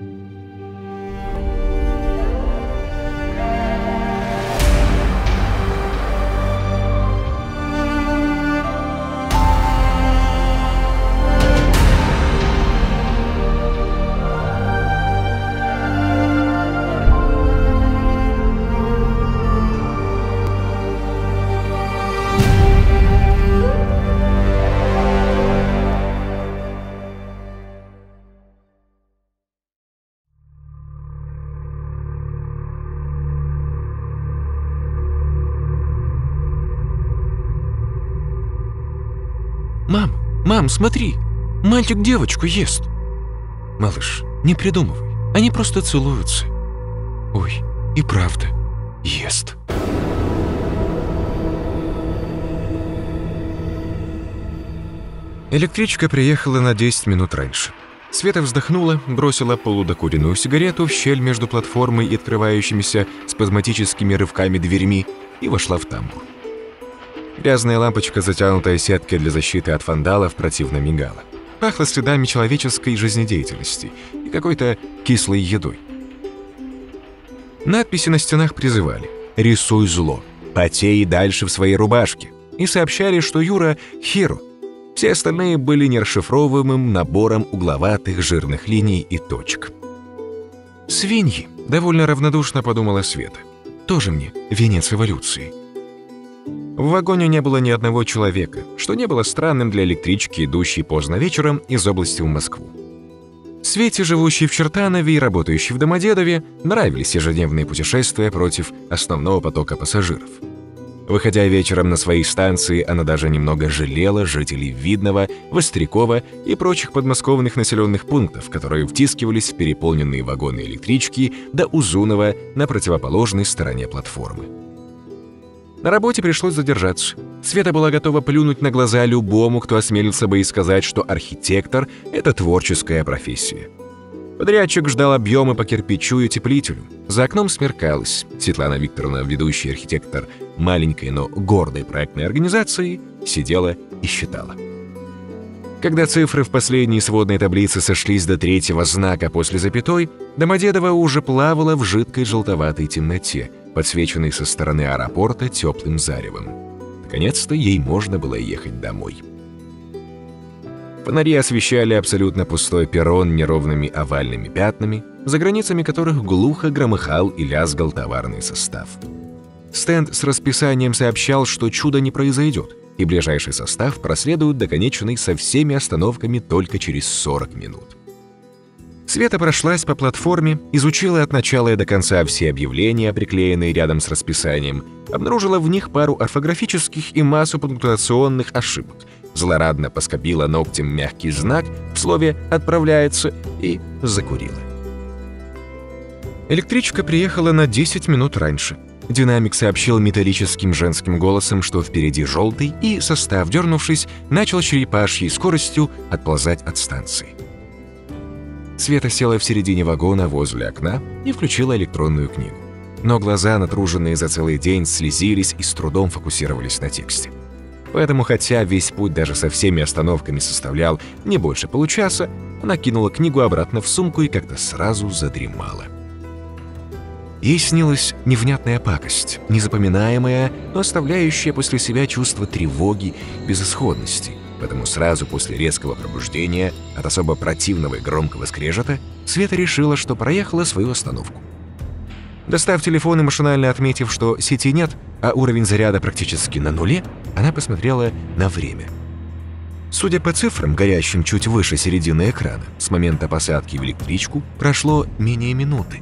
«Мам, мам, смотри! Мальчик девочку ест!» «Малыш, не придумывай, они просто целуются!» «Ой, и правда, ест!» Электричка приехала на 10 минут раньше. Света вздохнула, бросила полудокуренную сигарету в щель между платформой и открывающимися спазматическими рывками дверьми и вошла в тамбур. Грязная лампочка, затянутая сеткой для защиты от вандалов, противно мигала. Пахло следами человеческой жизнедеятельности и какой-то кислой едой. Надписи на стенах призывали «Рисуй зло», «Потей дальше в своей рубашке» и сообщали, что Юра — хиро. Все остальные были нерасшифровываемым набором угловатых жирных линий и точек. «Свиньи», — довольно равнодушно подумала Света. «Тоже мне венец эволюции». В вагоне не было ни одного человека, что не было странным для электрички, идущей поздно вечером из области в Москву. Свете, живущей в Чертанове и работающей в Домодедове, нравились ежедневные путешествия против основного потока пассажиров. Выходя вечером на свои станции, она даже немного жалела жителей Видного, Вострякова и прочих подмосковных населенных пунктов, которые втискивались в переполненные вагоны электрички до Узунова на противоположной стороне платформы. На работе пришлось задержаться. Света была готова плюнуть на глаза любому, кто осмелился бы и сказать, что архитектор — это творческая профессия. Подрядчик ждал объемы по кирпичу и теплителю. За окном смеркалось. Светлана Викторовна, ведущий архитектор маленькой, но гордой проектной организации, сидела и считала. Когда цифры в последней сводной таблице сошлись до третьего знака после запятой, Домодедово уже плавала в жидкой желтоватой темноте — подсвеченный со стороны аэропорта теплым заревом. Наконец-то ей можно было ехать домой. Фонари освещали абсолютно пустой перрон неровными овальными пятнами, за границами которых глухо громыхал и лязгал товарный состав. Стенд с расписанием сообщал, что чудо не произойдет, и ближайший состав проследует до конечной со всеми остановками только через 40 минут. Света прошлась по платформе, изучила от начала и до конца все объявления, приклеенные рядом с расписанием, обнаружила в них пару орфографических и массу пунктуационных ошибок, злорадно поскобила ногтем мягкий знак в слове «отправляется» и закурила. Электричка приехала на 10 минут раньше. Динамик сообщил металлическим женским голосом, что впереди желтый, и состав, дернувшись, начал черепашьей скоростью отползать от станции. Света села в середине вагона возле окна и включила электронную книгу. Но глаза, натруженные за целый день, слезились и с трудом фокусировались на тексте. Поэтому, хотя весь путь даже со всеми остановками составлял не больше получаса, она кинула книгу обратно в сумку и как-то сразу задремала. Ей снилась невнятная пакость, незапоминаемая, но оставляющая после себя чувство тревоги, безысходности, Поэтому сразу после резкого пробуждения от особо противного и громкого скрежета Света решила, что проехала свою остановку. Достав телефон и машинально отметив, что сети нет, а уровень заряда практически на нуле, она посмотрела на время. Судя по цифрам, горящим чуть выше середины экрана, с момента посадки в электричку прошло менее минуты.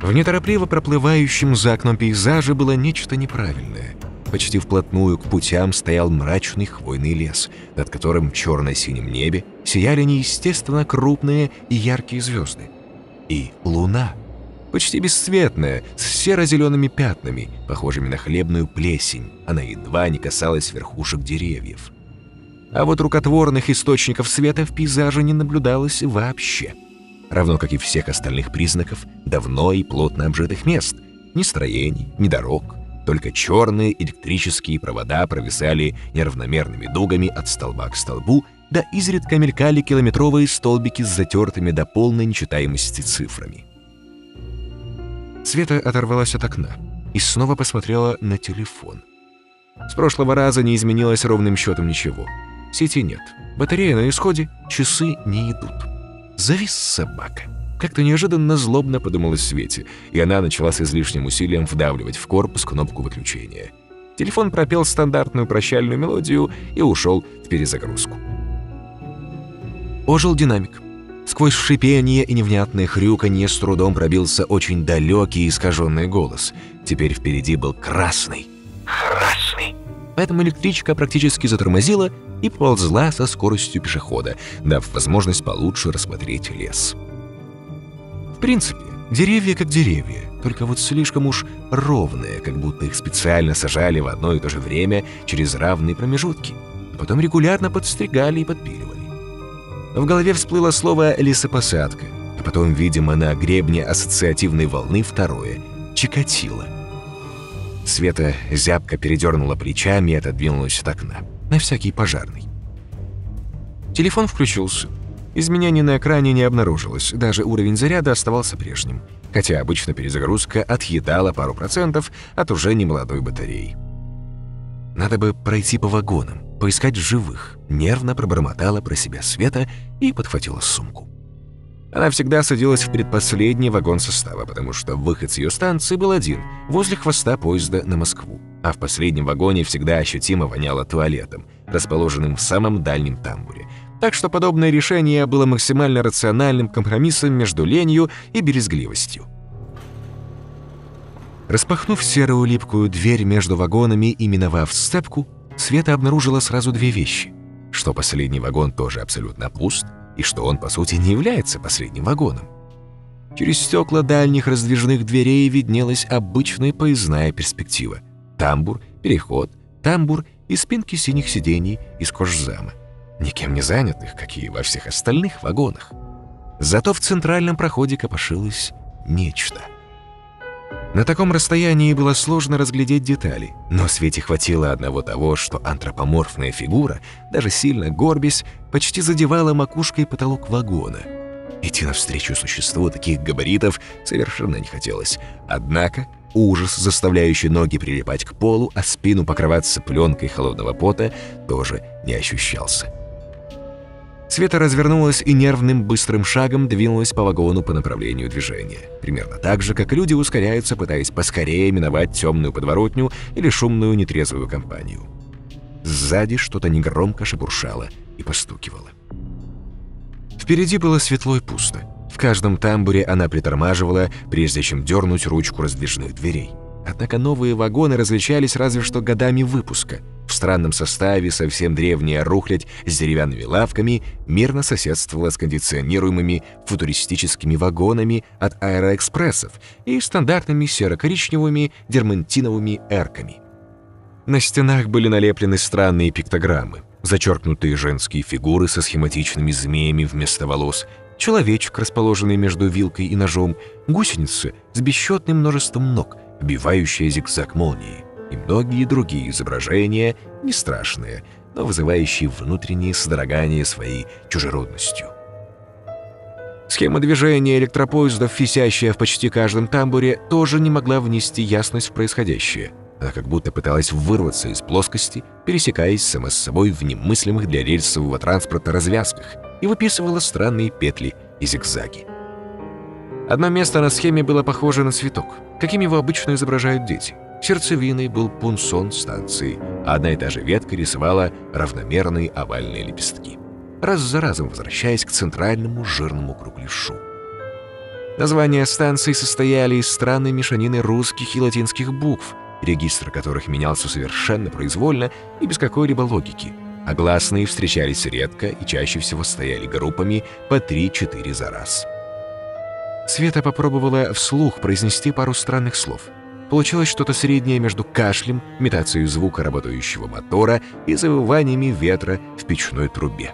В неторопливо проплывающем за окном пейзаже было нечто неправильное. Почти вплотную к путям стоял мрачный хвойный лес, над которым в черно-синем небе сияли неестественно крупные и яркие звезды. И луна, почти бесцветная, с серо-зелеными пятнами, похожими на хлебную плесень, она едва не касалась верхушек деревьев. А вот рукотворных источников света в пейзаже не наблюдалось вообще. Равно как и всех остальных признаков давно и плотно обжитых мест. Ни строений, ни дорог, только черные электрические провода провисали неравномерными дугами от столба к столбу да изредка мелькали километровые столбики с затертыми до полной нечитаемости цифрами. Света оторвалась от окна и снова посмотрела на телефон. С прошлого раза не изменилось ровным счетом ничего. Сети нет, батарея на исходе, часы не идут. Завис собака. Как-то неожиданно злобно подумалось Свете, и она начала с излишним усилием вдавливать в корпус кнопку выключения. Телефон пропел стандартную прощальную мелодию и ушел в перезагрузку. Ожил динамик. Сквозь шипение и невнятное хрюканье с трудом пробился очень далекий искаженный голос. Теперь впереди был красный. Красный. Поэтому электричка практически затормозила и ползла со скоростью пешехода, дав возможность получше рассмотреть лес. Принципе, деревья как деревья, только вот слишком уж ровные, как будто их специально сажали в одно и то же время через равные промежутки, потом регулярно подстригали и подпиливали. В голове всплыло слово «лесопосадка», а потом, видимо, на гребне ассоциативной волны второе — «чикатило». Света зябко передернула плечами и отодвинулась от окна. На всякий пожарный. Телефон включился. Изменений на экране не обнаружилось, даже уровень заряда оставался прежним, хотя обычно перезагрузка отъедала пару процентов от уже немолодой батареи. Надо бы пройти по вагонам, поискать живых, нервно пробормотала про себя Света и подхватила сумку. Она всегда садилась в предпоследний вагон состава, потому что выход с ее станции был один, возле хвоста поезда на Москву. А в последнем вагоне всегда ощутимо воняло туалетом, расположенным в самом дальнем тамбуре, так что подобное решение было максимально рациональным компромиссом между ленью и березгливостью. Распахнув серую липкую дверь между вагонами и миновав сцепку, Света обнаружила сразу две вещи. Что последний вагон тоже абсолютно пуст, и что он, по сути, не является последним вагоном. Через стекла дальних раздвижных дверей виднелась обычная поездная перспектива. Тамбур, переход, тамбур и спинки синих сидений из кожзама никем не занятых, как и во всех остальных вагонах. Зато в центральном проходе копошилось нечто. На таком расстоянии было сложно разглядеть детали, но Свете хватило одного того, что антропоморфная фигура, даже сильно горбясь, почти задевала макушкой потолок вагона. Идти навстречу существу таких габаритов совершенно не хотелось. Однако ужас, заставляющий ноги прилипать к полу, а спину покрываться пленкой холодного пота, тоже не ощущался. Света развернулась и нервным быстрым шагом двинулась по вагону по направлению движения. Примерно так же, как люди ускоряются, пытаясь поскорее миновать темную подворотню или шумную нетрезвую компанию. Сзади что-то негромко шебуршало и постукивало. Впереди было светло и пусто. В каждом тамбуре она притормаживала, прежде чем дернуть ручку раздвижных дверей. Однако новые вагоны различались разве что годами выпуска – в странном составе совсем древняя рухлядь с деревянными лавками мирно соседствовала с кондиционируемыми футуристическими вагонами от аэроэкспрессов и стандартными серо-коричневыми дермантиновыми эрками. На стенах были налеплены странные пиктограммы, зачеркнутые женские фигуры со схематичными змеями вместо волос, человечек, расположенный между вилкой и ножом, гусеницы с бесчетным множеством ног, обивающая зигзаг молнии и многие другие изображения, не страшные, но вызывающие внутреннее содрогание своей чужеродностью. Схема движения электропоездов, висящая в почти каждом тамбуре, тоже не могла внести ясность в происходящее. Она как будто пыталась вырваться из плоскости, пересекаясь сама с собой в немыслимых для рельсового транспорта развязках и выписывала странные петли и зигзаги. Одно место на схеме было похоже на цветок, каким его обычно изображают дети – Сердцевиной был пунсон станции, а одна и та же ветка рисовала равномерные овальные лепестки, раз за разом возвращаясь к центральному жирному кругляшу. Названия станций состояли из странной мешанины русских и латинских букв, регистр которых менялся совершенно произвольно и без какой-либо логики, а гласные встречались редко и чаще всего стояли группами по 3-4 за раз. Света попробовала вслух произнести пару странных слов — Получилось что-то среднее между кашлем, имитацией звука работающего мотора и завываниями ветра в печной трубе.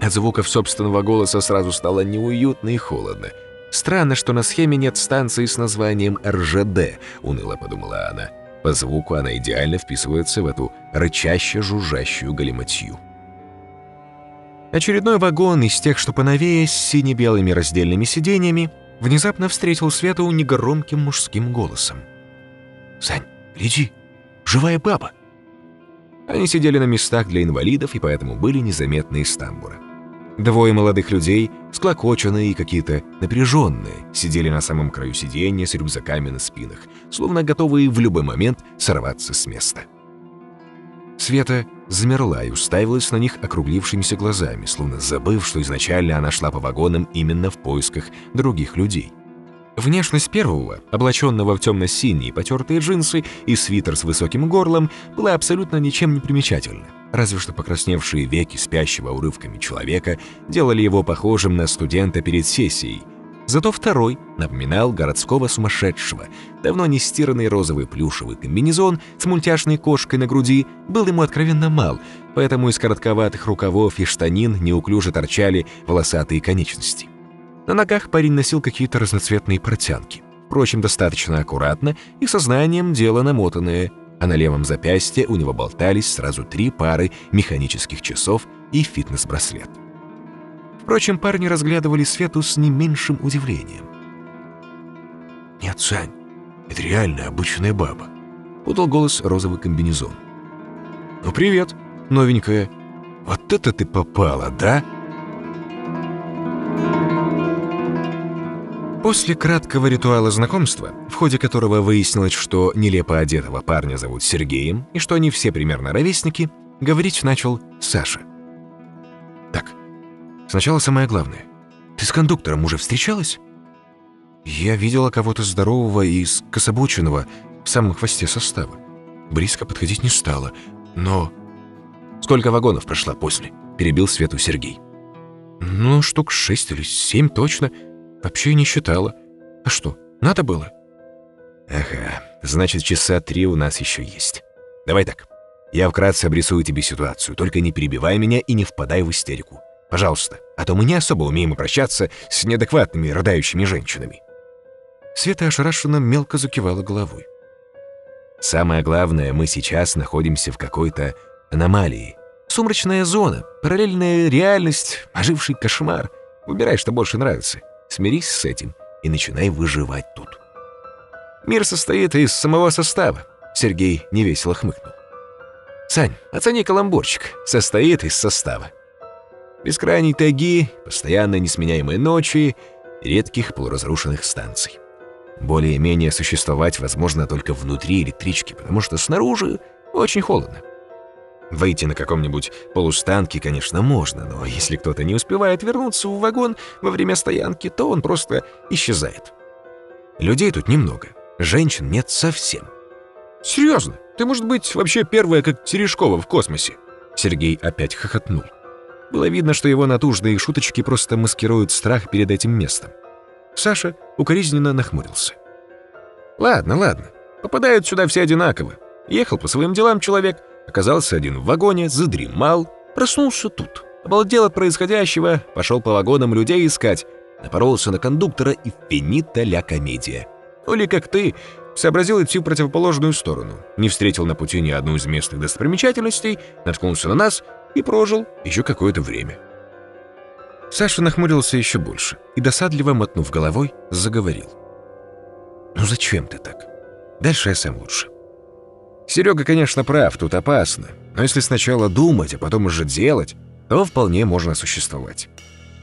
От звуков собственного голоса сразу стало неуютно и холодно. «Странно, что на схеме нет станции с названием РЖД», — уныло подумала она. По звуку она идеально вписывается в эту рычаще-жужжащую галиматью. Очередной вагон из тех, что поновее, с сине-белыми раздельными сиденьями, внезапно встретил Свету негромким мужским голосом. «Сань, гляди, живая баба!» Они сидели на местах для инвалидов и поэтому были незаметны из тамбура. Двое молодых людей, склокоченные и какие-то напряженные, сидели на самом краю сиденья с рюкзаками на спинах, словно готовые в любой момент сорваться с места. Света замерла и уставилась на них округлившимися глазами, словно забыв, что изначально она шла по вагонам именно в поисках других людей. Внешность первого, облаченного в темно-синие потертые джинсы и свитер с высоким горлом, была абсолютно ничем не примечательна. Разве что покрасневшие веки спящего урывками человека делали его похожим на студента перед сессией. Зато второй напоминал городского сумасшедшего. Давно не стиранный розовый плюшевый комбинезон с мультяшной кошкой на груди был ему откровенно мал, поэтому из коротковатых рукавов и штанин неуклюже торчали волосатые конечности. На ногах парень носил какие-то разноцветные портянки. Впрочем, достаточно аккуратно и сознанием дело намотанное, а на левом запястье у него болтались сразу три пары механических часов и фитнес-браслет. Впрочем, парни разглядывали Свету с не меньшим удивлением. «Нет, Сань, это реально обычная баба», — подал голос розовый комбинезон. «Ну, привет, новенькая. Вот это ты попала, да?» После краткого ритуала знакомства, в ходе которого выяснилось, что нелепо одетого парня зовут Сергеем и что они все примерно ровесники, говорить начал Саша. «Так, сначала самое главное. Ты с кондуктором уже встречалась?» «Я видела кого-то здорового и скособоченного в самом хвосте состава. Близко подходить не стала, но...» «Сколько вагонов прошла после?» — перебил Свету Сергей. «Ну, штук шесть или семь точно». Вообще не считала. А что, надо было? Ага, значит, часа три у нас еще есть. Давай так. Я вкратце обрисую тебе ситуацию, только не перебивай меня и не впадай в истерику. Пожалуйста, а то мы не особо умеем обращаться с неадекватными рыдающими женщинами. Света ошарашенно мелко закивала головой. Самое главное, мы сейчас находимся в какой-то аномалии. Сумрачная зона, параллельная реальность, оживший кошмар. Выбирай, что больше нравится. Смирись с этим и начинай выживать тут. Мир состоит из самого состава. Сергей невесело хмыкнул. Сань, оцени каламбурчик. Состоит из состава. Бескрайней тайги, постоянно несменяемые ночи, редких полуразрушенных станций. Более-менее существовать возможно только внутри электрички, потому что снаружи очень холодно. Выйти на каком-нибудь полустанке, конечно, можно, но если кто-то не успевает вернуться в вагон во время стоянки, то он просто исчезает. Людей тут немного, женщин нет совсем. «Серьезно? Ты, может быть, вообще первая, как Терешкова в космосе?» Сергей опять хохотнул. Было видно, что его натужные шуточки просто маскируют страх перед этим местом. Саша укоризненно нахмурился. «Ладно, ладно. Попадают сюда все одинаково. Ехал по своим делам человек, Оказался один в вагоне, задремал, проснулся тут. Обалдел от происходящего, пошел по вагонам людей искать. Напоролся на кондуктора и финита ля комедия. Или как ты, сообразил идти в противоположную сторону. Не встретил на пути ни одну из местных достопримечательностей, наткнулся на нас и прожил еще какое-то время. Саша нахмурился еще больше и, досадливо мотнув головой, заговорил. «Ну зачем ты так? Дальше я сам лучше. Серега, конечно, прав, тут опасно. Но если сначала думать, а потом уже делать, то вполне можно существовать.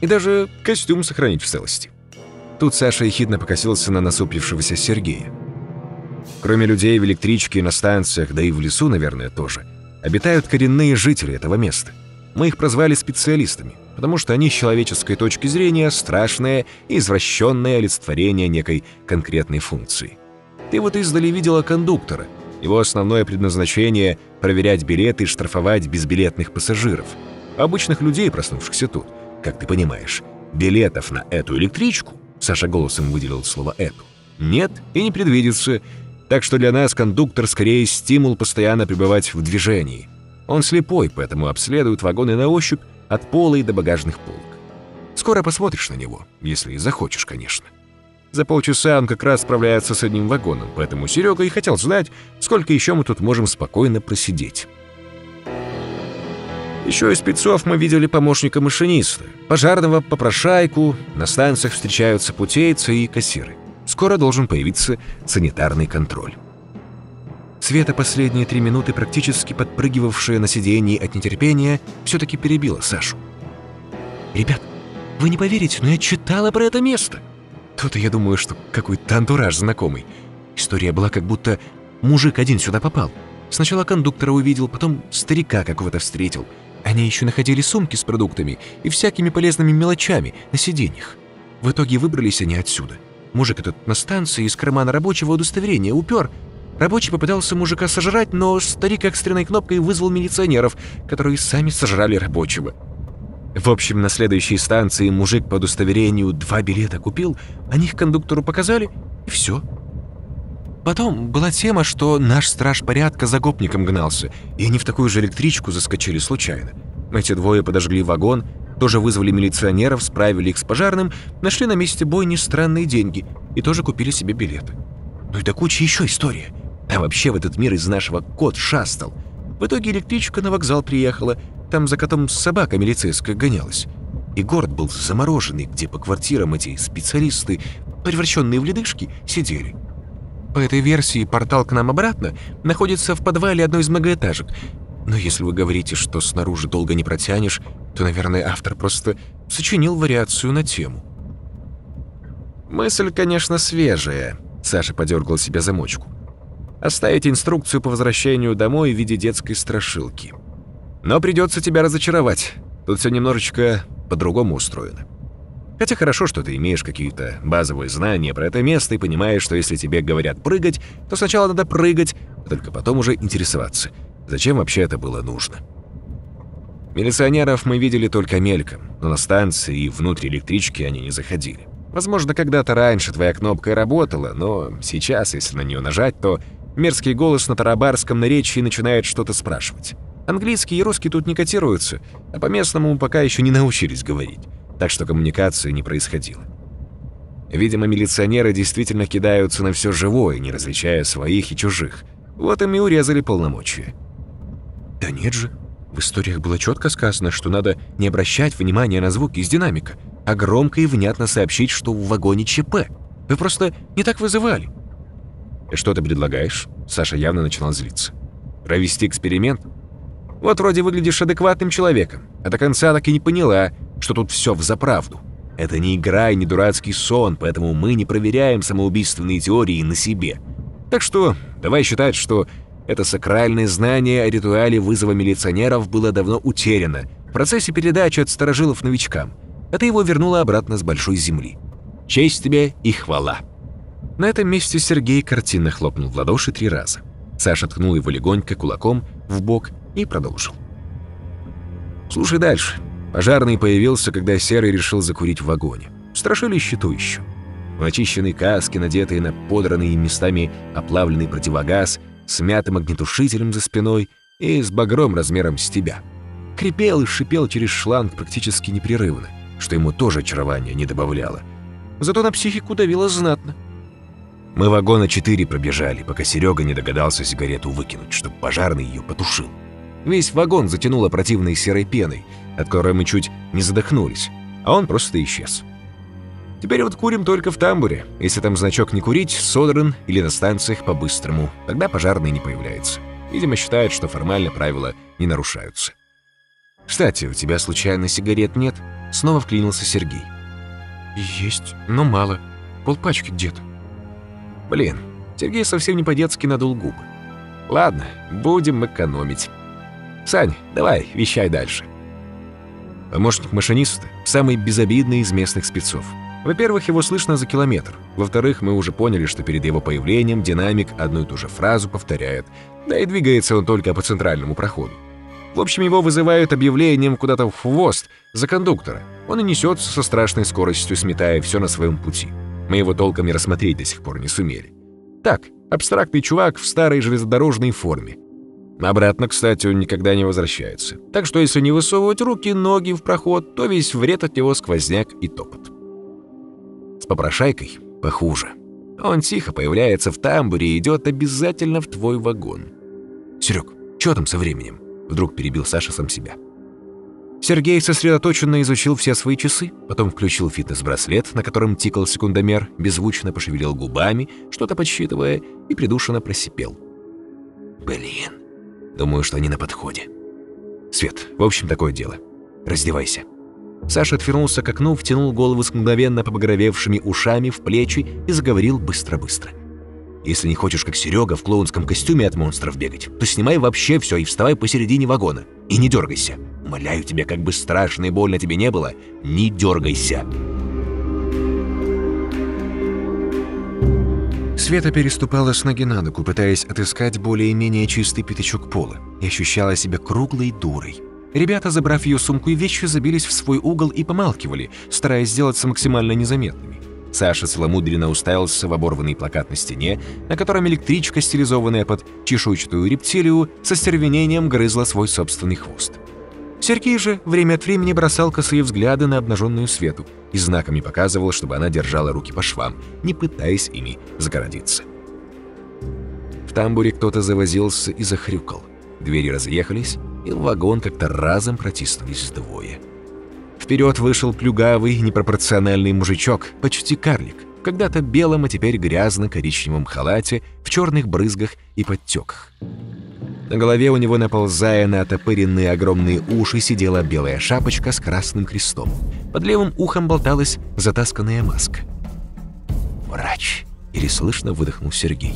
И даже костюм сохранить в целости. Тут Саша ехидно покосился на насупившегося Сергея. Кроме людей в электричке, на станциях, да и в лесу, наверное, тоже, обитают коренные жители этого места. Мы их прозвали специалистами, потому что они с человеческой точки зрения страшное и извращенное олицетворение некой конкретной функции. Ты вот издали видела кондуктора — его основное предназначение – проверять билеты и штрафовать безбилетных пассажиров. Обычных людей, проснувшихся тут, как ты понимаешь, билетов на эту электричку, Саша голосом выделил слово «эту», нет и не предвидится, так что для нас кондуктор скорее стимул постоянно пребывать в движении. Он слепой, поэтому обследует вагоны на ощупь от пола и до багажных полок. Скоро посмотришь на него, если захочешь, конечно. За полчаса он как раз справляется с одним вагоном, поэтому Серега и хотел знать, сколько еще мы тут можем спокойно просидеть. Еще из спецов мы видели помощника машиниста, пожарного попрошайку, на станциях встречаются путейцы и кассиры. Скоро должен появиться санитарный контроль. Света последние три минуты, практически подпрыгивавшая на сиденье от нетерпения, все-таки перебила Сашу. «Ребят, вы не поверите, но я читала про это место!» То-то я думаю, что какой-то антураж знакомый. История была как будто мужик один сюда попал. Сначала кондуктора увидел, потом старика какого-то встретил. Они еще находили сумки с продуктами и всякими полезными мелочами на сиденьях. В итоге выбрались они отсюда. Мужик этот на станции из кармана рабочего удостоверения упер. Рабочий попытался мужика сожрать, но старик экстренной кнопкой вызвал милиционеров, которые сами сожрали рабочего. В общем, на следующей станции мужик по удостоверению два билета купил, они их кондуктору показали, и все. Потом была тема, что наш страж порядка за гопником гнался, и они в такую же электричку заскочили случайно. Эти двое подожгли вагон, тоже вызвали милиционеров, справили их с пожарным, нашли на месте бойни странные деньги и тоже купили себе билеты. Ну и до кучи еще история. А вообще в этот мир из нашего кот шастал. В итоге электричка на вокзал приехала, там за котом собака милицейская гонялась. И город был замороженный, где по квартирам эти специалисты, превращенные в ледышки, сидели. По этой версии портал к нам обратно находится в подвале одной из многоэтажек. Но если вы говорите, что снаружи долго не протянешь, то, наверное, автор просто сочинил вариацию на тему. Мысль, конечно, свежая. Саша подергал себя замочку. Оставить инструкцию по возвращению домой в виде детской страшилки – но придется тебя разочаровать. Тут все немножечко по-другому устроено. Хотя хорошо, что ты имеешь какие-то базовые знания про это место и понимаешь, что если тебе говорят прыгать, то сначала надо прыгать, а только потом уже интересоваться, зачем вообще это было нужно. Милиционеров мы видели только мельком, но на станции и внутрь электрички они не заходили. Возможно, когда-то раньше твоя кнопка работала, но сейчас, если на нее нажать, то мерзкий голос на тарабарском наречии начинает что-то спрашивать. Английский и русский тут не котируются, а по-местному пока еще не научились говорить, так что коммуникации не происходило. Видимо, милиционеры действительно кидаются на все живое, не различая своих и чужих. Вот им и урезали полномочия. Да нет же. В историях было четко сказано, что надо не обращать внимания на звуки из динамика, а громко и внятно сообщить, что в вагоне ЧП. Вы просто не так вызывали. Что ты предлагаешь? Саша явно начинал злиться. Провести эксперимент? Вот вроде выглядишь адекватным человеком, а до конца так и не поняла, что тут все взаправду. Это не игра и не дурацкий сон, поэтому мы не проверяем самоубийственные теории на себе. Так что давай считать, что это сакральное знание о ритуале вызова милиционеров было давно утеряно в процессе передачи от старожилов новичкам, ты его вернула обратно с большой земли. Честь тебе и хвала. На этом месте Сергей картинно хлопнул в ладоши три раза. Саша ткнул его легонько кулаком в бок и продолжил. «Слушай дальше. Пожарный появился, когда Серый решил закурить в вагоне. Страшилище то еще. В очищенной каске, надетые на подранный местами оплавленный противогаз, с мятым огнетушителем за спиной и с багром размером с тебя. Крепел и шипел через шланг практически непрерывно, что ему тоже очарования не добавляло. Зато на психику давило знатно. Мы вагона четыре пробежали, пока Серега не догадался сигарету выкинуть, чтобы пожарный ее потушил. Весь вагон затянуло противной серой пеной, от которой мы чуть не задохнулись, а он просто исчез. Теперь вот курим только в тамбуре. Если там значок «не курить», содран или на станциях по-быстрому, тогда пожарный не появляется. Видимо, считает, что формально правила не нарушаются. «Кстати, у тебя случайно сигарет нет?» Снова вклинился Сергей. «Есть, но мало. Полпачки где-то». Блин, Сергей совсем не по-детски надул губы. Ладно, будем экономить. Сань, давай, вещай дальше. Помощник машиниста – самый безобидный из местных спецов. Во-первых, его слышно за километр. Во-вторых, мы уже поняли, что перед его появлением динамик одну и ту же фразу повторяет. Да и двигается он только по центральному проходу. В общем, его вызывают объявлением куда-то в хвост за кондуктора. Он и несется со страшной скоростью, сметая все на своем пути. Мы его толком и рассмотреть до сих пор не сумели. Так, абстрактный чувак в старой железнодорожной форме. Обратно, кстати, он никогда не возвращается. Так что если не высовывать руки, ноги в проход, то весь вред от него сквозняк и топот. С попрошайкой похуже. Он тихо появляется в тамбуре и идет обязательно в твой вагон. «Серег, что там со временем?» Вдруг перебил Саша сам себя. Сергей сосредоточенно изучил все свои часы, потом включил фитнес-браслет, на котором тикал секундомер, беззвучно пошевелил губами, что-то подсчитывая, и придушенно просипел. «Блин, думаю, что они на подходе. Свет, в общем, такое дело. Раздевайся». Саша отвернулся к окну, втянул голову с мгновенно побагровевшими ушами в плечи и заговорил быстро-быстро. «Если не хочешь, как Серега, в клоунском костюме от монстров бегать, то снимай вообще все и вставай посередине вагона. И не дергайся. Умоляю тебя, как бы страшно и больно тебе не было, не дергайся». Света переступала с ноги на ногу, пытаясь отыскать более-менее чистый пятачок пола, и ощущала себя круглой дурой. Ребята, забрав ее сумку и вещи, забились в свой угол и помалкивали, стараясь сделаться максимально незаметными. Саша целомудренно уставился в оборванный плакат на стене, на котором электричка, стилизованная под чешуйчатую рептилию, со стервенением грызла свой собственный хвост. Сергей же время от времени бросал косые взгляды на обнаженную Свету и знаками показывал, чтобы она держала руки по швам, не пытаясь ими загородиться. В тамбуре кто-то завозился и захрюкал. Двери разъехались, и в вагон как-то разом протиснулись двое. Вперед вышел плюгавый, непропорциональный мужичок, почти карлик, когда-то белом, а теперь грязно-коричневом халате, в черных брызгах и подтеках. На голове у него, наползая на отопыренные огромные уши, сидела белая шапочка с красным крестом. Под левым ухом болталась затасканная маска. «Врач!» — или слышно выдохнул Сергей.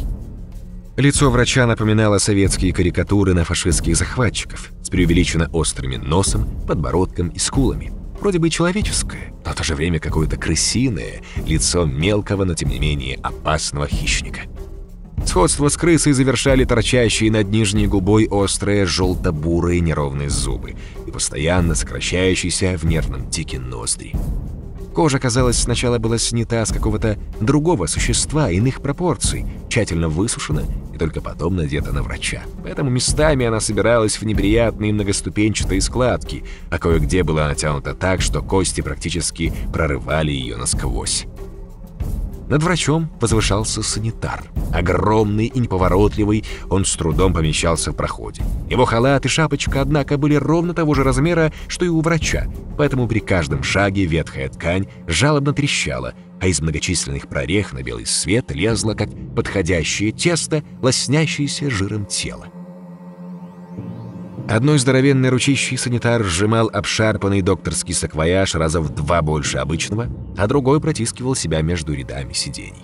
Лицо врача напоминало советские карикатуры на фашистских захватчиков с преувеличенно острыми носом, подбородком и скулами. Вроде бы человеческое, но в то же время какое-то крысиное, лицо мелкого, но тем не менее опасного хищника. Сходство с крысой завершали торчащие над нижней губой острые желто-бурые неровные зубы и постоянно сокращающиеся в нервном тике ноздри. Кожа, казалось, сначала была снята с какого-то другого существа иных пропорций, тщательно высушена и только потом надета на врача. Поэтому местами она собиралась в неприятные многоступенчатые складки, а кое-где была натянута так, что кости практически прорывали ее насквозь. Над врачом возвышался санитар. Огромный и неповоротливый, он с трудом помещался в проходе. Его халат и шапочка, однако, были ровно того же размера, что и у врача, поэтому при каждом шаге ветхая ткань жалобно трещала, а из многочисленных прорех на белый свет лезло, как подходящее тесто, лоснящееся жиром тело. Одной здоровенной ручищей санитар сжимал обшарпанный докторский саквояж раза в два больше обычного, а другой протискивал себя между рядами сидений.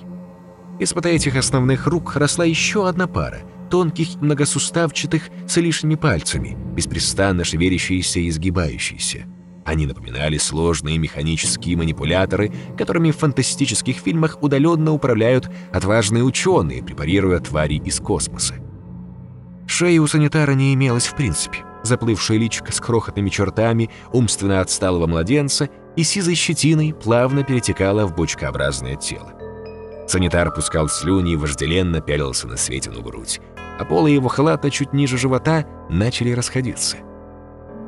Из-под этих основных рук росла еще одна пара, тонких многосуставчатых с лишними пальцами, беспрестанно шевелящиеся и изгибающиеся. Они напоминали сложные механические манипуляторы, которыми в фантастических фильмах удаленно управляют отважные ученые, препарируя твари из космоса. Шеи у санитара не имелось в принципе. Заплывшая личико с крохотными чертами умственно отсталого младенца и сизой щетиной плавно перетекала в бочкообразное тело. Санитар пускал слюни и вожделенно пялился на Светину грудь, а полы его халата чуть ниже живота начали расходиться.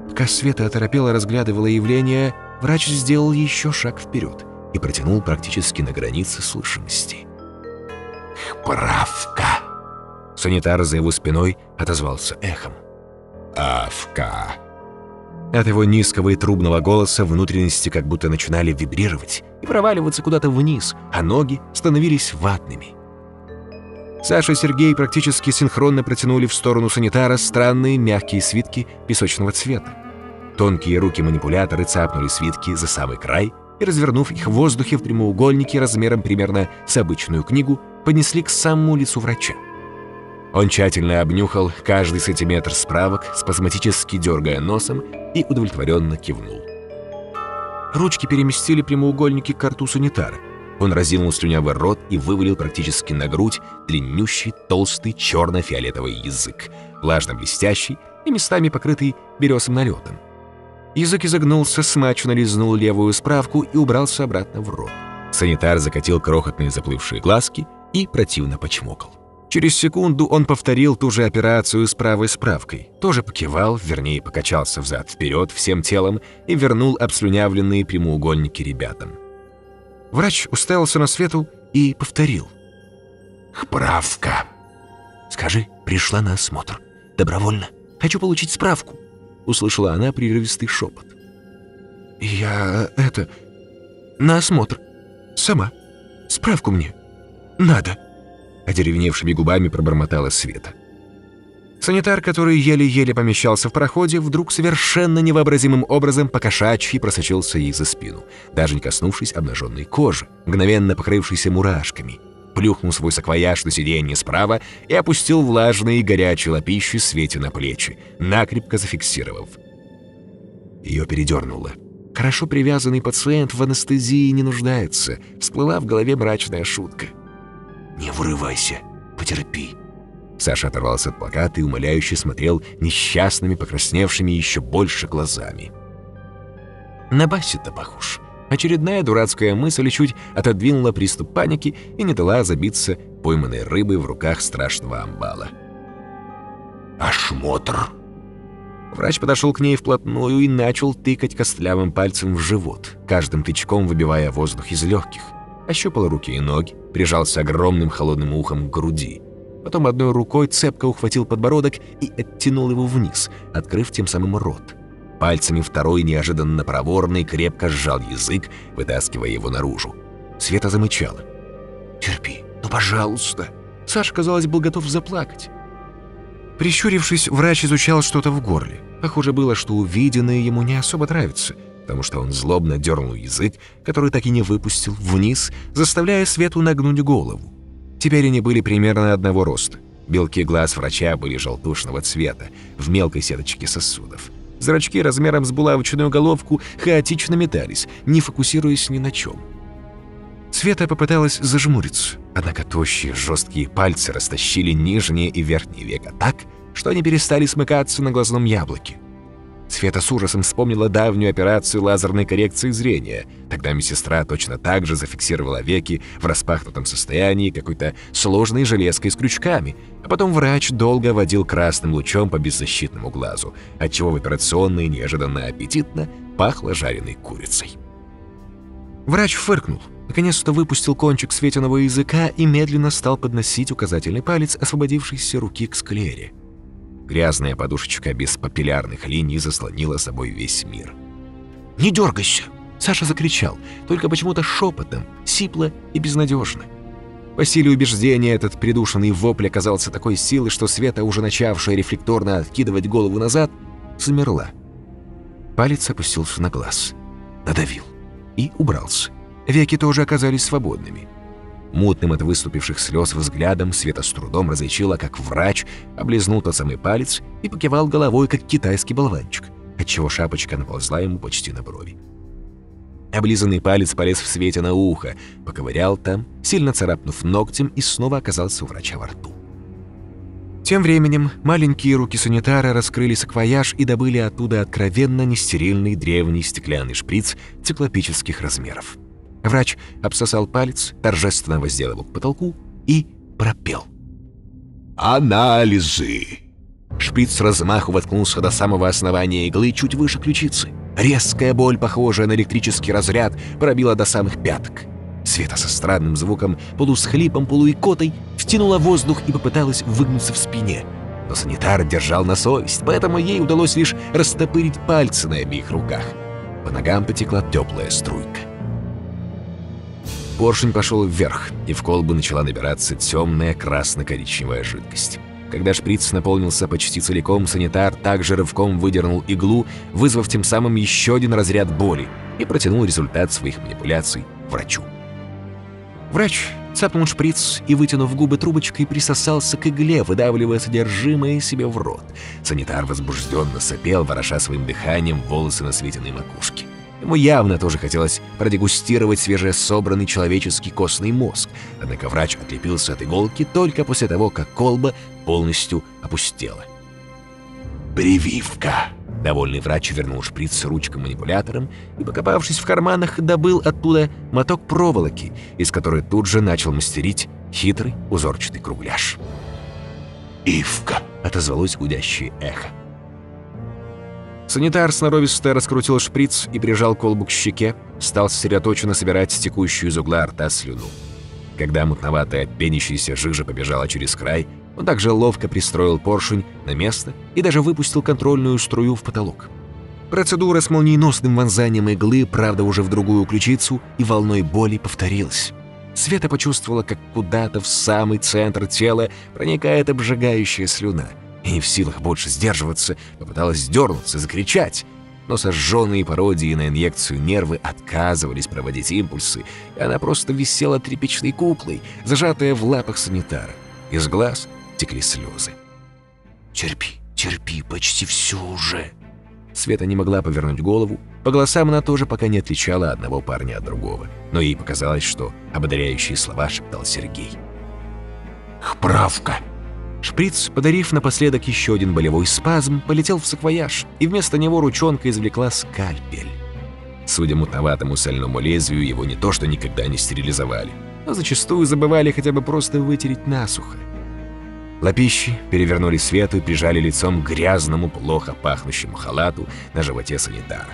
Пока Света оторопела разглядывала явление, врач сделал еще шаг вперед и протянул практически на границе слышимости. «Правка!» Санитар за его спиной отозвался эхом. «Авка!» От его низкого и трубного голоса внутренности как будто начинали вибрировать и проваливаться куда-то вниз, а ноги становились ватными. Саша и Сергей практически синхронно протянули в сторону санитара странные мягкие свитки песочного цвета. Тонкие руки-манипуляторы цапнули свитки за самый край и, развернув их в воздухе в прямоугольнике размером примерно с обычную книгу, понесли к самому лицу врача. Он тщательно обнюхал каждый сантиметр справок, спазматически дергая носом, и удовлетворенно кивнул. Ручки переместили прямоугольники к рту санитара. Он разинул слюнявый рот и вывалил практически на грудь длиннющий, толстый, черно-фиолетовый язык, влажно-блестящий и местами покрытый березым налетом. Язык изогнулся, смачно лизнул левую справку и убрался обратно в рот. Санитар закатил крохотные заплывшие глазки и противно почмокал. Через секунду он повторил ту же операцию с правой справкой. Тоже покивал, вернее, покачался взад-вперед всем телом и вернул обслюнявленные прямоугольники ребятам. Врач уставился на Свету и повторил. «Справка!» «Скажи, пришла на осмотр. Добровольно. Хочу получить справку!» Услышала она прерывистый шепот. «Я... это... на осмотр. Сама. Справку мне. Надо». Одеревневшими губами пробормотала Света. Санитар, который еле-еле помещался в проходе, вдруг совершенно невообразимым образом покошачьи просочился ей за спину, даже не коснувшись обнаженной кожи, мгновенно покрывшейся мурашками. Плюхнул свой саквояж на сиденье справа и опустил влажные и горячие лапищи Свете на плечи, накрепко зафиксировав. Ее передернуло. Хорошо привязанный пациент в анестезии не нуждается. Всплыла в голове мрачная шутка. «Не вырывайся, потерпи». Саша оторвался от плаката и умоляюще смотрел несчастными, покрасневшими еще больше глазами. На Бассета похож. Очередная дурацкая мысль чуть отодвинула приступ паники и не дала забиться пойманной рыбой в руках страшного амбала. «Осмотр!» Врач подошел к ней вплотную и начал тыкать костлявым пальцем в живот, каждым тычком выбивая воздух из легких. Ощупал руки и ноги, прижался огромным холодным ухом к груди. Потом одной рукой цепко ухватил подбородок и оттянул его вниз, открыв тем самым рот. Пальцами второй неожиданно проворный крепко сжал язык, вытаскивая его наружу. Света замычала. «Терпи, ну пожалуйста!» Саш, казалось, был готов заплакать. Прищурившись, врач изучал что-то в горле. Похоже было, что увиденное ему не особо нравится, потому что он злобно дернул язык, который так и не выпустил, вниз, заставляя Свету нагнуть голову. Теперь они были примерно одного роста. Белки глаз врача были желтушного цвета, в мелкой сеточке сосудов. Зрачки размером с булавочную головку хаотично метались, не фокусируясь ни на чем. Света попыталась зажмуриться, однако тощие жесткие пальцы растащили нижнее и верхнее века так, что они перестали смыкаться на глазном яблоке. Света с ужасом вспомнила давнюю операцию лазерной коррекции зрения. Тогда медсестра точно так же зафиксировала веки в распахнутом состоянии какой-то сложной железкой с крючками, а потом врач долго водил красным лучом по беззащитному глазу, отчего в операционной неожиданно аппетитно пахло жареной курицей. Врач фыркнул, наконец-то выпустил кончик светиного языка и медленно стал подносить указательный палец освободившейся руки к склере. Грязная подушечка без папиллярных линий заслонила собой весь мир. «Не дергайся!» Саша закричал, только почему-то шепотом, сипло и безнадежно. По силе убеждения этот придушенный вопль оказался такой силой, что Света, уже начавшая рефлекторно откидывать голову назад, замерла. Палец опустился на глаз, надавил и убрался. Веки тоже оказались свободными. Мутным от выступивших слез взглядом Света с трудом различила, как врач облизнул тот самый палец и покивал головой, как китайский болванчик, отчего шапочка наползла ему почти на брови. Облизанный палец полез в Свете на ухо, поковырял там, сильно царапнув ногтем, и снова оказался у врача во рту. Тем временем маленькие руки санитара раскрыли саквояж и добыли оттуда откровенно нестерильный древний стеклянный шприц циклопических размеров. Врач обсосал палец, торжественно воздел его к потолку и пропел. «Анализы!» Шприц с размаху воткнулся до самого основания иглы чуть выше ключицы. Резкая боль, похожая на электрический разряд, пробила до самых пяток. Света со странным звуком, полусхлипом, полуикотой, втянула воздух и попыталась выгнуться в спине. Но санитар держал на совесть, поэтому ей удалось лишь растопырить пальцы на обеих руках. По ногам потекла теплая струйка. Поршень пошел вверх, и в колбу начала набираться темная красно-коричневая жидкость. Когда шприц наполнился почти целиком, санитар также рывком выдернул иглу, вызвав тем самым еще один разряд боли, и протянул результат своих манипуляций врачу. Врач цапнул шприц и, вытянув губы трубочкой, присосался к игле, выдавливая содержимое себе в рот. Санитар возбужденно сопел, вороша своим дыханием волосы на светиной макушке. Ему явно тоже хотелось продегустировать свежесобранный человеческий костный мозг, однако врач отлепился от иголки только после того, как колба полностью опустела. «Прививка!» Довольный врач вернул шприц с ручкой-манипулятором и, покопавшись в карманах, добыл оттуда моток проволоки, из которой тут же начал мастерить хитрый узорчатый кругляш. «Ивка!» — отозвалось гудящее эхо. Санитар сноровисто раскрутил шприц и прижал колбу к щеке, стал сосредоточенно собирать стекущую из угла рта слюну. Когда мутноватая пенящаяся жижа побежала через край, он также ловко пристроил поршень на место и даже выпустил контрольную струю в потолок. Процедура с молниеносным вонзанием иглы, правда уже в другую ключицу, и волной боли повторилась. Света почувствовала, как куда-то в самый центр тела проникает обжигающая слюна. И не в силах больше сдерживаться, попыталась дернуться, закричать. Но сожженные пародии на инъекцию нервы отказывались проводить импульсы, и она просто висела тряпичной куклой, зажатая в лапах санитара. Из глаз текли слезы. Терпи, терпи, почти все уже. Света не могла повернуть голову. По голосам она тоже пока не отличала одного парня от другого. Но ей показалось, что ободряющие слова шептал Сергей. «Вправка!» Шприц, подарив напоследок еще один болевой спазм, полетел в саквояж, и вместо него ручонка извлекла скальпель. Судя мутноватому сальному лезвию, его не то что никогда не стерилизовали, но зачастую забывали хотя бы просто вытереть насухо. Лапищи перевернули Свету и прижали лицом к грязному, плохо пахнущему халату на животе санитара.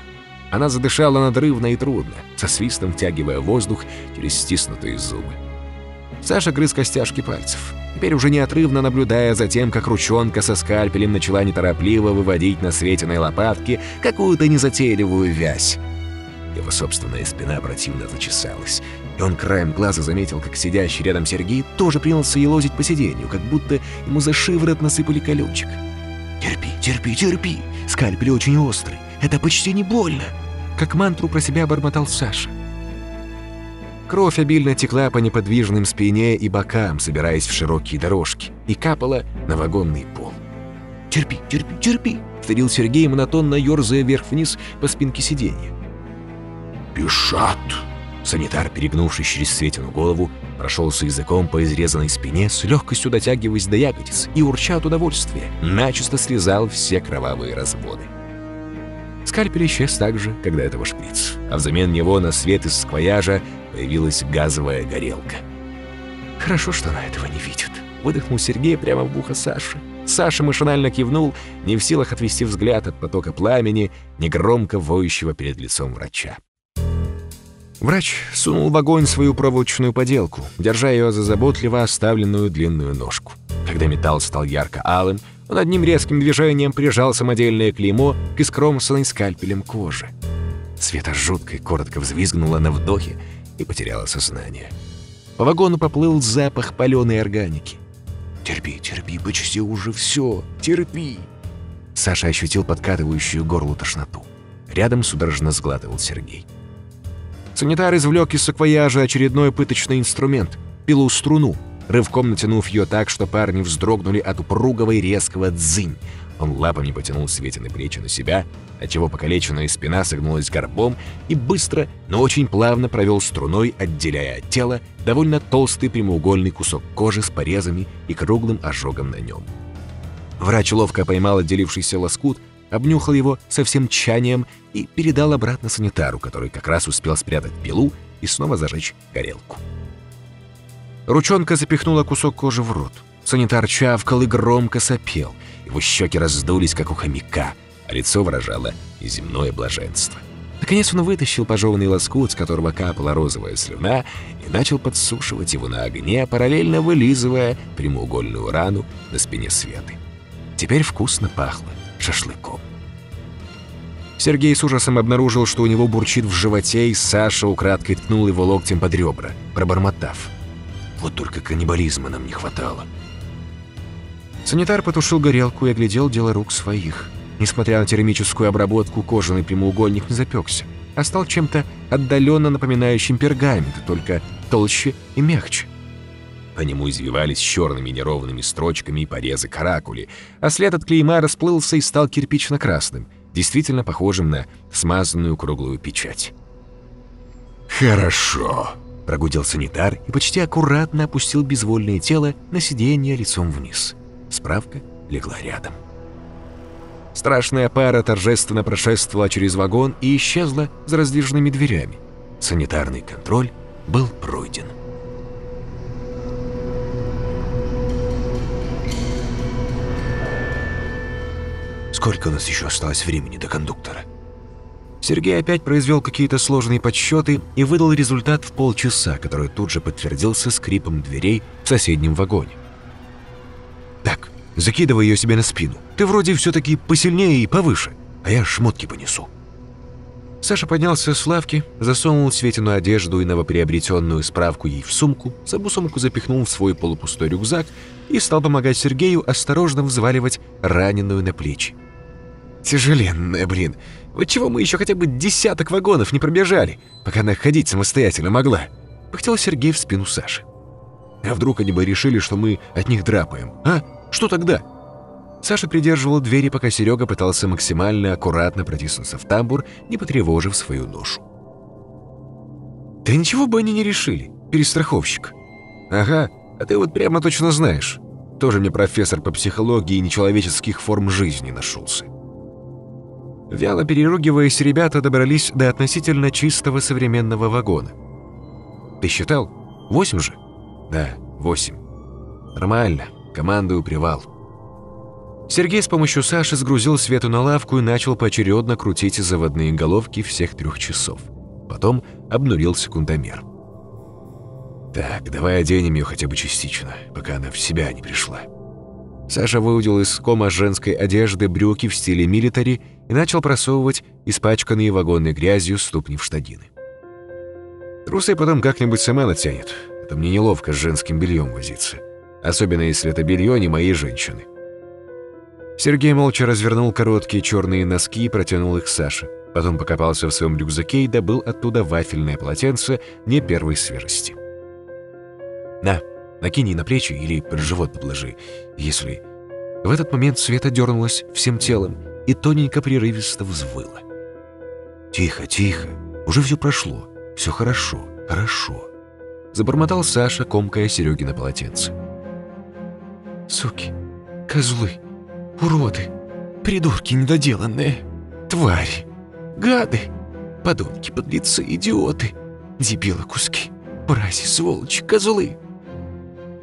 Она задышала надрывно и трудно, со свистом втягивая воздух через стиснутые зубы. Саша грыз костяшки пальцев, теперь уже неотрывно наблюдая за тем, как ручонка со скальпелем начала неторопливо выводить на Светиной лопатке какую-то незатейливую вязь. Его собственная спина противно зачесалась, и он краем глаза заметил, как сидящий рядом Сергей тоже принялся елозить по сиденью, как будто ему за шиворот насыпали колючек. «Терпи, терпи, терпи! Скальпель очень острый, это почти не больно!» Как мантру про себя бормотал Саша. Кровь обильно текла по неподвижным спине и бокам, собираясь в широкие дорожки, и капала на вагонный пол. «Терпи, терпи, терпи!» — повторил Сергей, монотонно ерзая вверх-вниз по спинке сиденья. «Бежат!» Санитар, перегнувшись через Светину голову, прошелся языком по изрезанной спине, с легкостью дотягиваясь до ягодиц и, урча от удовольствия, начисто срезал все кровавые разводы. Скальпель исчез так же, когда этого шприц, а взамен него на свет из сквояжа появилась газовая горелка. «Хорошо, что она этого не видит», — выдохнул Сергей прямо в ухо Саши. Саша машинально кивнул, не в силах отвести взгляд от потока пламени, негромко воющего перед лицом врача. Врач сунул в огонь свою проволочную поделку, держа ее за заботливо оставленную длинную ножку. Когда металл стал ярко-алым, он одним резким движением прижал самодельное клеймо к искромсанной скальпелем кожи. Света жутко и коротко взвизгнула на вдохе и потеряла сознание. По вагону поплыл запах паленой органики. «Терпи, терпи, почти уже все, терпи!» Саша ощутил подкатывающую горло тошноту. Рядом судорожно сглатывал Сергей. Санитар извлек из саквояжа очередной пыточный инструмент — пилу-струну, рывком натянув ее так, что парни вздрогнули от упругого и резкого дзынь. Он лапами потянул Светины плечи на себя, отчего покалеченная спина согнулась горбом и быстро, но очень плавно провел струной, отделяя от тела довольно толстый прямоугольный кусок кожи с порезами и круглым ожогом на нем. Врач ловко поймал отделившийся лоскут, обнюхал его со всем тщанием и передал обратно санитару, который как раз успел спрятать пилу и снова зажечь горелку. Ручонка запихнула кусок кожи в рот. Санитар чавкал и громко сопел. Его щеки раздулись, как у хомяка, а лицо выражало неземное блаженство. Наконец он вытащил пожеванный лоскут, с которого капала розовая слюна, и начал подсушивать его на огне, параллельно вылизывая прямоугольную рану на спине Светы. Теперь вкусно пахло шашлыком. Сергей с ужасом обнаружил, что у него бурчит в животе, и Саша украдкой ткнул его локтем под ребра, пробормотав. «Вот только каннибализма нам не хватало». Санитар потушил горелку и оглядел дело рук своих. Несмотря на термическую обработку, кожаный прямоугольник не запекся, а стал чем-то отдаленно напоминающим пергамент, только толще и мягче. По нему извивались черными неровными строчками и порезы каракули, а след от клейма расплылся и стал кирпично-красным, действительно похожим на смазанную круглую печать. «Хорошо», — прогудел санитар и почти аккуратно опустил безвольное тело на сиденье лицом вниз. Справка легла рядом. Страшная пара торжественно прошествовала через вагон и исчезла за раздвижными дверями. Санитарный контроль был пройден. Сколько у нас еще осталось времени до кондуктора? Сергей опять произвел какие-то сложные подсчеты и выдал результат в полчаса, который тут же подтвердился скрипом дверей в соседнем вагоне. «Так, закидывай ее себе на спину. Ты вроде все-таки посильнее и повыше». а я шмотки понесу». Саша поднялся с лавки, засунул Светину одежду и новоприобретенную справку ей в сумку, саму сумку запихнул в свой полупустой рюкзак и стал помогать Сергею осторожно взваливать раненую на плечи. «Тяжеленная, блин. Вот чего мы еще хотя бы десяток вагонов не пробежали, пока она ходить самостоятельно могла?» Пыхтел Сергей в спину Саши. «А вдруг они бы решили, что мы от них драпаем, а? Что тогда?» Саша придерживал двери, пока Серега пытался максимально аккуратно протиснуться в тамбур, не потревожив свою ношу. «Да ничего бы они не решили, перестраховщик». «Ага, а ты вот прямо точно знаешь. Тоже мне профессор по психологии нечеловеческих форм жизни нашелся». Вяло переругиваясь, ребята добрались до относительно чистого современного вагона. «Ты считал? Восемь же?» «Да, восемь. Нормально. Командую привал». Сергей с помощью Саши сгрузил Свету на лавку и начал поочередно крутить заводные головки всех трех часов. Потом обнулил секундомер. «Так, давай оденем ее хотя бы частично, пока она в себя не пришла». Саша выудил из кома женской одежды брюки в стиле милитари и начал просовывать испачканные вагонной грязью ступни в штанины. Трусы потом как-нибудь сама натянет. Это мне неловко с женским бельем возиться. Особенно если это белье не моей женщины. Сергей молча развернул короткие черные носки и протянул их Саше. Потом покопался в своем рюкзаке и добыл оттуда вафельное полотенце не первой свежести. «На, накини на плечи или под живот подложи, если...» В этот момент Света дернулась всем телом и тоненько прерывисто взвыла. «Тихо, тихо, уже все прошло, все хорошо, хорошо», забормотал Саша, комкая Сереги на полотенце. «Суки, козлы, Уроды, придурки недоделанные, твари, гады, подонки, подлецы, идиоты, дебилы куски, мрази, сволочи, козлы.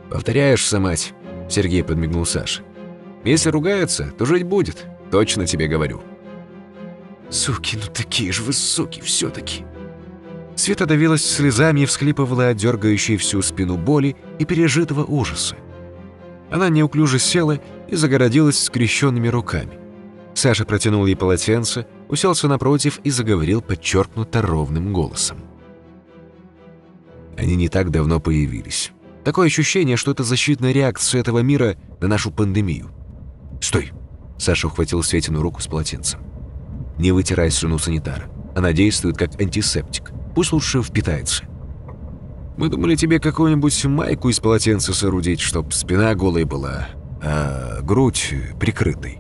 «Повторяешься, мать», — Сергей подмигнул Саше. «Если ругаются, то жить будет, точно тебе говорю». «Суки, ну такие же вы суки все-таки!» Света давилась слезами и всхлипывала от дергающей всю спину боли и пережитого ужаса. Она неуклюже села и загородилась скрещенными руками. Саша протянул ей полотенце, уселся напротив и заговорил подчеркнуто ровным голосом. Они не так давно появились. Такое ощущение, что это защитная реакция этого мира на нашу пандемию. «Стой!» Саша ухватил Светину руку с полотенцем. «Не вытирай слюну санитара. Она действует как антисептик. Пусть лучше впитается. Мы думали тебе какую-нибудь майку из полотенца соорудить, чтоб спина голой была, а грудь прикрытой.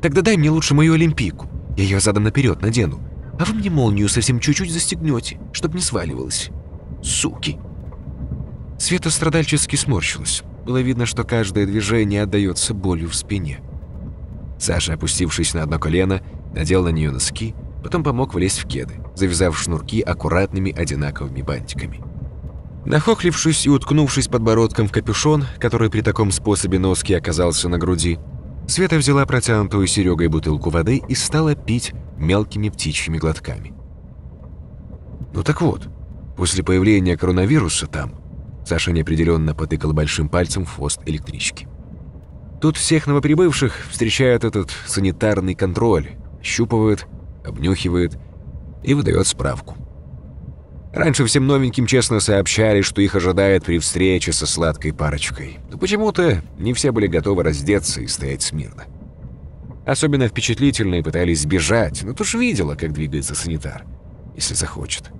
Тогда дай мне лучше мою олимпийку. Я ее задом наперед надену. А вы мне молнию совсем чуть-чуть застегнете, чтоб не сваливалась. Суки!» Света страдальчески сморщилась. Было видно, что каждое движение отдается болью в спине. Саша, опустившись на одно колено, надел на нее носки, потом помог влезть в кеды, завязав шнурки аккуратными одинаковыми бантиками. Нахохлившись и уткнувшись подбородком в капюшон, который при таком способе носки оказался на груди, Света взяла протянутую Серегой бутылку воды и стала пить мелкими птичьими глотками. Ну так вот, после появления коронавируса там, Саша неопределенно потыкал большим пальцем в хвост электрички. Тут всех новоприбывших встречает этот санитарный контроль, щупывают, обнюхивает и выдает справку. Раньше всем новеньким честно сообщали, что их ожидает при встрече со сладкой парочкой. Но почему-то не все были готовы раздеться и стоять смирно. Особенно впечатлительные пытались сбежать, но ты ж видела, как двигается санитар, если захочет.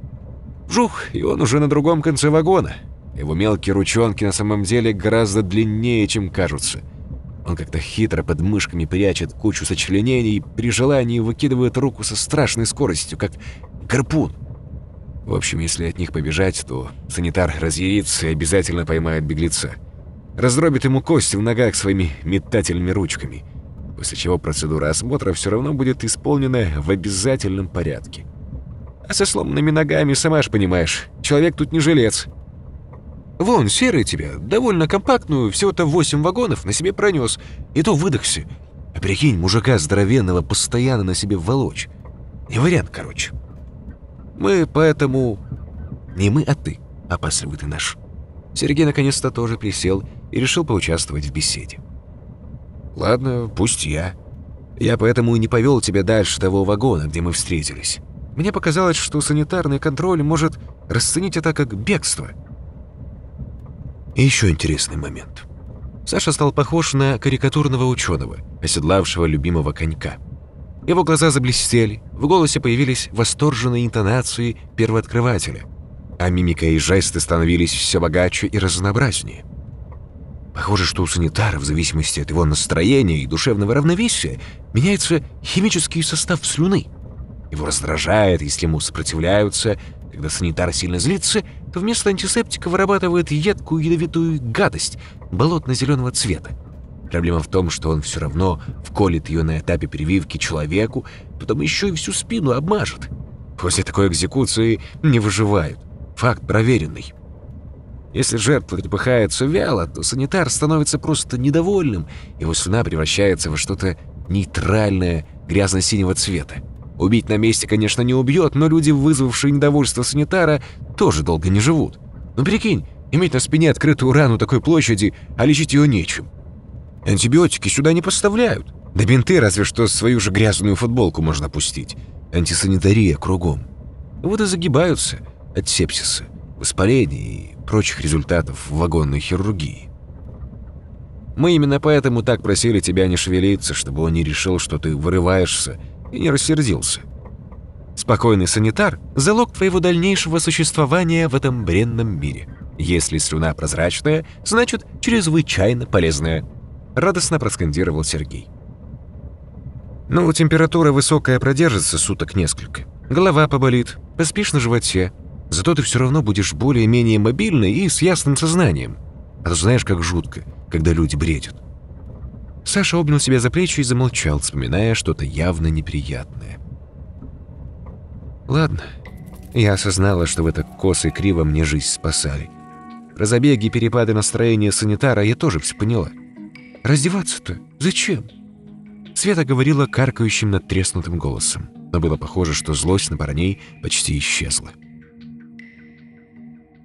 Вжух, и он уже на другом конце вагона. Его мелкие ручонки на самом деле гораздо длиннее, чем кажутся – он как-то хитро под мышками прячет кучу сочленений и при желании выкидывает руку со страшной скоростью, как гарпун. В общем, если от них побежать, то санитар разъярится и обязательно поймает беглеца. Раздробит ему кости в ногах своими метательными ручками. После чего процедура осмотра все равно будет исполнена в обязательном порядке. А со сломанными ногами, сама ж понимаешь, человек тут не жилец. Вон, серый тебя, довольно компактную, всего-то восемь вагонов на себе пронес. И то выдохся. А прикинь, мужика здоровенного постоянно на себе волочь. Не вариант, короче. Мы поэтому... Не мы, а ты, опасливый ты наш. Сергей наконец-то тоже присел и решил поучаствовать в беседе. Ладно, пусть я. Я поэтому и не повел тебя дальше того вагона, где мы встретились. Мне показалось, что санитарный контроль может расценить это как бегство. И еще интересный момент. Саша стал похож на карикатурного ученого, оседлавшего любимого конька. Его глаза заблестели, в голосе появились восторженные интонации первооткрывателя, а мимика и жесты становились все богаче и разнообразнее. Похоже, что у санитара, в зависимости от его настроения и душевного равновесия, меняется химический состав слюны. Его раздражает, если ему сопротивляются. Когда санитар сильно злится, то вместо антисептика вырабатывает едкую ядовитую гадость болотно-зеленого цвета. Проблема в том, что он все равно вколет ее на этапе прививки человеку, потом еще и всю спину обмажет. После такой экзекуции не выживают. Факт проверенный. Если жертва трепыхается вяло, то санитар становится просто недовольным, его слюна превращается во что-то нейтральное, грязно-синего цвета. Убить на месте, конечно, не убьет, но люди, вызвавшие недовольство санитара, тоже долго не живут. Ну прикинь, иметь на спине открытую рану такой площади, а лечить ее нечем. Антибиотики сюда не поставляют. Да бинты разве что свою же грязную футболку можно пустить. Антисанитария кругом. Вот и загибаются от сепсиса, воспаления и прочих результатов вагонной хирургии. Мы именно поэтому так просили тебя не шевелиться, чтобы он не решил, что ты вырываешься и не рассердился. Спокойный санитар – залог твоего дальнейшего существования в этом бренном мире. Если слюна прозрачная, значит, чрезвычайно полезная. Радостно проскандировал Сергей. Ну, температура высокая продержится суток несколько. Голова поболит, поспишь на животе. Зато ты все равно будешь более-менее мобильной и с ясным сознанием. А то знаешь, как жутко, когда люди бредят. Саша обнял себя за плечи и замолчал, вспоминая что-то явно неприятное. Ладно, я осознала, что в это косо и криво мне жизнь спасали. Про забеги и перепады настроения санитара я тоже все поняла. Раздеваться-то зачем? Света говорила каркающим надтреснутым голосом, но было похоже, что злость на парней почти исчезла.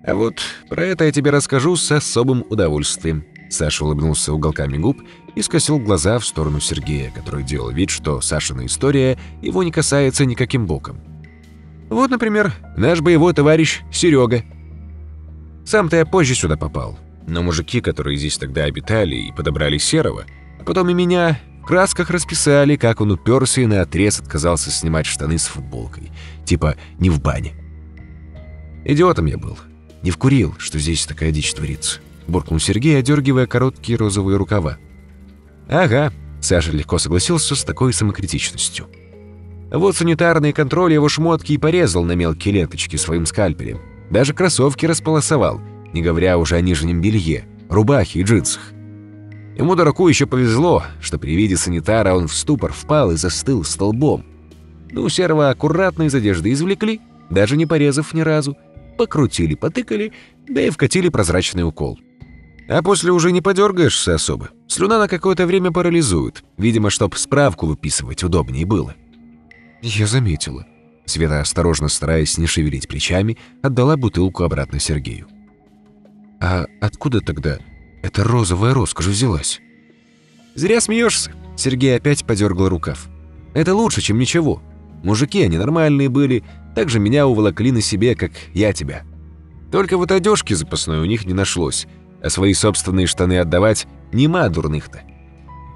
«А вот про это я тебе расскажу с особым удовольствием», Саша улыбнулся уголками губ и скосил глаза в сторону Сергея, который делал вид, что Сашина история его не касается никаким боком. «Вот, например, наш боевой товарищ Серега. Сам-то я позже сюда попал, но мужики, которые здесь тогда обитали и подобрали Серого, а потом и меня в красках расписали, как он уперся и наотрез отказался снимать штаны с футболкой. Типа не в бане. Идиотом я был. Не вкурил, что здесь такая дичь творится. Буркнул Сергей, одергивая короткие розовые рукава. «Ага», — Саша легко согласился с такой самокритичностью. Вот санитарный контроль его шмотки и порезал на мелкие ленточки своим скальпелем. Даже кроссовки располосовал, не говоря уже о нижнем белье, рубахе и джинсах. Ему дураку еще повезло, что при виде санитара он в ступор впал и застыл столбом. Ну, серого аккуратно из одежды извлекли, даже не порезав ни разу, покрутили, потыкали, да и вкатили прозрачный укол. А после уже не подергаешься особо. Слюна на какое-то время парализует. Видимо, чтоб справку выписывать удобнее было. Я заметила. Света, осторожно стараясь не шевелить плечами, отдала бутылку обратно Сергею. «А откуда тогда эта розовая роскошь взялась?» «Зря смеешься», — Сергей опять подергал рукав. «Это лучше, чем ничего. Мужики они нормальные были, так же меня уволокли на себе, как я тебя. Только вот одежки запасной у них не нашлось, а свои собственные штаны отдавать нема дурных-то.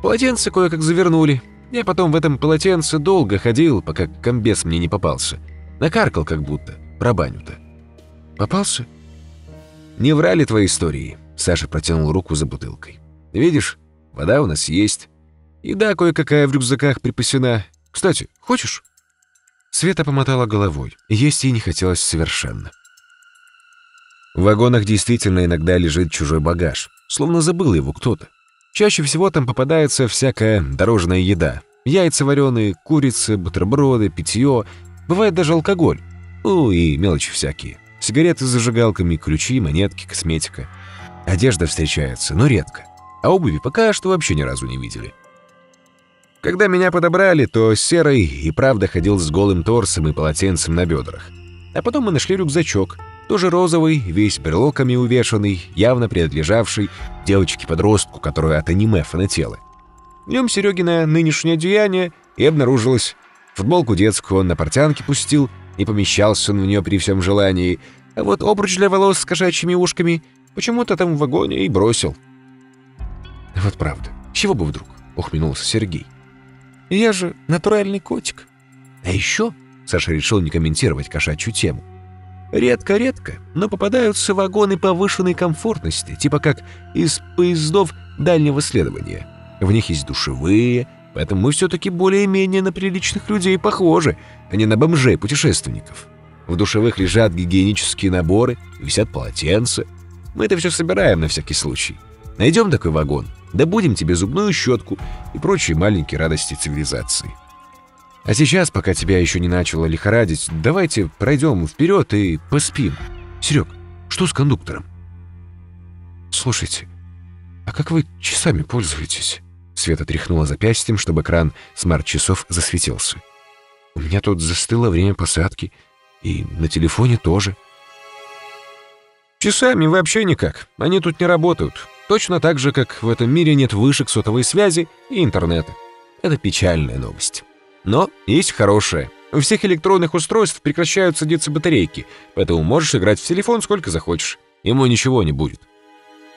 Полотенце кое-как завернули. Я потом в этом полотенце долго ходил, пока комбес мне не попался. Накаркал как будто, про баню-то. Попался? Не врали твои истории. Саша протянул руку за бутылкой. Видишь, вода у нас есть. Еда кое-какая в рюкзаках припасена. Кстати, хочешь? Света помотала головой. Есть ей не хотелось совершенно. В вагонах действительно иногда лежит чужой багаж, словно забыл его кто-то. Чаще всего там попадается всякая дорожная еда. Яйца вареные, курицы, бутерброды, питье. Бывает даже алкоголь. Ну и мелочи всякие. Сигареты с зажигалками, ключи, монетки, косметика. Одежда встречается, но редко. А обуви пока что вообще ни разу не видели. Когда меня подобрали, то Серый и правда ходил с голым торсом и полотенцем на бедрах. А потом мы нашли рюкзачок — тоже розовый, весь брелоками увешанный, явно принадлежавший девочке-подростку, которая от аниме фанатела. Днем Серегина нынешнее одеяние и обнаружилось. Футболку детскую он на портянке пустил, не помещался он в нее при всем желании, а вот обруч для волос с кошачьими ушками почему-то там в вагоне и бросил. «Вот правда, чего бы вдруг?» — ухмыльнулся Сергей. «Я же натуральный котик». «А еще...» — Саша решил не комментировать кошачью тему. «Редко-редко, но попадаются вагоны повышенной комфортности, типа как из поездов дальнего следования. В них есть душевые, поэтому мы все-таки более-менее на приличных людей похожи, а не на бомжей-путешественников. В душевых лежат гигиенические наборы, висят полотенца. Мы это все собираем на всякий случай. Найдем такой вагон, добудем тебе зубную щетку и прочие маленькие радости цивилизации. А сейчас, пока тебя еще не начало лихорадить, давайте пройдем вперед и поспим. Серег, что с кондуктором? Слушайте, а как вы часами пользуетесь? Света тряхнула запястьем, чтобы экран смарт-часов засветился. У меня тут застыло время посадки, и на телефоне тоже. Часами вообще никак. Они тут не работают. Точно так же, как в этом мире нет вышек сотовой связи и интернета. Это печальная новость. Но есть хорошая. У всех электронных устройств прекращают садиться батарейки, поэтому можешь играть в телефон сколько захочешь. Ему ничего не будет.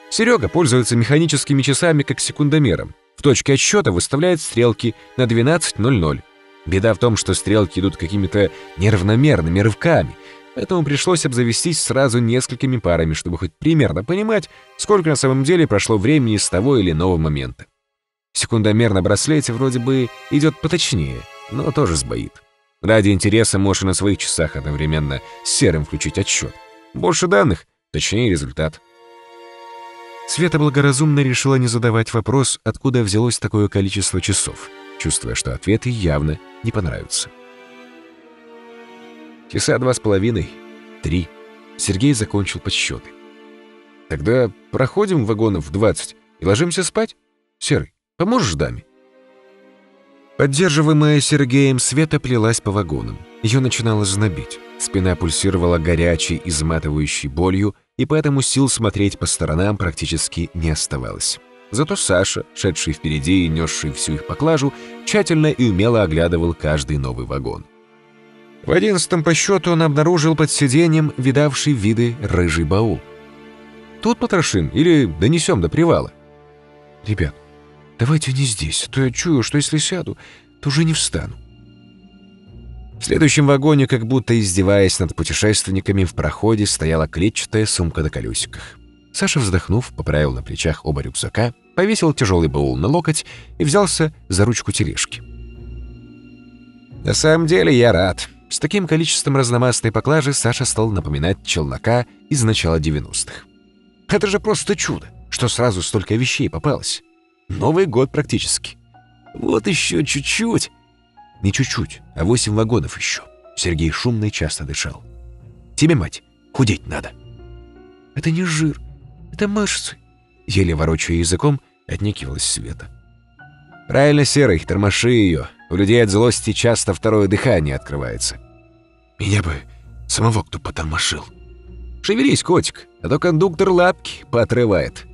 Серега пользуется механическими часами как секундомером. В точке отсчета выставляет стрелки на 12.00. Беда в том, что стрелки идут какими-то неравномерными рывками, поэтому пришлось обзавестись сразу несколькими парами, чтобы хоть примерно понимать, сколько на самом деле прошло времени с того или иного момента. Секундомер на браслете вроде бы идет поточнее — но тоже сбоит. Ради интереса можешь на своих часах одновременно с серым включить отсчет. Больше данных, точнее результат. Света благоразумно решила не задавать вопрос, откуда взялось такое количество часов, чувствуя, что ответы явно не понравятся. Часа два с половиной, три. Сергей закончил подсчеты. Тогда проходим вагонов 20 и ложимся спать? Серый, поможешь даме? Поддерживаемая Сергеем, Света плелась по вагонам. Ее начинало знобить. Спина пульсировала горячей, изматывающей болью, и поэтому сил смотреть по сторонам практически не оставалось. Зато Саша, шедший впереди и несший всю их поклажу, тщательно и умело оглядывал каждый новый вагон. В одиннадцатом по счету он обнаружил под сиденьем видавший виды рыжий баул. «Тут потрошим или донесем до привала?» «Ребят, Давайте не здесь, а то я чую, что если сяду, то уже не встану. В следующем вагоне, как будто издеваясь над путешественниками, в проходе стояла клетчатая сумка на колесиках. Саша, вздохнув, поправил на плечах оба рюкзака, повесил тяжелый баул на локоть и взялся за ручку тележки. На самом деле я рад. С таким количеством разномастной поклажи Саша стал напоминать челнока из начала 90-х. Это же просто чудо, что сразу столько вещей попалось. Новый год практически. Вот еще чуть-чуть. Не чуть-чуть, а восемь вагонов еще. Сергей шумно и часто дышал. Тебе, мать, худеть надо. Это не жир, это мышцы. Еле ворочая языком, отнекивалась Света. Правильно, Серый, тормоши ее. У людей от злости часто второе дыхание открывается. Меня бы самого кто потормошил. Шевелись, котик, а то кондуктор лапки поотрывает.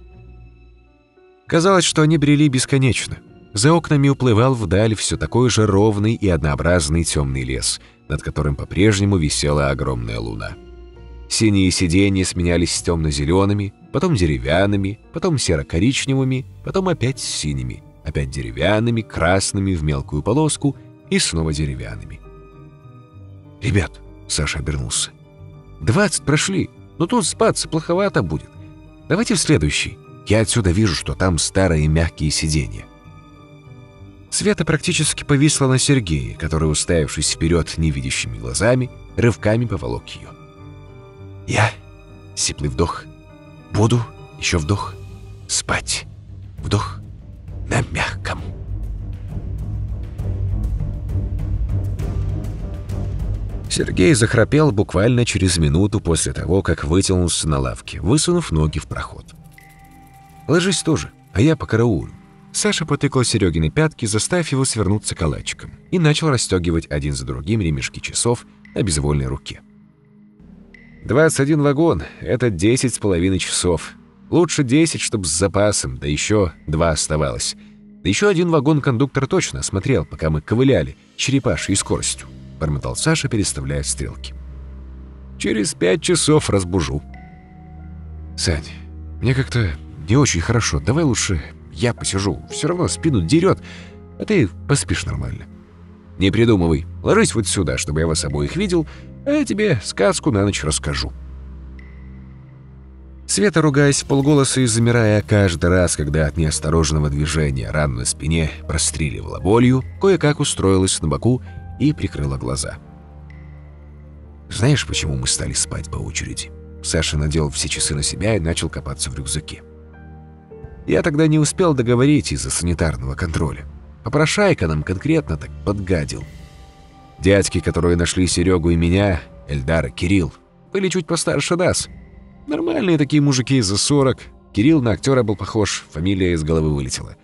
Казалось, что они брели бесконечно. За окнами уплывал вдаль все такой же ровный и однообразный темный лес, над которым по-прежнему висела огромная луна. Синие сиденья сменялись темно-зелеными, потом деревянными, потом серо-коричневыми, потом опять синими, опять деревянными, красными в мелкую полоску и снова деревянными. «Ребят», — Саша обернулся, — «двадцать прошли, но тут спаться плоховато будет. Давайте в следующий». Я отсюда вижу, что там старые мягкие сиденья. Света практически повисла на Сергее, который, уставившись вперед невидящими глазами, рывками поволок ее. «Я...» — сиплый вдох. «Буду...» — еще вдох. «Спать...» — вдох. «На мягком...» Сергей захрапел буквально через минуту после того, как вытянулся на лавке, высунув ноги в проход. Ложись тоже, а я по караулю. Саша потыкал Серегины пятки, заставив его свернуться калачиком, и начал расстегивать один за другим ремешки часов на безвольной руке. 21 вагон — это 10 с половиной часов. Лучше 10, чтобы с запасом, да еще два оставалось. Да еще один вагон-кондуктор точно осмотрел, пока мы ковыляли, черепашьей скоростью, бормотал Саша, переставляя стрелки. Через пять часов разбужу. Сань, мне как-то не очень хорошо. Давай лучше я посижу. Все равно спину дерет, а ты поспишь нормально. Не придумывай. Ложись вот сюда, чтобы я вас обоих видел, а я тебе сказку на ночь расскажу. Света, ругаясь в полголоса и замирая каждый раз, когда от неосторожного движения рану на спине простреливала болью, кое-как устроилась на боку и прикрыла глаза. «Знаешь, почему мы стали спать по очереди?» Саша надел все часы на себя и начал копаться в рюкзаке. Я тогда не успел договорить из-за санитарного контроля. Попрошайка нам конкретно так подгадил. Дядьки, которые нашли Серегу и меня, Эльдар и Кирилл, были чуть постарше нас — Нормальные такие мужики за 40. Кирилл на актера был похож, фамилия из головы вылетела.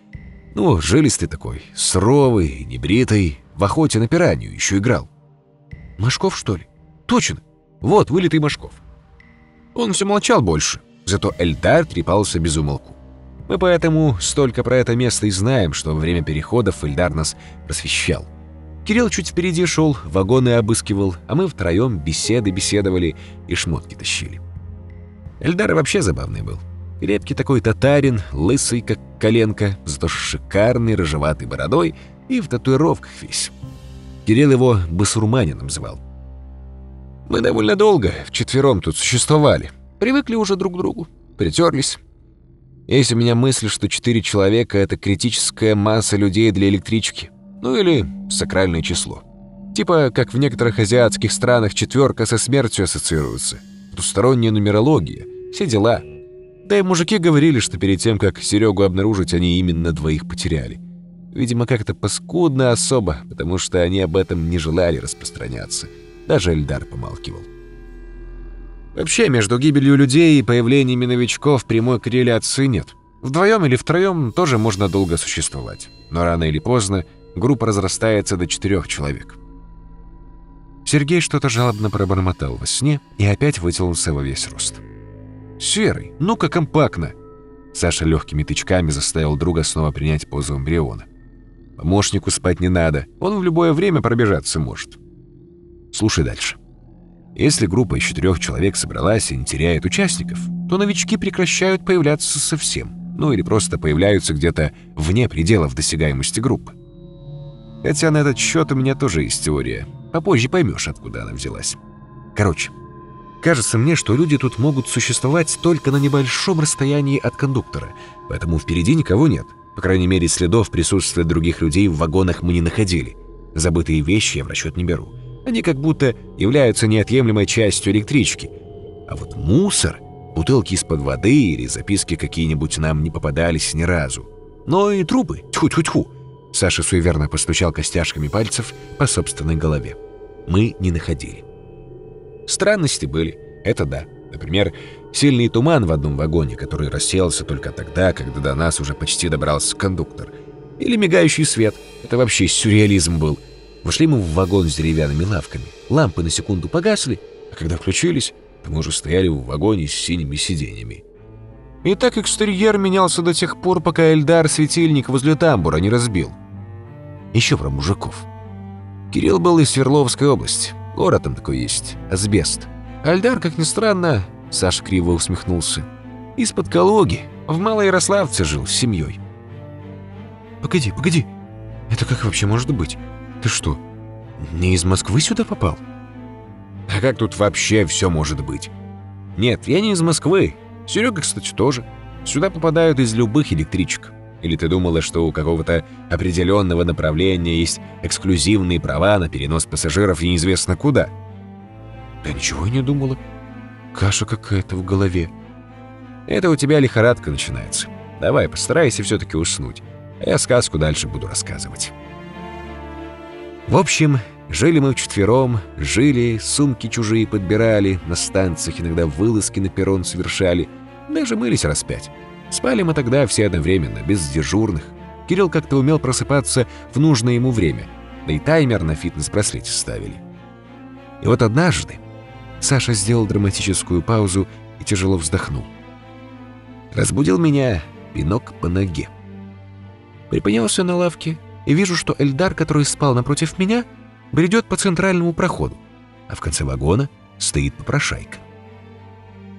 Ну, жилистый такой, суровый, небритый, в охоте на пиранью еще играл. Машков, что ли? Точно. Вот, вылитый Машков. Он все молчал больше, зато Эльдар трепался без умолку. Мы поэтому столько про это место и знаем, что во время переходов Эльдар нас просвещал. Кирилл чуть впереди шел, вагоны обыскивал, а мы втроем беседы беседовали и шмотки тащили. Эльдар вообще забавный был. Крепкий такой татарин, лысый, как коленка, зато шикарный, рыжеватой бородой и в татуировках весь. Кирилл его басурманином звал. Мы довольно долго вчетвером тут существовали. Привыкли уже друг к другу, притерлись. Есть у меня мысль, что четыре человека — это критическая масса людей для электрички. Ну или сакральное число. Типа, как в некоторых азиатских странах четверка со смертью ассоциируется — потусторонняя нумерология, все дела. Да и мужики говорили, что перед тем, как Серегу обнаружить, они именно двоих потеряли. Видимо, как-то паскудно особо, потому что они об этом не желали распространяться. Даже Эльдар помалкивал. Вообще, между гибелью людей и появлениями новичков прямой корреляции нет. Вдвоем или втроем тоже можно долго существовать. Но рано или поздно группа разрастается до четырех человек. Сергей что-то жалобно пробормотал во сне и опять вытянулся во весь рост. «Серый, ну-ка компактно!» Саша легкими тычками заставил друга снова принять позу эмбриона. «Помощнику спать не надо, он в любое время пробежаться может». Слушай дальше. Если группа из четырех человек собралась и не теряет участников, то новички прекращают появляться совсем, ну или просто появляются где-то вне пределов досягаемости группы. Хотя на этот счет у меня тоже есть теория, Попозже поймешь, откуда она взялась. Короче, кажется мне, что люди тут могут существовать только на небольшом расстоянии от кондуктора, поэтому впереди никого нет. По крайней мере, следов присутствия других людей в вагонах мы не находили. Забытые вещи я в расчет не беру. Они как будто являются неотъемлемой частью электрички. А вот мусор, бутылки из-под воды или записки какие-нибудь нам не попадались ни разу. Но и трубы, тьфу-тьфу-тьфу, Саша суеверно постучал костяшками пальцев по собственной голове. Мы не находили. Странности были, это да. Например, сильный туман в одном вагоне, который рассеялся только тогда, когда до нас уже почти добрался кондуктор. Или мигающий свет. Это вообще сюрреализм был. Вошли мы в вагон с деревянными лавками. Лампы на секунду погасли, а когда включились, то мы уже стояли в вагоне с синими сиденьями. И так экстерьер менялся до тех пор, пока Эльдар светильник возле тамбура не разбил. Еще про мужиков. Кирилл был из Свердловской области. Город там такой есть. Асбест. Альдар, как ни странно, Саша криво усмехнулся. Из-под Калуги. В Малоярославце жил с семьей. Погоди, погоди. Это как вообще может быть? Ты что, не из Москвы сюда попал? А как тут вообще все может быть? Нет, я не из Москвы. Серега, кстати, тоже. Сюда попадают из любых электричек. Или ты думала, что у какого-то определенного направления есть эксклюзивные права на перенос пассажиров и неизвестно куда? Да ничего я не думала. Каша какая-то в голове. Это у тебя лихорадка начинается. Давай, постарайся все-таки уснуть. А я сказку дальше буду рассказывать. В общем, жили мы вчетвером, жили, сумки чужие подбирали, на станциях иногда вылазки на перрон совершали, даже мылись раз пять. Спали мы тогда все одновременно, без дежурных. Кирилл как-то умел просыпаться в нужное ему время, да и таймер на фитнес-браслете ставили. И вот однажды Саша сделал драматическую паузу и тяжело вздохнул. Разбудил меня пинок по ноге. Приподнялся на лавке и вижу, что Эльдар, который спал напротив меня, бредет по центральному проходу, а в конце вагона стоит попрошайка.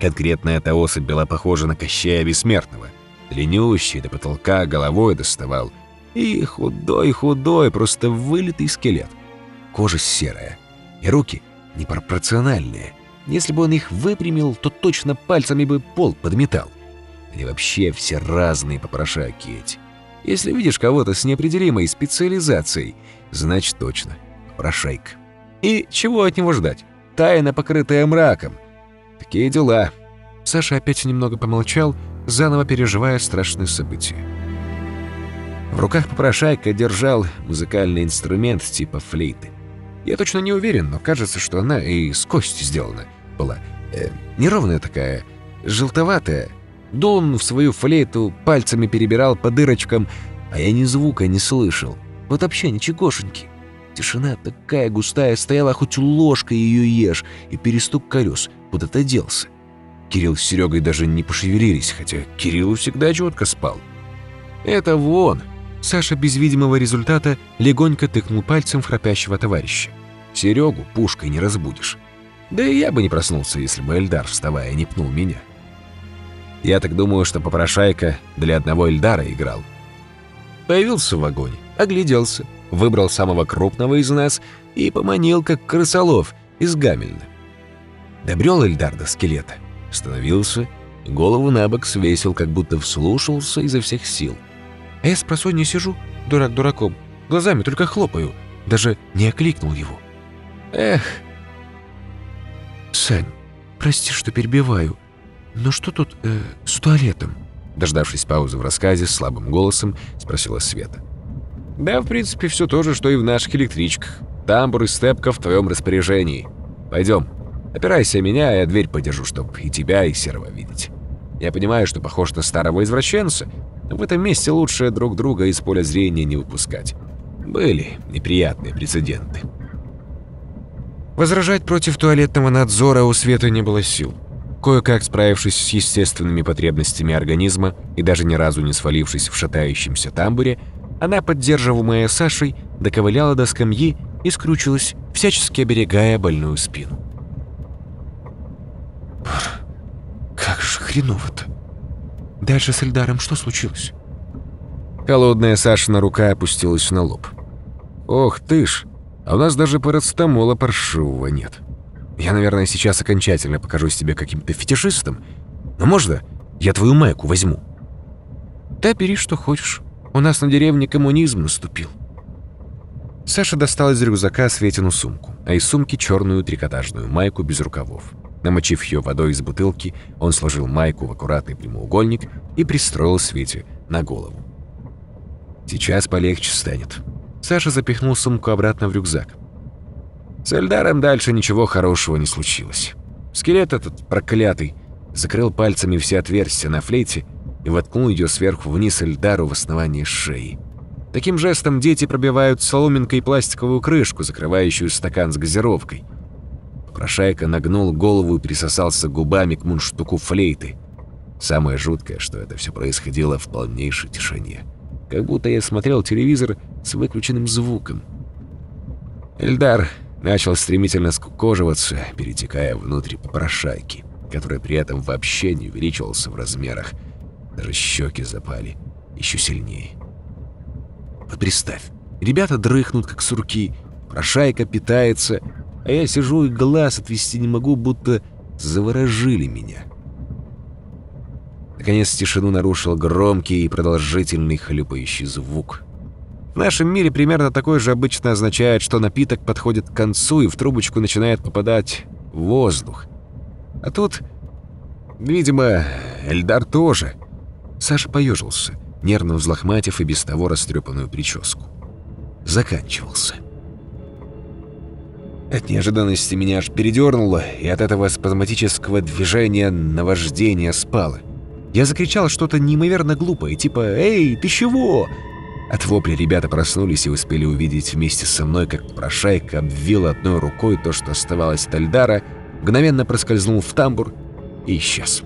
Конкретно эта особь была похожа на Кощея Бессмертного. Длиннющий до потолка головой доставал. И худой-худой, просто вылитый скелет. Кожа серая. И руки непропорциональные. Если бы он их выпрямил, то точно пальцами бы пол подметал. Они вообще все разные попрошайки эти. Если видишь кого-то с неопределимой специализацией, значит точно попрошайка. И чего от него ждать? Тайна, покрытая мраком. Такие дела. Саша опять немного помолчал, заново переживая страшные события. В руках попрошайка держал музыкальный инструмент типа флейты. Я точно не уверен, но кажется, что она и с кости сделана была. Э, неровная такая, желтоватая. Дон в свою флейту пальцами перебирал по дырочкам, а я ни звука не слышал. Вот вообще ничегошеньки. Тишина такая густая стояла, хоть ложкой ее ешь, и перестук колес куда-то делся. Кирилл с Серегой даже не пошевелились, хотя Кирилл всегда четко спал. «Это вон!» Саша без видимого результата легонько тыкнул пальцем в храпящего товарища. Серегу пушкой не разбудишь. Да и я бы не проснулся, если бы Эльдар, вставая, не пнул меня. Я так думаю, что попрошайка для одного Эльдара играл. Появился в вагоне, огляделся, выбрал самого крупного из нас и поманил, как крысолов, из Гамельна. Добрел Эльдар до скелета, Становился, голову на бок свесил, как будто вслушался изо всех сил. А я с просонья сижу, дурак дураком, глазами только хлопаю, даже не окликнул его. Эх! Сань, прости, что перебиваю, но что тут э, с туалетом? Дождавшись паузы в рассказе, слабым голосом спросила Света. «Да, в принципе, все то же, что и в наших электричках. Тамбур и степка в твоем распоряжении. Пойдем, Опирайся меня, а я дверь подержу, чтобы и тебя, и Серого видеть. Я понимаю, что похож на старого извращенца, но в этом месте лучше друг друга из поля зрения не выпускать. Были неприятные прецеденты. Возражать против туалетного надзора у Светы не было сил. Кое-как справившись с естественными потребностями организма и даже ни разу не свалившись в шатающемся тамбуре, она, поддерживаемая Сашей, доковыляла до скамьи и скручилась, всячески оберегая больную спину. Как же хреново-то. Дальше с Эльдаром что случилось? Холодная Сашина рука опустилась на лоб. Ох ты ж, а у нас даже парацетамола паршивого нет. Я, наверное, сейчас окончательно покажусь тебе каким-то фетишистом. Но можно я твою майку возьму? Да бери, что хочешь. У нас на деревне коммунизм наступил. Саша достал из рюкзака Светину сумку, а из сумки черную трикотажную майку без рукавов. Намочив ее водой из бутылки, он сложил майку в аккуратный прямоугольник и пристроил Свете на голову. «Сейчас полегче станет». Саша запихнул сумку обратно в рюкзак. С Эльдаром дальше ничего хорошего не случилось. Скелет этот проклятый закрыл пальцами все отверстия на флейте и воткнул ее сверху вниз Эльдару в основание шеи. Таким жестом дети пробивают соломинкой пластиковую крышку, закрывающую стакан с газировкой – Прошайка нагнул голову и присосался губами к мундштуку флейты. Самое жуткое, что это все происходило в полнейшей тишине. Как будто я смотрел телевизор с выключенным звуком. Эльдар начал стремительно скукоживаться, перетекая внутрь попрошайки, который при этом вообще не увеличивался в размерах. Даже щеки запали еще сильнее. Вот представь, ребята дрыхнут, как сурки, прошайка питается, а я сижу и глаз отвести не могу, будто заворожили меня. Наконец тишину нарушил громкий и продолжительный хлюпающий звук. В нашем мире примерно такой же обычно означает, что напиток подходит к концу и в трубочку начинает попадать воздух. А тут, видимо, Эльдар тоже. Саша поежился, нервно взлохматив и без того растрепанную прическу. Заканчивался. От неожиданности меня аж передернуло, и от этого спазматического движения наваждение спало. Я закричал что-то неимоверно глупое, типа «Эй, ты чего?». От вопля ребята проснулись и успели увидеть вместе со мной, как прошайка обвил одной рукой то, что оставалось от Альдара, мгновенно проскользнул в тамбур и исчез.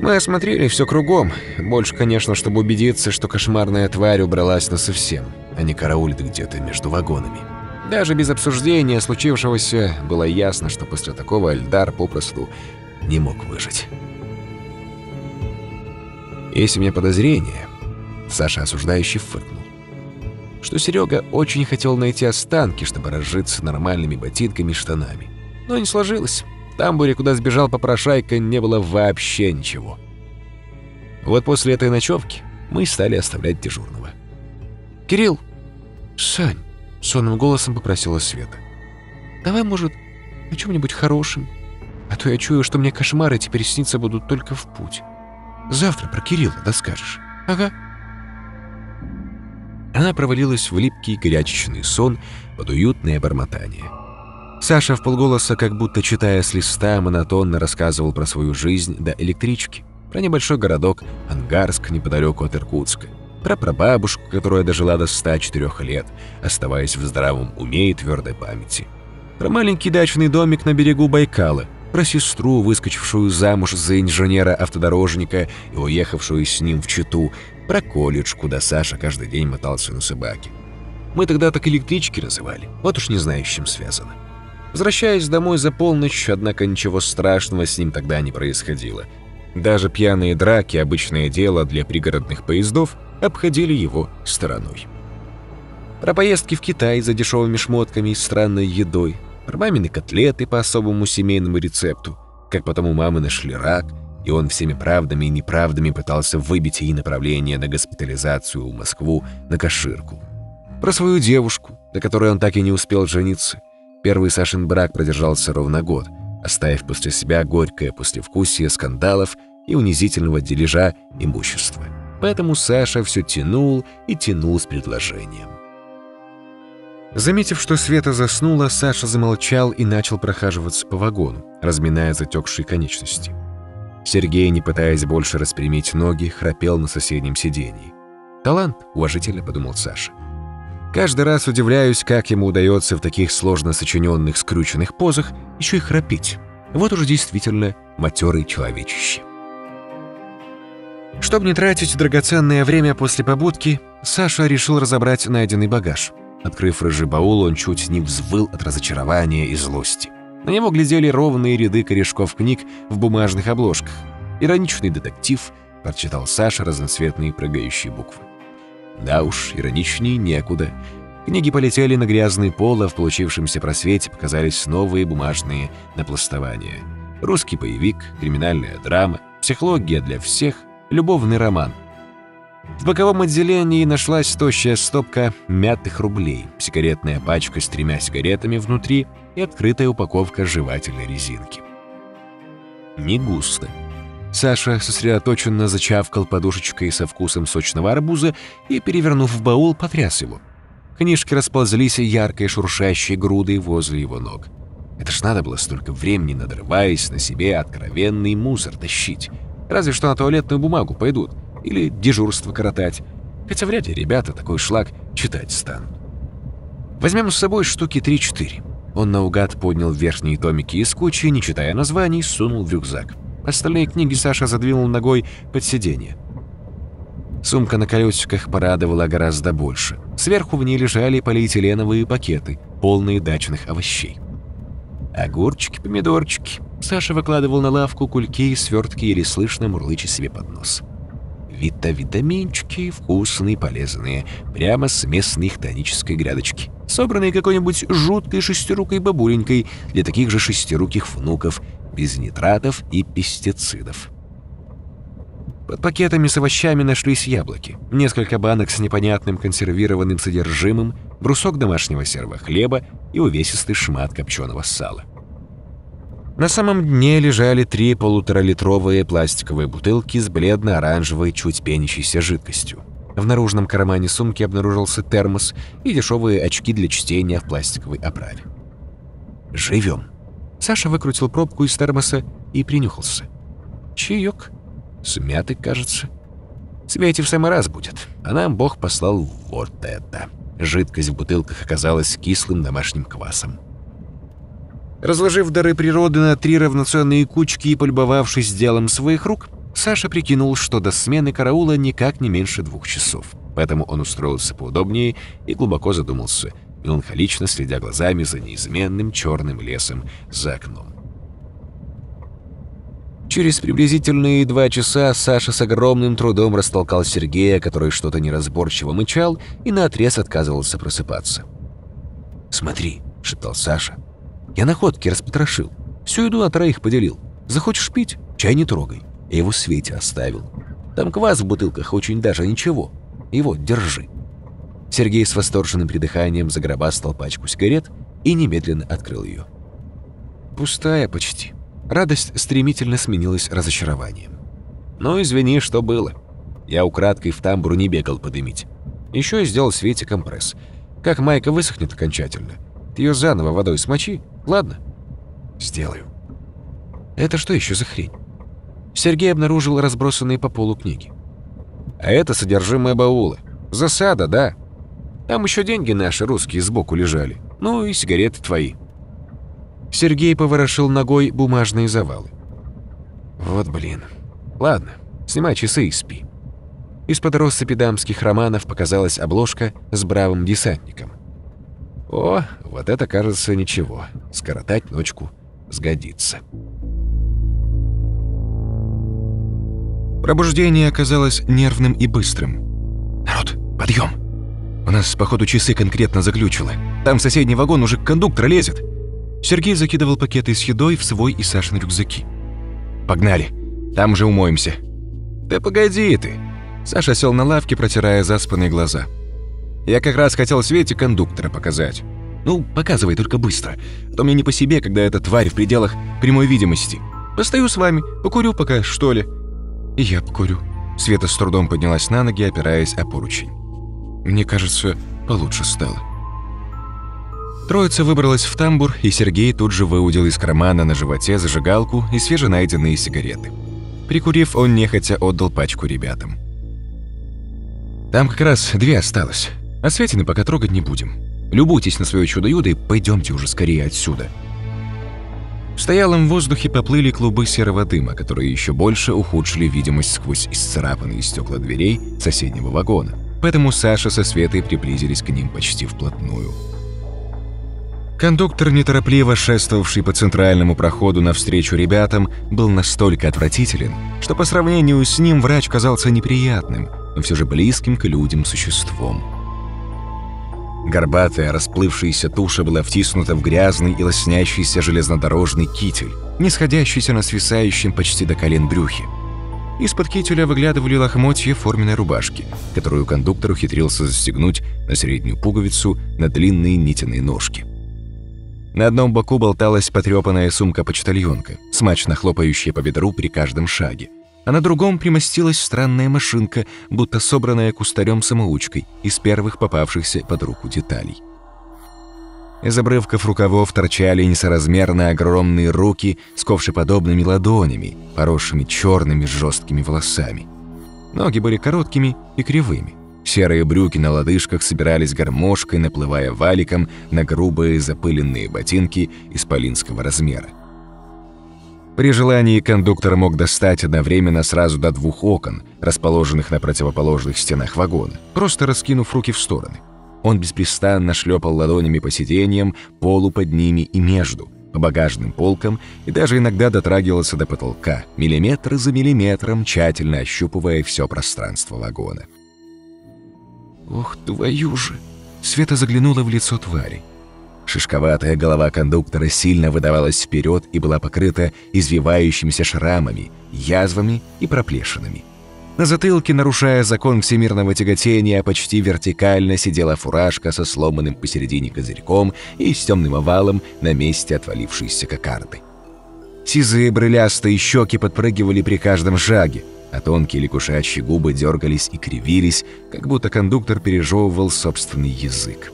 Мы осмотрели все кругом. Больше, конечно, чтобы убедиться, что кошмарная тварь убралась насовсем, а не караулит где-то между вагонами. Даже без обсуждения случившегося было ясно, что после такого Эльдар попросту не мог выжить. Есть у меня подозрение, Саша осуждающий фыркнул, что Серега очень хотел найти останки, чтобы разжиться нормальными ботинками и штанами. Но не сложилось. В тамбуре, куда сбежал попрошайка, не было вообще ничего. Вот после этой ночевки мы стали оставлять дежурного. «Кирилл!» «Сань!» — сонным голосом попросила Света. «Давай, может, о чем-нибудь хорошем? А то я чую, что мне кошмары теперь сниться будут только в путь. Завтра про Кирилла доскажешь». «Ага». Она провалилась в липкий горячечный сон под уютное бормотание. Саша в полголоса, как будто читая с листа, монотонно рассказывал про свою жизнь до электрички, про небольшой городок Ангарск неподалеку от Иркутска, про прабабушку, которая дожила до 104 лет, оставаясь в здравом уме и твердой памяти, про маленький дачный домик на берегу Байкала, про сестру, выскочившую замуж за инженера-автодорожника и уехавшую с ним в Читу, про колледж, куда Саша каждый день мотался на собаке. Мы тогда так электрички называли, вот уж не знаю, с чем связано. Возвращаясь домой за полночь, однако ничего страшного с ним тогда не происходило. Даже пьяные драки, обычное дело для пригородных поездов, обходили его стороной. Про поездки в Китай за дешевыми шмотками и странной едой, про мамины котлеты по особому семейному рецепту, как потом у мамы нашли рак, и он всеми правдами и неправдами пытался выбить ей направление на госпитализацию в Москву на Каширку. Про свою девушку, на которой он так и не успел жениться – Первый Сашин брак продержался ровно год, оставив после себя горькое послевкусие скандалов и унизительного дележа имущества. Поэтому Саша все тянул и тянул с предложением. Заметив, что Света заснула, Саша замолчал и начал прохаживаться по вагону, разминая затекшие конечности. Сергей, не пытаясь больше распрямить ноги, храпел на соседнем сиденье. «Талант», — уважительно подумал Саша. Каждый раз удивляюсь, как ему удается в таких сложно сочиненных скрученных позах еще и храпеть. Вот уже действительно матерый человечище. Чтобы не тратить драгоценное время после побудки, Саша решил разобрать найденный багаж. Открыв рыжий баул, он чуть не взвыл от разочарования и злости. На него глядели ровные ряды корешков книг в бумажных обложках. «Ироничный детектив», — прочитал Саша разноцветные прыгающие буквы. Да уж, ироничнее некуда. Книги полетели на грязный пол, а в получившемся просвете показались новые бумажные напластования. Русский боевик, криминальная драма, психология для всех, любовный роман. В боковом отделении нашлась тощая стопка мятых рублей, сигаретная пачка с тремя сигаретами внутри и открытая упаковка жевательной резинки. Не густо. Саша сосредоточенно зачавкал подушечкой со вкусом сочного арбуза и, перевернув в баул, потряс его. Книжки расползлись яркой шуршащей грудой возле его ног. Это ж надо было столько времени, надрываясь на себе откровенный мусор тащить. Разве что на туалетную бумагу пойдут. Или дежурство коротать. Хотя вряд ли ребята такой шлак читать станут. Возьмем с собой штуки 3-4. Он наугад поднял верхние томики из кучи, не читая названий, сунул в рюкзак. Остальные книги Саша задвинул ногой под сиденье. Сумка на колесиках порадовала гораздо больше. Сверху в ней лежали полиэтиленовые пакеты, полные дачных овощей. Огурчики, помидорчики. Саша выкладывал на лавку кульки и свертки, еле слышно мурлыча себе под нос. Витаминчики вкусные, полезные, прямо с местной тонической грядочки, собранные какой-нибудь жуткой шестирукой бабуленькой для таких же шестируких внуков, без нитратов и пестицидов. Под пакетами с овощами нашлись яблоки, несколько банок с непонятным консервированным содержимым, брусок домашнего серого хлеба и увесистый шмат копченого сала. На самом дне лежали три полуторалитровые пластиковые бутылки с бледно-оранжевой, чуть пенящейся жидкостью. В наружном кармане сумки обнаружился термос и дешевые очки для чтения в пластиковой оправе. «Живем!» Саша выкрутил пробку из термоса и принюхался. Чаек. С мятой, кажется. Свете в самый раз будет. А нам Бог послал вот это. Жидкость в бутылках оказалась кислым домашним квасом. Разложив дары природы на три равноценные кучки и полюбовавшись делом своих рук, Саша прикинул, что до смены караула никак не меньше двух часов. Поэтому он устроился поудобнее и глубоко задумался, меланхолично следя глазами за неизменным черным лесом за окном. Через приблизительные два часа Саша с огромным трудом растолкал Сергея, который что-то неразборчиво мычал и наотрез отказывался просыпаться. «Смотри», — шептал Саша, — «я находки распотрошил, всю еду на троих поделил. Захочешь пить? Чай не трогай. Я его свете оставил. Там квас в бутылках очень даже ничего. Вот, держи». Сергей с восторженным придыханием загробастал пачку сигарет и немедленно открыл ее. Пустая почти. Радость стремительно сменилась разочарованием. «Ну, извини, что было. Я украдкой в тамбуру не бегал подымить. Еще и сделал Свете компресс. Как майка высохнет окончательно, ты ее заново водой смочи, ладно?» «Сделаю». «Это что еще за хрень?» Сергей обнаружил разбросанные по полу книги. «А это содержимое баула. Засада, да. Там еще деньги наши русские сбоку лежали. Ну и сигареты твои. Сергей поворошил ногой бумажные завалы. «Вот блин. Ладно, снимай часы и спи». Из-под россыпи дамских романов показалась обложка с бравым десантником. «О, вот это, кажется, ничего. Скоротать ночку сгодится». Пробуждение оказалось нервным и быстрым. «Народ, подъем! У нас, походу, часы конкретно заглючило. Там в соседний вагон уже кондуктор лезет. Сергей закидывал пакеты с едой в свой и Сашин рюкзаки. «Погнали, там же умоемся». «Да погоди ты!» Саша сел на лавке, протирая заспанные глаза. «Я как раз хотел Свете кондуктора показать. Ну, показывай только быстро, а то мне не по себе, когда эта тварь в пределах прямой видимости. Постою с вами, покурю пока, что ли?» «И я покурю». Света с трудом поднялась на ноги, опираясь о поручень. «Мне кажется, получше стало». Троица выбралась в тамбур, и Сергей тут же выудил из кармана на животе зажигалку и свеженайденные сигареты. Прикурив, он нехотя отдал пачку ребятам. «Там как раз две осталось. А Светины пока трогать не будем. Любуйтесь на свое чудо-юдо и пойдемте уже скорее отсюда». В стоялом воздухе поплыли клубы серого дыма, которые еще больше ухудшили видимость сквозь исцарапанные стекла дверей соседнего вагона. Поэтому Саша со Светой приблизились к ним почти вплотную. Кондуктор, неторопливо шествовавший по центральному проходу навстречу ребятам, был настолько отвратителен, что по сравнению с ним врач казался неприятным, но все же близким к людям существом. Горбатая, расплывшаяся туша была втиснута в грязный и лоснящийся железнодорожный китель, не сходящийся на свисающем почти до колен брюхе. Из-под кителя выглядывали лохмотья форменной рубашки, которую кондуктор ухитрился застегнуть на среднюю пуговицу на длинные нитяные ножки. На одном боку болталась потрепанная сумка-почтальонка, смачно хлопающая по бедру при каждом шаге, а на другом примостилась странная машинка, будто собранная кустарем-самоучкой из первых попавшихся под руку деталей. Из обрывков рукавов торчали несоразмерно огромные руки с ковшеподобными ладонями, поросшими черными жесткими волосами. Ноги были короткими и кривыми. Серые брюки на лодыжках собирались гармошкой, наплывая валиком на грубые запыленные ботинки исполинского размера. При желании кондуктор мог достать одновременно сразу до двух окон, расположенных на противоположных стенах вагона, просто раскинув руки в стороны. Он беспрестанно шлепал ладонями по сиденьям, полу под ними и между, по багажным полкам и даже иногда дотрагивался до потолка, миллиметр за миллиметром, тщательно ощупывая все пространство вагона. «Ох, твою же!» Света заглянула в лицо твари. Шишковатая голова кондуктора сильно выдавалась вперед и была покрыта извивающимися шрамами, язвами и проплешинами. На затылке, нарушая закон всемирного тяготения, почти вертикально сидела фуражка со сломанным посередине козырьком и с темным овалом на месте отвалившейся кокарды. Сизые брылястые щеки подпрыгивали при каждом шаге, а тонкие лягушачьи губы дергались и кривились, как будто кондуктор пережевывал собственный язык.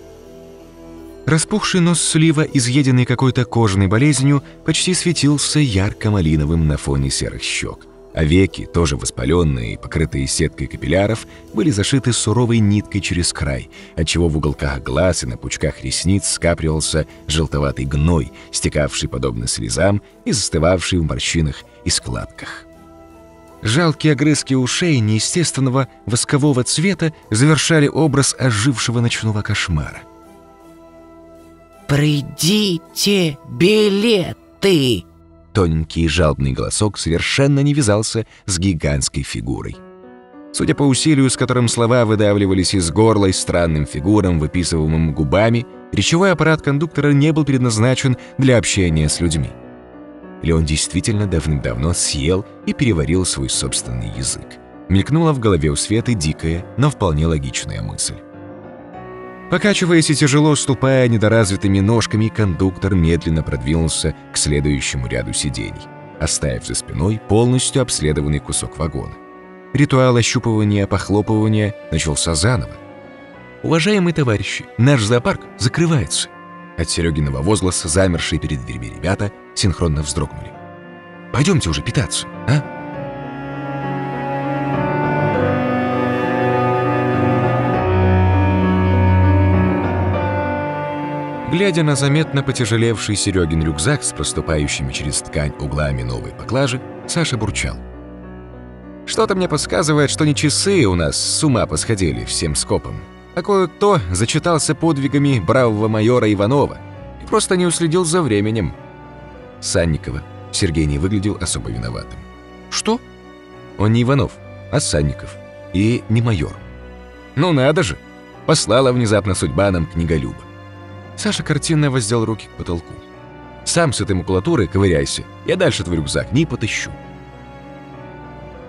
Распухший нос слива, изъеденный какой-то кожаной болезнью, почти светился ярко-малиновым на фоне серых щек, а веки, тоже воспаленные и покрытые сеткой капилляров, были зашиты суровой ниткой через край, отчего в уголках глаз и на пучках ресниц скапливался желтоватый гной, стекавший подобно слезам и застывавший в морщинах и складках. Жалкие огрызки ушей неестественного воскового цвета завершали образ ожившего ночного кошмара. «Придите билеты!» Тоненький и жалобный голосок совершенно не вязался с гигантской фигурой. Судя по усилию, с которым слова выдавливались из горла и странным фигурам, выписываемым губами, речевой аппарат кондуктора не был предназначен для общения с людьми. Или он действительно давным-давно съел и переварил свой собственный язык. Мелькнула в голове у Светы дикая, но вполне логичная мысль. Покачиваясь и тяжело ступая недоразвитыми ножками, кондуктор медленно продвинулся к следующему ряду сидений, оставив за спиной полностью обследованный кусок вагона. Ритуал ощупывания, похлопывания начался заново. «Уважаемые товарищи, наш зоопарк закрывается!» От Серегиного возгласа замершие перед дверьми ребята синхронно вздрогнули. «Пойдемте уже питаться, а?» Глядя на заметно потяжелевший Серегин рюкзак с проступающими через ткань углами новой поклажи, Саша бурчал. Что-то мне подсказывает, что не часы у нас с ума посходили всем скопом, а кое-кто зачитался подвигами бравого майора Иванова и просто не уследил за временем. Санникова. Сергей не выглядел особо виноватым. Что? Он не Иванов, а Санников. И не майор. Ну надо же! Послала внезапно судьба нам книголюба. Саша картинно воздел руки к потолку. «Сам с этой макулатурой ковыряйся, я дальше твой рюкзак не потащу».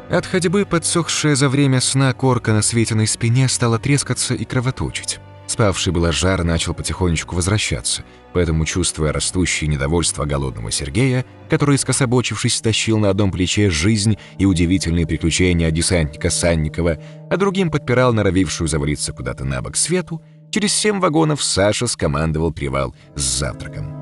От ходьбы подсохшая за время сна корка на Светиной спине стала трескаться и кровоточить. Спавший было жар начал потихонечку возвращаться, поэтому, чувствуя растущее недовольство голодного Сергея, который, скособочившись, тащил на одном плече жизнь и удивительные приключения десантника Санникова, а другим подпирал норовившую завалиться куда-то на бок Свету, через семь вагонов Саша скомандовал привал с завтраком.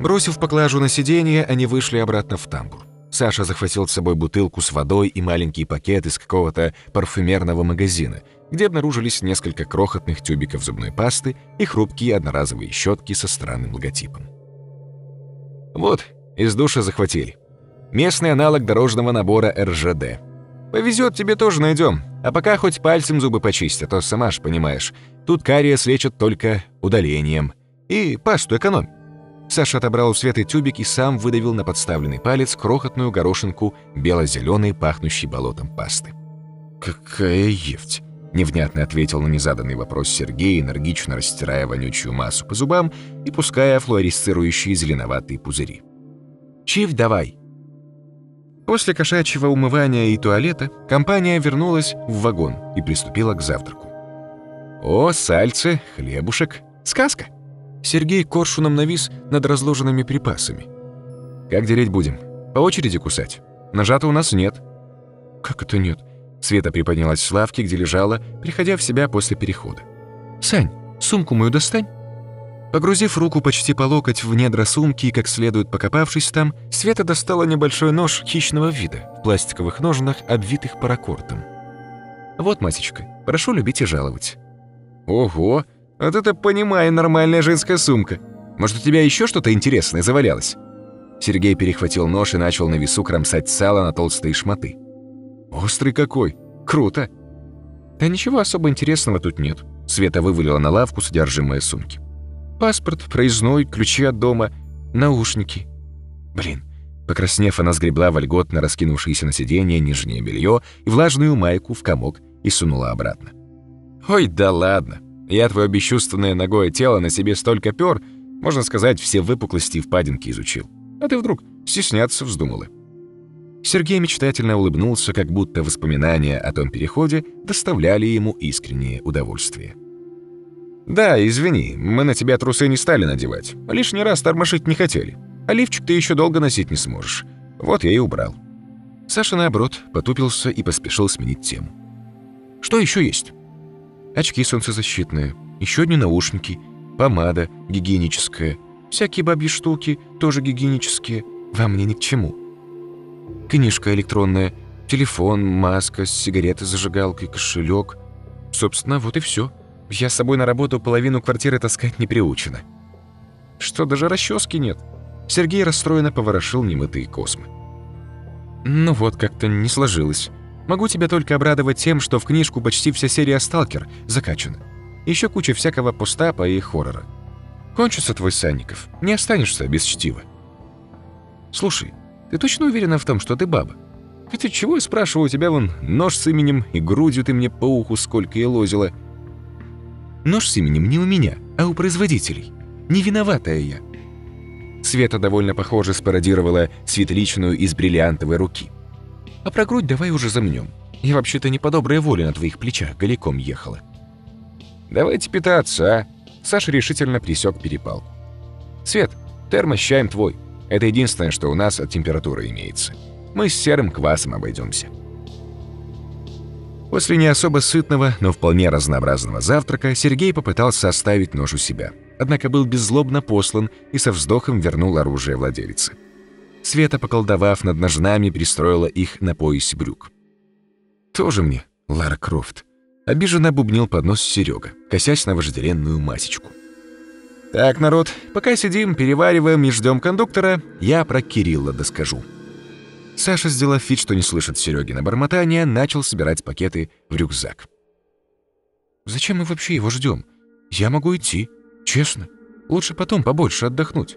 Бросив поклажу на сиденье, они вышли обратно в тамбур. Саша захватил с собой бутылку с водой и маленький пакет из какого-то парфюмерного магазина, где обнаружились несколько крохотных тюбиков зубной пасты и хрупкие одноразовые щетки со странным логотипом. «Вот, из душа захватили. Местный аналог дорожного набора РЖД. Повезет, тебе тоже найдем. А пока хоть пальцем зубы почисти, а то сама ж понимаешь. Тут кариес лечат только удалением. И пасту экономь. Саша отобрал у Светы тюбик и сам выдавил на подставленный палец крохотную горошинку бело-зеленой, пахнущей болотом пасты. «Какая ефть!» — невнятно ответил на незаданный вопрос Сергей, энергично растирая вонючую массу по зубам и пуская флуоресцирующие зеленоватые пузыри. «Чиф давай!» После кошачьего умывания и туалета компания вернулась в вагон и приступила к завтраку. «О, сальце, хлебушек, сказка!» Сергей коршуном навис над разложенными припасами. «Как делить будем? По очереди кусать? Ножа-то у нас нет». «Как это нет?» Света приподнялась с лавки, где лежала, приходя в себя после перехода. «Сань, сумку мою достань». Погрузив руку почти по локоть в недра сумки и как следует покопавшись там, Света достала небольшой нож хищного вида в пластиковых ножнах, обвитых паракортом. «Вот, Масечка, прошу любить и жаловать». «Ого, вот это, понимаю, нормальная женская сумка. Может, у тебя еще что-то интересное завалялось?» Сергей перехватил нож и начал на весу кромсать сало на толстые шматы. «Острый какой! Круто!» «Да ничего особо интересного тут нет», — Света вывалила на лавку содержимое сумки. «Паспорт, проездной, ключи от дома, наушники». Блин, покраснев, она сгребла вольготно раскинувшееся на сиденье нижнее белье и влажную майку в комок и сунула обратно. «Ой, да ладно!» Я твое бесчувственное ногое тело на себе столько пёр, можно сказать, все выпуклости и впадинки изучил. А ты вдруг стесняться вздумала. Сергей мечтательно улыбнулся, как будто воспоминания о том переходе доставляли ему искреннее удовольствие. «Да, извини, мы на тебя трусы не стали надевать. Лишний раз тормошить не хотели. А лифчик ты еще долго носить не сможешь. Вот я и убрал». Саша, наоборот, потупился и поспешил сменить тему. «Что еще есть?» очки солнцезащитные, еще одни наушники, помада гигиеническая, всякие бабьи штуки, тоже гигиенические, вам мне ни к чему. Книжка электронная, телефон, маска, сигареты с зажигалкой, кошелек. Собственно, вот и все. Я с собой на работу половину квартиры таскать не приучена. Что, даже расчески нет? Сергей расстроенно поворошил немытые космы. Ну вот, как-то не сложилось. Могу тебя только обрадовать тем, что в книжку почти вся серия «Сталкер» закачана. Еще куча всякого постапа и хоррора. Кончится твой Санников, не останешься без чтива. Слушай, ты точно уверена в том, что ты баба? Хотя чего я спрашиваю, тебя вон нож с именем и грудью ты мне по уху сколько и лозила. Нож с именем не у меня, а у производителей. Не виноватая я. Света довольно похоже спародировала светличную из бриллиантовой руки. А про грудь давай уже замнем. Я вообще-то не по доброй воле на твоих плечах голиком ехала. Давайте питаться, а? Саша решительно присек перепалку. Свет, термос чаем твой. Это единственное, что у нас от температуры имеется. Мы с серым квасом обойдемся. После не особо сытного, но вполне разнообразного завтрака Сергей попытался оставить нож у себя, однако был беззлобно послан и со вздохом вернул оружие владелице. Света, поколдовав над ножнами, пристроила их на поясе брюк. «Тоже мне, Лара Крофт», — обиженно бубнил под нос Серега, косясь на вожделенную масечку. «Так, народ, пока сидим, перевариваем и ждем кондуктора, я про Кирилла доскажу». Саша, сделав вид, что не слышит Серегина бормотания, начал собирать пакеты в рюкзак. «Зачем мы вообще его ждем? Я могу идти, честно. Лучше потом побольше отдохнуть».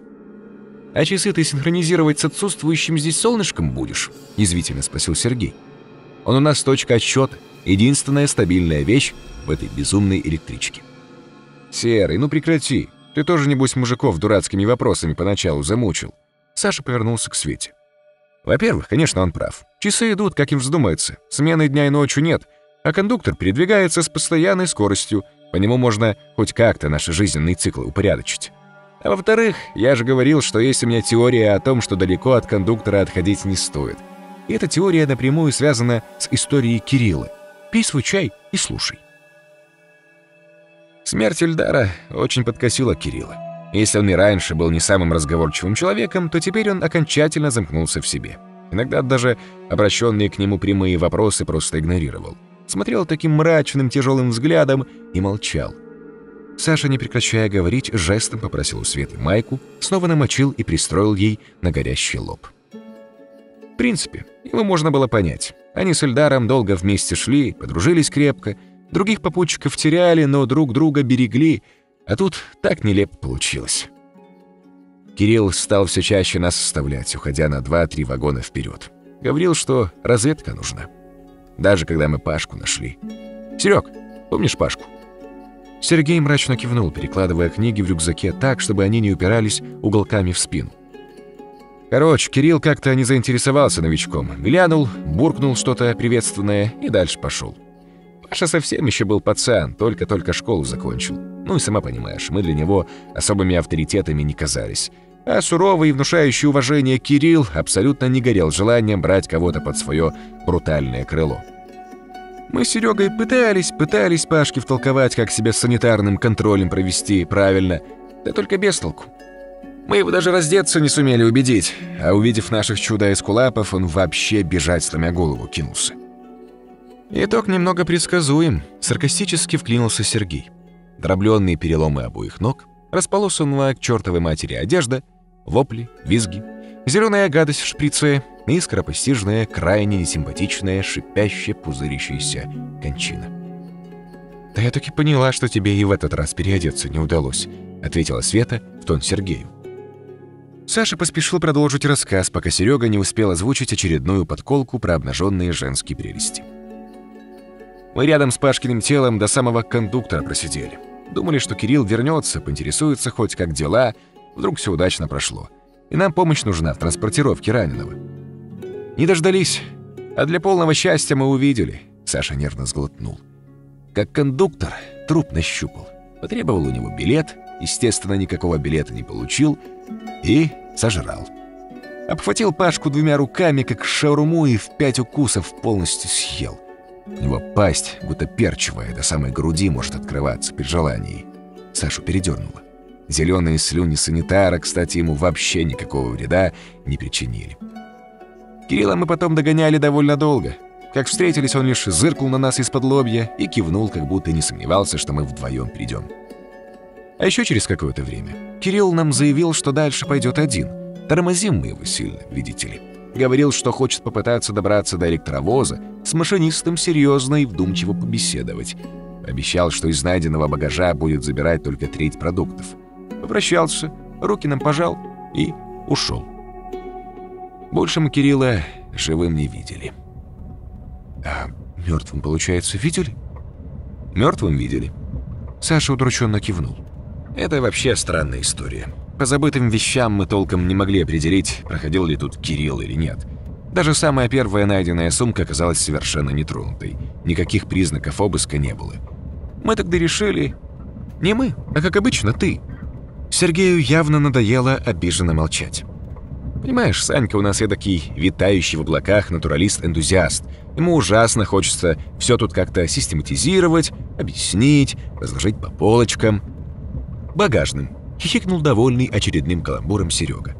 «А часы ты синхронизировать с отсутствующим здесь солнышком будешь?» — язвительно спросил Сергей. «Он у нас точка отсчета, единственная стабильная вещь в этой безумной электричке». «Серый, ну прекрати. Ты тоже, небось, мужиков дурацкими вопросами поначалу замучил». Саша повернулся к Свете. Во-первых, конечно, он прав. Часы идут, как им вздумается. Смены дня и ночи нет. А кондуктор передвигается с постоянной скоростью. По нему можно хоть как-то наши жизненные циклы упорядочить. А во-вторых, я же говорил, что есть у меня теория о том, что далеко от кондуктора отходить не стоит. И эта теория напрямую связана с историей Кирилла. Пей свой чай и слушай. Смерть Эльдара очень подкосила Кирилла. Если он и раньше был не самым разговорчивым человеком, то теперь он окончательно замкнулся в себе. Иногда даже обращенные к нему прямые вопросы просто игнорировал. Смотрел таким мрачным, тяжелым взглядом и молчал. Саша, не прекращая говорить, жестом попросил у Светы майку, снова намочил и пристроил ей на горящий лоб. В принципе, его можно было понять. Они с Эльдаром долго вместе шли, подружились крепко, других попутчиков теряли, но друг друга берегли — а тут так нелепо получилось. Кирилл стал все чаще нас составлять, уходя на 2-3 вагона вперед. Говорил, что разведка нужна. Даже когда мы Пашку нашли. Серег, помнишь Пашку? Сергей мрачно кивнул, перекладывая книги в рюкзаке так, чтобы они не упирались уголками в спину. Короче, Кирилл как-то не заинтересовался новичком. Глянул, буркнул что-то приветственное и дальше пошел. Паша совсем еще был пацан, только-только школу закончил. Ну и сама понимаешь, мы для него особыми авторитетами не казались. А суровый и внушающий уважение Кирилл абсолютно не горел желанием брать кого-то под свое брутальное крыло. Мы с Серегой пытались, пытались Пашке втолковать, как себя с санитарным контролем провести правильно, да только без толку. Мы его даже раздеться не сумели убедить, а увидев наших чудо-эскулапов, он вообще бежать сломя голову кинулся. Итог немного предсказуем, саркастически вклинился Сергей. Дробленные переломы обоих ног, располосанная к чертовой матери одежда, вопли, визги, зеленая гадость в шприце и скоропостижная, крайне несимпатичная, шипящая, пузырящаяся кончина. «Да я таки поняла, что тебе и в этот раз переодеться не удалось», ответила Света в тон Сергею. Саша поспешил продолжить рассказ, пока Серега не успел озвучить очередную подколку про обнаженные женские прелести. Мы рядом с Пашкиным телом до самого кондуктора просидели. Думали, что Кирилл вернется, поинтересуется хоть как дела. Вдруг все удачно прошло. И нам помощь нужна в транспортировке раненого. Не дождались. А для полного счастья мы увидели. Саша нервно сглотнул. Как кондуктор труп нащупал. Потребовал у него билет. Естественно, никакого билета не получил. И сожрал. Обхватил Пашку двумя руками, как шаурму, и в пять укусов полностью съел. У него пасть, будто перчевая, до самой груди может открываться при желании. Сашу передернуло. Зеленые слюни санитара, кстати, ему вообще никакого вреда не причинили. Кирилла мы потом догоняли довольно долго. Как встретились, он лишь зыркнул на нас из-под лобья и кивнул, как будто не сомневался, что мы вдвоем придем. А еще через какое-то время Кирилл нам заявил, что дальше пойдет один. Тормозим мы его сильно, видите ли. Говорил, что хочет попытаться добраться до электровоза, с машинистом серьезно и вдумчиво побеседовать. Обещал, что из найденного багажа будет забирать только треть продуктов. Попрощался, руки нам пожал и ушел. Больше мы Кирилла живым не видели. А мертвым, получается, видели? Мертвым видели. Саша удрученно кивнул. Это вообще странная история. По забытым вещам мы толком не могли определить, проходил ли тут Кирилл или нет. Даже самая первая найденная сумка оказалась совершенно нетронутой. Никаких признаков обыска не было. Мы тогда решили... Не мы, а как обычно ты. Сергею явно надоело обиженно молчать. Понимаешь, Санька у нас эдакий витающий в облаках натуралист-энтузиаст. Ему ужасно хочется все тут как-то систематизировать, объяснить, разложить по полочкам. Багажным. Хихикнул довольный очередным каламбуром Серега.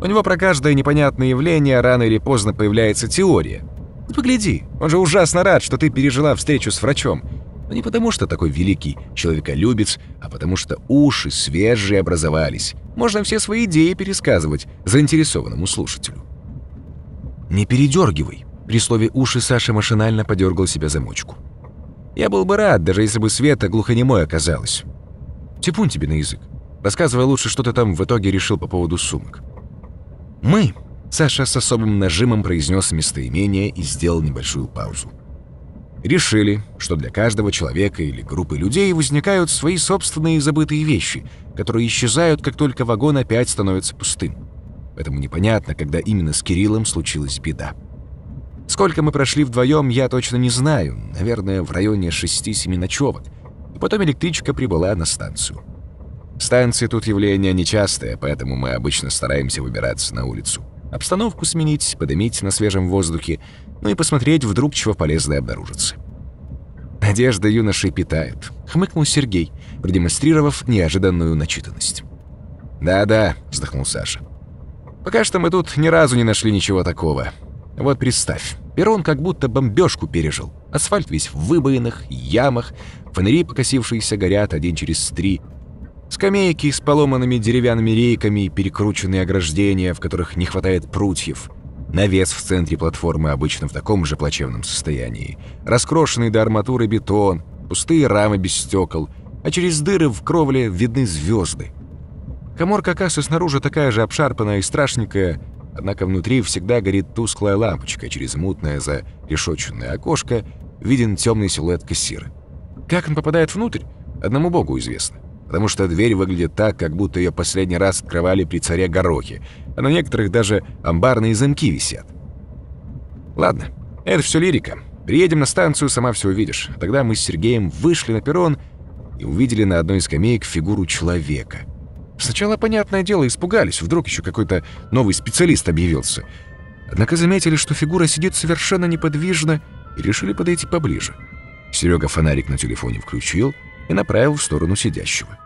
У него про каждое непонятное явление рано или поздно появляется теория. Ну, погляди, он же ужасно рад, что ты пережила встречу с врачом. Но не потому, что такой великий человеколюбец, а потому что уши свежие образовались. Можно все свои идеи пересказывать заинтересованному слушателю. «Не передергивай», — при слове «уши» Саша машинально подергал себя замочку. «Я был бы рад, даже если бы Света глухонемой оказалась. Типун тебе на язык. Рассказывай лучше, что ты там в итоге решил по поводу сумок». «Мы», — Саша с особым нажимом произнес местоимение и сделал небольшую паузу. Решили, что для каждого человека или группы людей возникают свои собственные забытые вещи, которые исчезают, как только вагон опять становится пустым. Поэтому непонятно, когда именно с Кириллом случилась беда. Сколько мы прошли вдвоем, я точно не знаю. Наверное, в районе 6-7 ночевок. И потом электричка прибыла на станцию. Станции тут явление нечастое, поэтому мы обычно стараемся выбираться на улицу. Обстановку сменить, подымить на свежем воздухе, ну и посмотреть, вдруг чего полезное обнаружится. Надежда юношей питает, хмыкнул Сергей, продемонстрировав неожиданную начитанность. «Да-да», — вздохнул Саша. «Пока что мы тут ни разу не нашли ничего такого. Вот представь, перрон как будто бомбежку пережил. Асфальт весь в выбоинах, ямах, фонари покосившиеся горят один через три, скамейки с поломанными деревянными рейками и перекрученные ограждения, в которых не хватает прутьев — Навес в центре платформы обычно в таком же плачевном состоянии. Раскрошенный до арматуры бетон, пустые рамы без стекол, а через дыры в кровле видны звезды. Коморка кассы снаружи такая же обшарпанная и страшненькая, однако внутри всегда горит тусклая лампочка, через мутное за решетченное окошко виден темный силуэт кассира. Как он попадает внутрь, одному богу известно потому что дверь выглядит так, как будто ее последний раз открывали при царе Горохе, а на некоторых даже амбарные замки висят. Ладно, это все лирика. Приедем на станцию, сама все увидишь. Тогда мы с Сергеем вышли на перрон и увидели на одной из скамеек фигуру человека. Сначала, понятное дело, испугались, вдруг еще какой-то новый специалист объявился. Однако заметили, что фигура сидит совершенно неподвижно и решили подойти поближе. Серега фонарик на телефоне включил — и направил в сторону сидящего.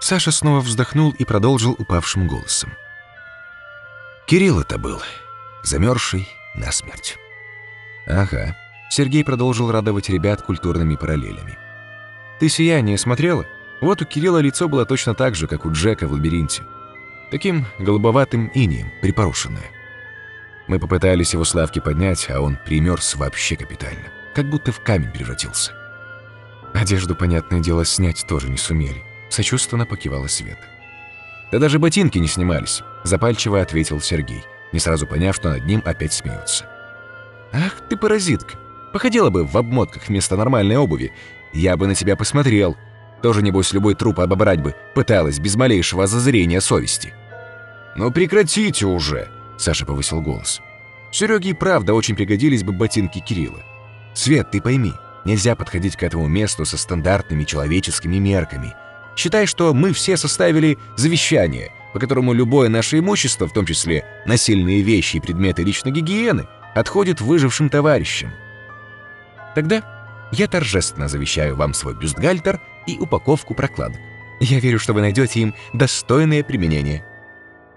Саша снова вздохнул и продолжил упавшим голосом. Кирилл это был, замерзший насмерть. Ага, Сергей продолжил радовать ребят культурными параллелями. Ты «Сияние» смотрела? Вот у Кирилла лицо было точно так же, как у Джека в лабиринте. Таким голубоватым инием, припорошенное. Мы попытались его славки поднять, а он примерз вообще капитально, как будто в камень превратился. Одежду, понятное дело, снять тоже не сумели. Сочувственно покивала Света. «Да даже ботинки не снимались», — запальчиво ответил Сергей, не сразу поняв, что над ним опять смеются. «Ах ты паразитка! Походила бы в обмотках вместо нормальной обуви. Я бы на тебя посмотрел. Тоже, небось, любой труп обобрать бы пыталась без малейшего зазрения совести». «Ну прекратите уже!» — Саша повысил голос. Сереге и правда очень пригодились бы ботинки Кирилла. «Свет, ты пойми, Нельзя подходить к этому месту со стандартными человеческими мерками. Считай, что мы все составили завещание, по которому любое наше имущество, в том числе насильные вещи и предметы личной гигиены, отходит выжившим товарищам. Тогда я торжественно завещаю вам свой бюстгальтер и упаковку прокладок. Я верю, что вы найдете им достойное применение.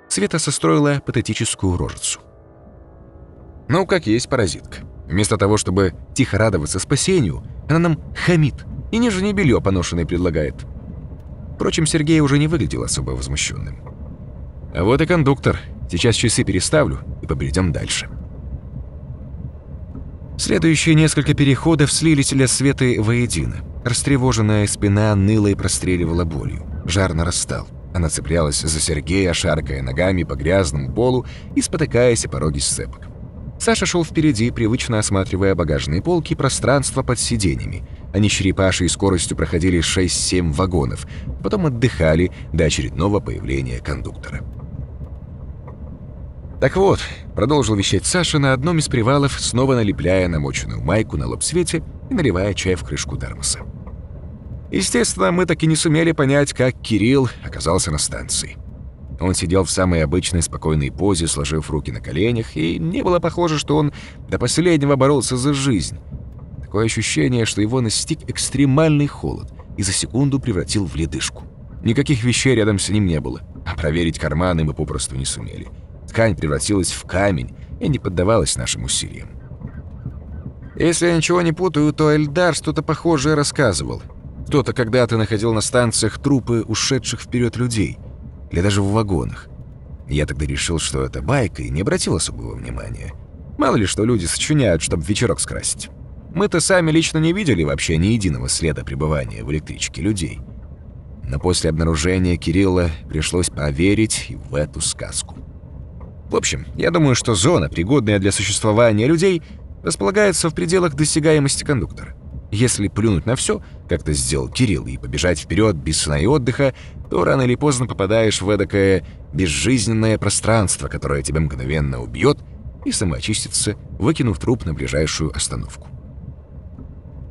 Света состроила патетическую рожицу. Ну, как есть паразитка. Вместо того, чтобы тихо радоваться спасению, она нам хамит и нижнее белье поношенное предлагает. Впрочем, Сергей уже не выглядел особо возмущенным. А вот и кондуктор, Сейчас часы переставлю и побредем дальше. Следующие несколько переходов слились для Светы воедино. Растревоженная спина ныла и простреливала болью. Жар нарастал. Она цеплялась за Сергея, шаркая ногами по грязному полу и спотыкаясь о пороги сцепок. Саша шел впереди, привычно осматривая багажные полки и пространство под сиденьями. Они черепашей скоростью проходили 6-7 вагонов, потом отдыхали до очередного появления кондуктора. «Так вот», — продолжил вещать Саша на одном из привалов, снова налепляя намоченную майку на лоб Свете и наливая чай в крышку термоса. Естественно, мы так и не сумели понять, как Кирилл оказался на станции. Он сидел в самой обычной спокойной позе, сложив руки на коленях, и не было похоже, что он до последнего боролся за жизнь. Такое ощущение, что его настиг экстремальный холод и за секунду превратил в ледышку. Никаких вещей рядом с ним не было, а проверить карманы мы попросту не сумели. Ткань превратилась в камень и не поддавалась нашим усилиям. Если я ничего не путаю, то Эльдар что-то похожее рассказывал. Кто-то когда-то находил на станциях трупы ушедших вперед людей. Или даже в вагонах. Я тогда решил, что это байка, и не обратил особого внимания. Мало ли что люди сочиняют, чтобы вечерок скрасить. Мы-то сами лично не видели вообще ни единого следа пребывания в электричке людей. Но после обнаружения Кирилла пришлось поверить в эту сказку. В общем, я думаю, что зона, пригодная для существования людей, располагается в пределах досягаемости кондуктора. Если плюнуть на все, как это сделал Кирилл, и побежать вперед без сна и отдыха, то рано или поздно попадаешь в эдакое безжизненное пространство, которое тебя мгновенно убьет и самоочистится, выкинув труп на ближайшую остановку.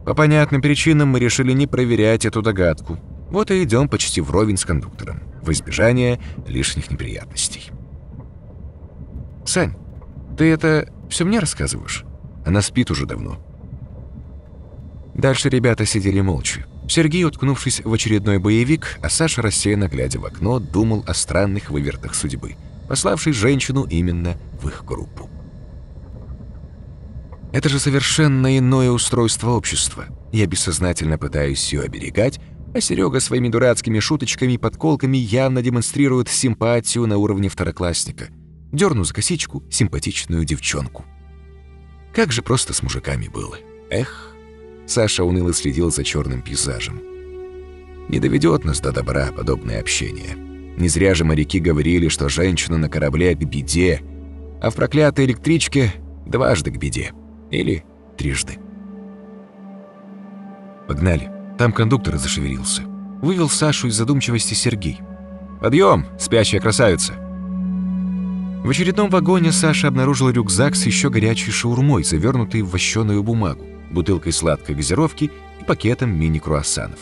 По понятным причинам мы решили не проверять эту догадку. Вот и идем почти вровень с кондуктором, в избежание лишних неприятностей. «Сань, ты это все мне рассказываешь? Она спит уже давно». Дальше ребята сидели молча. Сергей, уткнувшись в очередной боевик, а Саша, рассеянно глядя в окно, думал о странных вывертах судьбы, пославшей женщину именно в их группу. Это же совершенно иное устройство общества. Я бессознательно пытаюсь ее оберегать, а Серега своими дурацкими шуточками и подколками явно демонстрирует симпатию на уровне второклассника. Дерну за косичку симпатичную девчонку. Как же просто с мужиками было. Эх, Саша уныло следил за черным пейзажем. Не доведет нас до добра подобное общение. Не зря же моряки говорили, что женщина на корабле к беде, а в проклятой электричке дважды к беде. Или трижды. Погнали. Там кондуктор зашевелился. Вывел Сашу из задумчивости Сергей. «Подъем, спящая красавица!» В очередном вагоне Саша обнаружил рюкзак с еще горячей шаурмой, завернутый в вощеную бумагу, бутылкой сладкой газировки и пакетом мини-круассанов.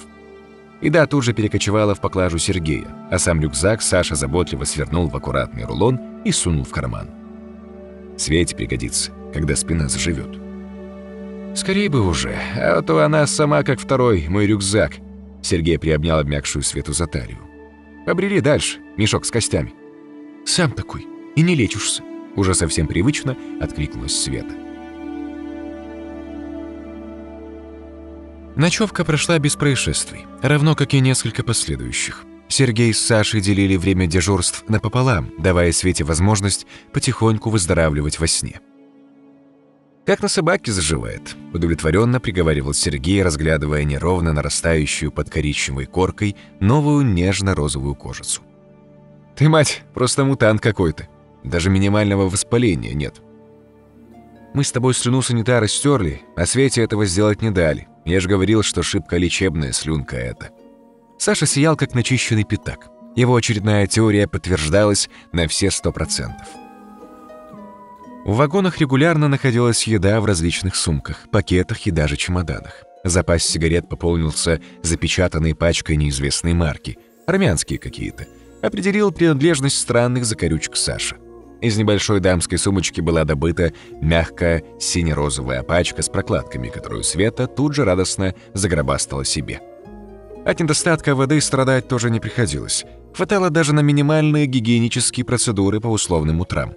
Еда тут же перекочевала в поклажу Сергея, а сам рюкзак Саша заботливо свернул в аккуратный рулон и сунул в карман. Свете пригодится, когда спина заживет. Скорее бы уже, а то она сама как второй, мой рюкзак. Сергей приобнял обмякшую Свету за талию. Побрели дальше, мешок с костями. Сам такой, и не лечишься. Уже совсем привычно откликнулась Света. Ночевка прошла без происшествий, равно как и несколько последующих. Сергей с Сашей делили время дежурств напополам, давая Свете возможность потихоньку выздоравливать во сне. «Как на собаке заживает», — удовлетворенно приговаривал Сергей, разглядывая неровно нарастающую под коричневой коркой новую нежно-розовую кожицу. «Ты, мать, просто мутант какой-то. Даже минимального воспаления нет. Мы с тобой слюну санитара стерли, а Свете этого сделать не дали. Я же говорил, что шибко лечебная слюнка это. Саша сиял, как начищенный пятак. Его очередная теория подтверждалась на все сто процентов. В вагонах регулярно находилась еда в различных сумках, пакетах и даже чемоданах. Запас сигарет пополнился запечатанной пачкой неизвестной марки. Армянские какие-то. Определил принадлежность странных закорючек Саша. Из небольшой дамской сумочки была добыта мягкая сине-розовая пачка с прокладками, которую Света тут же радостно загробастала себе. От недостатка воды страдать тоже не приходилось. Хватало даже на минимальные гигиенические процедуры по условным утрам.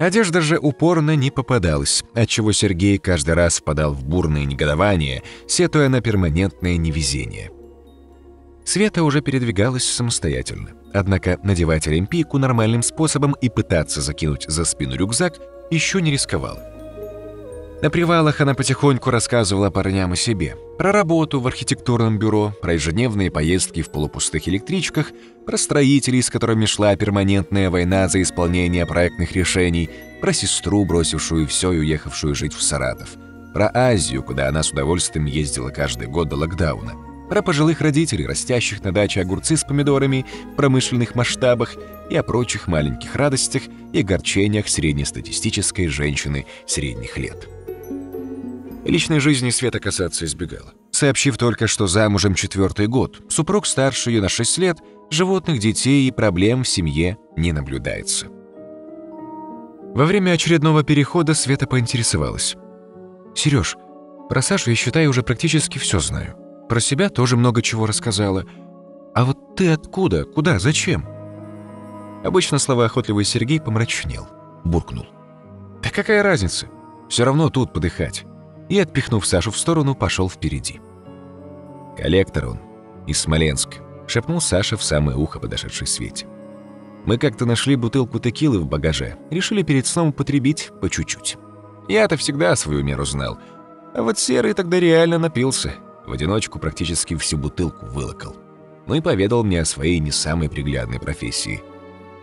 Одежда же упорно не попадалась, отчего Сергей каждый раз впадал в бурное негодование, сетуя на перманентное невезение. Света уже передвигалась самостоятельно. Однако надевать олимпийку нормальным способом и пытаться закинуть за спину рюкзак еще не рисковала. На привалах она потихоньку рассказывала парням о себе. Про работу в архитектурном бюро, про ежедневные поездки в полупустых электричках, про строителей, с которыми шла перманентная война за исполнение проектных решений, про сестру, бросившую все и уехавшую жить в Саратов, про Азию, куда она с удовольствием ездила каждый год до локдауна, про пожилых родителей, растящих на даче огурцы с помидорами в промышленных масштабах и о прочих маленьких радостях и огорчениях среднестатистической женщины средних лет. Личной жизни Света касаться избегала. Сообщив только, что замужем четвертый год, супруг старше ее на 6 лет, животных, детей и проблем в семье не наблюдается. Во время очередного перехода Света поинтересовалась. «Сереж, про Сашу я, считаю, уже практически все знаю. Про себя тоже много чего рассказала. А вот ты откуда? Куда? Зачем?» Обычно словоохотливый Сергей помрачнел, буркнул. «Да какая разница? Все равно тут подыхать и, отпихнув Сашу в сторону, пошел впереди. «Коллектор он, из Смоленска», — шепнул Саша в самое ухо подошедшей Свете. «Мы как-то нашли бутылку текилы в багаже, решили перед сном употребить по чуть-чуть. Я-то всегда свою меру знал, а вот Серый тогда реально напился, в одиночку практически всю бутылку вылокал. Ну и поведал мне о своей не самой приглядной профессии.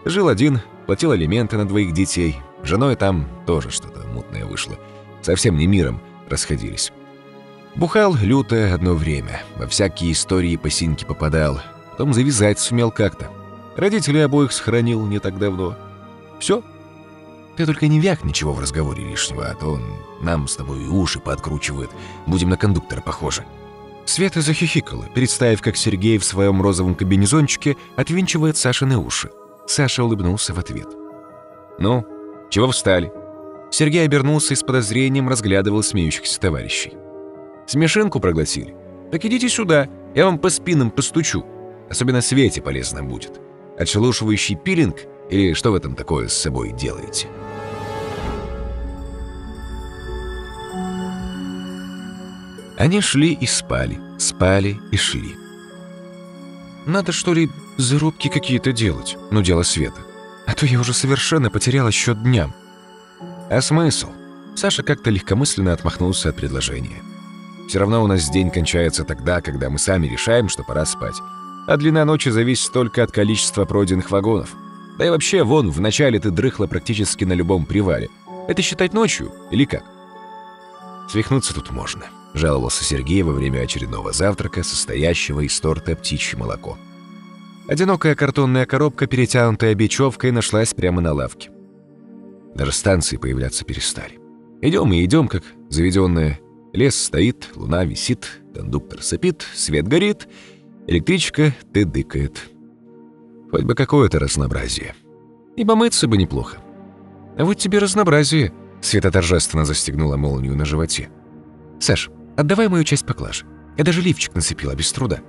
Жил один, платил алименты на двоих детей, женой там тоже что-то мутное вышло. Совсем не миром, расходились. Бухал люто одно время, во всякие истории по синьке попадал, потом завязать сумел как-то. Родителей обоих сохранил не так давно. Все. Ты только не вяк ничего в разговоре лишнего, а то он нам с тобой уши подкручивает. Будем на кондуктора похожи. Света захихикала, представив, как Сергей в своем розовом кабинезончике отвинчивает Сашины уши. Саша улыбнулся в ответ. «Ну, чего встали?» Сергей обернулся и с подозрением разглядывал смеющихся товарищей. «Смешинку проглотили? Так идите сюда, я вам по спинам постучу. Особенно Свете полезно будет. Отшелушивающий пилинг или что вы там такое с собой делаете?» Они шли и спали, спали и шли. «Надо, что ли, зарубки какие-то делать?» — ну дело Света. «А то я уже совершенно потеряла счет дням. А смысл? Саша как-то легкомысленно отмахнулся от предложения. Все равно у нас день кончается тогда, когда мы сами решаем, что пора спать. А длина ночи зависит только от количества пройденных вагонов. Да и вообще, вон, вначале ты дрыхла практически на любом привале. Это считать ночью или как? Свихнуться тут можно, жаловался Сергей во время очередного завтрака, состоящего из торта «Птичье молоко». Одинокая картонная коробка, перетянутая бечевкой, нашлась прямо на лавке. Даже станции появляться перестали. Идем и идем, как заведенные. Лес стоит, луна висит, кондуктор сопит, свет горит, электричка тыдыкает. Хоть бы какое-то разнообразие. И помыться бы неплохо. А вот тебе разнообразие. Света торжественно застегнула молнию на животе. «Саш, отдавай мою часть поклажи. Я даже лифчик нацепила без труда».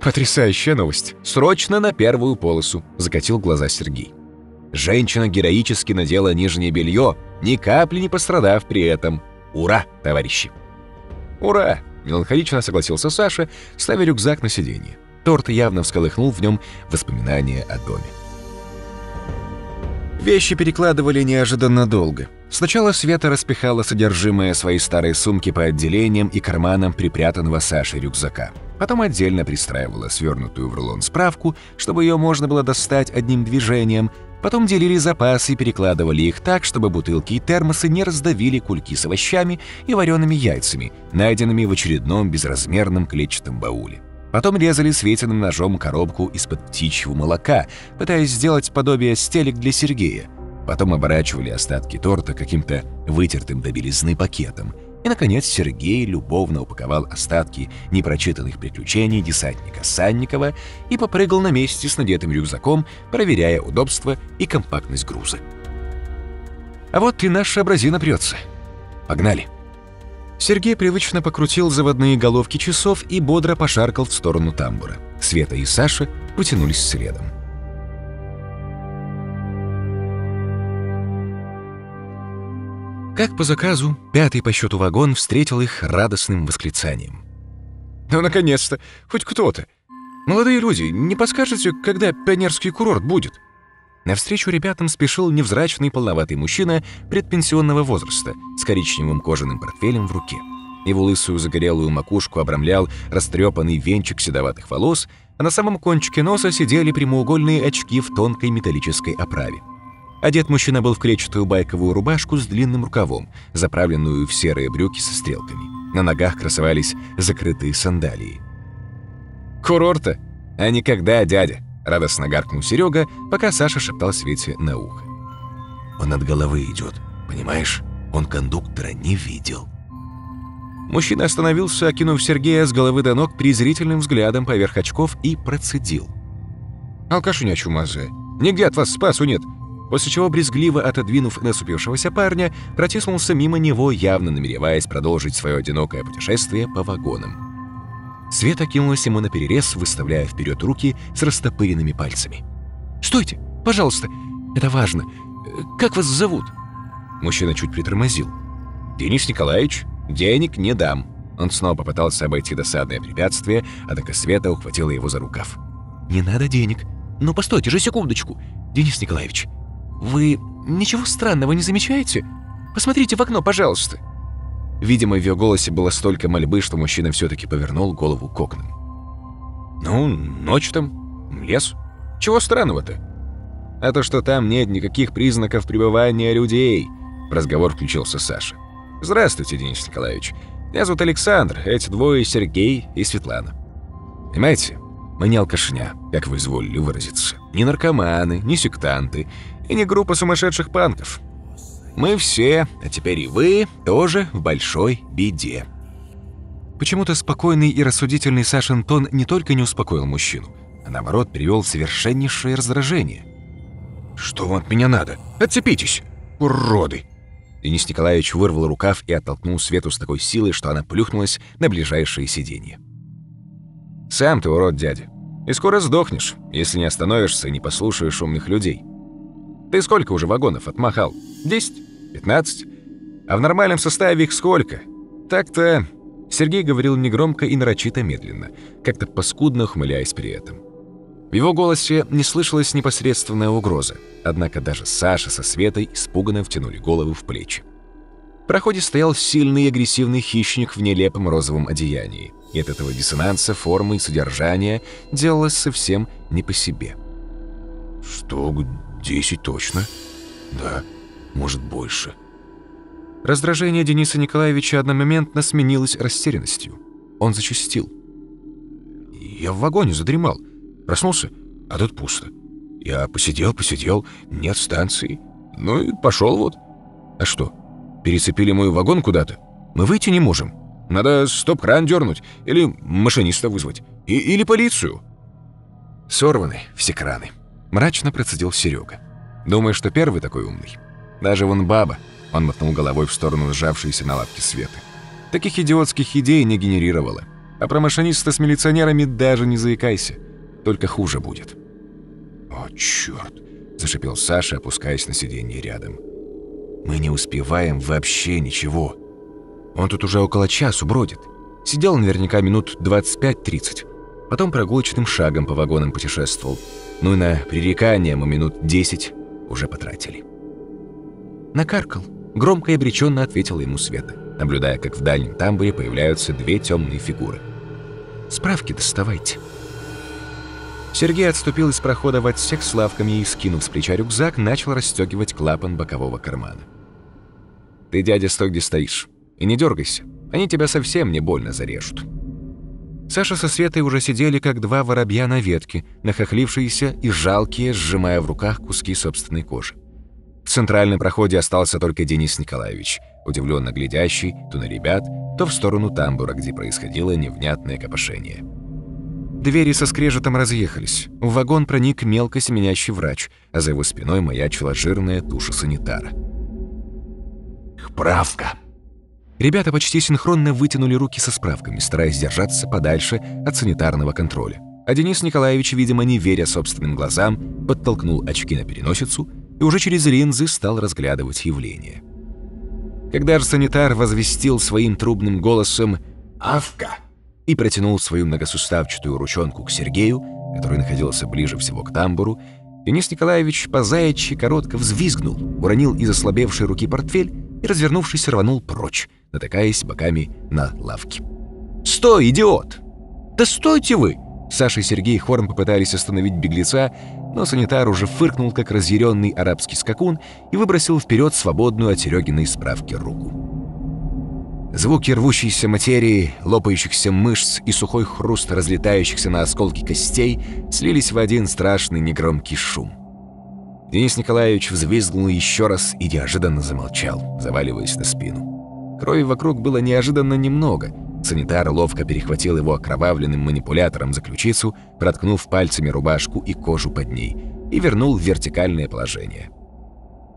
«Потрясающая новость! Срочно на первую полосу!» — закатил глаза Сергей. Женщина героически надела нижнее белье, ни капли не пострадав при этом. Ура, товарищи! Ура! Меланхолично согласился Саша, ставя рюкзак на сиденье. Торт явно всколыхнул в нем воспоминания о доме. Вещи перекладывали неожиданно долго. Сначала Света распихала содержимое своей старой сумки по отделениям и карманам припрятанного Сашей рюкзака. Потом отдельно пристраивала свернутую в рулон справку, чтобы ее можно было достать одним движением, Потом делили запасы и перекладывали их так, чтобы бутылки и термосы не раздавили кульки с овощами и вареными яйцами, найденными в очередном безразмерном клетчатом бауле. Потом резали светиным ножом коробку из-под птичьего молока, пытаясь сделать подобие стелек для Сергея. Потом оборачивали остатки торта каким-то вытертым до белизны пакетом – и, наконец, Сергей любовно упаковал остатки непрочитанных приключений десантника Санникова и попрыгал на месте с надетым рюкзаком, проверяя удобство и компактность груза. «А вот и наша абразина прется. Погнали!» Сергей привычно покрутил заводные головки часов и бодро пошаркал в сторону тамбура. Света и Саша потянулись следом. Как по заказу, пятый по счету вагон встретил их радостным восклицанием. «Ну, наконец-то! Хоть кто-то!» Молодые люди, не подскажете, когда пионерский курорт будет?» Навстречу ребятам спешил невзрачный полноватый мужчина предпенсионного возраста с коричневым кожаным портфелем в руке. Его лысую загорелую макушку обрамлял растрепанный венчик седоватых волос, а на самом кончике носа сидели прямоугольные очки в тонкой металлической оправе. Одет мужчина был в клетчатую байковую рубашку с длинным рукавом, заправленную в серые брюки со стрелками. На ногах красовались закрытые сандалии. «Курорта? А никогда, дядя!» — радостно гаркнул Серега, пока Саша шептал Свете на ухо. «Он от головы идет, понимаешь? Он кондуктора не видел». Мужчина остановился, окинув Сергея с головы до ног презрительным взглядом поверх очков и процедил. «Алкашуня чумазая, нигде от вас спасу нет!» После чего, брезгливо отодвинув насупившегося парня, протиснулся мимо него, явно намереваясь продолжить свое одинокое путешествие по вагонам. Света кинулась ему на перерез, выставляя вперед руки с растопыренными пальцами. «Стойте! Пожалуйста! Это важно! Как вас зовут?» Мужчина чуть притормозил. «Денис Николаевич, денег не дам». Он снова попытался обойти досадное препятствие, однако Света ухватила его за рукав. «Не надо денег. Но постойте же секундочку. Денис Николаевич, вы ничего странного не замечаете? Посмотрите в окно, пожалуйста». Видимо, в ее голосе было столько мольбы, что мужчина все-таки повернул голову к окнам. «Ну, ночь там, лес. Чего странного-то?» «А то, что там нет никаких признаков пребывания людей», — в разговор включился Саша. «Здравствуйте, Денис Николаевич. Меня зовут Александр, эти двое Сергей и Светлана. Понимаете, мы не алкашня, как вы изволили выразиться. Не наркоманы, не сектанты и не группа сумасшедших панков. Мы все, а теперь и вы, тоже в большой беде». Почему-то спокойный и рассудительный Сашин тон не только не успокоил мужчину, а наоборот привел в совершеннейшее раздражение. «Что вам от меня надо? Отцепитесь, уроды!» Денис Николаевич вырвал рукав и оттолкнул Свету с такой силой, что она плюхнулась на ближайшее сиденье. «Сам ты урод, дядя. И скоро сдохнешь, если не остановишься и не послушаешь умных людей. Ты сколько уже вагонов отмахал? 10? 15? А в нормальном составе их сколько? Так-то...» Сергей говорил негромко и нарочито медленно, как-то паскудно ухмыляясь при этом. В его голосе не слышалась непосредственная угроза, однако даже Саша со Светой испуганно втянули головы в плечи. В проходе стоял сильный и агрессивный хищник в нелепом розовом одеянии, и от этого диссонанса формы и содержания делалось совсем не по себе. «Штук десять точно? Да, может, больше». Раздражение Дениса Николаевича одномоментно сменилось растерянностью. Он зачастил. «Я в вагоне задремал. Проснулся, а тут пусто. Я посидел, посидел, нет станции. Ну и пошел вот. А что, перецепили мой вагон куда-то? Мы выйти не можем. Надо стоп-кран дернуть или машиниста вызвать. И, или полицию. Сорваны все краны. Мрачно процедил Серега. Думаешь, что первый такой умный? Даже вон баба. Он мотнул головой в сторону сжавшейся на лапке Светы. Таких идиотских идей не генерировала. А про машиниста с милиционерами даже не заикайся. Только хуже будет. «О, черт!» – зашипел Саша, опускаясь на сиденье рядом. «Мы не успеваем вообще ничего. Он тут уже около часу бродит. Сидел наверняка минут 25-30. Потом прогулочным шагом по вагонам путешествовал. Ну и на пререкание мы минут 10 уже потратили». Накаркал. Громко и обреченно ответила ему Света, наблюдая, как в дальнем тамбуре появляются две темные фигуры. «Справки доставайте». Сергей отступил из прохода в отсек с лавками и, скинув с плеча рюкзак, начал расстегивать клапан бокового кармана. «Ты, дядя, стой, где стоишь. И не дергайся. Они тебя совсем не больно зарежут». Саша со Светой уже сидели, как два воробья на ветке, нахохлившиеся и жалкие, сжимая в руках куски собственной кожи. В центральном проходе остался только Денис Николаевич, удивленно глядящий то на ребят, то в сторону тамбура, где происходило невнятное копошение. Двери со скрежетом разъехались. В вагон проник мелко семенящий врач, а за его спиной маячила жирная туша санитара. «Правка!» Ребята почти синхронно вытянули руки со справками, стараясь держаться подальше от санитарного контроля. А Денис Николаевич, видимо, не веря собственным глазам, подтолкнул очки на переносицу и уже через линзы стал разглядывать явление. Когда же санитар возвестил своим трубным голосом «Авка!», и протянул свою многосуставчатую ручонку к Сергею, который находился ближе всего к тамбуру, Денис Николаевич по заячьи коротко взвизгнул, уронил из ослабевшей руки портфель и, развернувшись, рванул прочь, натыкаясь боками на лавки. «Стой, идиот! Да стойте вы!» Саша и Сергей хором попытались остановить беглеца, но санитар уже фыркнул, как разъяренный арабский скакун, и выбросил вперед свободную от Серегиной справки руку. Звуки рвущейся материи, лопающихся мышц и сухой хруст разлетающихся на осколки костей слились в один страшный негромкий шум. Денис Николаевич взвизгнул еще раз и неожиданно замолчал, заваливаясь на спину. Крови вокруг было неожиданно немного. Санитар ловко перехватил его окровавленным манипулятором за ключицу, проткнув пальцами рубашку и кожу под ней, и вернул в вертикальное положение.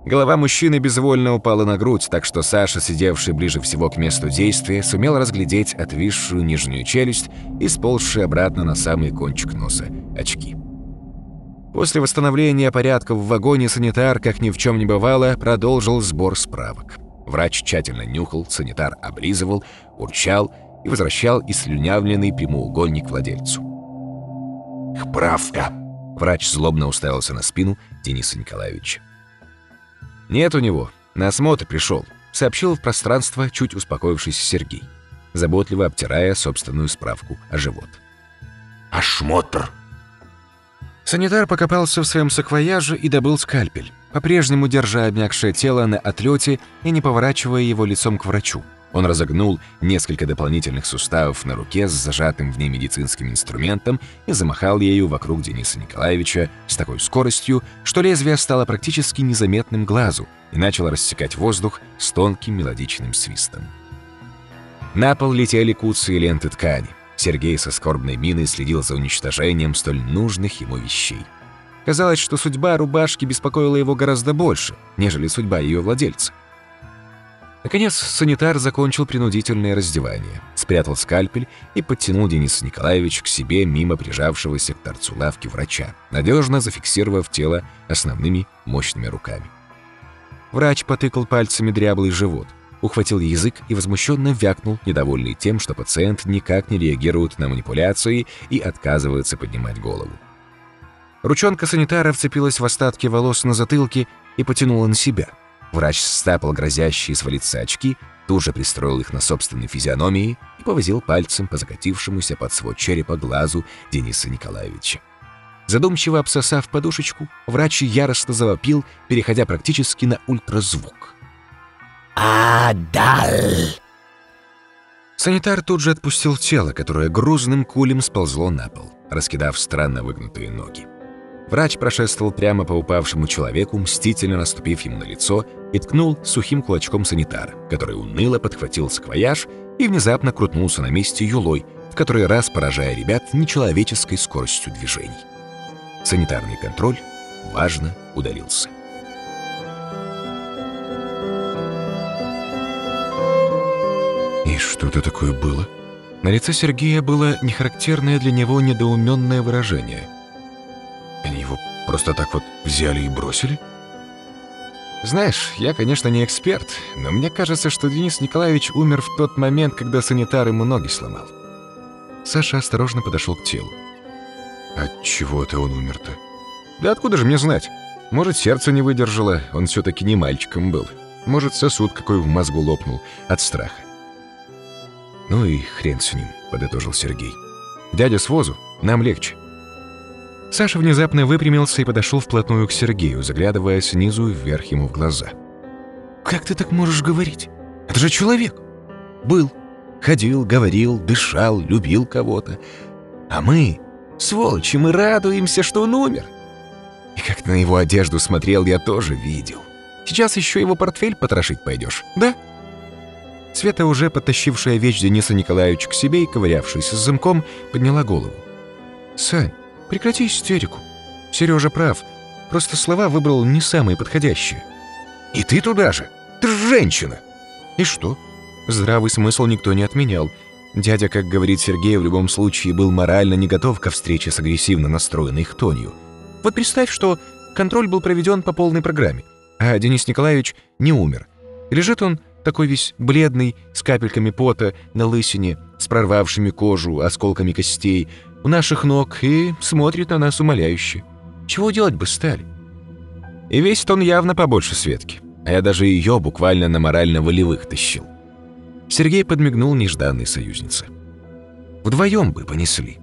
Голова мужчины безвольно упала на грудь, так что Саша, сидевший ближе всего к месту действия, сумел разглядеть отвисшую нижнюю челюсть и сползшие обратно на самый кончик носа очки. После восстановления порядка в вагоне санитар, как ни в чем не бывало, продолжил сбор справок. Врач тщательно нюхал, санитар облизывал, урчал и возвращал ислюнявленный прямоугольник владельцу. Прав я. Врач злобно уставился на спину Дениса Николаевича. «Нет у него. На осмотр пришел», — сообщил в пространство чуть успокоившийся Сергей, заботливо обтирая собственную справку о живот. Осмотр. Санитар покопался в своем саквояже и добыл скальпель, по-прежнему держа обмякшее тело на отлете и не поворачивая его лицом к врачу. Он разогнул несколько дополнительных суставов на руке с зажатым в ней медицинским инструментом и замахал ею вокруг Дениса Николаевича с такой скоростью, что лезвие стало практически незаметным глазу и начало рассекать воздух с тонким мелодичным свистом. На пол летели куцы и ленты ткани. Сергей со скорбной миной следил за уничтожением столь нужных ему вещей. Казалось, что судьба рубашки беспокоила его гораздо больше, нежели судьба ее владельца. Наконец, санитар закончил принудительное раздевание, спрятал скальпель и подтянул Дениса Николаевича к себе мимо прижавшегося к торцу лавки врача, надежно зафиксировав тело основными мощными руками. Врач потыкал пальцами дряблый живот, ухватил язык и возмущенно вякнул, недовольный тем, что пациент никак не реагирует на манипуляции и отказывается поднимать голову. Ручонка санитара вцепилась в остатки волос на затылке и потянула на себя. Врач стапал грозящие свалиться очки, тут же пристроил их на собственной физиономии и повозил пальцем по закатившемуся под свод черепа глазу Дениса Николаевича. Задумчиво обсосав подушечку, врач яростно завопил, переходя практически на ультразвук. Адал! Санитар тут же отпустил тело, которое грузным кулем сползло на пол, раскидав странно выгнутые ноги. Врач прошествовал прямо по упавшему человеку, мстительно наступив ему на лицо и ткнул сухим кулачком санитара, который уныло подхватил саквояж и внезапно крутнулся на месте юлой, в который раз поражая ребят нечеловеческой скоростью движений. Санитарный контроль важно удалился. И что это такое было? На лице Сергея было нехарактерное для него недоуменное выражение. Они его просто так вот взяли и бросили? Знаешь, я, конечно, не эксперт, но мне кажется, что Денис Николаевич умер в тот момент, когда санитар ему ноги сломал. Саша осторожно подошел к телу. От чего это он умер-то? Да откуда же мне знать? Может, сердце не выдержало, он все-таки не мальчиком был. Может, сосуд какой в мозгу лопнул от страха. «Ну и хрен с ним», — подытожил Сергей. «Дядя с возу, нам легче». Саша внезапно выпрямился и подошел вплотную к Сергею, заглядывая снизу вверх ему в глаза. «Как ты так можешь говорить? Это же человек!» «Был. Ходил, говорил, дышал, любил кого-то. А мы, сволочи, мы радуемся, что он умер. И как на его одежду смотрел, я тоже видел. Сейчас еще его портфель потрошить пойдешь, да?» Света, уже подтащившая вещь Дениса Николаевича к себе и ковырявшаяся с замком, подняла голову. «Сань, прекрати истерику. Сережа прав. Просто слова выбрал не самые подходящие. И ты туда же. Ты же женщина. И что? Здравый смысл никто не отменял. Дядя, как говорит Сергей, в любом случае был морально не готов ко встрече с агрессивно настроенной Хтонью. Вот представь, что контроль был проведен по полной программе, а Денис Николаевич не умер. Лежит он такой весь бледный, с капельками пота на лысине, с прорвавшими кожу, осколками костей, у наших ног и смотрит на нас умоляюще. Чего делать бы стали? И весит он явно побольше Светки, а я даже ее буквально на морально-волевых тащил. Сергей подмигнул нежданной союзнице. Вдвоем бы понесли.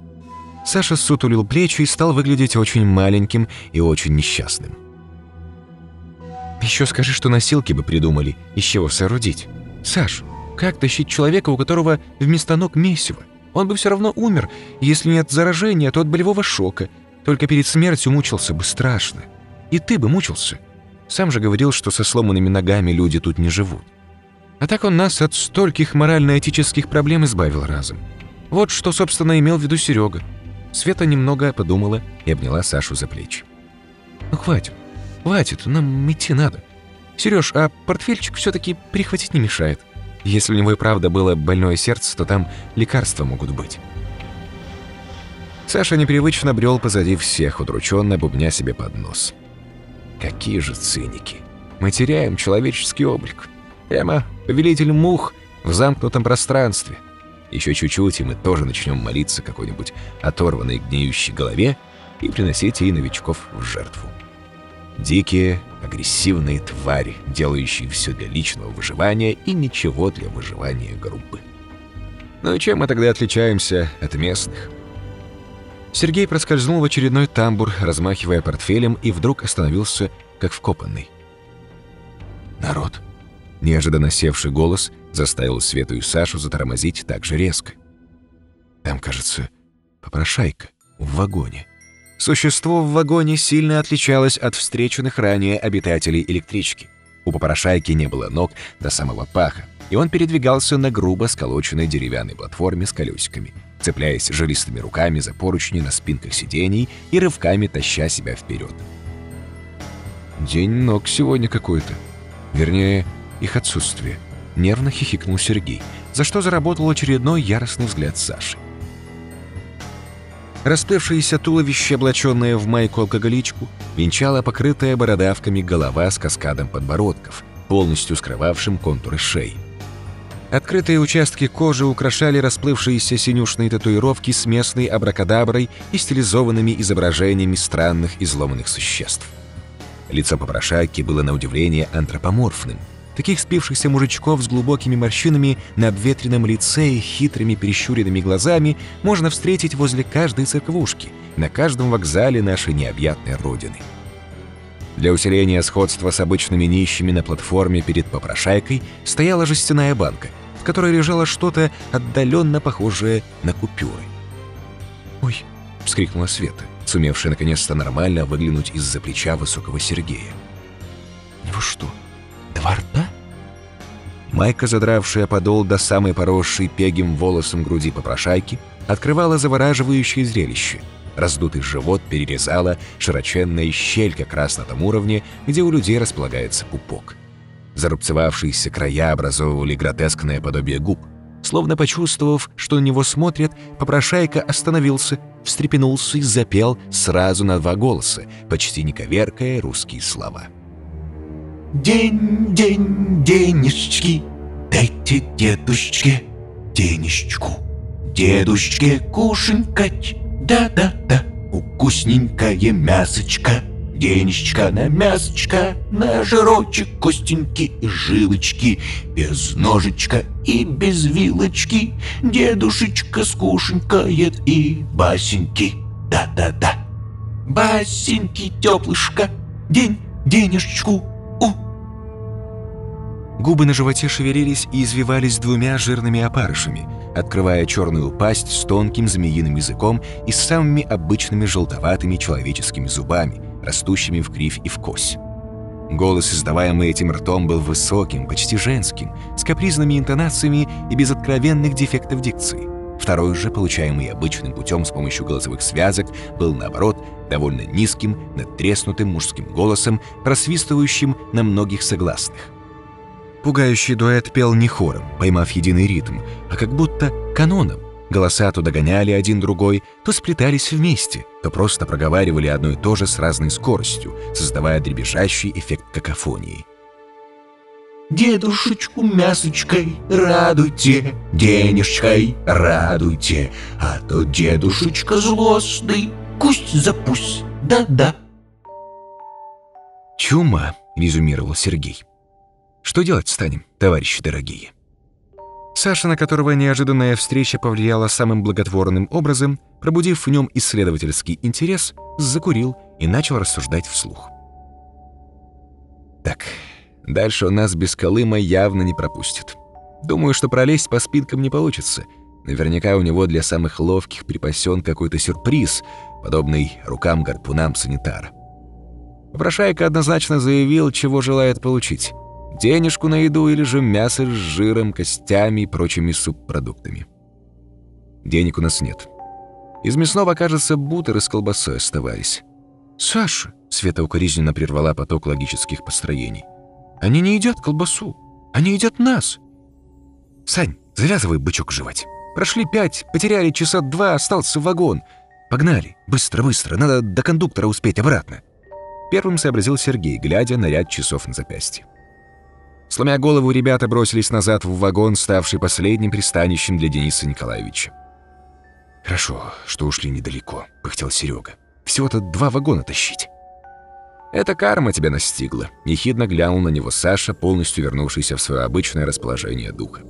Саша сутулил плечи и стал выглядеть очень маленьким и очень несчастным. Еще скажи, что носилки бы придумали, из чего соорудить. Саш, как тащить человека, у которого вместо ног месиво? Он бы все равно умер, если не от заражения, то от болевого шока. Только перед смертью мучился бы страшно. И ты бы мучился. Сам же говорил, что со сломанными ногами люди тут не живут. А так он нас от стольких морально-этических проблем избавил разом. Вот что, собственно, имел в виду Серега. Света немного подумала и обняла Сашу за плечи. «Ну, хватит, хватит, нам идти надо. Сереж, а портфельчик все-таки перехватить не мешает. Если у него и правда было больное сердце, то там лекарства могут быть». Саша непривычно брел позади всех, удрученно бубня себе под нос. Какие же циники. Мы теряем человеческий облик. Прямо повелитель мух в замкнутом пространстве. Еще чуть-чуть, и мы тоже начнем молиться какой-нибудь оторванной гниющей голове и приносить ей новичков в жертву. Дикие, агрессивные твари, делающие все для личного выживания и ничего для выживания группы. Ну и чем мы тогда отличаемся от местных? Сергей проскользнул в очередной тамбур, размахивая портфелем, и вдруг остановился, как вкопанный. «Народ!» Неожиданно севший голос заставил Свету и Сашу затормозить так же резко. Там, кажется, попрошайка в вагоне. Существо в вагоне сильно отличалось от встреченных ранее обитателей электрички. У попрошайки не было ног до самого паха, и он передвигался на грубо сколоченной деревянной платформе с колесиками, цепляясь жилистыми руками за поручни на спинках сидений и рывками таща себя вперед. «День ног сегодня какой-то. Вернее, их отсутствие», — нервно хихикнул Сергей, за что заработал очередной яростный взгляд Саши. Расплывшееся туловище, облаченное в майку-алкоголичку, венчала покрытая бородавками голова с каскадом подбородков, полностью скрывавшим контуры шеи. Открытые участки кожи украшали расплывшиеся синюшные татуировки с местной абракадаброй и стилизованными изображениями странных изломанных существ. Лицо попрошайки было на удивление антропоморфным – Таких спившихся мужичков с глубокими морщинами на обветренном лице и хитрыми перещуренными глазами можно встретить возле каждой церквушки, на каждом вокзале нашей необъятной родины. Для усиления сходства с обычными нищими на платформе перед попрошайкой стояла жестяная банка, в которой лежало что-то отдаленно похожее на купюры. «Ой!» — вскрикнула Света, сумевшая наконец-то нормально выглянуть из-за плеча высокого Сергея. «У него что, два рта?» Майка, задравшая подол до самой поросшей пегим волосом груди попрошайки, открывала завораживающее зрелище. Раздутый живот перерезала широченная щель как раз на том уровне, где у людей располагается пупок. Зарубцевавшиеся края образовывали гротескное подобие губ. Словно почувствовав, что на него смотрят, попрошайка остановился, встрепенулся и запел сразу на два голоса, почти не коверкая русские слова. День, день, денежки, дайте дедушке денежку. Дедушке кушенькать, да-да-да, вкусненькое мясочко. Денежка на мясочка, на жирочек, костеньки и жилочки, без ножичка и без вилочки. Дедушечка скушенькает и басеньки, да-да-да. Басеньки, теплышка, день, денежечку Губы на животе шевелились и извивались двумя жирными опарышами, открывая черную пасть с тонким змеиным языком и самыми обычными желтоватыми человеческими зубами, растущими в кривь и в кось. Голос, издаваемый этим ртом, был высоким, почти женским, с капризными интонациями и без откровенных дефектов дикции. Второй же, получаемый обычным путем с помощью голосовых связок, был, наоборот, довольно низким, надтреснутым мужским голосом, просвистывающим на многих согласных. Пугающий дуэт пел не хором, поймав единый ритм, а как будто каноном. Голоса то догоняли один другой, то сплетались вместе, то просто проговаривали одно и то же с разной скоростью, создавая дребезжащий эффект какофонии. Дедушечку мясочкой радуйте, денежкой радуйте, а то дедушечка злостный, кусть за пусть, да-да. «Чума», — резюмировал Сергей. «Что делать станем, товарищи дорогие?» Саша, на которого неожиданная встреча повлияла самым благотворным образом, пробудив в нем исследовательский интерес, закурил и начал рассуждать вслух. «Так, дальше он нас без Колыма явно не пропустит. Думаю, что пролезть по спинкам не получится. Наверняка у него для самых ловких припасен какой-то сюрприз, подобный рукам-гарпунам санитара. Попрошайка однозначно заявил, чего желает получить. Денежку на еду или же мясо с жиром, костями и прочими субпродуктами. Денег у нас нет. Из мясного, кажется, бутеры с колбасой оставались. «Саша!» — Света укоризненно прервала поток логических построений. «Они не едят колбасу, они едят нас!» «Сань, завязывай бычок жевать. Прошли пять, потеряли часа два, остался вагон. Погнали, быстро, быстро, надо до кондуктора успеть обратно!» Первым сообразил Сергей, глядя на ряд часов на запястье. Сломя голову, ребята бросились назад в вагон, ставший последним пристанищем для Дениса Николаевича. «Хорошо, что ушли недалеко», — пыхтел Серега. «Всего-то два вагона тащить». «Это карма тебя настигла», — ехидно глянул на него Саша, полностью вернувшийся в свое обычное расположение духа.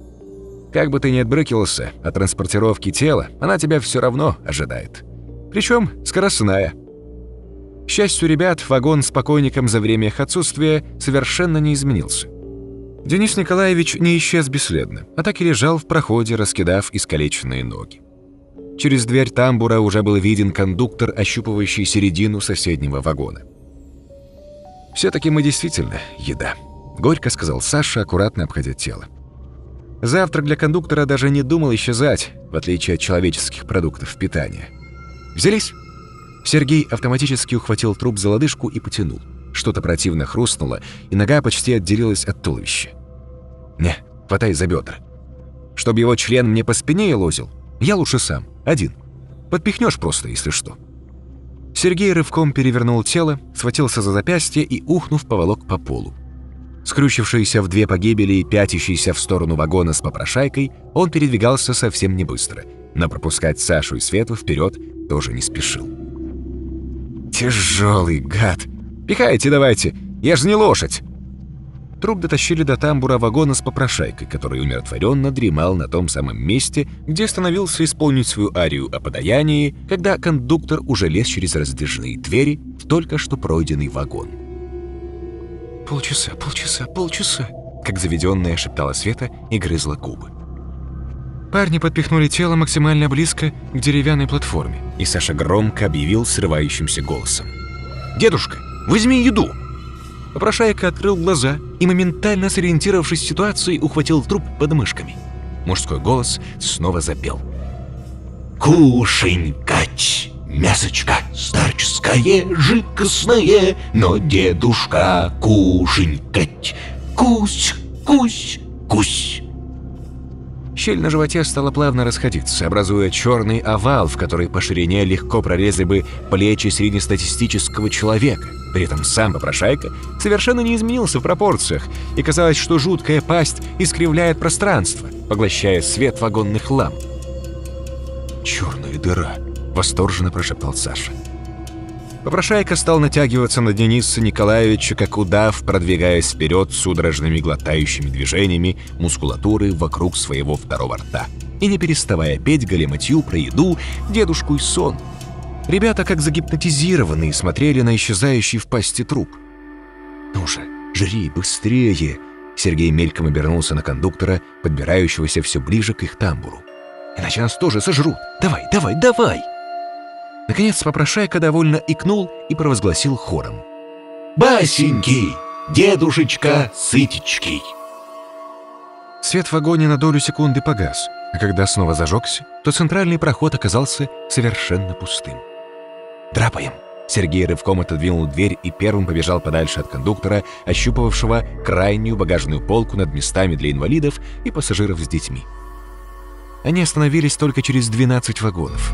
«Как бы ты ни отбрыкивался от транспортировки тела, она тебя все равно ожидает. Причем скоростная». К счастью ребят, вагон с покойником за время их отсутствия совершенно не изменился. Денис Николаевич не исчез бесследно, а так и лежал в проходе, раскидав искалеченные ноги. Через дверь тамбура уже был виден кондуктор, ощупывающий середину соседнего вагона. «Все-таки мы действительно еда», — горько сказал Саша, аккуратно обходя тело. Завтрак для кондуктора даже не думал исчезать, в отличие от человеческих продуктов питания. «Взялись?» Сергей автоматически ухватил труп за лодыжку и потянул. Что-то противно хрустнуло, и нога почти отделилась от туловища. «Не, хватай за бедра. Чтобы его член мне по спине елозил, я лучше сам, один. Подпихнешь просто, если что». Сергей рывком перевернул тело, схватился за запястье и, ухнув, поволок по полу. Скрючившийся в две погибели и пятящийся в сторону вагона с попрошайкой, он передвигался совсем не быстро, но пропускать Сашу и Свету вперед тоже не спешил. «Тяжелый гад! Пихайте давайте! Я же не лошадь!» Труп дотащили до тамбура вагона с попрошайкой, который умиротворенно дремал на том самом месте, где остановился исполнить свою арию о подаянии, когда кондуктор уже лез через раздвижные двери в только что пройденный вагон. «Полчаса, полчаса, полчаса», — как заведенная шептала Света и грызла губы. Парни подпихнули тело максимально близко к деревянной платформе, и Саша громко объявил срывающимся голосом. «Дедушка, возьми еду!» Попрошайка открыл глаза и, моментально сориентировавшись в ситуации, ухватил труп под мышками. Мужской голос снова запел. Кушенькать, мясочка старческое, жидкостное, но дедушка кушенькать, кусь, кусь, кусь. Щель на животе стала плавно расходиться, образуя черный овал, в который по ширине легко пролезли бы плечи среднестатистического человека. При этом сам попрошайка совершенно не изменился в пропорциях, и казалось, что жуткая пасть искривляет пространство, поглощая свет вагонных ламп. «Черная дыра!» — восторженно прошептал Саша. Попрошайка стал натягиваться на Дениса Николаевича, как удав, продвигаясь вперед судорожными глотающими движениями мускулатуры вокруг своего второго рта и не переставая петь галиматью про еду, дедушку и сон. Ребята, как загипнотизированные, смотрели на исчезающий в пасти труп. «Ну же, жри быстрее!» Сергей мельком обернулся на кондуктора, подбирающегося все ближе к их тамбуру. «Иначе нас тоже сожрут! Давай, давай, давай!» Наконец попрошайка довольно икнул и провозгласил хором. Басенький, дедушечка сытичкий. Свет в вагоне на долю секунды погас, а когда снова зажегся, то центральный проход оказался совершенно пустым. «Драпаем!» Сергей рывком отодвинул дверь и первым побежал подальше от кондуктора, ощупывавшего крайнюю багажную полку над местами для инвалидов и пассажиров с детьми. Они остановились только через 12 вагонов.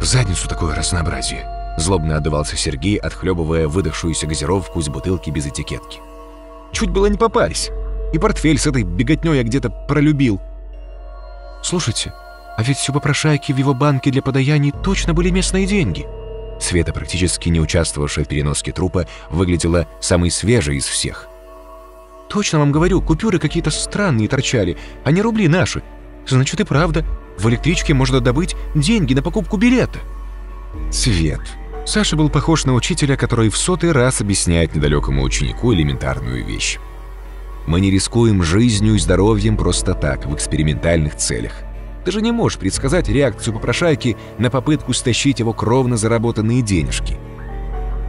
В задницу такое разнообразие. Злобно отдавался Сергей, отхлебывая выдохшуюся газировку из бутылки без этикетки. Чуть было не попались. И портфель с этой беготней я где-то пролюбил. Слушайте, а ведь все попрошайки в его банке для подаяний точно были местные деньги. Света, практически не участвовавшая в переноске трупа, выглядела самой свежей из всех. «Точно вам говорю, купюры какие-то странные торчали, а не рубли наши. Значит и правда, в электричке можно добыть деньги на покупку билета». Свет. Саша был похож на учителя, который в сотый раз объясняет недалекому ученику элементарную вещь. Мы не рискуем жизнью и здоровьем просто так, в экспериментальных целях. Ты же не можешь предсказать реакцию попрошайки на попытку стащить его кровно заработанные денежки.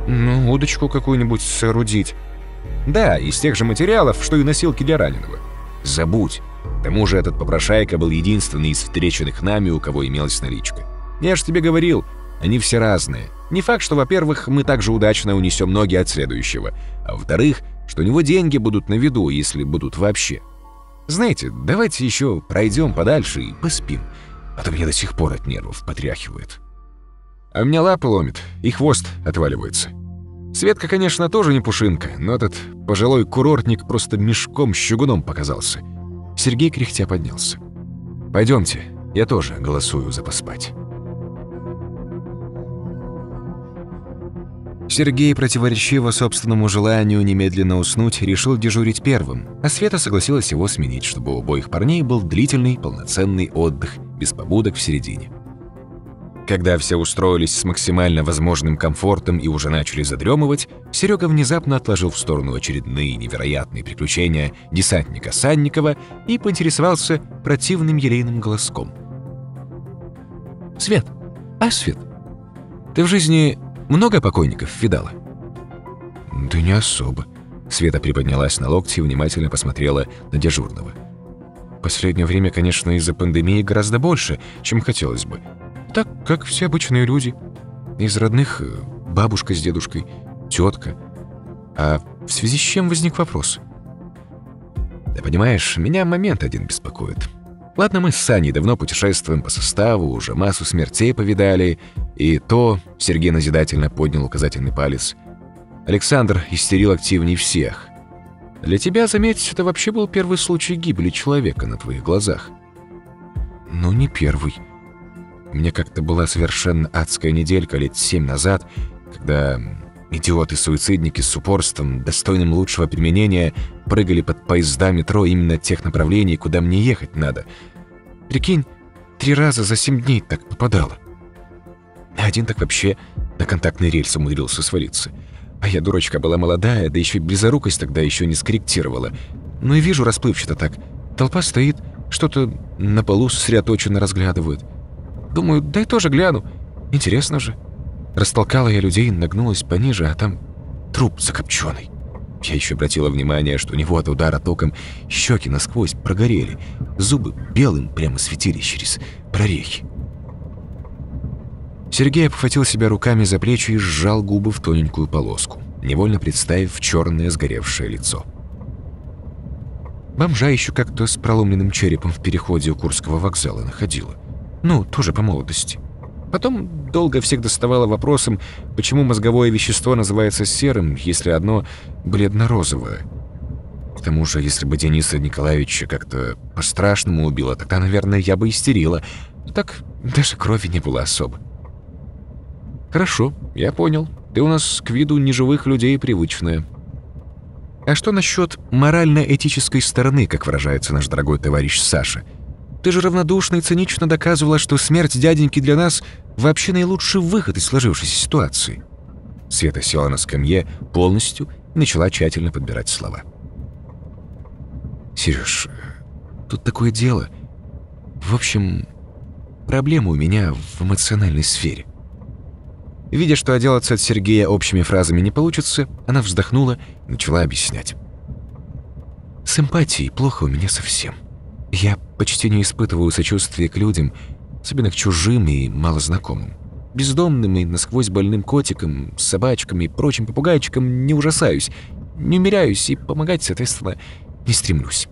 Ну, удочку какую-нибудь соорудить. Да, из тех же материалов, что и носилки для раненого. Забудь. К тому же этот попрошайка был единственный из встреченных нами, у кого имелась наличка. Я же тебе говорил, они все разные. Не факт, что, во-первых, мы также удачно унесем ноги от следующего, а во-вторых, что у него деньги будут на виду, если будут вообще. Знаете, давайте еще пройдем подальше и поспим, а то меня до сих пор от нервов потряхивает. А у меня лапы ломит, и хвост отваливается. Светка, конечно, тоже не пушинка, но этот пожилой курортник просто мешком с чугуном показался. Сергей кряхтя поднялся. «Пойдемте, я тоже голосую за поспать». Сергей, противоречиво собственному желанию немедленно уснуть, решил дежурить первым, а Света согласилась его сменить, чтобы у обоих парней был длительный, полноценный отдых, без побудок в середине. Когда все устроились с максимально возможным комфортом и уже начали задремывать, Серега внезапно отложил в сторону очередные невероятные приключения десантника Санникова и поинтересовался противным елейным голоском. «Свет, а Свет, ты в жизни много покойников видала?» «Да не особо». Света приподнялась на локти и внимательно посмотрела на дежурного. «Последнее время, конечно, из-за пандемии гораздо больше, чем хотелось бы. Так, как все обычные люди. Из родных э, бабушка с дедушкой, тетка. А в связи с чем возник вопрос?» «Да понимаешь, меня момент один беспокоит. Ладно, мы с Саней давно путешествуем по составу, уже массу смертей повидали, и то Сергей назидательно поднял указательный палец. Александр истерил активнее всех. Для тебя, заметь, это вообще был первый случай гибели человека на твоих глазах. Ну, не первый. Мне как-то была совершенно адская неделька лет семь назад, когда идиоты-суицидники с упорством, достойным лучшего применения, прыгали под поезда метро именно тех направлений, куда мне ехать надо. Прикинь, три раза за семь дней так попадало. Один так вообще на контактный рельс умудрился свалиться. А я, дурочка, была молодая, да еще и близорукость тогда еще не скорректировала. Ну и вижу расплывчато так. Толпа стоит, что-то на полу сосредоточенно разглядывают. Думаю, дай тоже гляну. Интересно же. Растолкала я людей, нагнулась пониже, а там труп закопченный. Я еще обратила внимание, что у него от удара током щеки насквозь прогорели, зубы белым прямо светились через прорехи. Сергей обхватил себя руками за плечи и сжал губы в тоненькую полоску, невольно представив черное сгоревшее лицо. Бомжа еще как-то с проломленным черепом в переходе у Курского вокзала находила. Ну, тоже по молодости. Потом долго всех доставало вопросом, почему мозговое вещество называется серым, если одно бледно-розовое. К тому же, если бы Дениса Николаевича как-то по-страшному убило, тогда, наверное, я бы истерила. Так даже крови не было особо. «Хорошо, я понял. Ты у нас к виду неживых людей привычная». «А что насчет морально-этической стороны, как выражается наш дорогой товарищ Саша?» Ты же равнодушно и цинично доказывала, что смерть дяденьки для нас вообще наилучший выход из сложившейся ситуации». Света села на скамье полностью начала тщательно подбирать слова. «Сереж, тут такое дело. В общем, проблема у меня в эмоциональной сфере». Видя, что отделаться от Сергея общими фразами не получится, она вздохнула и начала объяснять. «С эмпатией плохо у меня совсем. Я почти не испытываю сочувствия к людям, особенно к чужим и малознакомым. Бездомным и насквозь больным котикам, собачкам и прочим попугайчикам не ужасаюсь, не умеряюсь и помогать, соответственно, не стремлюсь.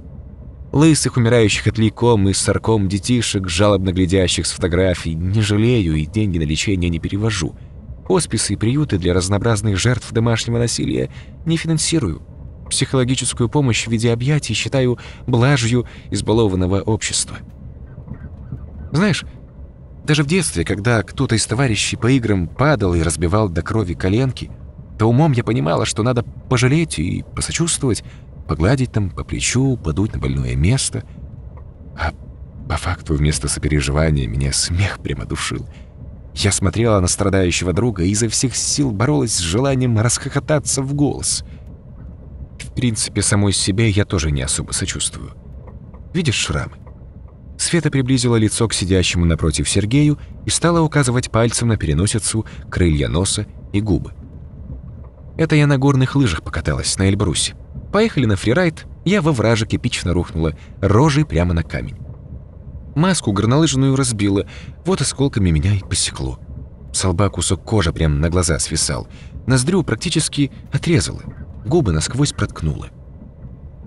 Лысых, умирающих от лейком и сарком детишек, жалобно глядящих с фотографий, не жалею и деньги на лечение не перевожу. Хосписы и приюты для разнообразных жертв домашнего насилия не финансирую. психологическую помощь в виде объятий считаю блажью избалованного общества. Знаешь, даже в детстве, когда кто-то из товарищей по играм падал и разбивал до крови коленки, то умом я понимала, что надо пожалеть и посочувствовать, погладить там по плечу, подуть на больное место. А по факту вместо сопереживания меня смех прямо душил. Я смотрела на страдающего друга и изо всех сил боролась с желанием расхохотаться в голос. В принципе, самой себе я тоже не особо сочувствую. Видишь шрамы? Света приблизила лицо к сидящему напротив Сергею и стала указывать пальцем на переносицу, крылья носа и губы. Это я на горных лыжах покаталась на Эльбрусе. Поехали на фрирайд, я во вражек эпично рухнула, рожей прямо на камень. Маску горнолыжную разбила, вот осколками меня и посекло. С лба кусок кожи прямо на глаза свисал. Ноздрю практически отрезала, губы насквозь проткнула.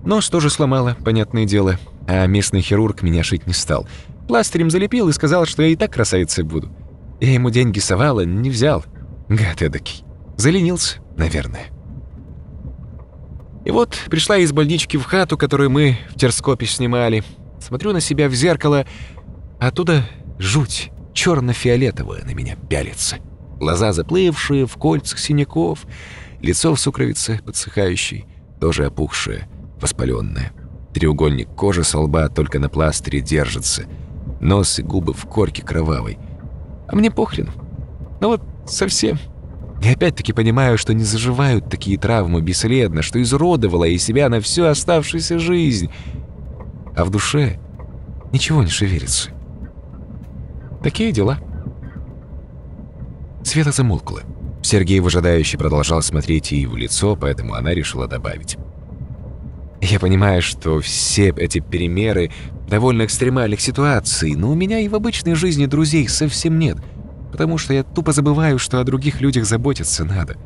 Нос тоже сломала, понятное дело, а местный хирург меня шить не стал. Пластырем залепил и сказал, что я и так красавицей буду. Я ему деньги совала, не взял. Гад эдакий. Заленился, наверное. И вот пришла из больнички в хату, которую мы в Терскопе снимали. Смотрю на себя в зеркало, а оттуда жуть черно-фиолетовая на меня пялится. Глаза заплывшие, в кольцах синяков, лицо в сукровице подсыхающей, тоже опухшее, воспаленное. Треугольник кожи со лба только на пластыре держится, нос и губы в корке кровавой. А мне похрен. Ну вот совсем. И опять-таки понимаю, что не заживают такие травмы бесследно, что изуродовала и себя на всю оставшуюся жизнь. А в душе ничего не шевелится. Такие дела. Света замолкла. Сергей выжидающе продолжал смотреть ей в лицо, поэтому она решила добавить. Я понимаю, что все эти перемеры довольно экстремальных ситуаций, но у меня и в обычной жизни друзей совсем нет, потому что я тупо забываю, что о других людях заботиться надо.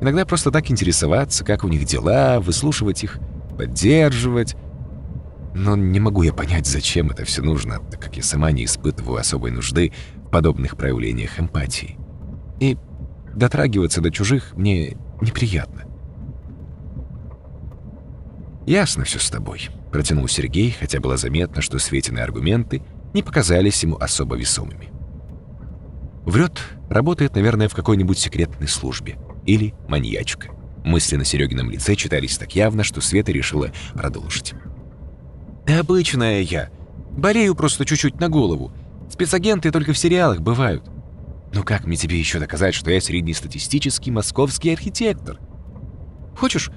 Иногда просто так интересоваться, как у них дела, выслушивать их, поддерживать. Но не могу я понять, зачем это все нужно, так как я сама не испытываю особой нужды в подобных проявлениях эмпатии. И дотрагиваться до чужих мне неприятно. «Ясно все с тобой», — протянул Сергей, хотя было заметно, что Светины аргументы не показались ему особо весомыми. Врет, работает, наверное, в какой-нибудь секретной службе. Или маньячка. Мысли на Серегином лице читались так явно, что Света решила продолжить. «Да обычная я. Болею просто чуть-чуть на голову. Спецагенты только в сериалах бывают. Ну как мне тебе еще доказать, что я среднестатистический московский архитектор? Хочешь,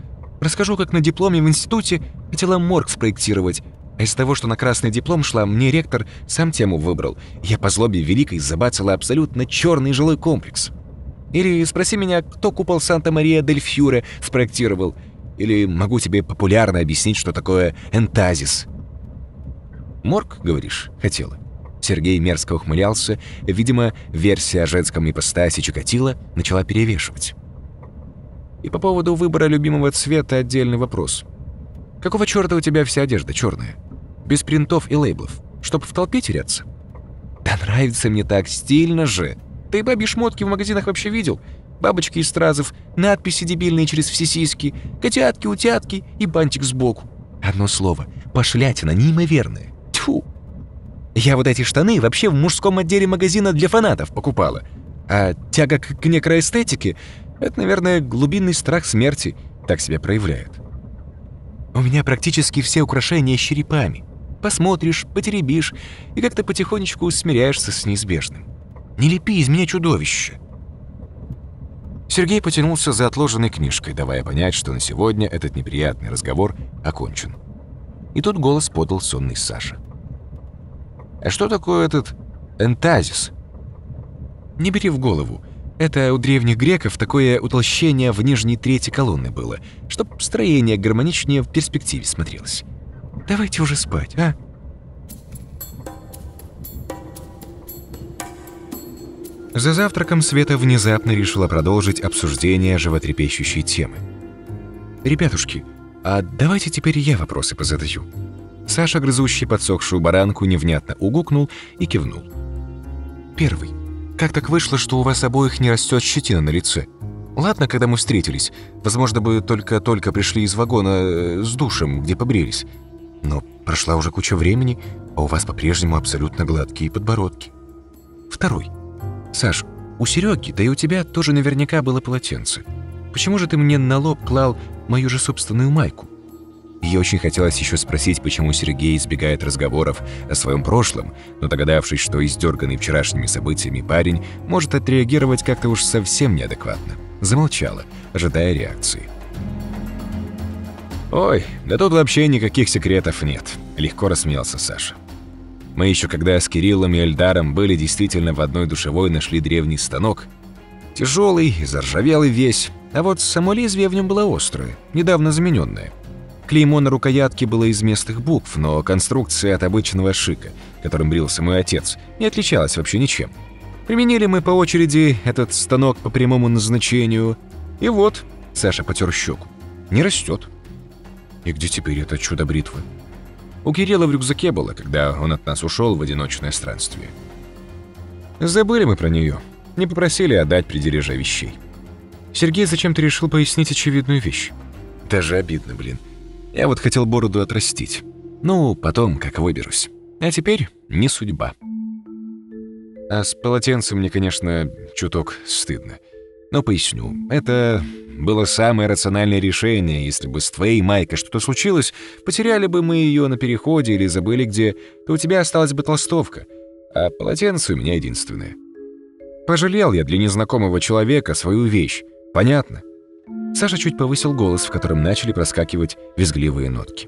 Расскажу, как на дипломе в институте хотела морг спроектировать. А из того, что на красный диплом шла, мне ректор сам тему выбрал. Я по злобе великой забацала абсолютно черный жилой комплекс. Или спроси меня, кто купол Санта-Мария-дель-Фьюре спроектировал. Или могу тебе популярно объяснить, что такое энтазис. Морг, говоришь, хотела? Сергей мерзко ухмылялся. Видимо, версия о женском ипостаси Чикатило начала перевешивать. И по поводу выбора любимого цвета отдельный вопрос. Какого черта у тебя вся одежда черная? Без принтов и лейблов, чтобы в толпе теряться? Да нравится мне так, стильно же. Ты бабьи шмотки в магазинах вообще видел? Бабочки из стразов, надписи дебильные через все сиськи, котятки, утятки и бантик сбоку. Одно слово, пошлятина неимоверная. Тьфу! Я вот эти штаны вообще в мужском отделе магазина для фанатов покупала. А тяга к некроэстетике это, наверное, глубинный страх смерти так себя проявляет. У меня практически все украшения с черепами. Посмотришь, потеребишь и как-то потихонечку смиряешься с неизбежным. Не лепи из меня чудовище. Сергей потянулся за отложенной книжкой, давая понять, что на сегодня этот неприятный разговор окончен. И тут голос подал сонный Саша. «А что такое этот энтазис?» «Не бери в голову. Это у древних греков такое утолщение в нижней трети колонны было, чтоб строение гармоничнее в перспективе смотрелось. Давайте уже спать, а? За завтраком Света внезапно решила продолжить обсуждение животрепещущей темы. «Ребятушки, а давайте теперь я вопросы позадаю». Саша, грызущий подсохшую баранку, невнятно угукнул и кивнул. «Первый. Как так вышло, что у вас обоих не растет щетина на лице? Ладно, когда мы встретились. Возможно, бы только-только пришли из вагона э, с душем, где побрились. Но прошла уже куча времени, а у вас по-прежнему абсолютно гладкие подбородки. Второй. Саш, у Сереги, да и у тебя тоже наверняка было полотенце. Почему же ты мне на лоб клал мою же собственную майку? Ей очень хотелось еще спросить, почему Сергей избегает разговоров о своем прошлом, но догадавшись, что издерганный вчерашними событиями парень может отреагировать как-то уж совсем неадекватно, замолчала, ожидая реакции. «Ой, да тут вообще никаких секретов нет», — легко рассмеялся Саша. Мы еще когда с Кириллом и Эльдаром были действительно в одной душевой нашли древний станок. Тяжелый, заржавелый весь, а вот само лезвие в нем было острое, недавно замененное. Клеймо на рукоятке было из местных букв, но конструкция от обычного шика, которым брился мой отец, не отличалась вообще ничем. Применили мы по очереди этот станок по прямому назначению, и вот, Саша потер щеку, не растет. И где теперь это чудо бритвы? У Кирилла в рюкзаке было, когда он от нас ушел в одиночное странствие. Забыли мы про нее. Не попросили отдать при вещей. Сергей зачем-то решил пояснить очевидную вещь. Даже обидно, блин. Я вот хотел бороду отрастить. Ну, потом, как выберусь. А теперь не судьба. А с полотенцем мне, конечно, чуток стыдно. Но поясню. Это было самое рациональное решение. Если бы с твоей Майкой что-то случилось, потеряли бы мы ее на переходе или забыли где, то у тебя осталась бы толстовка. А полотенце у меня единственное. Пожалел я для незнакомого человека свою вещь. Понятно? Саша чуть повысил голос, в котором начали проскакивать визгливые нотки.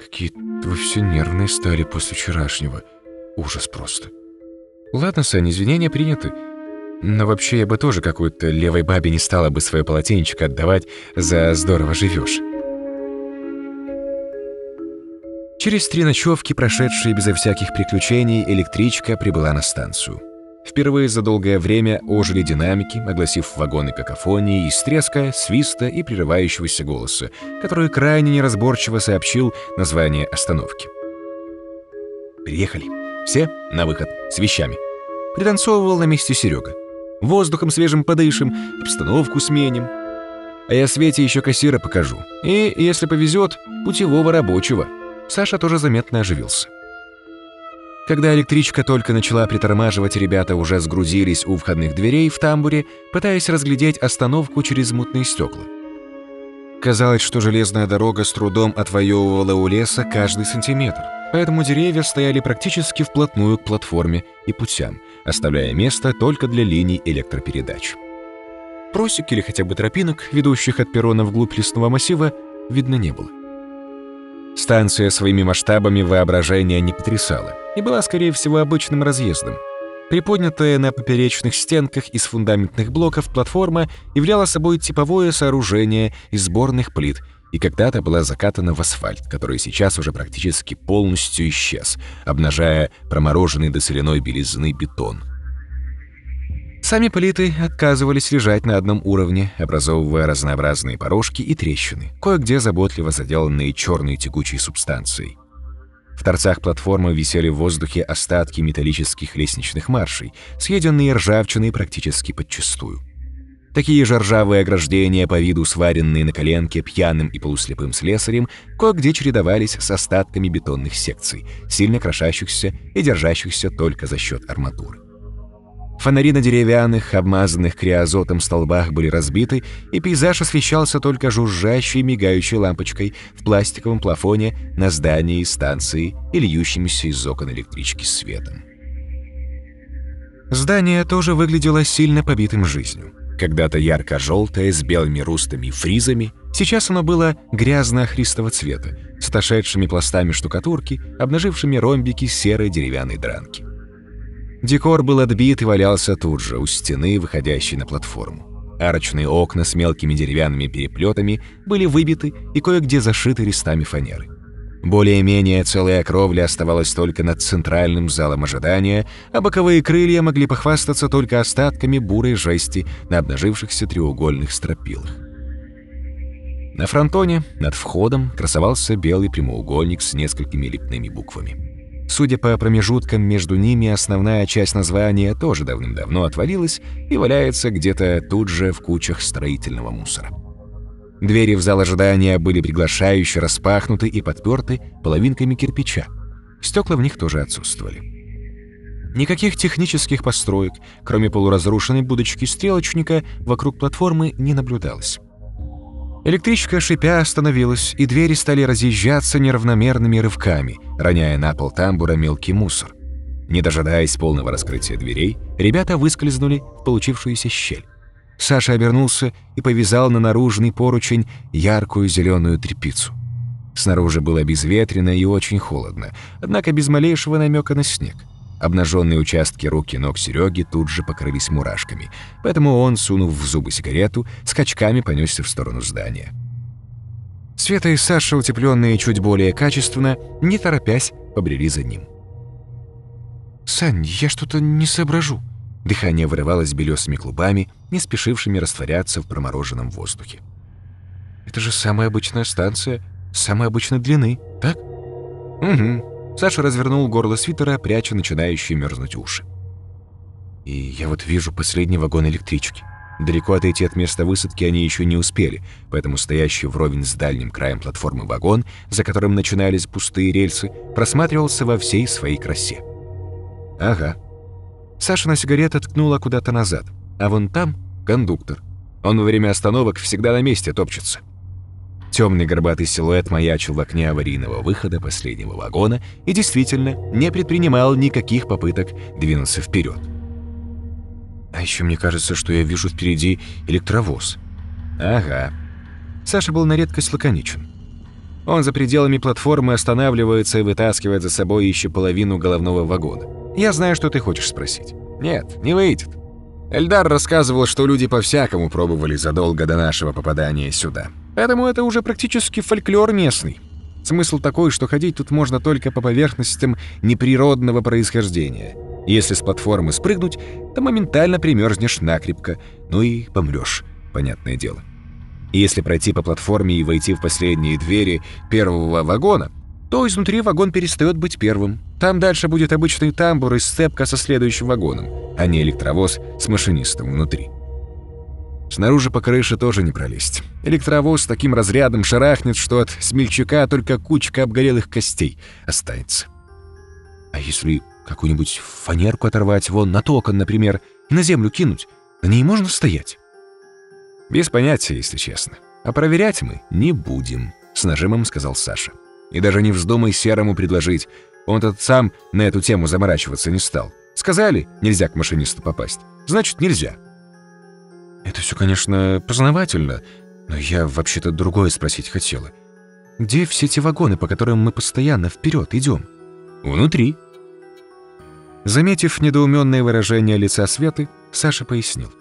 Какие вы все нервные стали после вчерашнего. Ужас просто. Ладно, Сань, извинения приняты. Но вообще я бы тоже какой-то левой бабе не стала бы свое полотенечко отдавать за «здорово живешь». Через три ночевки, прошедшие безо всяких приключений, электричка прибыла на станцию. Впервые за долгое время ожили динамики, огласив вагоны какофонии из треска, свиста и прерывающегося голоса, который крайне неразборчиво сообщил название остановки. «Приехали. Все на выход. С вещами». Пританцовывал на месте Серега. Воздухом свежим подышим, обстановку сменим. А я Свете еще кассира покажу. И, если повезет, путевого рабочего. Саша тоже заметно оживился. Когда электричка только начала притормаживать, ребята уже сгрузились у входных дверей в тамбуре, пытаясь разглядеть остановку через мутные стекла. Казалось, что железная дорога с трудом отвоевывала у леса каждый сантиметр, поэтому деревья стояли практически вплотную к платформе и путям, оставляя место только для линий электропередач. Просек или хотя бы тропинок, ведущих от перрона вглубь лесного массива, видно не было. Станция своими масштабами воображения не потрясала и была, скорее всего, обычным разъездом. Приподнятая на поперечных стенках из фундаментных блоков платформа являла собой типовое сооружение из сборных плит и когда-то была закатана в асфальт, который сейчас уже практически полностью исчез, обнажая промороженный до соляной белизны бетон. Сами плиты отказывались лежать на одном уровне, образовывая разнообразные порожки и трещины, кое-где заботливо заделанные черной тягучей субстанцией. В торцах платформы висели в воздухе остатки металлических лестничных маршей, съеденные ржавчиной практически подчистую. Такие же ржавые ограждения по виду сваренные на коленке пьяным и полуслепым слесарем кое-где чередовались с остатками бетонных секций, сильно крошащихся и держащихся только за счет арматуры. Фонари на деревянных, обмазанных криозотом столбах были разбиты, и пейзаж освещался только жужжащей мигающей лампочкой в пластиковом плафоне на здании станции и льющимся из окон электрички светом. Здание тоже выглядело сильно побитым жизнью. Когда-то ярко-желтое, с белыми рустами и фризами, сейчас оно было грязно-охристого цвета, с отошедшими пластами штукатурки, обнажившими ромбики серой деревянной дранки. Декор был отбит и валялся тут же, у стены, выходящей на платформу. Арочные окна с мелкими деревянными переплетами были выбиты и кое-где зашиты листами фанеры. Более-менее целая кровля оставалась только над центральным залом ожидания, а боковые крылья могли похвастаться только остатками бурой жести на обнажившихся треугольных стропилах. На фронтоне, над входом, красовался белый прямоугольник с несколькими лепными буквами. Судя по промежуткам между ними, основная часть названия тоже давным-давно отвалилась и валяется где-то тут же в кучах строительного мусора. Двери в зал ожидания были приглашающе распахнуты и подперты половинками кирпича. Стекла в них тоже отсутствовали. Никаких технических построек, кроме полуразрушенной будочки стрелочника, вокруг платформы не наблюдалось. Электричка, шипя, остановилась, и двери стали разъезжаться неравномерными рывками, роняя на пол тамбура мелкий мусор. Не дожидаясь полного раскрытия дверей, ребята выскользнули в получившуюся щель. Саша обернулся и повязал на наружный поручень яркую зеленую тряпицу. Снаружи было безветренно и очень холодно, однако без малейшего намека на снег. Обнаженные участки рук и ног Сереги тут же покрылись мурашками, поэтому он, сунув в зубы сигарету, скачками понесся в сторону здания. Света и Саша, утепленные чуть более качественно, не торопясь, побрели за ним. «Сань, я что-то не соображу». Дыхание вырывалось белесыми клубами, не спешившими растворяться в промороженном воздухе. «Это же самая обычная станция, самой обычной длины, так?» «Угу», Саша развернул горло свитера, пряча начинающие мерзнуть уши. И я вот вижу последний вагон электрички. Далеко отойти от места высадки они еще не успели, поэтому стоящий вровень с дальним краем платформы вагон, за которым начинались пустые рельсы, просматривался во всей своей красе. Ага. Саша на сигарета ткнула куда-то назад, а вон там кондуктор. Он во время остановок всегда на месте топчется. Темный горбатый силуэт маячил в окне аварийного выхода последнего вагона и действительно не предпринимал никаких попыток двинуться вперед. А еще мне кажется, что я вижу впереди электровоз. Ага. Саша был на редкость лаконичен. Он за пределами платформы останавливается и вытаскивает за собой еще половину головного вагона. Я знаю, что ты хочешь спросить. Нет, не выйдет. Эльдар рассказывал, что люди по-всякому пробовали задолго до нашего попадания сюда. Поэтому это уже практически фольклор местный. Смысл такой, что ходить тут можно только по поверхностям неприродного происхождения. Если с платформы спрыгнуть, то моментально примерзнешь накрепко, ну и помрешь, понятное дело. Если пройти по платформе и войти в последние двери первого вагона, то изнутри вагон перестает быть первым. Там дальше будет обычный тамбур и сцепка со следующим вагоном, а не электровоз с машинистом внутри. Снаружи по крыше тоже не пролезть. Электровоз таким разрядом шарахнет, что от смельчака только кучка обгорелых костей останется. А если какую-нибудь фанерку оторвать, вон на токон, например, и на землю кинуть, на ней можно стоять? Без понятия, если честно. А проверять мы не будем, с нажимом сказал Саша. И даже не вздумай Серому предложить. Он тут сам на эту тему заморачиваться не стал. Сказали, нельзя к машинисту попасть. Значит, нельзя. Это все, конечно, познавательно, но я вообще-то другое спросить хотела. Где все те вагоны, по которым мы постоянно вперед идем? Внутри. Заметив недоуменное выражение лица Светы, Саша пояснил.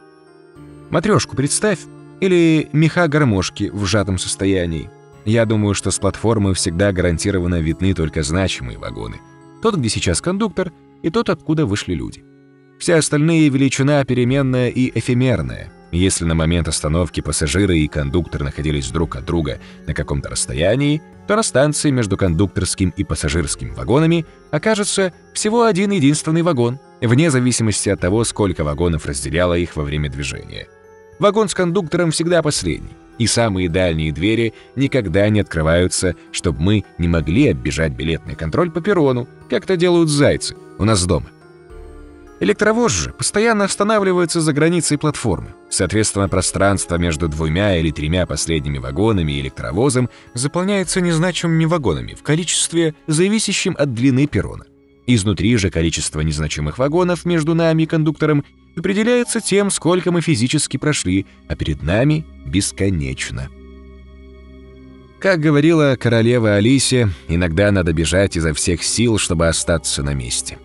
Матрешку представь, или меха гармошки в сжатом состоянии. Я думаю, что с платформы всегда гарантированно видны только значимые вагоны. Тот, где сейчас кондуктор, и тот, откуда вышли люди. Все остальные величина переменная и эфемерная. Если на момент остановки пассажиры и кондуктор находились друг от друга на каком-то расстоянии, то на станции между кондукторским и пассажирским вагонами окажется всего один единственный вагон, вне зависимости от того, сколько вагонов разделяло их во время движения. Вагон с кондуктором всегда последний, и самые дальние двери никогда не открываются, чтобы мы не могли оббежать билетный контроль по перрону, как это делают зайцы у нас дома. Электровоз же постоянно останавливается за границей платформы. Соответственно, пространство между двумя или тремя последними вагонами и электровозом заполняется незначимыми вагонами в количестве, зависящем от длины перрона. Изнутри же количество незначимых вагонов между нами и кондуктором определяется тем, сколько мы физически прошли, а перед нами бесконечно. Как говорила королева Алисия, иногда надо бежать изо всех сил, чтобы остаться на месте.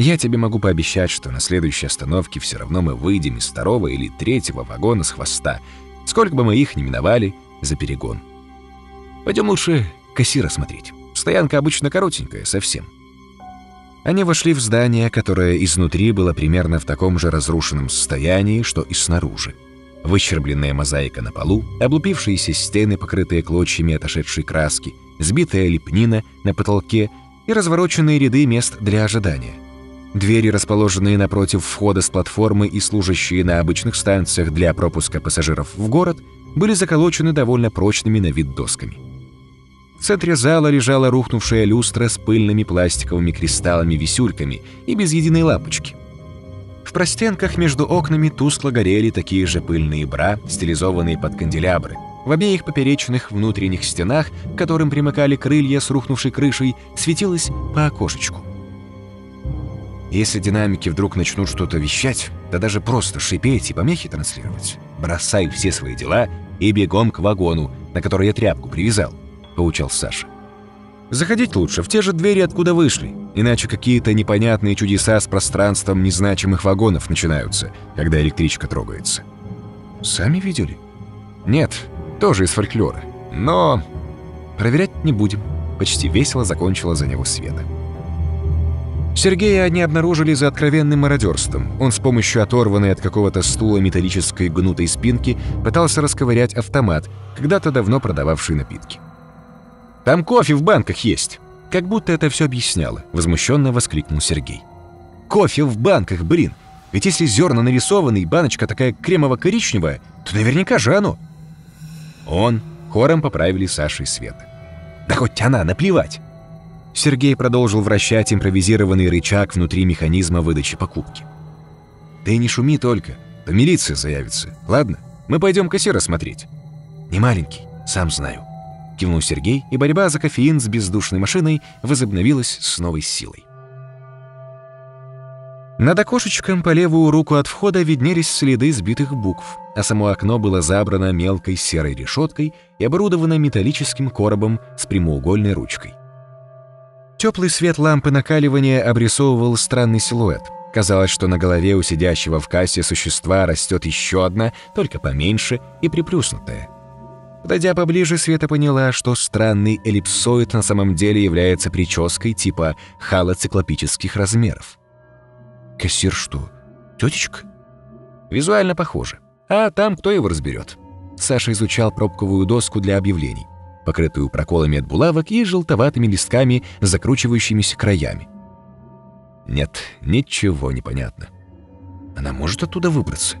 Я тебе могу пообещать, что на следующей остановке все равно мы выйдем из второго или третьего вагона с хвоста, сколько бы мы их ни миновали за перегон. Пойдем лучше кассира смотреть. Стоянка обычно коротенькая, совсем. Они вошли в здание, которое изнутри было примерно в таком же разрушенном состоянии, что и снаружи. Выщербленная мозаика на полу, облупившиеся стены, покрытые клочьями отошедшей краски, сбитая лепнина на потолке и развороченные ряды мест для ожидания. Двери, расположенные напротив входа с платформы и служащие на обычных станциях для пропуска пассажиров в город, были заколочены довольно прочными на вид досками. В центре зала лежала рухнувшая люстра с пыльными пластиковыми кристаллами-висюльками и без единой лампочки. В простенках между окнами тускло горели такие же пыльные бра, стилизованные под канделябры. В обеих поперечных внутренних стенах, к которым примыкали крылья с рухнувшей крышей, светилось по окошечку. Если динамики вдруг начнут что-то вещать, да даже просто шипеть и помехи транслировать, бросай все свои дела и бегом к вагону, на который я тряпку привязал, поучал Саша. Заходить лучше в те же двери, откуда вышли, иначе какие-то непонятные чудеса с пространством незначимых вагонов начинаются, когда электричка трогается. Сами видели? Нет, тоже из фольклора. Но проверять не будем. Почти весело закончила за него Света. Сергея они обнаружили за откровенным мародерством. Он с помощью оторванной от какого-то стула металлической гнутой спинки пытался расковырять автомат, когда-то давно продававший напитки. «Там кофе в банках есть!» Как будто это все объясняло, возмущенно воскликнул Сергей. «Кофе в банках, блин! Ведь если зерна нарисованы и баночка такая кремово-коричневая, то наверняка же оно!» Он хором поправили Саша и Света. «Да хоть она, наплевать!» Сергей продолжил вращать импровизированный рычаг внутри механизма выдачи покупки. «Ты не шуми только, то милиция заявится. Ладно, мы пойдем кассира смотреть». «Не маленький, сам знаю», — кивнул Сергей, и борьба за кофеин с бездушной машиной возобновилась с новой силой. Над окошечком по левую руку от входа виднелись следы сбитых букв, а само окно было забрано мелкой серой решеткой и оборудовано металлическим коробом с прямоугольной ручкой. Теплый свет лампы накаливания обрисовывал странный силуэт. Казалось, что на голове у сидящего в кассе существа растет еще одна, только поменьше и приплюснутая. Подойдя поближе, Света поняла, что странный эллипсоид на самом деле является прической типа халоциклопических размеров. Кассир что, тетечка? Визуально похоже. А там кто его разберет? Саша изучал пробковую доску для объявлений покрытую проколами от булавок и желтоватыми листками с закручивающимися краями. Нет, ничего не понятно. Она может оттуда выбраться?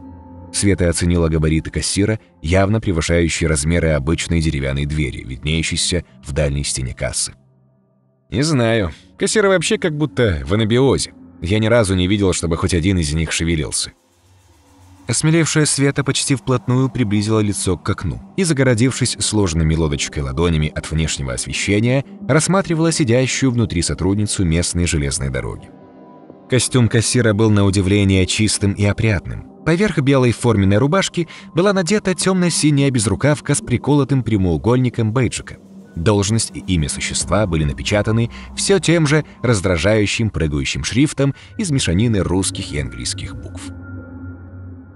Света оценила габариты кассира, явно превышающие размеры обычной деревянной двери, виднеющейся в дальней стене кассы. «Не знаю. Кассиры вообще как будто в анабиозе. Я ни разу не видел, чтобы хоть один из них шевелился. Осмелевшая Света почти вплотную приблизила лицо к окну и, загородившись сложными лодочкой ладонями от внешнего освещения, рассматривала сидящую внутри сотрудницу местной железной дороги. Костюм кассира был на удивление чистым и опрятным. Поверх белой форменной рубашки была надета темно-синяя безрукавка с приколотым прямоугольником бейджика. Должность и имя существа были напечатаны все тем же раздражающим прыгающим шрифтом из мешанины русских и английских букв.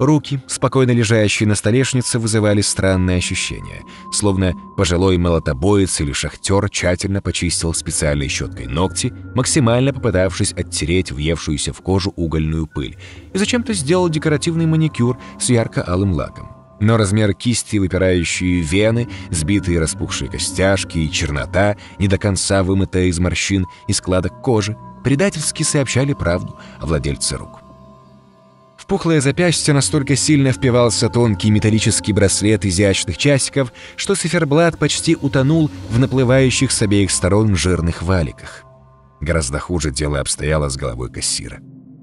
Руки, спокойно лежащие на столешнице, вызывали странное ощущение, словно пожилой молотобоец или шахтер тщательно почистил специальной щеткой ногти, максимально попытавшись оттереть въевшуюся в кожу угольную пыль, и зачем-то сделал декоративный маникюр с ярко-алым лаком. Но размер кисти, выпирающие вены, сбитые распухшие костяшки и чернота, не до конца вымытая из морщин и складок кожи, предательски сообщали правду о владельце рук. В пухлое запястье настолько сильно впивался тонкий металлический браслет изящных часиков, что циферблат почти утонул в наплывающих с обеих сторон жирных валиках. Гораздо хуже дело обстояло с головой кассира.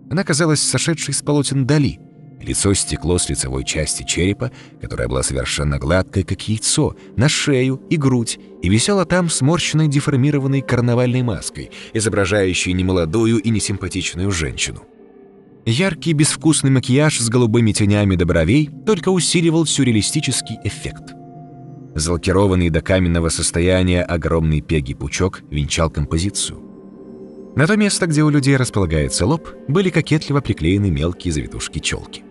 Она казалась сошедшей с полотен Дали. Лицо стекло с лицевой части черепа, которая была совершенно гладкой, как яйцо, на шею и грудь, и висела там сморщенной деформированной карнавальной маской, изображающей немолодую и несимпатичную женщину. Яркий безвкусный макияж с голубыми тенями до бровей только усиливал сюрреалистический эффект. Залакированный до каменного состояния огромный пеги-пучок венчал композицию. На то место, где у людей располагается лоб, были кокетливо приклеены мелкие завитушки челки.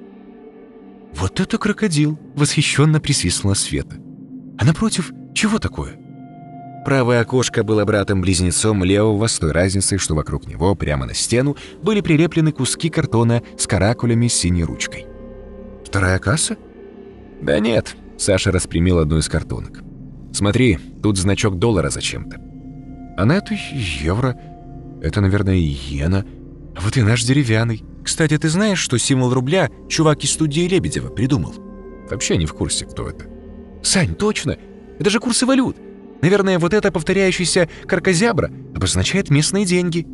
«Вот это крокодил!» — восхищенно присвистнула Света. «А напротив, чего такое?» Правое окошко было братом-близнецом левого с той разницей, что вокруг него, прямо на стену, были прилеплены куски картона с каракулями с синей ручкой. «Вторая касса?» «Да нет», — Саша распрямил одну из картонок. «Смотри, тут значок доллара зачем-то». «А на эту евро. Это, наверное, иена. А вот и наш деревянный. Кстати, ты знаешь, что символ рубля чувак из студии Лебедева придумал? Вообще не в курсе, кто это. Сань, точно! Это же курсы валют. Наверное, вот эта повторяющаяся каркозябра обозначает местные деньги.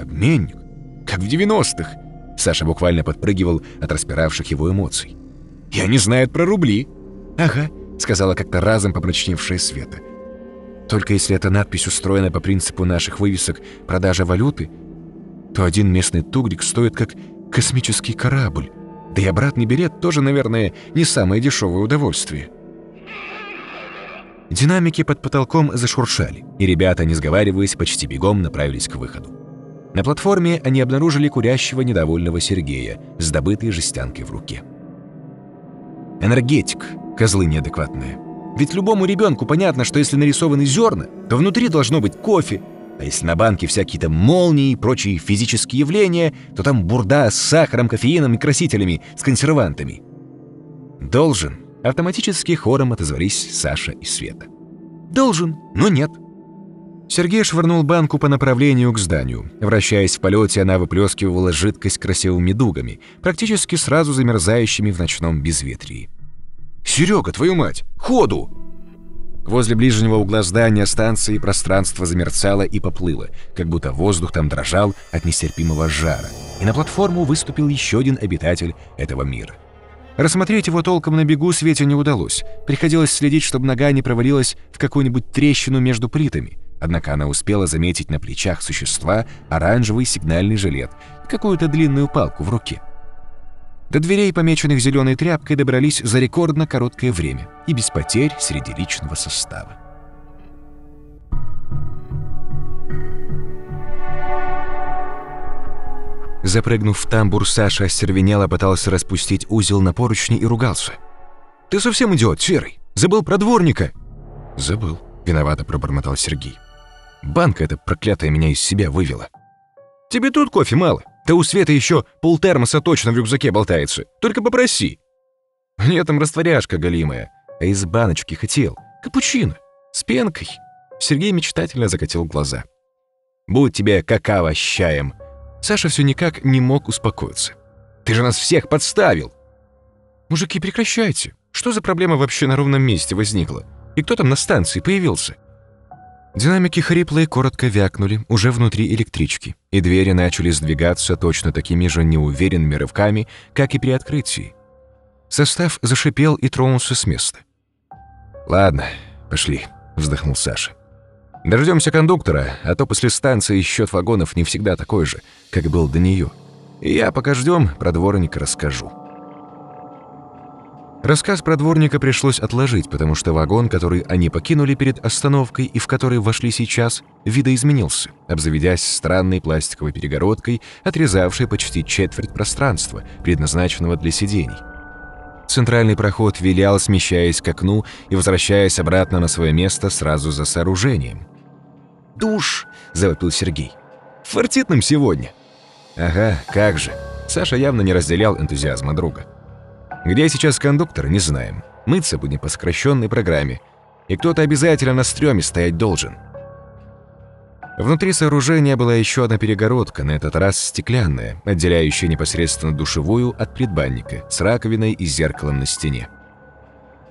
Обменник? Как в 90-х. Саша буквально подпрыгивал от распиравших его эмоций. «И они знают про рубли!» «Ага», — сказала как-то разом помрачневшая Света. «Только если эта надпись устроена по принципу наших вывесок «продажа валюты», то один местный тугрик стоит как космический корабль. Да и обратный билет тоже, наверное, не самое дешевое удовольствие». Динамики под потолком зашуршали, и ребята, не сговариваясь, почти бегом направились к выходу. На платформе они обнаружили курящего недовольного Сергея с добытой жестянкой в руке. Энергетик, козлы неадекватные. Ведь любому ребенку понятно, что если нарисованы зерна, то внутри должно быть кофе, а если на банке всякие там молнии и прочие физические явления, то там бурда с сахаром, кофеином и красителями, с консервантами. Должен. Автоматически хором отозвались Саша и Света. Должен, но нет. Сергей швырнул банку по направлению к зданию. Вращаясь в полете, она выплескивала жидкость красивыми дугами, практически сразу замерзающими в ночном безветрии. «Серега, твою мать! Ходу!» Возле ближнего угла здания станции пространство замерцало и поплыло, как будто воздух там дрожал от нестерпимого жара, и на платформу выступил еще один обитатель этого мира. Рассмотреть его толком на бегу Свете не удалось. Приходилось следить, чтобы нога не провалилась в какую-нибудь трещину между плитами — Однако она успела заметить на плечах существа оранжевый сигнальный жилет и какую-то длинную палку в руке. До дверей, помеченных зеленой тряпкой, добрались за рекордно короткое время и без потерь среди личного состава. Запрыгнув в тамбур, Саша остервенело пытался распустить узел на поручни и ругался. «Ты совсем идиот, Серый! Забыл про дворника!» «Забыл», — виновато пробормотал Сергей. Банка эта проклятая меня из себя вывела. Тебе тут кофе мало. Да у Светы еще полтермоса точно в рюкзаке болтается. Только попроси. Нет, там растворяшка голимая. А из баночки хотел. Капучино. С пенкой. Сергей мечтательно закатил глаза. Будь тебе какао с чаем. Саша все никак не мог успокоиться. Ты же нас всех подставил. Мужики, прекращайте. Что за проблема вообще на ровном месте возникла? И кто там на станции появился? Динамики хрипло и коротко вякнули уже внутри электрички, и двери начали сдвигаться точно такими же неуверенными рывками, как и при открытии. Состав зашипел и тронулся с места. «Ладно, пошли», — вздохнул Саша. «Дождемся кондуктора, а то после станции счет вагонов не всегда такой же, как был до нее. И я, пока ждем, про дворника расскажу». Рассказ про дворника пришлось отложить, потому что вагон, который они покинули перед остановкой и в который вошли сейчас, видоизменился, обзаведясь странной пластиковой перегородкой, отрезавшей почти четверть пространства, предназначенного для сидений. Центральный проход вилял, смещаясь к окну и возвращаясь обратно на свое место сразу за сооружением. «Душ!» – завопил Сергей. «Фартит нам сегодня!» «Ага, как же!» Саша явно не разделял энтузиазма друга. Где сейчас кондуктор, не знаем. Мыться будем по сокращенной программе. И кто-то обязательно на стреме стоять должен. Внутри сооружения была еще одна перегородка, на этот раз стеклянная, отделяющая непосредственно душевую от предбанника, с раковиной и зеркалом на стене.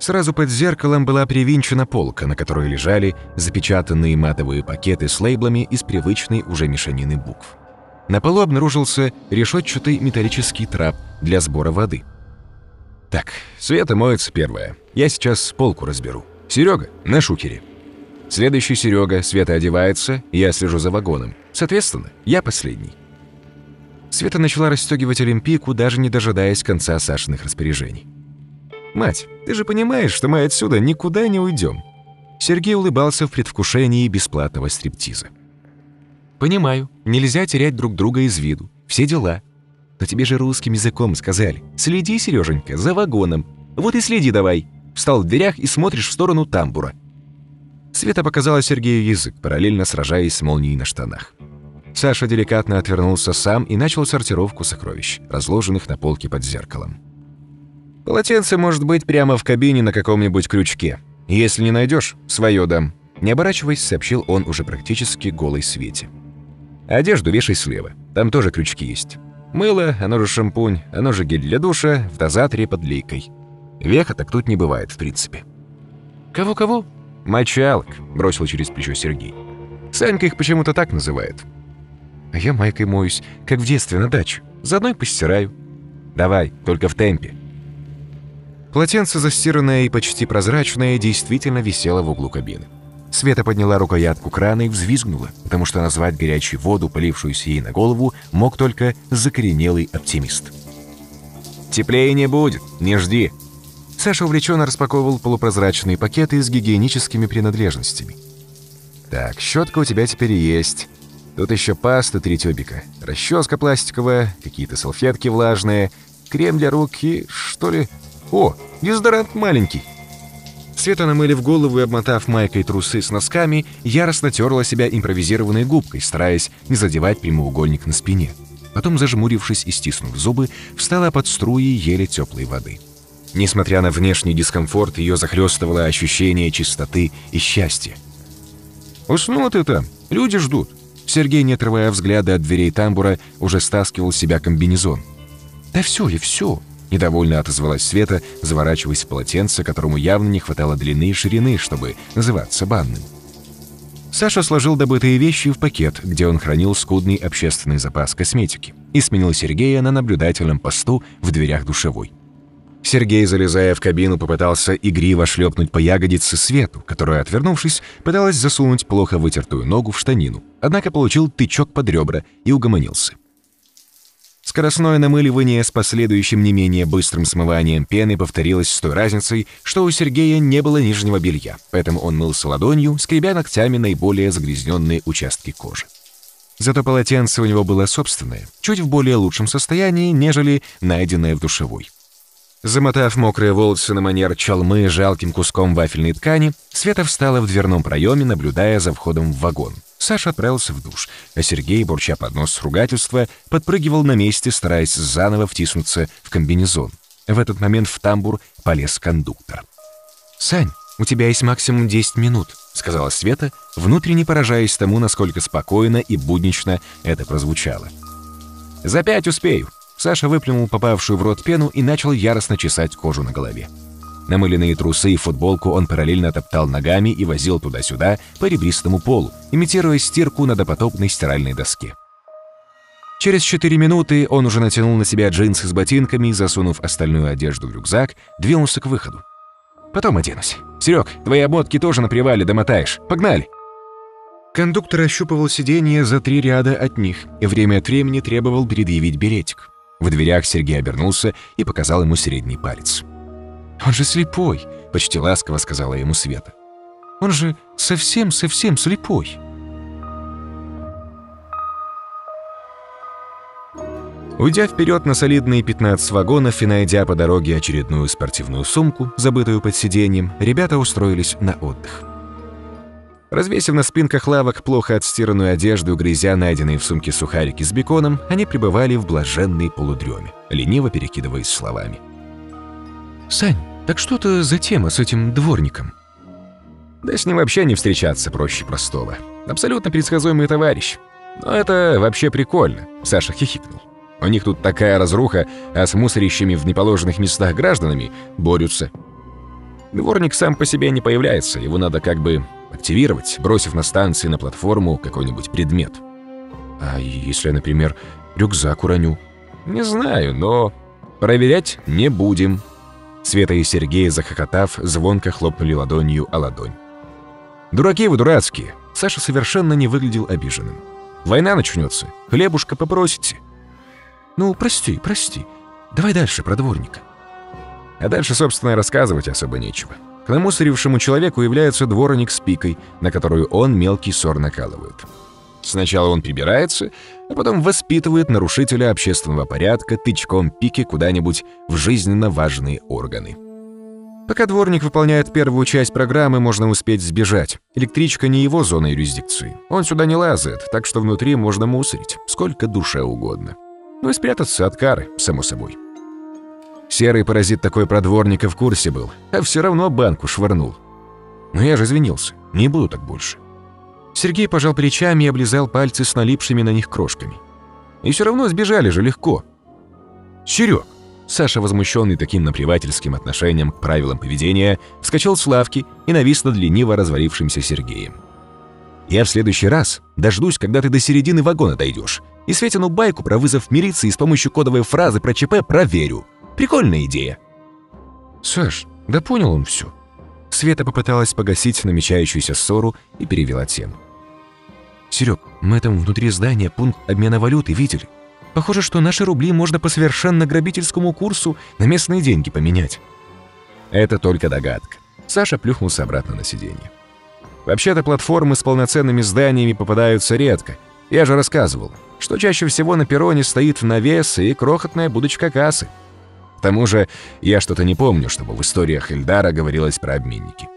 Сразу под зеркалом была привинчена полка, на которой лежали запечатанные матовые пакеты с лейблами из привычной уже мешанины букв. На полу обнаружился решетчатый металлический трап для сбора воды – так, Света моется первая. Я сейчас полку разберу. Серега на шухере. Следующий Серега, Света одевается, я слежу за вагоном. Соответственно, я последний. Света начала расстегивать Олимпийку, даже не дожидаясь конца Сашиных распоряжений. «Мать, ты же понимаешь, что мы отсюда никуда не уйдем?» Сергей улыбался в предвкушении бесплатного стриптиза. «Понимаю, нельзя терять друг друга из виду. Все дела. Но тебе же русским языком сказали. Следи, Сереженька, за вагоном. Вот и следи давай. Встал в дверях и смотришь в сторону тамбура. Света показала Сергею язык, параллельно сражаясь с молнией на штанах. Саша деликатно отвернулся сам и начал сортировку сокровищ, разложенных на полке под зеркалом. «Полотенце может быть прямо в кабине на каком-нибудь крючке. Если не найдешь, свое дам». Не оборачиваясь, сообщил он уже практически голой Свете. Одежду вешай слева, там тоже крючки есть. Мыло, оно же шампунь, оно же гель для душа, в дозаторе под лейкой. Веха так тут не бывает, в принципе. «Кого-кого?» «Мочалок», — бросил через плечо Сергей. Санька их почему-то так называет. А я майкой моюсь, как в детстве на дачу. Заодно и постираю. Давай, только в темпе. Полотенце, застиранное и почти прозрачное, действительно висело в углу кабины. Света подняла рукоятку крана и взвизгнула, потому что назвать горячую воду, полившуюся ей на голову, мог только закоренелый оптимист. «Теплее не будет, не жди!» Саша увлеченно распаковывал полупрозрачные пакеты с гигиеническими принадлежностями. «Так, щетка у тебя теперь есть. Тут еще паста три тюбика, расческа пластиковая, какие-то салфетки влажные, крем для рук и, что ли... О, дезодорант маленький!» Света, намылив голову и обмотав майкой трусы с носками, яростно терла себя импровизированной губкой, стараясь не задевать прямоугольник на спине. Потом, зажмурившись и стиснув зубы, встала под струи еле теплой воды. Несмотря на внешний дискомфорт, ее захлестывало ощущение чистоты и счастья. «Уснула ты там? Люди ждут!» Сергей, не отрывая взгляда от дверей тамбура, уже стаскивал с себя комбинезон. «Да все, и все!» Недовольно отозвалась Света, заворачиваясь в полотенце, которому явно не хватало длины и ширины, чтобы называться банным. Саша сложил добытые вещи в пакет, где он хранил скудный общественный запас косметики, и сменил Сергея на наблюдательном посту в дверях душевой. Сергей, залезая в кабину, попытался игриво шлепнуть по ягодице Свету, которая, отвернувшись, пыталась засунуть плохо вытертую ногу в штанину, однако получил тычок под ребра и угомонился. Скоростное намыливание с последующим не менее быстрым смыванием пены повторилось с той разницей, что у Сергея не было нижнего белья, поэтому он мылся ладонью, скребя ногтями наиболее загрязненные участки кожи. Зато полотенце у него было собственное, чуть в более лучшем состоянии, нежели найденное в душевой. Замотав мокрые волосы на манер чалмы жалким куском вафельной ткани, Света встала в дверном проеме, наблюдая за входом в вагон. Саша отправился в душ, а Сергей, бурча под нос ругательства, подпрыгивал на месте, стараясь заново втиснуться в комбинезон. В этот момент в тамбур полез кондуктор. «Сань, у тебя есть максимум 10 минут», — сказала Света, внутренне поражаясь тому, насколько спокойно и буднично это прозвучало. «За пять успею». Саша выплюнул попавшую в рот пену и начал яростно чесать кожу на голове. Намыленные трусы и футболку он параллельно топтал ногами и возил туда-сюда по ребристому полу, имитируя стирку на допотопной стиральной доске. Через четыре минуты он уже натянул на себя джинсы с ботинками засунув остальную одежду в рюкзак, двинулся к выходу. «Потом оденусь. Серег, твои обмотки тоже на привале домотаешь. Погнали!» Кондуктор ощупывал сиденье за три ряда от них и время от времени требовал предъявить билетик. В дверях Сергей обернулся и показал ему средний палец. «Он же слепой», — почти ласково сказала ему Света. «Он же совсем-совсем слепой». Уйдя вперед на солидные 15 вагонов и найдя по дороге очередную спортивную сумку, забытую под сиденьем, ребята устроились на отдых. Развесив на спинках лавок плохо отстиранную одежду, грязя найденные в сумке сухарики с беконом, они пребывали в блаженной полудреме, лениво перекидываясь словами. «Сань, так что это за тема с этим дворником? Да с ним вообще не встречаться проще простого. Абсолютно предсказуемый товарищ. Но это вообще прикольно, Саша хихикнул. У них тут такая разруха, а с мусорищами в неположенных местах гражданами борются. Дворник сам по себе не появляется, его надо как бы активировать, бросив на станции на платформу какой-нибудь предмет. А если например, рюкзак уроню? Не знаю, но проверять не будем. Света и Сергей, захохотав, звонко хлопнули ладонью о ладонь. «Дураки вы дурацкие!» Саша совершенно не выглядел обиженным. «Война начнется, хлебушка попросите». «Ну, прости, прости. Давай дальше про дворника». А дальше, собственно, рассказывать особо нечего. К намусорившему человеку является дворник с пикой, на которую он мелкий ссор накалывает. Сначала он прибирается, а потом воспитывает нарушителя общественного порядка тычком пики куда-нибудь в жизненно важные органы. Пока дворник выполняет первую часть программы, можно успеть сбежать. Электричка не его зона юрисдикции. Он сюда не лазает, так что внутри можно мусорить, сколько душе угодно. Ну и спрятаться от кары, само собой. Серый паразит такой про дворника в курсе был, а все равно банку швырнул. Но я же извинился, не буду так больше. Сергей пожал плечами и облизал пальцы с налипшими на них крошками. И все равно сбежали же легко. «Серег!» Саша, возмущенный таким наплевательским отношением к правилам поведения, вскочил с лавки и навис над лениво развалившимся Сергеем. «Я в следующий раз дождусь, когда ты до середины вагона дойдешь, и Светину байку про вызов милиции с помощью кодовой фразы про ЧП проверю. Прикольная идея!» «Саш, да понял он все. Света попыталась погасить намечающуюся ссору и перевела тему. «Серег, мы там внутри здания пункт обмена валюты видели. Похоже, что наши рубли можно по совершенно грабительскому курсу на местные деньги поменять». Это только догадка. Саша плюхнулся обратно на сиденье. Вообще-то платформы с полноценными зданиями попадаются редко. Я же рассказывал, что чаще всего на перроне стоит навес и крохотная будочка кассы. К тому же, я что-то не помню, чтобы в историях Эльдара говорилось про обменники.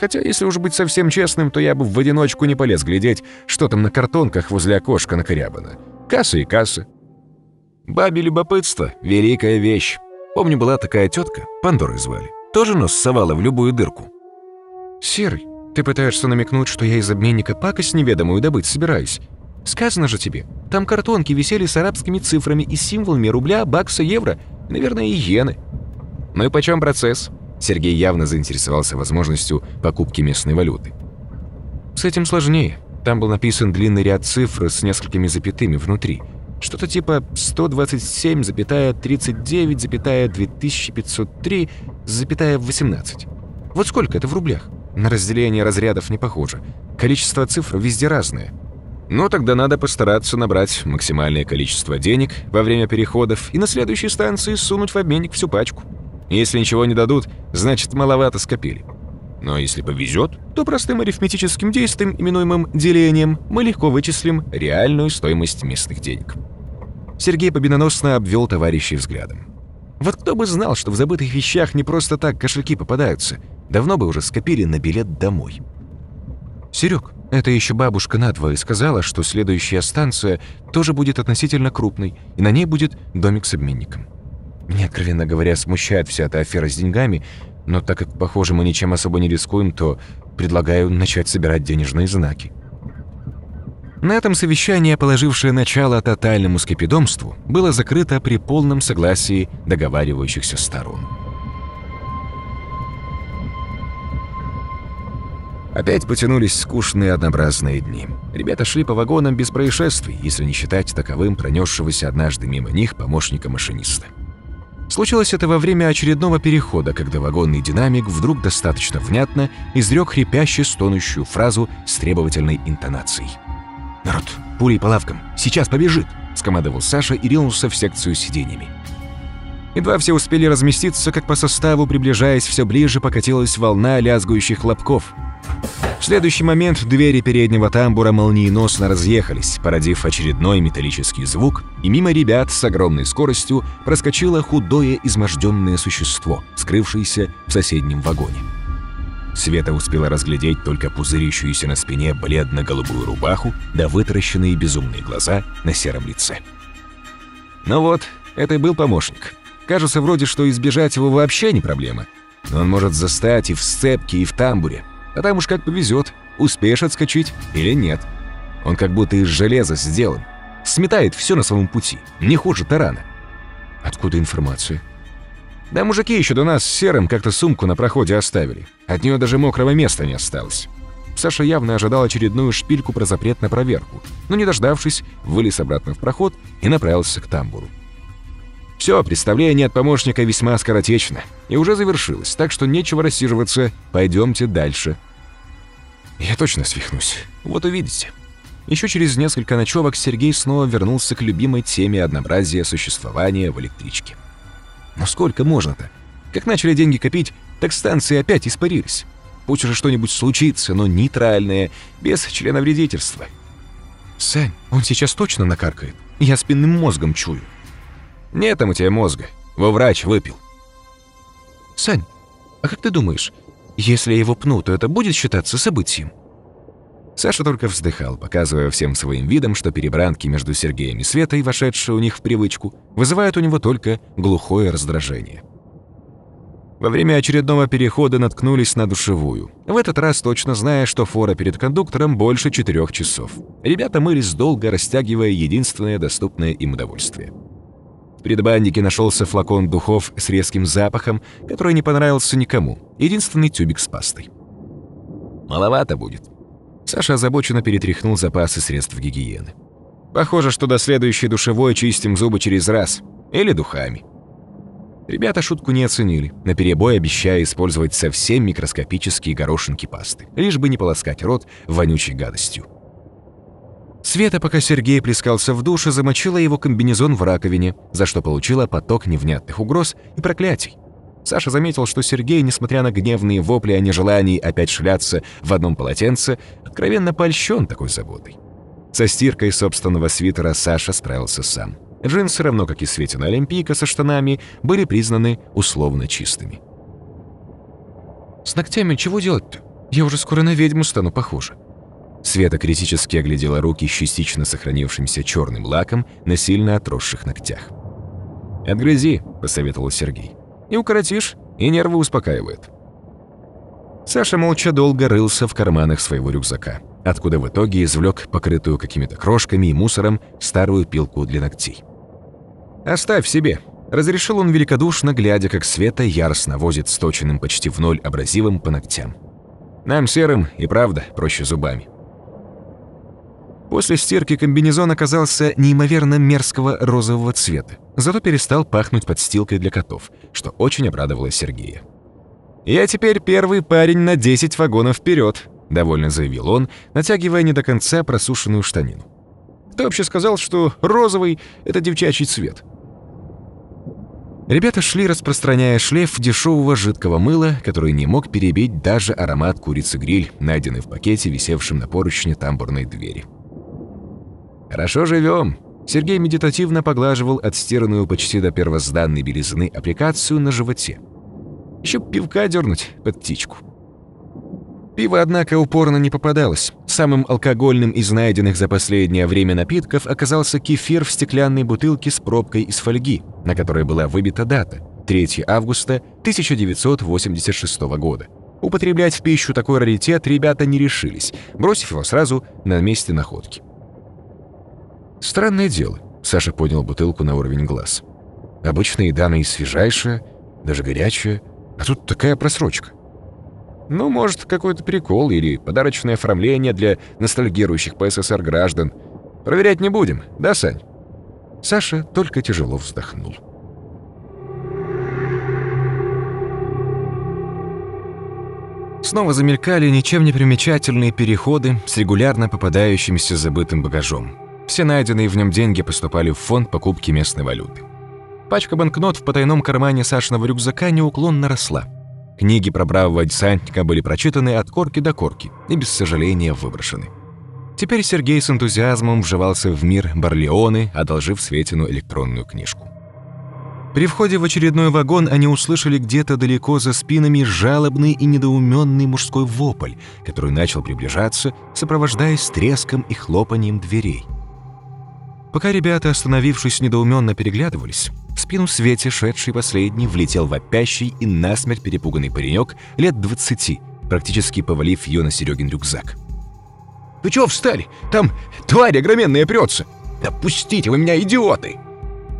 Хотя, если уж быть совсем честным, то я бы в одиночку не полез глядеть, что там на картонках возле окошка накорябано. Касса и касса. Бабе любопытство — великая вещь. Помню, была такая тетка, Пандорой звали. Тоже нос совала в любую дырку. «Серый, ты пытаешься намекнуть, что я из обменника пакость неведомую добыть собираюсь? Сказано же тебе, там картонки висели с арабскими цифрами и символами рубля, бакса, евро, наверное, иены». «Ну и почем процесс?» Сергей явно заинтересовался возможностью покупки местной валюты. «С этим сложнее. Там был написан длинный ряд цифр с несколькими запятыми внутри – что-то типа 127,39,2503,18. Вот сколько это в рублях? На разделение разрядов не похоже. Количество цифр везде разное. Ну, тогда надо постараться набрать максимальное количество денег во время переходов и на следующей станции сунуть в обменник всю пачку. Если ничего не дадут, значит, маловато скопили. Но если повезет, то простым арифметическим действием, именуемым делением, мы легко вычислим реальную стоимость местных денег. Сергей победоносно обвел товарищей взглядом. Вот кто бы знал, что в забытых вещах не просто так кошельки попадаются. Давно бы уже скопили на билет домой. Серег, это еще бабушка надвое сказала, что следующая станция тоже будет относительно крупной, и на ней будет домик с обменником. Меня, откровенно говоря, смущает вся эта афера с деньгами, но так как, похоже, мы ничем особо не рискуем, то предлагаю начать собирать денежные знаки. На этом совещание, положившее начало тотальному скопидомству, было закрыто при полном согласии договаривающихся сторон. Опять потянулись скучные однообразные дни. Ребята шли по вагонам без происшествий, если не считать таковым пронесшегося однажды мимо них помощника машиниста. Случилось это во время очередного перехода, когда вагонный динамик вдруг достаточно внятно изрек хрипящую стонущую фразу с требовательной интонацией. «Народ, пулей по лавкам, сейчас побежит!» – скомандовал Саша и ринулся в секцию сиденьями. Едва все успели разместиться, как по составу, приближаясь все ближе, покатилась волна лязгающих хлопков. В следующий момент двери переднего тамбура молниеносно разъехались, породив очередной металлический звук, и мимо ребят с огромной скоростью проскочило худое изможденное существо, скрывшееся в соседнем вагоне. Света успела разглядеть только пузырящуюся на спине бледно-голубую рубаху да вытаращенные безумные глаза на сером лице. Ну вот, это и был помощник. Кажется, вроде что избежать его вообще не проблема. Но он может застать и в сцепке, и в тамбуре. А там уж как повезет, успеешь отскочить или нет. Он как будто из железа сделан. Сметает все на своем пути, не хуже тарана. Откуда информация? Да мужики еще до нас с Серым как-то сумку на проходе оставили. От нее даже мокрого места не осталось. Саша явно ожидал очередную шпильку про запрет на проверку, но не дождавшись, вылез обратно в проход и направился к тамбуру. Все, представление от помощника весьма скоротечно и уже завершилось, так что нечего рассиживаться, пойдемте дальше. Я точно свихнусь, вот увидите. Еще через несколько ночевок Сергей снова вернулся к любимой теме однообразия существования в электричке. Но сколько можно-то? Как начали деньги копить, так станции опять испарились. Пусть уже что-нибудь случится, но нейтральное, без членовредительства. Сань, он сейчас точно накаркает? Я спинным мозгом чую. Нет там у тебя мозга. Во врач выпил. Сань, а как ты думаешь, если я его пну, то это будет считаться событием? Саша только вздыхал, показывая всем своим видом, что перебранки между Сергеем и Светой, вошедшие у них в привычку, вызывают у него только глухое раздражение. Во время очередного перехода наткнулись на душевую. В этот раз точно зная, что фора перед кондуктором больше четырех часов. Ребята мылись долго, растягивая единственное доступное им удовольствие. Предбаннике нашелся флакон духов с резким запахом, который не понравился никому. Единственный тюбик с пастой. Маловато будет. Саша озабоченно перетряхнул запасы средств гигиены. Похоже, что до следующей душевой чистим зубы через раз. Или духами. Ребята шутку не оценили, наперебой обещая использовать совсем микроскопические горошинки пасты, лишь бы не полоскать рот вонючей гадостью. Света, пока Сергей плескался в душе, замочила его комбинезон в раковине, за что получила поток невнятных угроз и проклятий. Саша заметил, что Сергей, несмотря на гневные вопли о нежелании опять шляться в одном полотенце, откровенно польщен такой заботой. Со стиркой собственного свитера Саша справился сам. Джинсы, равно как и Светина Олимпийка со штанами, были признаны условно чистыми. «С ногтями чего делать-то? Я уже скоро на ведьму стану похожа». Света критически оглядела руки с частично сохранившимся черным лаком на сильно отросших ногтях. «Отгрызи», — посоветовал Сергей. «И укоротишь, и нервы успокаивает». Саша молча долго рылся в карманах своего рюкзака, откуда в итоге извлек покрытую какими-то крошками и мусором старую пилку для ногтей. «Оставь себе», — разрешил он великодушно, глядя, как Света яростно возит сточенным почти в ноль абразивом по ногтям. «Нам серым и правда проще зубами». После стирки комбинезон оказался неимоверно мерзкого розового цвета, зато перестал пахнуть подстилкой для котов, что очень обрадовало Сергея. «Я теперь первый парень на 10 вагонов вперед», — довольно заявил он, натягивая не до конца просушенную штанину. «Кто вообще сказал, что розовый — это девчачий цвет?» Ребята шли, распространяя шлейф дешевого жидкого мыла, который не мог перебить даже аромат курицы-гриль, найденный в пакете, висевшем на поручне тамбурной двери. «Хорошо живем», Сергей медитативно поглаживал отстиранную почти до первозданной белизны аппликацию на животе. Еще пивка дернуть под птичку. Пиво, однако, упорно не попадалось. Самым алкогольным из найденных за последнее время напитков оказался кефир в стеклянной бутылке с пробкой из фольги, на которой была выбита дата – 3 августа 1986 года. Употреблять в пищу такой раритет ребята не решились, бросив его сразу на месте находки. Странное дело. Саша поднял бутылку на уровень глаз. Обычная еда наисвежайшая, даже горячая, а тут такая просрочка. Ну, может, какой-то прикол или подарочное оформление для ностальгирующих по СССР граждан. Проверять не будем, да, Сань?» Саша только тяжело вздохнул. Снова замелькали ничем не примечательные переходы с регулярно попадающимся забытым багажом. Все найденные в нем деньги поступали в фонд покупки местной валюты. Пачка банкнот в потайном кармане Сашиного рюкзака неуклонно росла – Книги про бравого десантника были прочитаны от корки до корки и без сожаления выброшены. Теперь Сергей с энтузиазмом вживался в мир Барлеоны, одолжив Светину электронную книжку. При входе в очередной вагон они услышали где-то далеко за спинами жалобный и недоуменный мужской вопль, который начал приближаться, сопровождаясь треском и хлопанием дверей. Пока ребята, остановившись, недоуменно переглядывались, в спину Свете, шедший последний, влетел вопящий и насмерть перепуганный паренек лет двадцати, практически повалив ее на Серегин рюкзак. «Вы чего встали? Там тварь огроменная прется! Да пустите вы меня, идиоты!»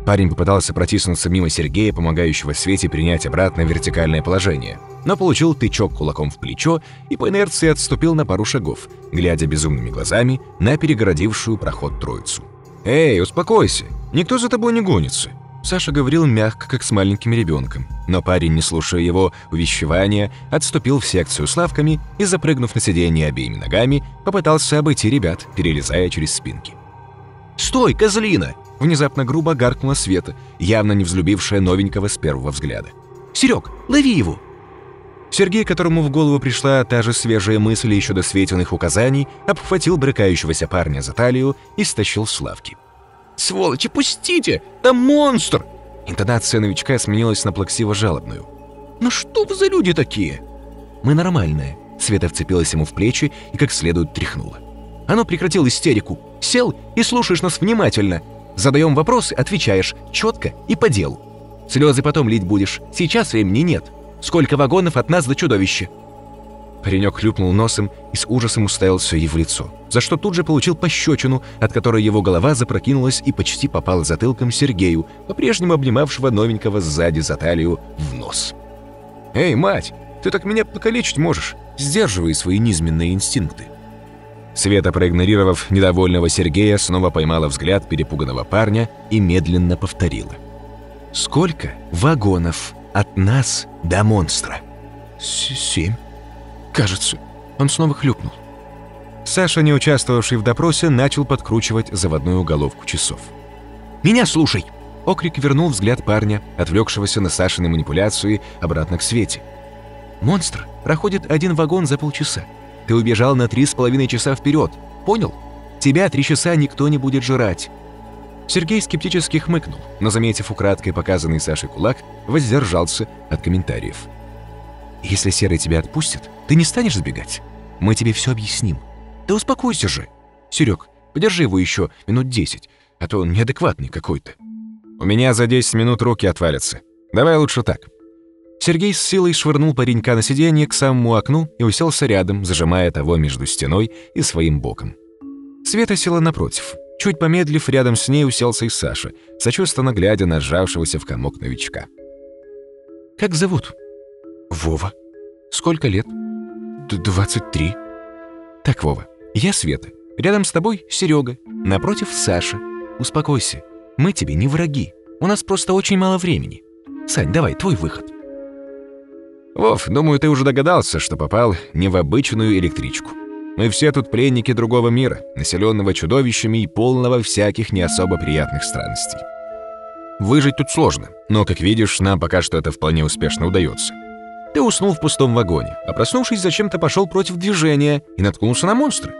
Парень попытался протиснуться мимо Сергея, помогающего Свете принять обратно вертикальное положение, но получил тычок кулаком в плечо и по инерции отступил на пару шагов, глядя безумными глазами на перегородившую проход троицу. «Эй, успокойся! Никто за тобой не гонится!» Саша говорил мягко, как с маленьким ребенком, но парень, не слушая его увещевания, отступил в секцию с лавками и, запрыгнув на сиденье обеими ногами, попытался обойти ребят, перелезая через спинки. «Стой, козлина!» – внезапно грубо гаркнула Света, явно не взлюбившая новенького с первого взгляда. «Серег, лови его!» Сергей, которому в голову пришла та же свежая мысль еще до светиных указаний, обхватил брыкающегося парня за талию и стащил с лавки. «Сволочи, пустите! Там монстр!» Интонация новичка сменилась на плаксиво-жалобную. «Ну что вы за люди такие?» «Мы нормальные». Света вцепилась ему в плечи и как следует тряхнула. «Оно прекратил истерику. Сел и слушаешь нас внимательно. Задаем вопросы, отвечаешь четко и по делу. Слезы потом лить будешь. Сейчас времени нет». Сколько вагонов от нас до чудовища?» Паренек хлюпнул носом и с ужасом уставился ей в лицо, за что тут же получил пощечину, от которой его голова запрокинулась и почти попала затылком Сергею, по-прежнему обнимавшего новенького сзади за талию в нос. «Эй, мать, ты так меня покалечить можешь! Сдерживай свои низменные инстинкты!» Света, проигнорировав недовольного Сергея, снова поймала взгляд перепуганного парня и медленно повторила. «Сколько вагонов от нас до монстра?» «Семь. Кажется». Он снова хлюпнул. Саша, не участвовавший в допросе, начал подкручивать заводную головку часов. «Меня слушай!» Окрик вернул взгляд парня, отвлекшегося на Сашины манипуляции, обратно к Свете. «Монстр проходит один вагон за полчаса. Ты убежал на три с половиной часа вперед. Понял? Тебя три часа никто не будет жрать». Сергей скептически хмыкнул, но, заметив украдкой показанный Сашей кулак, воздержался от комментариев. «Если Серый тебя отпустит, ты не станешь сбегать? Мы тебе все объясним. Да успокойся же. Серег, подержи его еще минут десять, а то он неадекватный какой-то». «У меня за 10 минут руки отвалятся. Давай лучше так. Сергей с силой швырнул паренька на сиденье к самому окну и уселся рядом, зажимая того между стеной и своим боком. Света села напротив. Чуть помедлив, рядом с ней уселся и Саша, сочувственно глядя на сжавшегося в комок новичка. «Как зовут?» «Вова». «Сколько лет?» «Двадцать три». «Так, Вова, я Света. Рядом с тобой Серега. Напротив Саша. Успокойся. Мы тебе не враги. У нас просто очень мало времени. Сань, давай, твой выход». Вов, думаю, ты уже догадался, что попал не в обычную электричку. Мы все тут пленники другого мира, населенного чудовищами и полного всяких не особо приятных странностей. Выжить тут сложно, но, как видишь, нам пока что это вполне успешно удается. Ты уснул в пустом вагоне, а проснувшись, зачем-то пошел против движения и наткнулся на монстра.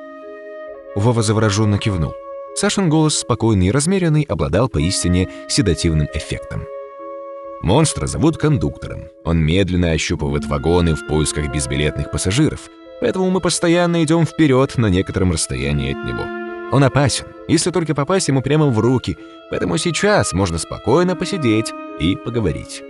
Вова завороженно кивнул. Сашин голос, спокойный и размеренный, обладал поистине седативным эффектом. Монстра зовут кондуктором. Он медленно ощупывает вагоны в поисках безбилетных пассажиров, поэтому мы постоянно идем вперед на некотором расстоянии от него. Он опасен, если только попасть ему прямо в руки, поэтому сейчас можно спокойно посидеть и поговорить.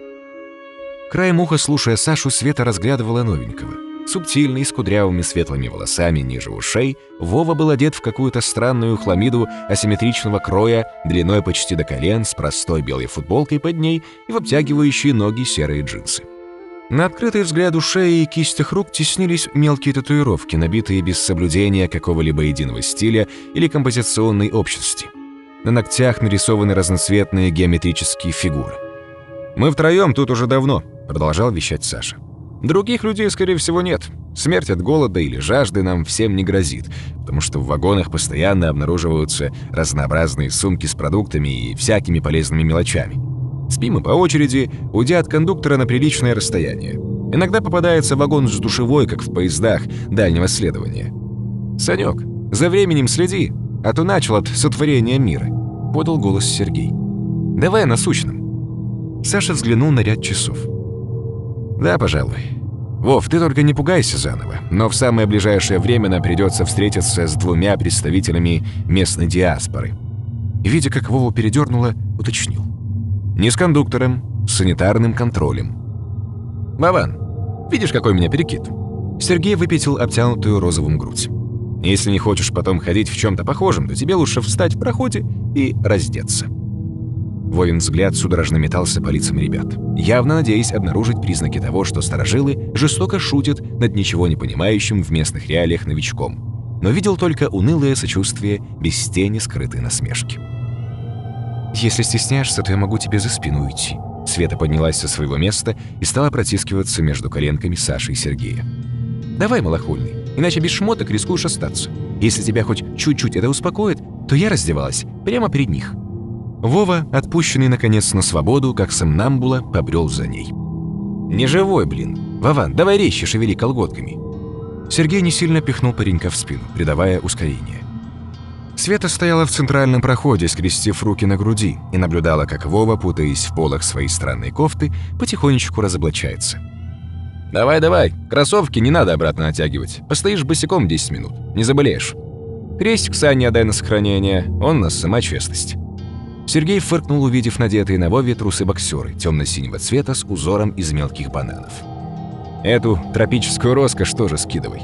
Краем уха, слушая Сашу, Света разглядывала новенького. Субтильный, с кудрявыми светлыми волосами ниже ушей, Вова был одет в какую-то странную хламиду асимметричного кроя, длиной почти до колен, с простой белой футболкой под ней и в обтягивающие ноги серые джинсы. На открытый взгляд шеи и кистях рук теснились мелкие татуировки, набитые без соблюдения какого-либо единого стиля или композиционной общности. На ногтях нарисованы разноцветные геометрические фигуры. «Мы втроем тут уже давно», — продолжал вещать Саша. Других людей, скорее всего, нет. Смерть от голода или жажды нам всем не грозит, потому что в вагонах постоянно обнаруживаются разнообразные сумки с продуктами и всякими полезными мелочами. Спим мы по очереди, уйдя от кондуктора на приличное расстояние. Иногда попадается вагон с душевой, как в поездах дальнего следования. «Санёк, за временем следи, а то начал от сотворения мира», — подал голос Сергей. «Давай о насущном». Саша взглянул на ряд часов. «Да, пожалуй. Вов, ты только не пугайся заново, но в самое ближайшее время нам придется встретиться с двумя представителями местной диаспоры». видя, как Вову передернуло, уточнил. «Не с кондуктором, с санитарным контролем». «Вован, видишь, какой у меня перекид?» Сергей выпятил обтянутую розовым грудь. «Если не хочешь потом ходить в чем-то похожем, то тебе лучше встать в проходе и раздеться». Вовин взгляд судорожно метался по лицам ребят, явно надеясь обнаружить признаки того, что сторожилы жестоко шутят над ничего не понимающим в местных реалиях новичком, но видел только унылое сочувствие без тени скрытой насмешки. «Если стесняешься, то я могу тебе за спину уйти». Света поднялась со своего места и стала протискиваться между коленками Саши и Сергея. «Давай, малохольный, иначе без шмоток рискуешь остаться. Если тебя хоть чуть-чуть это успокоит, то я раздевалась прямо перед них». Вова, отпущенный наконец на свободу, как сомнамбула, побрел за ней. «Не живой, блин! Вован, давай резче шевели колготками!» Сергей не сильно пихнул паренька в спину, придавая ускорение. Света стояла в центральном проходе, скрестив руки на груди, и наблюдала, как Вова, путаясь в полах своей странной кофты, потихонечку разоблачается. «Давай-давай, кроссовки не надо обратно натягивать. Постоишь босиком 10 минут, не заболеешь. Крестик Сане отдай на сохранение, он нас сама честность». Сергей фыркнул, увидев надетые на Вове трусы-боксеры темно-синего цвета с узором из мелких бананов. Эту тропическую роскошь тоже скидывай.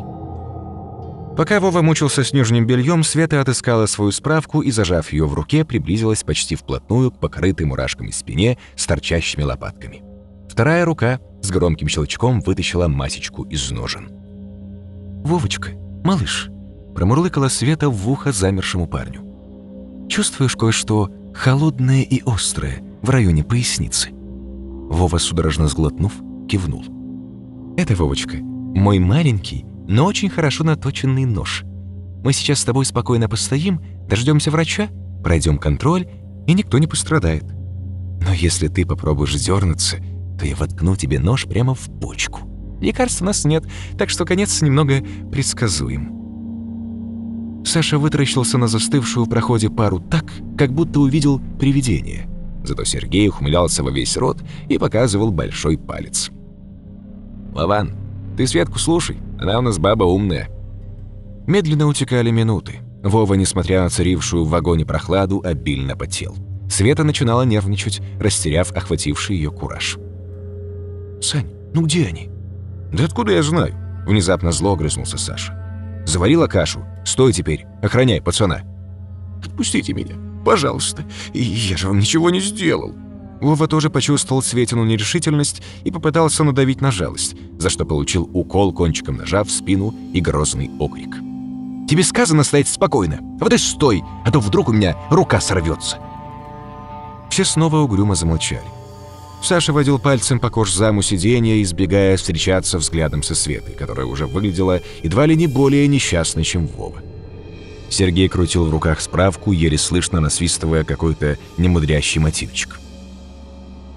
Пока Вова мучился с нижним бельем, Света отыскала свою справку и, зажав ее в руке, приблизилась почти вплотную к покрытой мурашками спине с торчащими лопатками. Вторая рука с громким щелчком вытащила масечку из ножен. «Вовочка, малыш», — промурлыкала Света в ухо замершему парню. «Чувствуешь кое-что холодное и острое в районе поясницы?» Вова, судорожно сглотнув, кивнул. «Это, Вовочка, мой маленький, но очень хорошо наточенный нож. Мы сейчас с тобой спокойно постоим, дождемся врача, пройдем контроль, и никто не пострадает. Но если ты попробуешь дернуться, то я воткну тебе нож прямо в почку. Лекарств у нас нет, так что конец немного предсказуем». Саша вытаращился на застывшую в проходе пару так, как будто увидел привидение. Зато Сергей ухмылялся во весь рот и показывал большой палец. «Лаван, ты Светку слушай, она у нас баба умная». Медленно утекали минуты. Вова, несмотря на царившую в вагоне прохладу, обильно потел. Света начинала нервничать, растеряв охвативший ее кураж. «Сань, ну где они?» «Да откуда я знаю?» Внезапно зло грызнулся Саша. «Заварила кашу. Стой теперь, охраняй пацана». «Отпустите меня, пожалуйста. Я же вам ничего не сделал». Вова тоже почувствовал Светину нерешительность и попытался надавить на жалость, за что получил укол кончиком ножа в спину и грозный окрик. «Тебе сказано стоять спокойно, а вот и стой, а то вдруг у меня рука сорвется!» Все снова угрюмо замолчали. Саша водил пальцем по кожзаму сиденья, избегая встречаться взглядом со Светой, которая уже выглядела едва ли не более несчастной, чем Вова. Сергей крутил в руках справку, еле слышно насвистывая какой-то немудрящий мотивчик.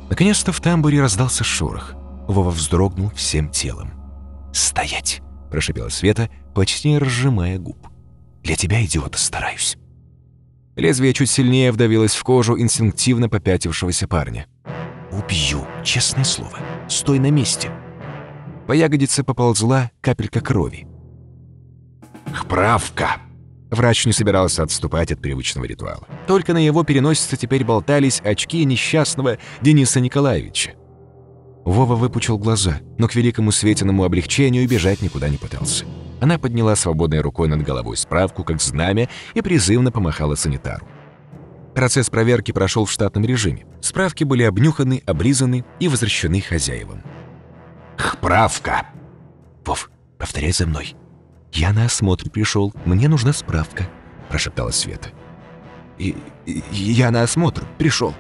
Наконец-то в тамбуре раздался шорох. Вова вздрогнул всем телом. «Стоять!» – прошипела Света, почти разжимая губ. «Для тебя, идиота, стараюсь». Лезвие чуть сильнее вдавилось в кожу инстинктивно попятившегося парня. «Убью, честное слово. Стой на месте». По ягодице поползла капелька крови. «Правка!» Врач не собирался отступать от привычного ритуала. Только на его переносице теперь болтались очки несчастного Дениса Николаевича. Вова выпучил глаза, но к великому Светиному облегчению бежать никуда не пытался. Она подняла свободной рукой над головой справку, как знамя, и призывно помахала санитару. Процесс проверки прошел в штатном режиме. Справки были обнюханы, облизаны и возвращены хозяевам. «Правка!» «Вов, повторяй за мной», «Я на осмотр пришел, мне нужна справка», – прошептала Света. И, и «Я на осмотр пришел».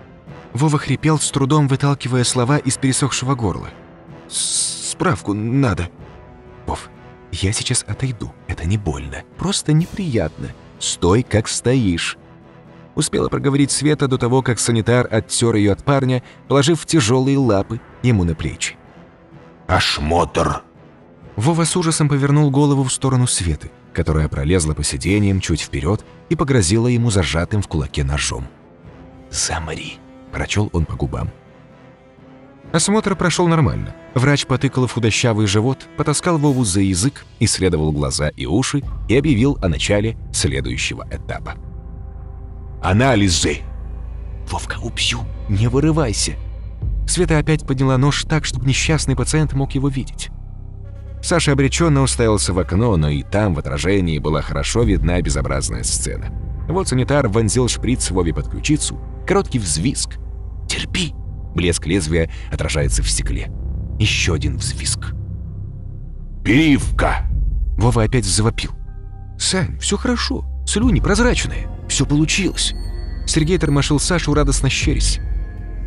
Вова хрипел, с трудом выталкивая слова из пересохшего горла. «Справку надо». «Вов, я сейчас отойду, это не больно, просто неприятно. Стой, как стоишь». Успела проговорить Света до того, как санитар оттер ее от парня, положив тяжелые лапы ему на плечи. «Осмотр!» Вова с ужасом повернул голову в сторону Светы, которая пролезла по сиденьям чуть вперед и погрозила ему зажатым в кулаке ножом. «Замри!» – прочел он по губам. Осмотр прошел нормально. Врач потыкал в худощавый живот, потаскал Вову за язык, исследовал глаза и уши и объявил о начале следующего этапа. «Анализы!» «Вовка, убью! Не вырывайся!» Света опять подняла нож так, чтобы несчастный пациент мог его видеть. Саша обреченно уставился в окно, но и там в отражении была хорошо видна безобразная сцена. Вот санитар вонзил шприц Вове под ключицу, короткий взвизг. «Терпи!» Блеск лезвия отражается в стекле. Еще один взвизг. «Перивка!» Вова опять завопил. «Сань, все хорошо. Слюни прозрачные. Все получилось». Сергей тормошил Сашу, радостно щерясь.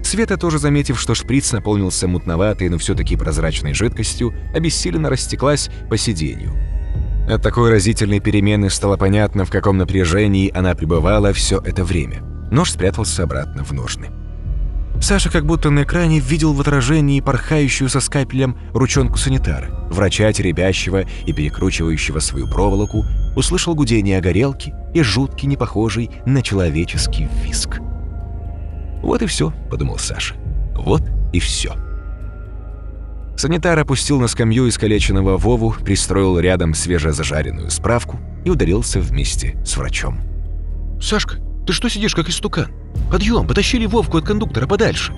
Света, тоже заметив, что шприц наполнился мутноватой, но все-таки прозрачной жидкостью, обессиленно растеклась по сиденью. От такой разительной перемены стало понятно, в каком напряжении она пребывала все это время. Нож спрятался обратно в ножны. Саша как будто на экране видел в отражении порхающую со скальпелем ручонку санитара, врача теребящего и перекручивающего свою проволоку, услышал гудение горелки и жуткий, непохожий на человеческий виск. «Вот и все», — подумал Саша. «Вот и все». Санитар опустил на скамью искалеченного Вову, пристроил рядом свежезажаренную справку и ударился вместе с врачом. «Сашка, ты что сидишь как истукан? Подъем, потащили Вовку от кондуктора подальше.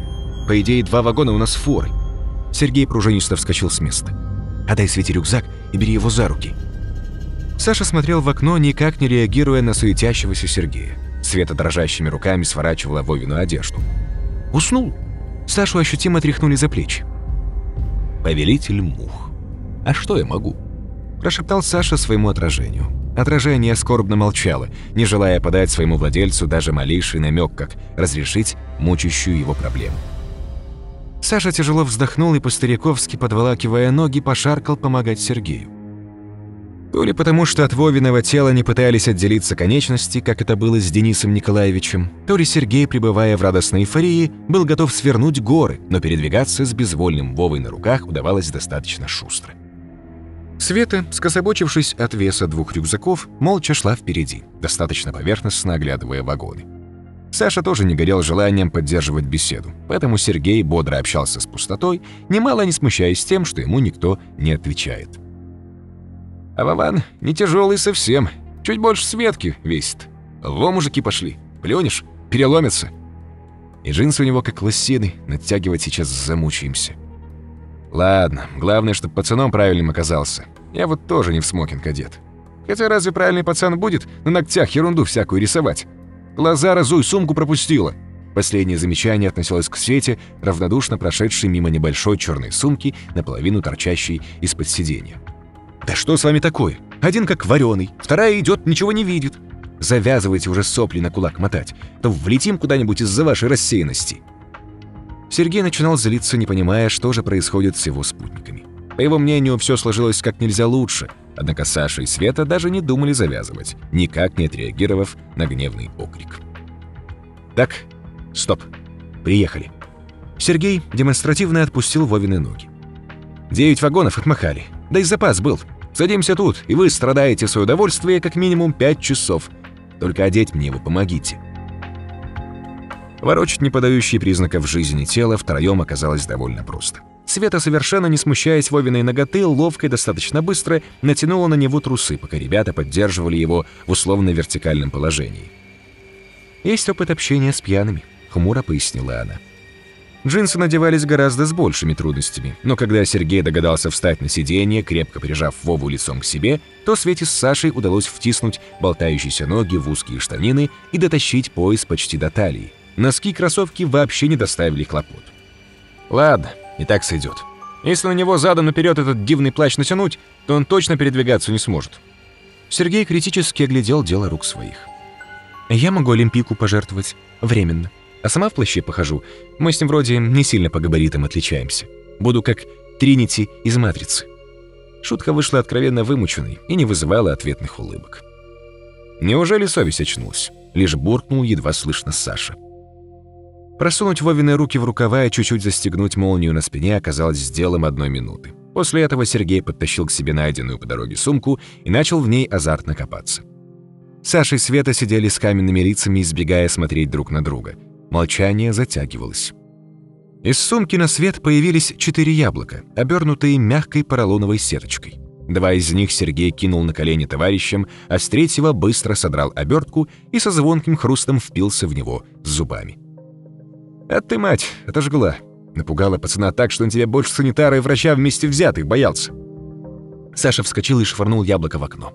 По идее, два вагона у нас форы». Сергей пружинисто вскочил с места. Отдай Свете рюкзак и бери его за руки». Саша смотрел в окно, никак не реагируя на суетящегося Сергея. Света дрожащими руками сворачивала Вовину одежду. Уснул. Сашу ощутимо тряхнули за плечи. «Повелитель мух. А что я могу?» Прошептал Саша своему отражению. Отражение скорбно молчало, не желая подать своему владельцу даже малейший намек, как разрешить мучащую его проблему. Саша тяжело вздохнул и по-стариковски, подволакивая ноги, пошаркал помогать Сергею. То ли потому, что от Вовиного тела не пытались отделиться конечности, как это было с Денисом Николаевичем, то ли Сергей, пребывая в радостной эйфории, был готов свернуть горы, но передвигаться с безвольным Вовой на руках удавалось достаточно шустро. Света, скособочившись от веса двух рюкзаков, молча шла впереди, достаточно поверхностно оглядывая вагоны. Саша тоже не горел желанием поддерживать беседу, поэтому Сергей бодро общался с пустотой, немало не смущаясь тем, что ему никто не отвечает. А Вован не тяжелый совсем, чуть больше Светки весит. Во мужики пошли, плюнешь, переломится. И джинсы у него как лосины, натягивать сейчас замучаемся. Ладно, главное, чтобы пацаном правильным оказался. Я вот тоже не в смокинг одет. Хотя разве правильный пацан будет на ногтях ерунду всякую рисовать? Глаза разуй, сумку пропустила. Последнее замечание относилось к Свете, равнодушно прошедшей мимо небольшой черной сумки, наполовину торчащей из-под сиденья. «Да что с вами такое? Один как вареный, вторая идет, ничего не видит. Завязывайте уже сопли на кулак мотать, то влетим куда-нибудь из-за вашей рассеянности». Сергей начинал злиться, не понимая, что же происходит с его спутниками. По его мнению, все сложилось как нельзя лучше, однако Саша и Света даже не думали завязывать, никак не отреагировав на гневный окрик. «Так, стоп, приехали». Сергей демонстративно отпустил Вовины ноги. «Девять вагонов отмахали, да и запас был. Садимся тут, и вы страдаете свое удовольствие как минимум пять часов. Только одеть мне его помогите». Ворочать не подающие признаков жизни тело втроем оказалось довольно просто. Света, совершенно не смущаясь Вовиной ноготы, ловко и достаточно быстро натянула на него трусы, пока ребята поддерживали его в условно-вертикальном положении. «Есть опыт общения с пьяными», — хмуро пояснила она. Джинсы надевались гораздо с большими трудностями, но когда Сергей догадался встать на сиденье, крепко прижав Вову лицом к себе, то Свете с Сашей удалось втиснуть болтающиеся ноги в узкие штанины и дотащить пояс почти до талии. Носки и кроссовки вообще не доставили хлопот. Ладно, и так сойдет. Если на него задом наперед этот дивный плащ натянуть, то он точно передвигаться не сможет. Сергей критически оглядел дело рук своих. «Я могу Олимпику пожертвовать. Временно. А сама в плаще похожу. Мы с ним вроде не сильно по габаритам отличаемся. Буду как Тринити из «Матрицы». Шутка вышла откровенно вымученной и не вызывала ответных улыбок. Неужели совесть очнулась? Лишь буркнул едва слышно Саша. Просунуть Вовины руки в рукава и чуть-чуть застегнуть молнию на спине оказалось сделом одной минуты. После этого Сергей подтащил к себе найденную по дороге сумку и начал в ней азартно копаться. Саша и Света сидели с каменными лицами, избегая смотреть друг на друга. Молчание затягивалось. Из сумки на свет появились четыре яблока, обернутые мягкой поролоновой сеточкой. Два из них Сергей кинул на колени товарищам, а с третьего быстро содрал обертку и со звонким хрустом впился в него зубами. «Это ты, мать, отожгла!» Напугала пацана так, что он тебя больше санитара и врача вместе взятых боялся. Саша вскочил и швырнул яблоко в окно.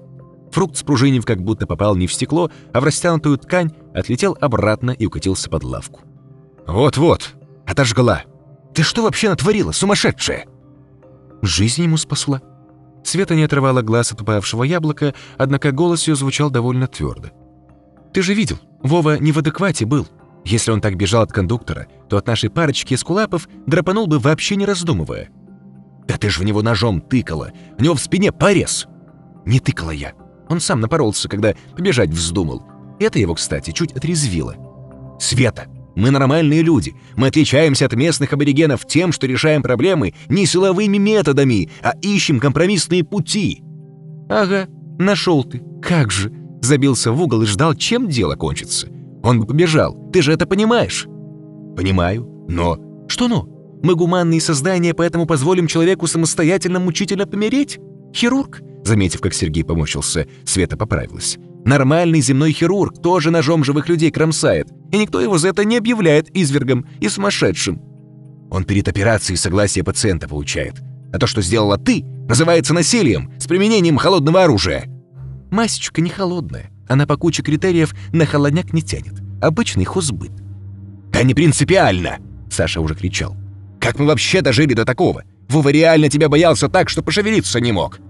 Фрукт, спружинив, как будто попал не в стекло, а в растянутую ткань, отлетел обратно и укатился под лавку. «Вот-вот, отожгла! Ты что вообще натворила, сумасшедшая?» Жизнь ему спасла. Света не отрывала глаз от упавшего яблока, однако голос ее звучал довольно твердо. «Ты же видел, Вова не в адеквате был. Если он так бежал от кондуктора, то от нашей парочки эскулапов драпанул бы вообще не раздумывая. «Да ты ж в него ножом тыкала! У него в спине порез!» «Не тыкала я. Он сам напоролся, когда побежать вздумал. Это его, кстати, чуть отрезвило. «Света, мы нормальные люди. Мы отличаемся от местных аборигенов тем, что решаем проблемы не силовыми методами, а ищем компромиссные пути». «Ага, нашел ты. Как же!» Забился в угол и ждал, чем дело кончится. Он бы побежал. Ты же это понимаешь?» «Понимаю. Но...» «Что «но»? Мы гуманные создания, поэтому позволим человеку самостоятельно мучительно помереть? Хирург?» Заметив, как Сергей помочился, Света поправилась. «Нормальный земной хирург тоже ножом живых людей кромсает, и никто его за это не объявляет извергом и сумасшедшим. Он перед операцией согласие пациента получает. А то, что сделала ты, Называется насилием с применением холодного оружия. Масечка не холодная. Она по куче критериев на холодняк не тянет. Обычный хозбыт. «Да не принципиально!» Саша уже кричал. «Как мы вообще дожили до такого? Вова реально тебя боялся так, что пошевелиться не мог!»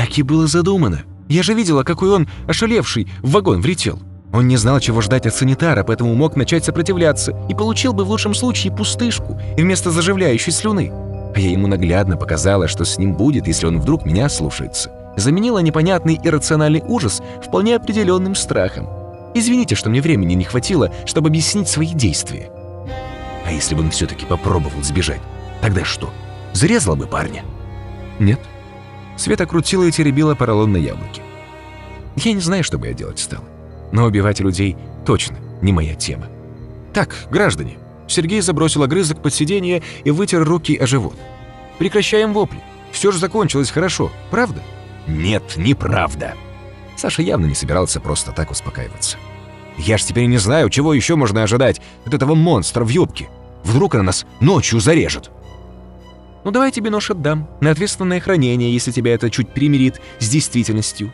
Так и было задумано. Я же видела, какой он, ошалевший, в вагон влетел. Он не знал, чего ждать от санитара, поэтому мог начать сопротивляться и получил бы в лучшем случае пустышку вместо заживляющей слюны. А я ему наглядно показала, что с ним будет, если он вдруг меня слушается. Заменила непонятный иррациональный ужас вполне определенным страхом. Извините, что мне времени не хватило, чтобы объяснить свои действия. А если бы он все-таки попробовал сбежать, тогда что? Зарезала бы парня? Нет. Света крутила и теребила поролон на яблоке. Я не знаю, что бы я делать стал. Но убивать людей точно не моя тема. Так, граждане, Сергей забросил огрызок под сиденье и вытер руки о живот. Прекращаем вопли. Все же закончилось хорошо, правда? Нет, неправда. Саша явно не собирался просто так успокаиваться. Я ж теперь не знаю, чего еще можно ожидать от этого монстра в юбке. Вдруг она нас ночью зарежет. Ну давай тебе нож отдам, на ответственное хранение, если тебя это чуть примирит с действительностью.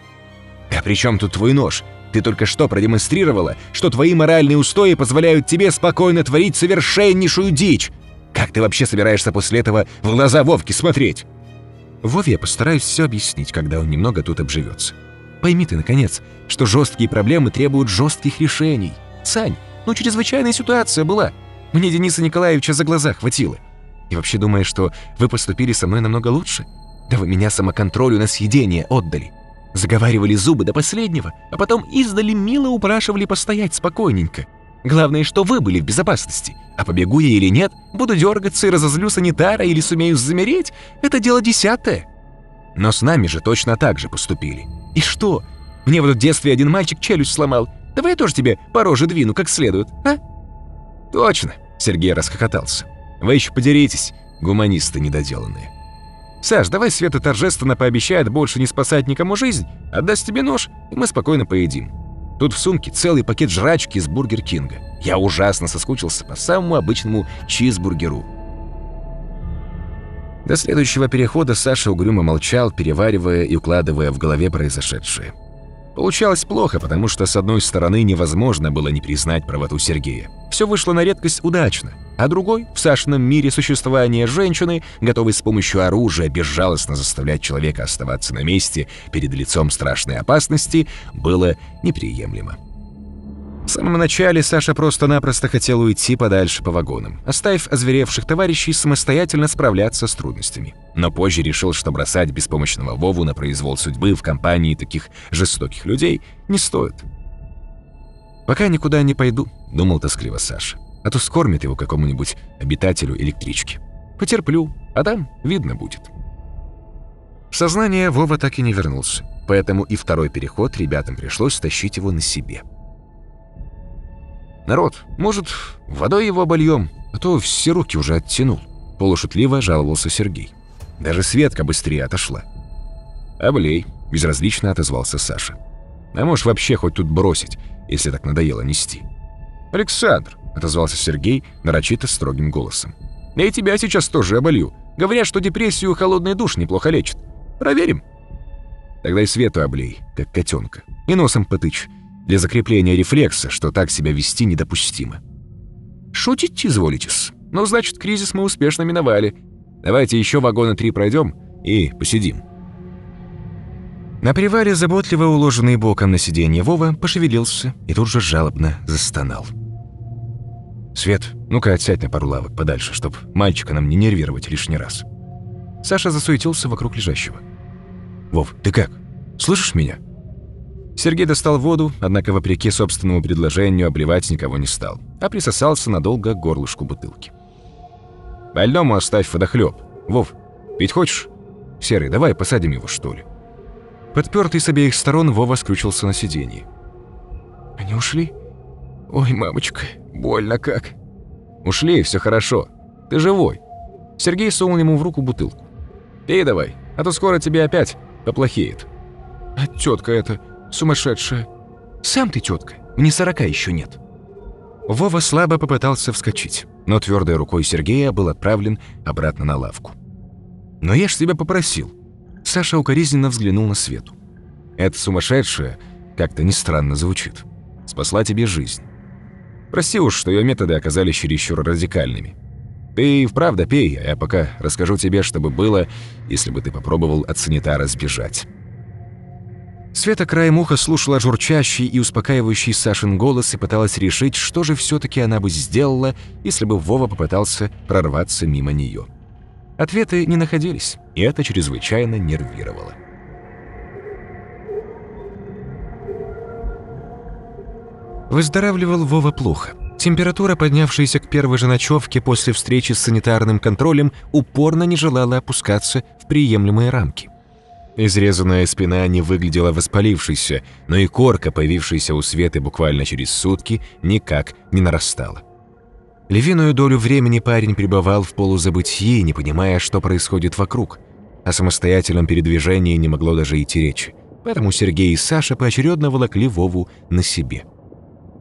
А при чем тут твой нож? Ты только что продемонстрировала, что твои моральные устои позволяют тебе спокойно творить совершеннейшую дичь. Как ты вообще собираешься после этого в глаза Вовки смотреть? Вове я постараюсь все объяснить, когда он немного тут обживется. Пойми ты, наконец, что жесткие проблемы требуют жестких решений. Сань, ну чрезвычайная ситуация была. Мне Дениса Николаевича за глаза хватило. И вообще думаешь, что вы поступили со мной намного лучше? Да вы меня самоконтролю на съедение отдали. Заговаривали зубы до последнего, а потом издали мило упрашивали постоять спокойненько. Главное, что вы были в безопасности. А побегу я или нет, буду дергаться и разозлю санитара или сумею замереть, это дело десятое. Но с нами же точно так же поступили. И что? Мне вот в детстве один мальчик челюсть сломал. Давай я тоже тебе по роже двину как следует, а? Точно, Сергей расхохотался. Вы еще подеритесь, гуманисты недоделанные. Саш, давай Света торжественно пообещает больше не спасать никому жизнь, отдаст тебе нож, и мы спокойно поедим. Тут в сумке целый пакет жрачки из Бургер Кинга. Я ужасно соскучился по самому обычному чизбургеру. До следующего перехода Саша угрюмо молчал, переваривая и укладывая в голове произошедшее. Получалось плохо, потому что, с одной стороны, невозможно было не признать правоту Сергея. Все вышло на редкость удачно, а другой, в Сашином мире существования женщины, готовой с помощью оружия безжалостно заставлять человека оставаться на месте перед лицом страшной опасности, было неприемлемо. В самом начале Саша просто-напросто хотел уйти подальше по вагонам, оставив озверевших товарищей самостоятельно справляться с трудностями. Но позже решил, что бросать беспомощного Вову на произвол судьбы в компании таких жестоких людей не стоит. «Пока никуда не пойду», — думал тоскливо Саша, «а то скормит его какому-нибудь обитателю электрички. Потерплю, а там видно будет». В сознание Вова так и не вернулся, поэтому и второй переход ребятам пришлось тащить его на себе. «Народ, может, водой его обольем, а то все руки уже оттянул», — полушутливо жаловался Сергей. Даже Светка быстрее отошла. «Облей», — безразлично отозвался Саша. «А можешь вообще хоть тут бросить, если так надоело нести». «Александр», — отозвался Сергей нарочито строгим голосом. «Я и тебя сейчас тоже оболью. Говорят, что депрессию холодный душ неплохо лечит. Проверим». «Тогда и Свету облей, как котенка, и носом потычь для закрепления рефлекса, что так себя вести недопустимо. Шутить изволитесь? Ну, значит, кризис мы успешно миновали. Давайте еще вагона три пройдем и посидим. На привале, заботливо уложенный боком на сиденье Вова, пошевелился и тут же жалобно застонал. «Свет, ну-ка отсядь на пару лавок подальше, чтоб мальчика нам не нервировать лишний раз». Саша засуетился вокруг лежащего. «Вов, ты как? Слышишь меня?» Сергей достал воду, однако, вопреки собственному предложению, обливать никого не стал, а присосался надолго к горлышку бутылки. «Больному оставь водохлеб. Вов, пить хочешь? Серый, давай посадим его, что ли?» Подпертый с обеих сторон, Вова скрючился на сиденье. «Они ушли? Ой, мамочка, больно как!» «Ушли, все хорошо. Ты живой!» Сергей сунул ему в руку бутылку. «Пей давай, а то скоро тебе опять поплохеет». «А тетка эта...» сумасшедшая. Сам ты, тетка, мне сорока еще нет». Вова слабо попытался вскочить, но твердой рукой Сергея был отправлен обратно на лавку. «Но я ж тебя попросил. Саша укоризненно взглянул на Свету. «Это сумасшедшая, как-то не странно звучит. Спасла тебе жизнь. Прости уж, что ее методы оказались чересчур радикальными. Ты и вправду пей, а я пока расскажу тебе, что бы было, если бы ты попробовал от санитара сбежать». Света краем уха слушала журчащий и успокаивающий Сашин голос и пыталась решить, что же все таки она бы сделала, если бы Вова попытался прорваться мимо нее. Ответы не находились, и это чрезвычайно нервировало. Выздоравливал Вова плохо. Температура, поднявшаяся к первой же ночевке после встречи с санитарным контролем, упорно не желала опускаться в приемлемые рамки. Изрезанная спина не выглядела воспалившейся, но и корка, появившаяся у Светы буквально через сутки, никак не нарастала. Львиную долю времени парень пребывал в полузабытии, не понимая, что происходит вокруг. О самостоятельном передвижении не могло даже идти речи. Поэтому Сергей и Саша поочередно волокли Вову на себе.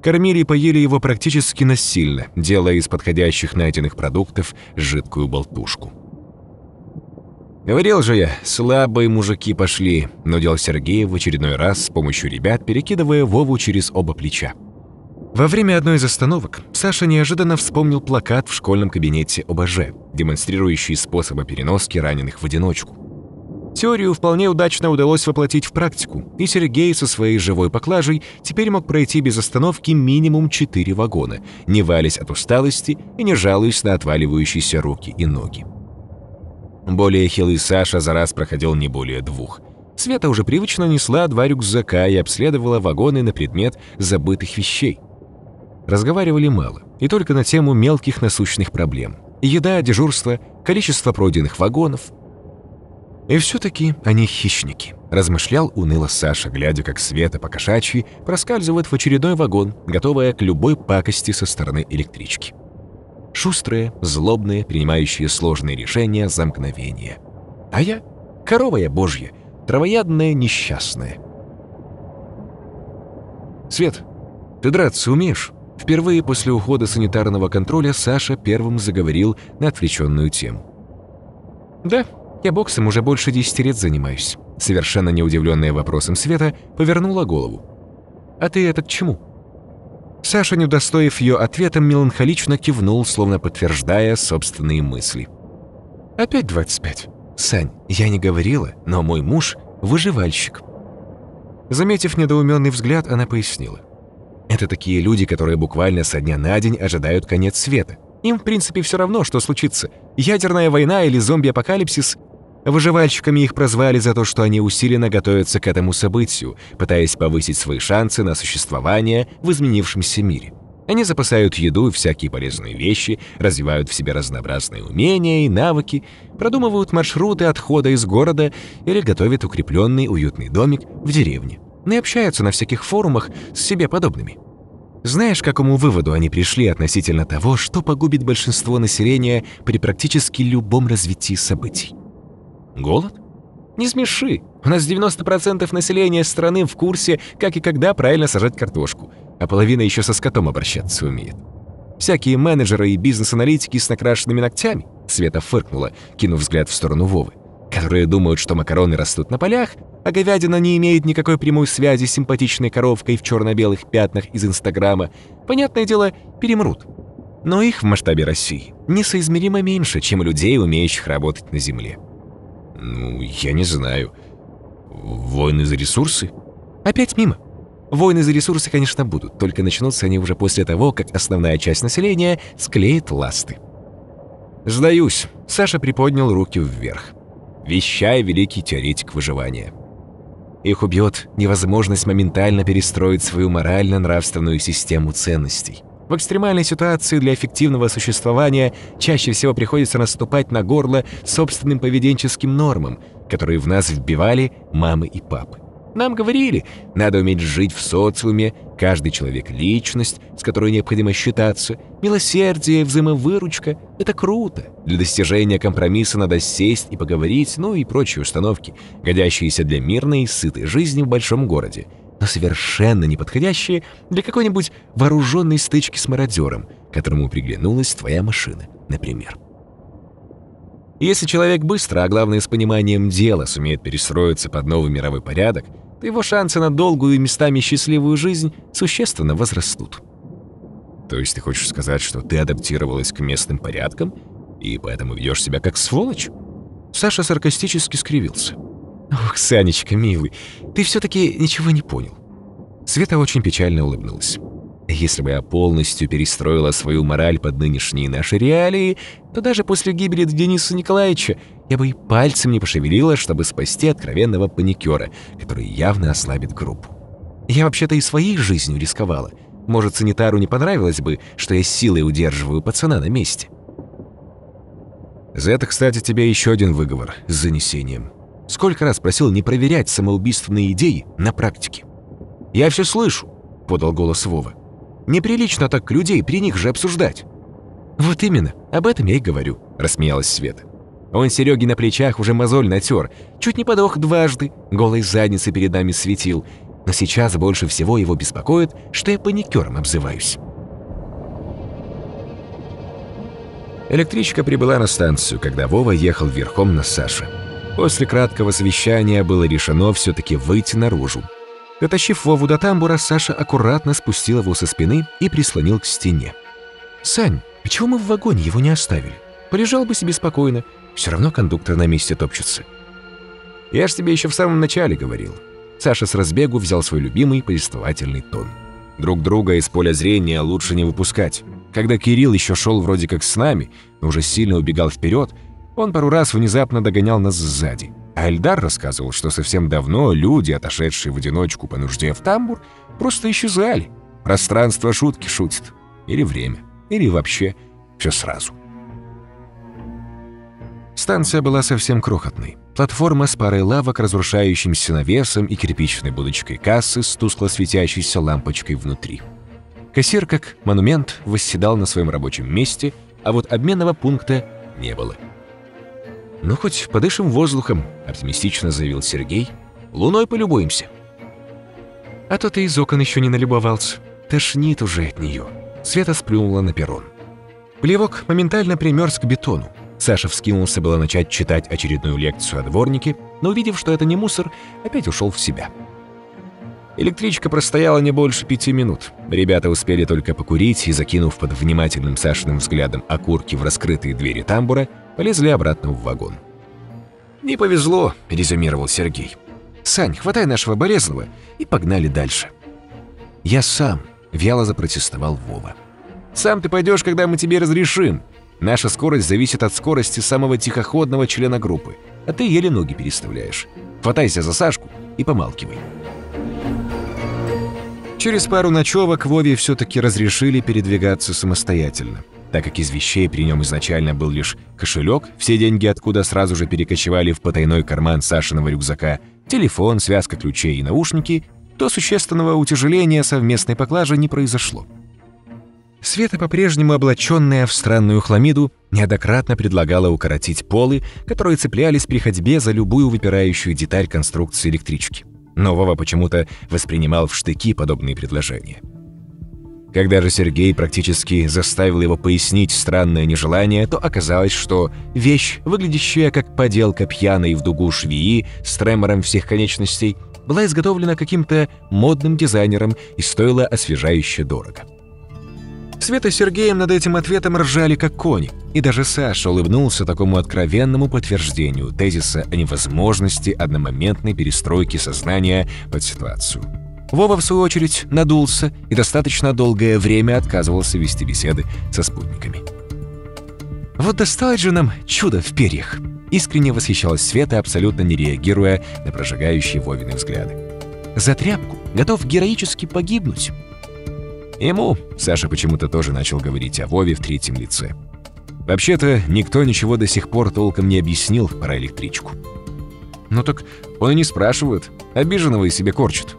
Кормили и поели его практически насильно, делая из подходящих найденных продуктов жидкую болтушку. «Говорил же я, слабые мужики пошли», — нудел Сергей в очередной раз с помощью ребят, перекидывая Вову через оба плеча. Во время одной из остановок Саша неожиданно вспомнил плакат в школьном кабинете ОБЖ, демонстрирующий способы переноски раненых в одиночку. Теорию вполне удачно удалось воплотить в практику, и Сергей со своей живой поклажей теперь мог пройти без остановки минимум 4 вагона, не валясь от усталости и не жалуясь на отваливающиеся руки и ноги. Более хилый Саша за раз проходил не более двух. Света уже привычно несла два рюкзака и обследовала вагоны на предмет забытых вещей. Разговаривали мало, и только на тему мелких насущных проблем. Еда, дежурство, количество пройденных вагонов. И все-таки они хищники, размышлял уныло Саша, глядя, как Света по кошачьи проскальзывает в очередной вагон, готовая к любой пакости со стороны электрички. Шустрые, злобные, принимающие сложные решения за мгновение. А я — корова я божья, травоядная несчастная. «Свет, ты драться умеешь?» Впервые после ухода санитарного контроля Саша первым заговорил на отвлеченную тему. «Да, я боксом уже больше десяти лет занимаюсь». Совершенно неудивленная вопросом Света повернула голову. «А ты этот чему?» Саша, не удостоив ее ответом, меланхолично кивнул, словно подтверждая собственные мысли. «Опять 25. Сань, я не говорила, но мой муж – выживальщик». Заметив недоуменный взгляд, она пояснила. «Это такие люди, которые буквально со дня на день ожидают конец света. Им, в принципе, все равно, что случится. Ядерная война или зомби-апокалипсис Выживальщиками их прозвали за то, что они усиленно готовятся к этому событию, пытаясь повысить свои шансы на существование в изменившемся мире. Они запасают еду и всякие полезные вещи, развивают в себе разнообразные умения и навыки, продумывают маршруты отхода из города или готовят укрепленный уютный домик в деревне. Ну и общаются на всяких форумах с себе подобными. Знаешь, к какому выводу они пришли относительно того, что погубит большинство населения при практически любом развитии событий? Голод? Не смеши. У нас 90% населения страны в курсе, как и когда правильно сажать картошку, а половина еще со скотом обращаться умеет. Всякие менеджеры и бизнес-аналитики с накрашенными ногтями, Света фыркнула, кинув взгляд в сторону Вовы, которые думают, что макароны растут на полях, а говядина не имеет никакой прямой связи с симпатичной коровкой в черно-белых пятнах из Инстаграма, понятное дело, перемрут. Но их в масштабе России несоизмеримо меньше, чем людей, умеющих работать на Земле. Ну, я не знаю. Войны за ресурсы? Опять мимо. Войны за ресурсы, конечно, будут, только начнутся они уже после того, как основная часть населения склеит ласты. «Сдаюсь», — Саша приподнял руки вверх. «Вещай, великий теоретик выживания». Их убьет невозможность моментально перестроить свою морально-нравственную систему ценностей. В экстремальной ситуации для эффективного существования чаще всего приходится наступать на горло собственным поведенческим нормам, которые в нас вбивали мамы и папы. Нам говорили, надо уметь жить в социуме, каждый человек — личность, с которой необходимо считаться, милосердие, взаимовыручка — это круто. Для достижения компромисса надо сесть и поговорить, ну и прочие установки, годящиеся для мирной и сытой жизни в большом городе — но совершенно неподходящие для какой-нибудь вооруженной стычки с мародером, которому приглянулась твоя машина, например. Если человек быстро, а главное с пониманием дела, сумеет перестроиться под новый мировой порядок, то его шансы на долгую и местами счастливую жизнь существенно возрастут. То есть ты хочешь сказать, что ты адаптировалась к местным порядкам и поэтому ведешь себя как сволочь? Саша саркастически скривился. Ох, Санечка, милый, ты все-таки ничего не понял. Света очень печально улыбнулась. Если бы я полностью перестроила свою мораль под нынешние наши реалии, то даже после гибели Дениса Николаевича я бы и пальцем не пошевелила, чтобы спасти откровенного паникера, который явно ослабит группу. Я вообще-то и своей жизнью рисковала. Может, санитару не понравилось бы, что я силой удерживаю пацана на месте. За это, кстати, тебе еще один выговор с занесением. Сколько раз просил не проверять самоубийственные идеи на практике. «Я все слышу», — подал голос Вова. Неприлично так людей при них же обсуждать». «Вот именно, об этом я и говорю», — рассмеялась Света. Он Сереге на плечах уже мозоль натер, чуть не подох дважды, голой задницей перед нами светил, но сейчас больше всего его беспокоит, что я паникером обзываюсь. Электричка прибыла на станцию, когда Вова ехал верхом на Саше. После краткого совещания было решено все-таки выйти наружу, Дотащив Вову до тамбура, Саша аккуратно спустил его со спины и прислонил к стене. «Сань, почему мы в вагоне его не оставили? Полежал бы себе спокойно. Все равно кондуктор на месте топчется». «Я ж тебе еще в самом начале говорил». Саша с разбегу взял свой любимый повествовательный тон. «Друг друга из поля зрения лучше не выпускать. Когда Кирилл еще шел вроде как с нами, но уже сильно убегал вперед, он пару раз внезапно догонял нас сзади. А Эльдар рассказывал, что совсем давно люди, отошедшие в одиночку по нужде в тамбур, просто исчезали. Пространство шутки шутит. Или время. Или вообще все сразу. Станция была совсем крохотной. Платформа с парой лавок, разрушающимся навесом и кирпичной будочкой кассы с тускло светящейся лампочкой внутри. Кассир, как монумент, восседал на своем рабочем месте, а вот обменного пункта не было. «Ну, хоть подышим воздухом», — оптимистично заявил Сергей. «Луной полюбуемся». «А то ты из окон еще не налюбовался. Тошнит уже от нее». Света сплюнула на перрон. Плевок моментально примерз к бетону. Саша вскинулся было начать читать очередную лекцию о дворнике, но увидев, что это не мусор, опять ушел в себя. Электричка простояла не больше пяти минут. Ребята успели только покурить и, закинув под внимательным Сашиным взглядом окурки в раскрытые двери тамбура, полезли обратно в вагон. «Не повезло», — резюмировал Сергей. «Сань, хватай нашего болезного и погнали дальше». «Я сам», — вяло запротестовал Вова. «Сам ты пойдешь, когда мы тебе разрешим. Наша скорость зависит от скорости самого тихоходного члена группы, а ты еле ноги переставляешь. Хватайся за Сашку и помалкивай». Через пару ночевок Вове все-таки разрешили передвигаться самостоятельно так как из вещей при нем изначально был лишь кошелек, все деньги откуда сразу же перекочевали в потайной карман Сашиного рюкзака, телефон, связка ключей и наушники, то существенного утяжеления совместной поклажи не произошло. Света, по-прежнему облаченная в странную хламиду, неоднократно предлагала укоротить полы, которые цеплялись при ходьбе за любую выпирающую деталь конструкции электрички. Но Вова почему-то воспринимал в штыки подобные предложения. Когда же Сергей практически заставил его пояснить странное нежелание, то оказалось, что вещь, выглядящая как поделка пьяной в дугу швеи с тремором всех конечностей, была изготовлена каким-то модным дизайнером и стоила освежающе дорого. Света с Сергеем над этим ответом ржали как кони, и даже Саша улыбнулся такому откровенному подтверждению тезиса о невозможности одномоментной перестройки сознания под ситуацию. Вова, в свою очередь, надулся и достаточно долгое время отказывался вести беседы со спутниками. «Вот досталось же нам чудо в перьях!» Искренне восхищалась Света, абсолютно не реагируя на прожигающие Вовины взгляды. «За тряпку готов героически погибнуть!» Ему Саша почему-то тоже начал говорить о Вове в третьем лице. Вообще-то, никто ничего до сих пор толком не объяснил про электричку. «Ну так он и не спрашивает, обиженного и себе корчит»,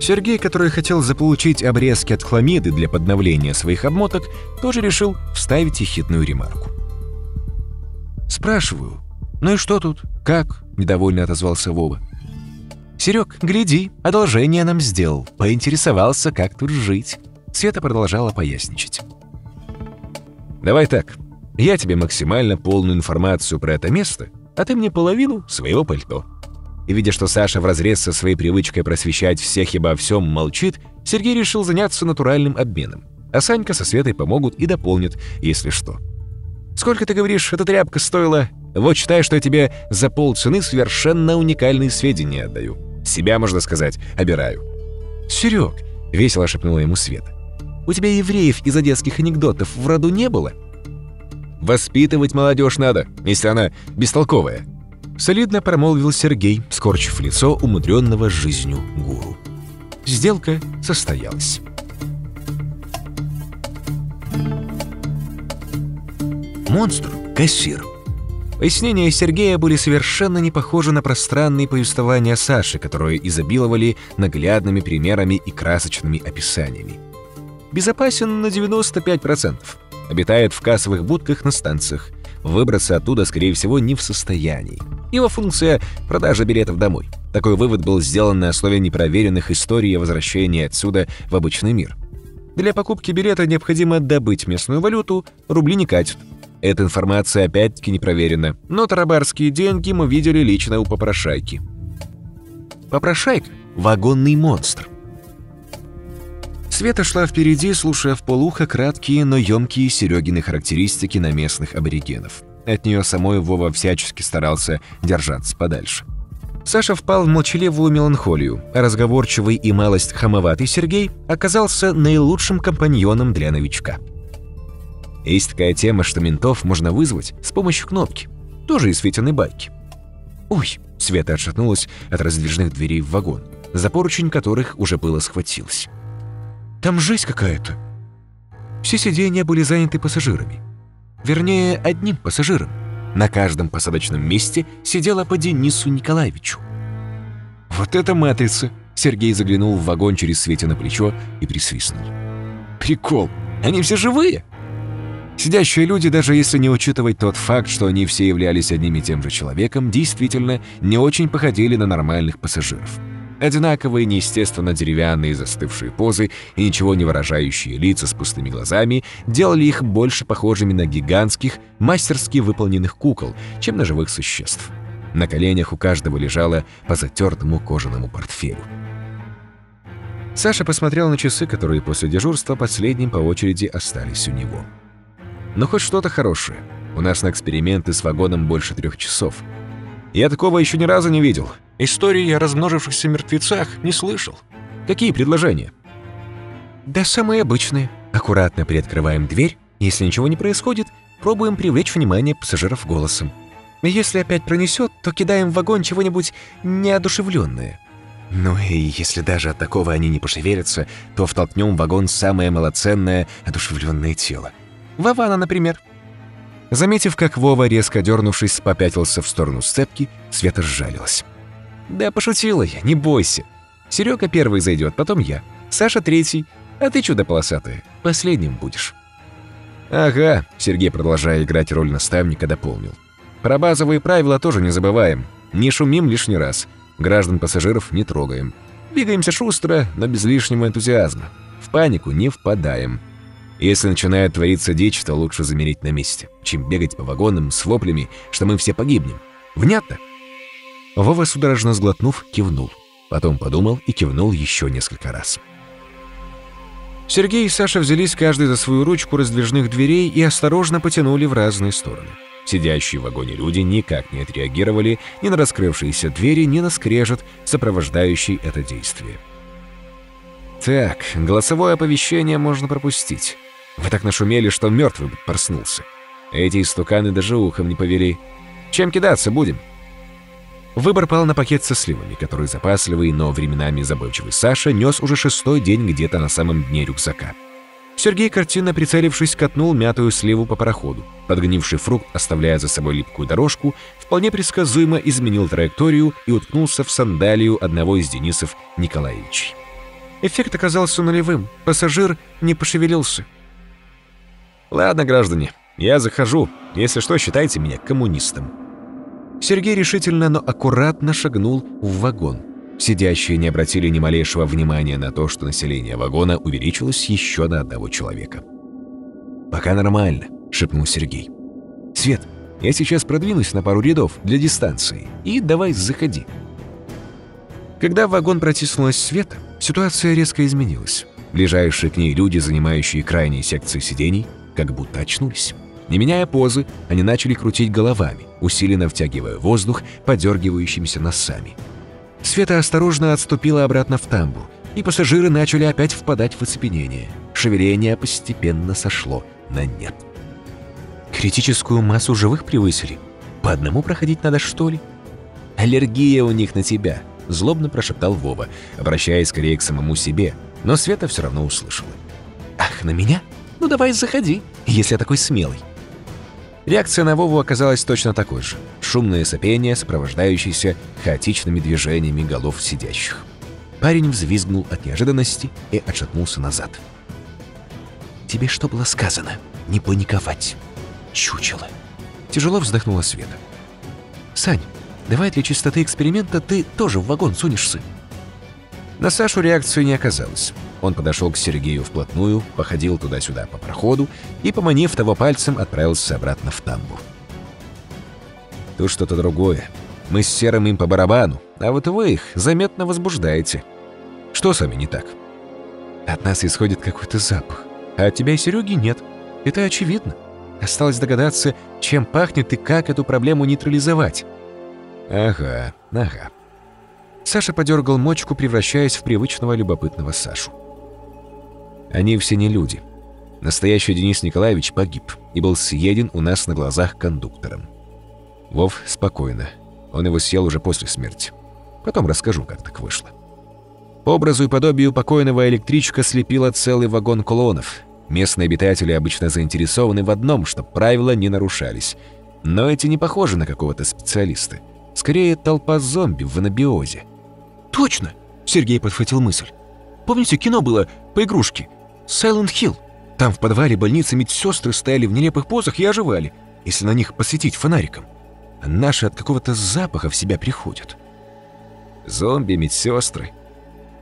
Сергей, который хотел заполучить обрезки от хламиды для подновления своих обмоток, тоже решил вставить ехидную ремарку. «Спрашиваю, ну и что тут? Как?» – недовольно отозвался Вова. «Серег, гляди, одолжение нам сделал, поинтересовался, как тут жить». Света продолжала поясничать. «Давай так, Я тебе максимально полную информацию про это место, а ты мне половину своего пальто». И видя, что Саша вразрез со своей привычкой просвещать всех и обо всем молчит, Сергей решил заняться натуральным обменом. А Санька со Светой помогут и дополнят, если что. «Сколько, ты говоришь, эта тряпка стоила? Вот считай, что я тебе за полцены совершенно уникальные сведения отдаю. Себя, можно сказать, обираю». «Серег», — весело шепнула ему Света, «у тебя евреев из-за детских анекдотов в роду не было?» «Воспитывать молодежь надо, если она бестолковая», солидно промолвил Сергей, скорчив лицо умудренного жизнью гуру. Сделка состоялась. Монстр – кассир. Пояснения Сергея были совершенно не похожи на пространные повествования Саши, которые изобиловали наглядными примерами и красочными описаниями. Безопасен на 95%. Обитает в кассовых будках на станциях. Выбраться оттуда, скорее всего, не в состоянии. Его функция — продажа билетов домой. Такой вывод был сделан на основе непроверенных историй о возвращении отсюда в обычный мир. Для покупки билета необходимо добыть местную валюту, рубли не катят. Эта информация опять-таки не проверена, но тарабарские деньги мы видели лично у попрошайки. Попрошайка — вагонный монстр. Света шла впереди, слушая в полухо краткие, но емкие Серегины характеристики на местных аборигенов. От нее самой Вова всячески старался держаться подальше. Саша впал в молчаливую меланхолию, а разговорчивый и малость хамоватый Сергей оказался наилучшим компаньоном для новичка. Есть такая тема, что ментов можно вызвать с помощью кнопки. Тоже из Светиной байки. «Ой!» — Света отшатнулась от раздвижных дверей в вагон, за поручень которых уже было схватилась. «Там жесть какая-то!» Все сиденья были заняты пассажирами. Вернее, одним пассажиром. На каждом посадочном месте сидела по Денису Николаевичу. «Вот это матрица!» Сергей заглянул в вагон через Свете на плечо и присвистнул. «Прикол! Они все живые!» Сидящие люди, даже если не учитывать тот факт, что они все являлись одним и тем же человеком, действительно не очень походили на нормальных пассажиров. Одинаковые, неестественно деревянные застывшие позы и ничего не выражающие лица с пустыми глазами делали их больше похожими на гигантских, мастерски выполненных кукол, чем на живых существ. На коленях у каждого лежало по затертому кожаному портфелю. Саша посмотрел на часы, которые после дежурства последним по очереди остались у него. «Ну, хоть что-то хорошее. У нас на эксперименты с вагоном больше трех часов. Я такого еще ни разу не видел. Истории о размножившихся мертвецах не слышал. Какие предложения? Да самые обычные. Аккуратно приоткрываем дверь. Если ничего не происходит, пробуем привлечь внимание пассажиров голосом. Если опять пронесет, то кидаем в вагон чего-нибудь неодушевленное. Ну и если даже от такого они не пошевелятся, то втолкнем в вагон самое малоценное одушевленное тело. Вавана, например. Заметив, как Вова, резко дернувшись, попятился в сторону сцепки, Света сжалилась. «Да пошутила я, не бойся. Серега первый зайдет, потом я. Саша третий, а ты чудо полосатое. Последним будешь». «Ага», — Сергей, продолжая играть роль наставника, дополнил. «Про базовые правила тоже не забываем. Не шумим лишний раз. Граждан-пассажиров не трогаем. Двигаемся шустро, но без лишнего энтузиазма. В панику не впадаем. Если начинает твориться дичь, то лучше замереть на месте, чем бегать по вагонам с воплями, что мы все погибнем. Внятно?» Вова, судорожно сглотнув, кивнул. Потом подумал и кивнул еще несколько раз. Сергей и Саша взялись каждый за свою ручку раздвижных дверей и осторожно потянули в разные стороны. Сидящие в вагоне люди никак не отреагировали ни на раскрывшиеся двери, ни на скрежет, сопровождающий это действие. «Так, голосовое оповещение можно пропустить. Вы так нашумели, что мертвый проснулся. Эти истуканы даже ухом не повели. Чем кидаться будем?» Выбор пал на пакет со сливами, который запасливый, но временами забывчивый Саша нес уже шестой день где-то на самом дне рюкзака. Сергей, картинно прицелившись, катнул мятую сливу по пароходу. Подгнивший фрукт, оставляя за собой липкую дорожку, вполне предсказуемо изменил траекторию и уткнулся в сандалию одного из Денисов Николаевичей. Эффект оказался нулевым. Пассажир не пошевелился. «Ладно, граждане, я захожу. Если что, считайте меня коммунистом». Сергей решительно, но аккуратно шагнул в вагон. Сидящие не обратили ни малейшего внимания на то, что население вагона увеличилось еще на одного человека. «Пока нормально», — шепнул Сергей. Свет, я сейчас продвинусь на пару рядов для дистанции. И давай заходи». Когда в вагон протиснулась Света, ситуация резко изменилась. Ближайшие к ней люди, занимающие крайние секции сидений, как будто очнулись. Не меняя позы, они начали крутить головами, усиленно втягивая воздух подергивающимися носами. Света осторожно отступила обратно в тамбур, и пассажиры начали опять впадать в оцепенение. Шевеление постепенно сошло на нет. Критическую массу живых превысили. По одному проходить надо, что ли? Аллергия у них на тебя, злобно прошептал Вова, обращаясь скорее к самому себе, но Света все равно услышала. Ах, на меня? Ну давай заходи, если я такой смелый. Реакция на Вову оказалась точно такой же. Шумное сопение, сопровождающееся хаотичными движениями голов сидящих. Парень взвизгнул от неожиданности и отшатнулся назад. «Тебе что было сказано? Не паниковать. Чучело». Тяжело вздохнула Света. «Сань, давай для чистоты эксперимента ты тоже в вагон сунешься». На Сашу реакции не оказалось. Он подошел к Сергею вплотную, походил туда-сюда по проходу и, поманив того пальцем, отправился обратно в тамбур. Тут что-то другое. Мы с Серым им по барабану, а вот вы их заметно возбуждаете. Что с вами не так? От нас исходит какой-то запах, а от тебя и Сереги нет. Это очевидно. Осталось догадаться, чем пахнет и как эту проблему нейтрализовать. Ага, ага. Саша подергал мочку, превращаясь в привычного любопытного Сашу. Они все не люди. Настоящий Денис Николаевич погиб и был съеден у нас на глазах кондуктором. Вов спокойно. Он его съел уже после смерти. Потом расскажу, как так вышло. По образу и подобию покойного электричка слепила целый вагон клонов. Местные обитатели обычно заинтересованы в одном, чтобы правила не нарушались. Но эти не похожи на какого-то специалиста. Скорее, толпа зомби в анабиозе. «Точно!» — Сергей подхватил мысль. «Помните, кино было по игрушке? Silent Hill. Там в подвале больницы медсестры стояли в нелепых позах и оживали, если на них посветить фонариком. А наши от какого-то запаха в себя приходят». «Зомби, медсестры».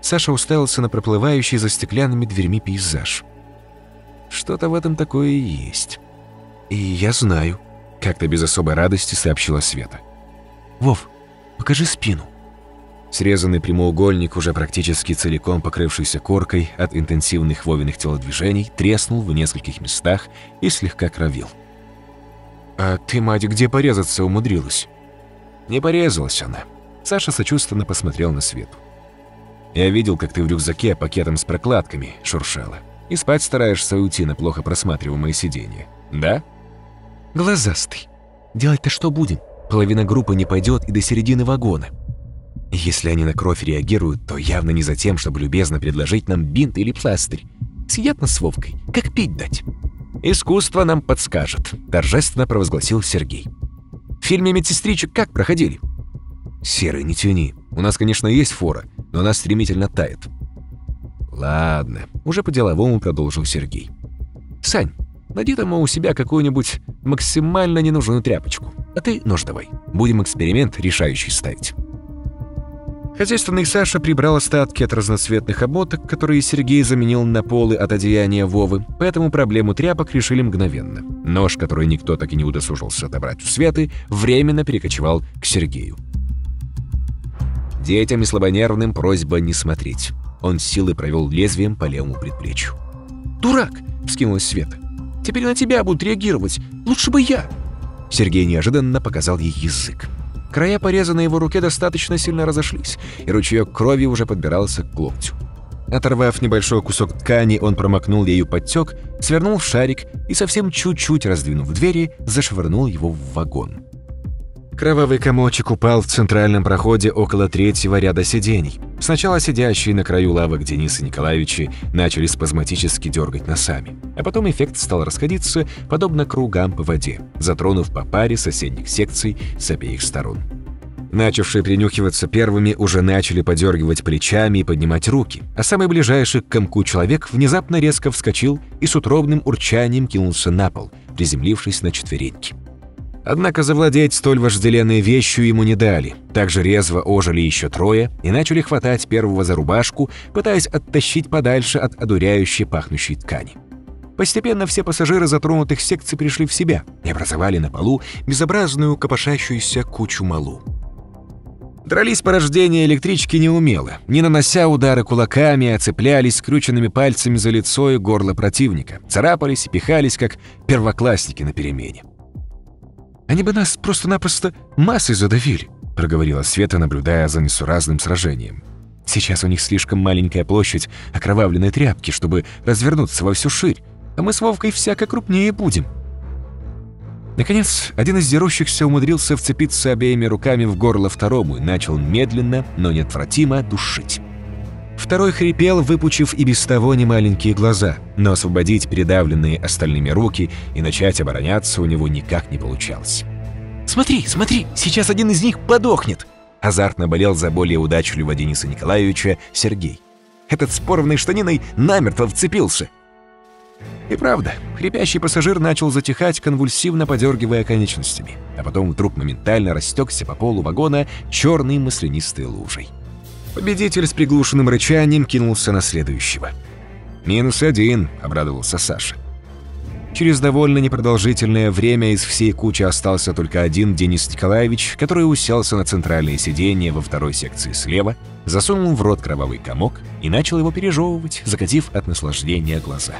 Саша уставился на проплывающий за стеклянными дверьми пейзаж. «Что-то в этом такое и есть». «И я знаю», — как-то без особой радости сообщила Света. «Вов, покажи спину». Срезанный прямоугольник, уже практически целиком покрывшийся коркой от интенсивных Вовиных телодвижений, треснул в нескольких местах и слегка кровил. «А ты, мать, где порезаться умудрилась?» «Не порезалась она». Саша сочувственно посмотрел на Свету. «Я видел, как ты в рюкзаке пакетом с прокладками шуршала. И спать стараешься уйти на плохо просматриваемое сиденье. Да?» «Глазастый. Делать-то что будем? Половина группы не пойдет и до середины вагона. Если они на кровь реагируют, то явно не за тем, чтобы любезно предложить нам бинт или пластырь. Сидят нас с Вовкой, как пить дать. «Искусство нам подскажет», — торжественно провозгласил Сергей. «В фильме «Медсестричек» как проходили?» «Серый, не тяни. У нас, конечно, есть фора, но она стремительно тает». «Ладно», — уже по-деловому продолжил Сергей. «Сань, найди там у себя какую-нибудь максимально ненужную тряпочку. А ты нож давай. Будем эксперимент решающий ставить». Хозяйственный Саша прибрал остатки от разноцветных обмоток, которые Сергей заменил на полы от одеяния Вовы, поэтому проблему тряпок решили мгновенно. Нож, который никто так и не удосужился отобрать у Светы, временно перекочевал к Сергею. Детям и слабонервным просьба не смотреть. Он силой провел лезвием по левому предплечью. «Дурак!» — вскинулась Света. «Теперь на тебя будут реагировать. Лучше бы я!» Сергей неожиданно показал ей язык. Края пореза на его руке достаточно сильно разошлись, и ручеек крови уже подбирался к локтю. Оторвав небольшой кусок ткани, он промокнул ею подтек, свернул в шарик и совсем чуть-чуть раздвинув двери, зашвырнул его в вагон. Кровавый комочек упал в центральном проходе около третьего ряда сидений. Сначала сидящие на краю лавок Дениса Николаевича начали спазматически дергать носами, а потом эффект стал расходиться, подобно кругам по воде, затронув по паре соседних секций с обеих сторон. Начавшие принюхиваться первыми уже начали подергивать плечами и поднимать руки, а самый ближайший к комку человек внезапно резко вскочил и с утробным урчанием кинулся на пол, приземлившись на четвереньки. Однако завладеть столь вожделенной вещью ему не дали. Также резво ожили еще трое и начали хватать первого за рубашку, пытаясь оттащить подальше от одуряющей пахнущей ткани. Постепенно все пассажиры затронутых секций пришли в себя и образовали на полу безобразную копошащуюся кучу малу. Дрались порождения электрички неумело, не нанося удары кулаками, а цеплялись скрюченными пальцами за лицо и горло противника, царапались и пихались, как первоклассники на перемене. «Они бы нас просто-напросто массой задавили», — проговорила Света, наблюдая за несуразным сражением. «Сейчас у них слишком маленькая площадь окровавленной тряпки, чтобы развернуться во всю ширь, а мы с Вовкой всяко крупнее будем». Наконец, один из дерущихся умудрился вцепиться обеими руками в горло второму и начал медленно, но неотвратимо душить. Второй хрипел, выпучив и без того немаленькие глаза, но освободить передавленные остальными руки и начать обороняться у него никак не получалось. «Смотри, смотри, сейчас один из них подохнет!» Азартно болел за более удачливого Дениса Николаевича Сергей. Этот с порванной штаниной намертво вцепился. И правда, хрипящий пассажир начал затихать, конвульсивно подергивая конечностями, а потом вдруг моментально растекся по полу вагона черной маслянистой лужей. Победитель с приглушенным рычанием кинулся на следующего. «Минус один», — обрадовался Саша. Через довольно непродолжительное время из всей кучи остался только один Денис Николаевич, который уселся на центральное сиденье во второй секции слева, засунул в рот кровавый комок и начал его пережевывать, закатив от наслаждения глаза.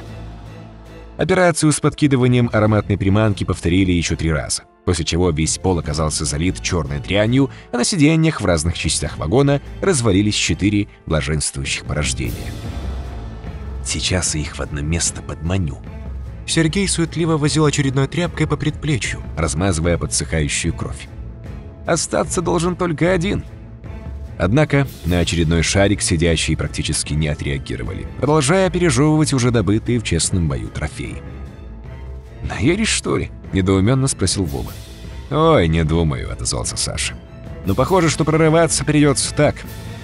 Операцию с подкидыванием ароматной приманки повторили еще три раза, после чего весь пол оказался залит черной дрянью, а на сиденьях в разных частях вагона развалились четыре блаженствующих порождения. Сейчас я их в одно место подманю. Сергей суетливо возил очередной тряпкой по предплечью, размазывая подсыхающую кровь. Остаться должен только один — Однако на очередной шарик сидящие практически не отреагировали, продолжая пережевывать уже добытые в честном бою трофеи. «Наелись, что ли?» – недоуменно спросил Вова. «Ой, не думаю», – отозвался Саша. «Но похоже, что прорываться придется так.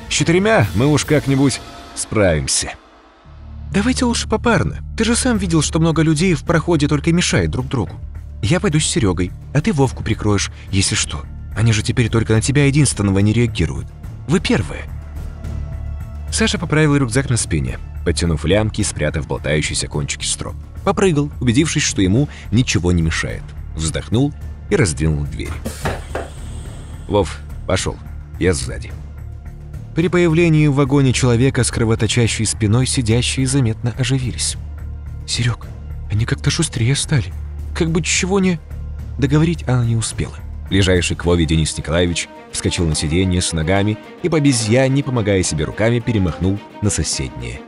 С четырьмя мы уж как-нибудь справимся». «Давайте лучше попарно. Ты же сам видел, что много людей в проходе только мешает друг другу. Я пойду с Серегой, а ты Вовку прикроешь, если что. Они же теперь только на тебя единственного не реагируют. Вы первые!» Саша поправил рюкзак на спине, подтянув лямки и спрятав болтающиеся кончики строп. Попрыгал, убедившись, что ему ничего не мешает. Вздохнул и раздвинул дверь. «Вов, пошел. Я сзади». При появлении в вагоне человека с кровоточащей спиной сидящие заметно оживились. «Серег, они как-то шустрее стали. Как бы чего не...» Договорить она не успела. Ближайший к Вове Денис Николаевич вскочил на сиденье с ногами и по обезьяне, помогая себе руками, перемахнул на соседнее.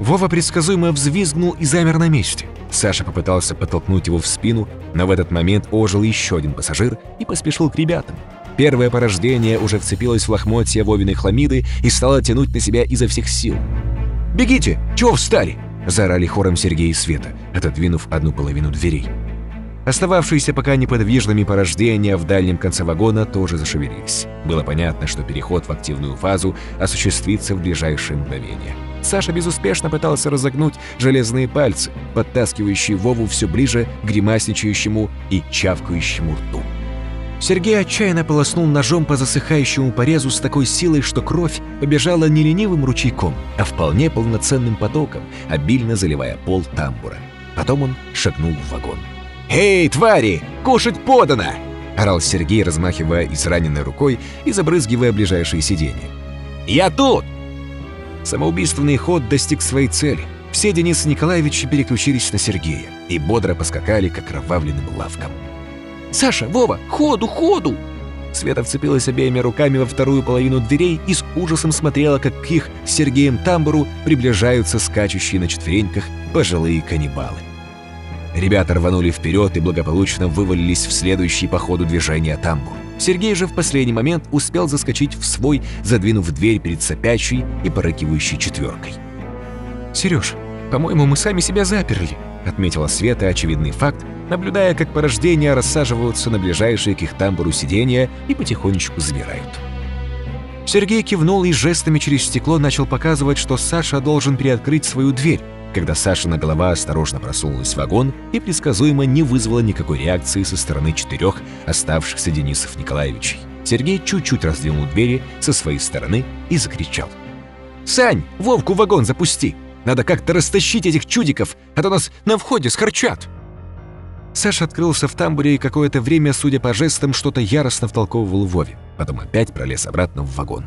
Вова предсказуемо взвизгнул и замер на месте. Саша попытался подтолкнуть его в спину, но в этот момент ожил еще один пассажир и поспешил к ребятам. Первое порождение уже вцепилось в лохмотья Вовиной хламиды и стало тянуть на себя изо всех сил. «Бегите! Чего встали?» – заорали хором Сергей и Света, отодвинув одну половину дверей. Остававшиеся пока неподвижными порождения в дальнем конце вагона тоже зашевелились. Было понятно, что переход в активную фазу осуществится в ближайшее мгновение. Саша безуспешно пытался разогнуть железные пальцы, подтаскивающие Вову все ближе к гримасничающему и чавкающему рту. Сергей отчаянно полоснул ножом по засыхающему порезу с такой силой, что кровь побежала не ленивым ручейком, а вполне полноценным потоком, обильно заливая пол тамбура. Потом он шагнул в вагон. «Эй, твари, кушать подано!» — орал Сергей, размахивая израненной рукой и забрызгивая ближайшие сиденья. «Я тут!» Самоубийственный ход достиг своей цели. Все Денисы Николаевичи переключились на Сергея и бодро поскакали к окровавленным лавкам. «Саша, Вова, ходу, ходу!» Света вцепилась обеими руками во вторую половину дверей и с ужасом смотрела, как к их Сергеем тамбуру приближаются скачущие на четвереньках пожилые каннибалы. Ребята рванули вперед и благополучно вывалились в следующий по ходу движения тамбур. Сергей же в последний момент успел заскочить в свой, задвинув дверь перед сопящей и порыкивающей четверкой. «Сереж, по-моему, мы сами себя заперли», — отметила Света очевидный факт, наблюдая, как порождения рассаживаются на ближайшие к их тамбуру сиденья и потихонечку забирают. Сергей кивнул и жестами через стекло начал показывать, что Саша должен приоткрыть свою дверь, когда Сашина голова осторожно просунулась в вагон и предсказуемо не вызвала никакой реакции со стороны четырех оставшихся Денисов Николаевичей. Сергей чуть-чуть раздвинул двери со своей стороны и закричал. «Сань, Вовку в вагон запусти!» Надо как-то растащить этих чудиков, а то нас на входе схарчат!» Саша открылся в тамбуре и какое-то время, судя по жестам, что-то яростно втолковывал Вове. Потом опять пролез обратно в вагон.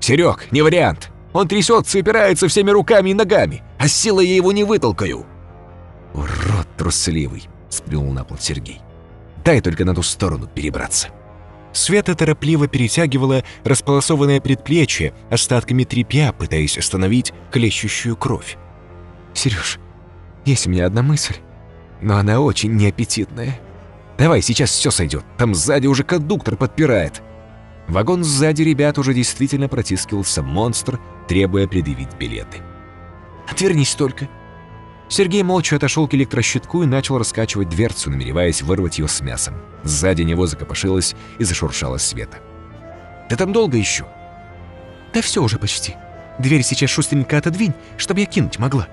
«Серег, не вариант! Он трясется и упирается всеми руками и ногами, а силой я его не вытолкаю!» «Урод трусливый!» — сплюнул на пол Сергей. «Дай только на ту сторону перебраться!» Света торопливо перетягивала располосованное предплечье остатками тряпья, пытаясь остановить клещущую кровь. «Сереж, есть у меня одна мысль, но она очень неаппетитная. Давай, сейчас все сойдет, там сзади уже кондуктор подпирает». Вагон сзади ребят уже действительно протискивался монстр, требуя предъявить билеты. «Отвернись только», Сергей молча отошел к электрощитку и начал раскачивать дверцу, намереваясь вырвать ее с мясом. Сзади него закопошилось и зашуршало света. «Да там долго еще?» «Да все уже почти. Дверь сейчас шустренько отодвинь, чтобы я кинуть могла».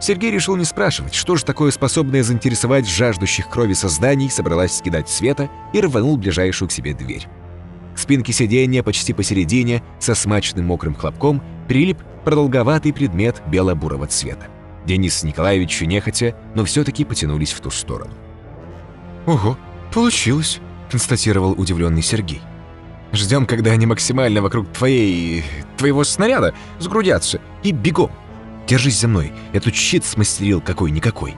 Сергей решил не спрашивать, что же такое способное заинтересовать жаждущих крови созданий, собралась скидать света и рванул ближайшую к себе дверь. К спинке сиденья почти посередине, со смачным мокрым хлопком, прилип продолговатый предмет бело-бурого цвета. Денис Николаевич нехотя, но все-таки потянулись в ту сторону. «Ого, получилось», — констатировал удивленный Сергей. «Ждем, когда они максимально вокруг твоей... твоего снаряда сгрудятся, и бегом. Держись за мной, я тут щит смастерил какой-никакой».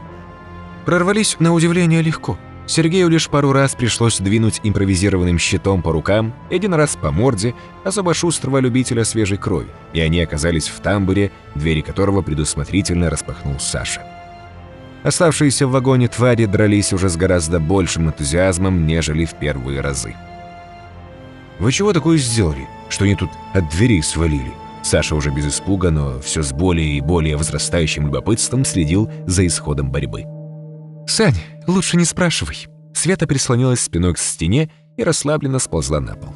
Прорвались на удивление легко. Сергею лишь пару раз пришлось двинуть импровизированным щитом по рукам один раз по морде особо шустрого любителя свежей крови, и они оказались в тамбуре, двери которого предусмотрительно распахнул Саша. Оставшиеся в вагоне твари дрались уже с гораздо большим энтузиазмом, нежели в первые разы. «Вы чего такое сделали, что они тут от двери свалили?» Саша уже без испуга, но все с более и более возрастающим любопытством следил за исходом борьбы. «Сань, лучше не спрашивай». Света прислонилась спиной к стене и расслабленно сползла на пол.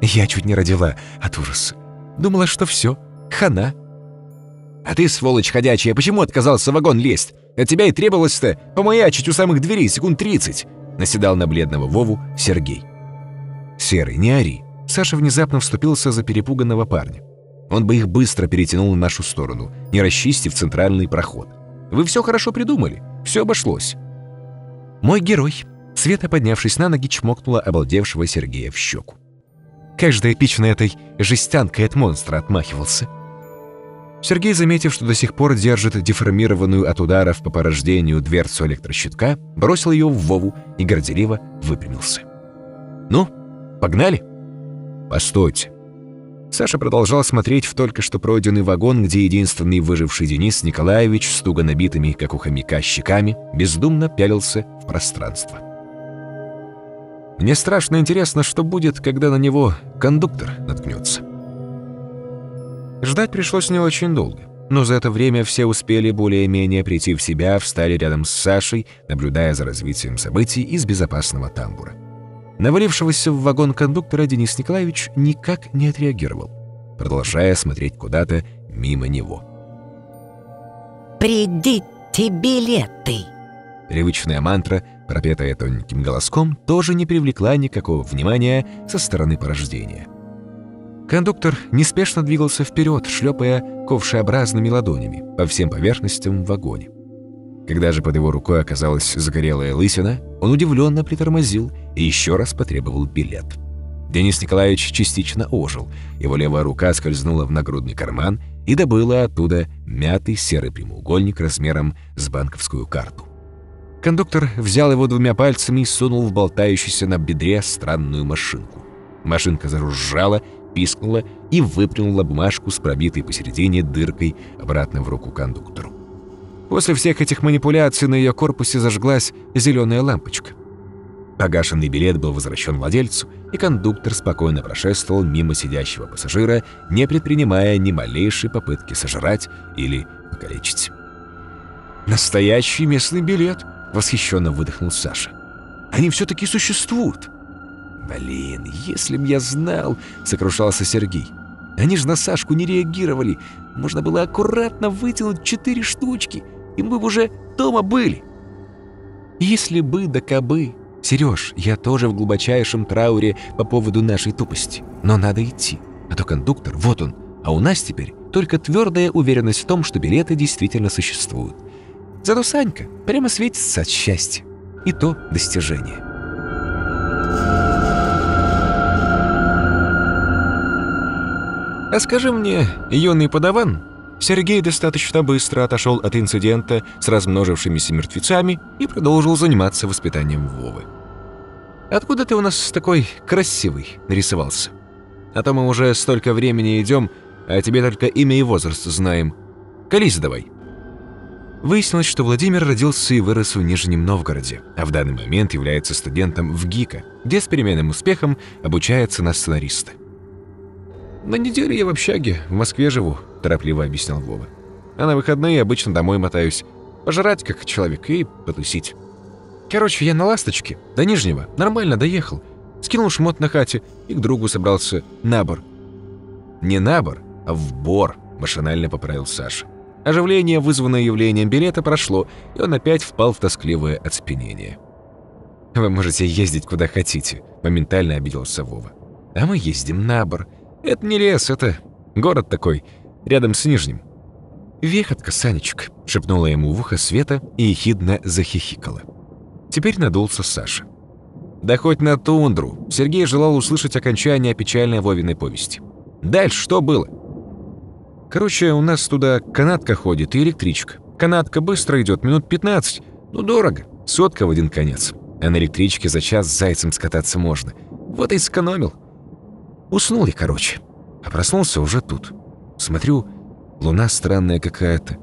Я чуть не родила от ужаса. Думала, что все, хана. «А ты, сволочь ходячая, почему отказался в вагон лезть? От тебя и требовалось-то помаячить у самых дверей секунд тридцать!» Наседал на бледного Вову Сергей. «Серый, не ори!» Саша внезапно вступился за перепуганного парня. Он бы их быстро перетянул на нашу сторону, не расчистив центральный проход. «Вы все хорошо придумали, все обошлось. Мой герой, Света, поднявшись на ноги, чмокнула обалдевшего Сергея в щеку. Как же эпично этой жестянкой от монстра отмахивался. Сергей, заметив, что до сих пор держит деформированную от ударов по порождению дверцу электрощитка, бросил ее в Вову и горделиво выпрямился. «Ну, погнали?» «Постойте». Саша продолжал смотреть в только что пройденный вагон, где единственный выживший Денис Николаевич с туго набитыми, как у хомяка, щеками, бездумно пялился в пространство. Мне страшно интересно, что будет, когда на него кондуктор наткнется. Ждать пришлось не очень долго, но за это время все успели более-менее прийти в себя, встали рядом с Сашей, наблюдая за развитием событий из безопасного тамбура. Навалившегося в вагон кондуктора Денис Николаевич никак не отреагировал, продолжая смотреть куда-то мимо него. «Придите билеты!» Привычная мантра, пропетая тоненьким голоском, тоже не привлекла никакого внимания со стороны порождения. Кондуктор неспешно двигался вперед, шлепая ковшеобразными ладонями по всем поверхностям в вагоне. Когда же под его рукой оказалась загорелая лысина, он удивленно притормозил и еще раз потребовал билет. Денис Николаевич частично ожил, его левая рука скользнула в нагрудный карман и добыла оттуда мятый серый прямоугольник размером с банковскую карту. Кондуктор взял его двумя пальцами и сунул в болтающуюся на бедре странную машинку. Машинка заружжала, пискнула и выплюнула бумажку с пробитой посередине дыркой обратно в руку кондуктору. После всех этих манипуляций на ее корпусе зажглась зеленая лампочка. Погашенный билет был возвращен владельцу, и кондуктор спокойно прошествовал мимо сидящего пассажира, не предпринимая ни малейшей попытки сожрать или покалечить. «Настоящий местный билет!» Восхищенно выдохнул Саша. «Они все-таки существуют!» «Блин, если б я знал!» — сокрушался Сергей. «Они же на Сашку не реагировали. Можно было аккуратно вытянуть четыре штучки, и мы бы уже дома были!» «Если бы да кабы!» «Сереж, я тоже в глубочайшем трауре по поводу нашей тупости. Но надо идти. А то кондуктор, вот он, а у нас теперь только твердая уверенность в том, что билеты действительно существуют. Зато Санька прямо светится от счастья. И то достижение. А скажи мне, юный подаван, Сергей достаточно быстро отошел от инцидента с размножившимися мертвецами и продолжил заниматься воспитанием Вовы. «Откуда ты у нас такой красивый нарисовался? А то мы уже столько времени идем, а тебе только имя и возраст знаем. Колись давай». Выяснилось, что Владимир родился и вырос в Нижнем Новгороде, а в данный момент является студентом в ГИКа, где с переменным успехом обучается на сценариста. «На неделе я в общаге, в Москве живу», – торопливо объяснял Вова. «А на выходные обычно домой мотаюсь. Пожрать, как человек, и потусить. Короче, я на «Ласточке», до Нижнего, нормально доехал. Скинул шмот на хате и к другу собрался на бор. Не на бор, а в бор, машинально поправил Саша. Оживление, вызванное явлением билета, прошло, и он опять впал в тоскливое оцепенение. «Вы можете ездить куда хотите», – моментально обиделся Вова. «А мы ездим на бор. Это не лес, это город такой, рядом с Нижним». «Вехотка, Санечек», — шепнула ему в ухо Света и ехидно захихикала. Теперь надулся Саша. Да хоть на тундру. Сергей желал услышать окончание печальной Вовиной повести. Дальше что было? Короче, у нас туда канатка ходит и электричка. Канатка быстро идет, минут 15. Ну, дорого. Сотка в один конец. А на электричке за час с зайцем скататься можно. Вот и сэкономил. Уснул я, короче. А проснулся уже тут. Смотрю, луна странная какая-то.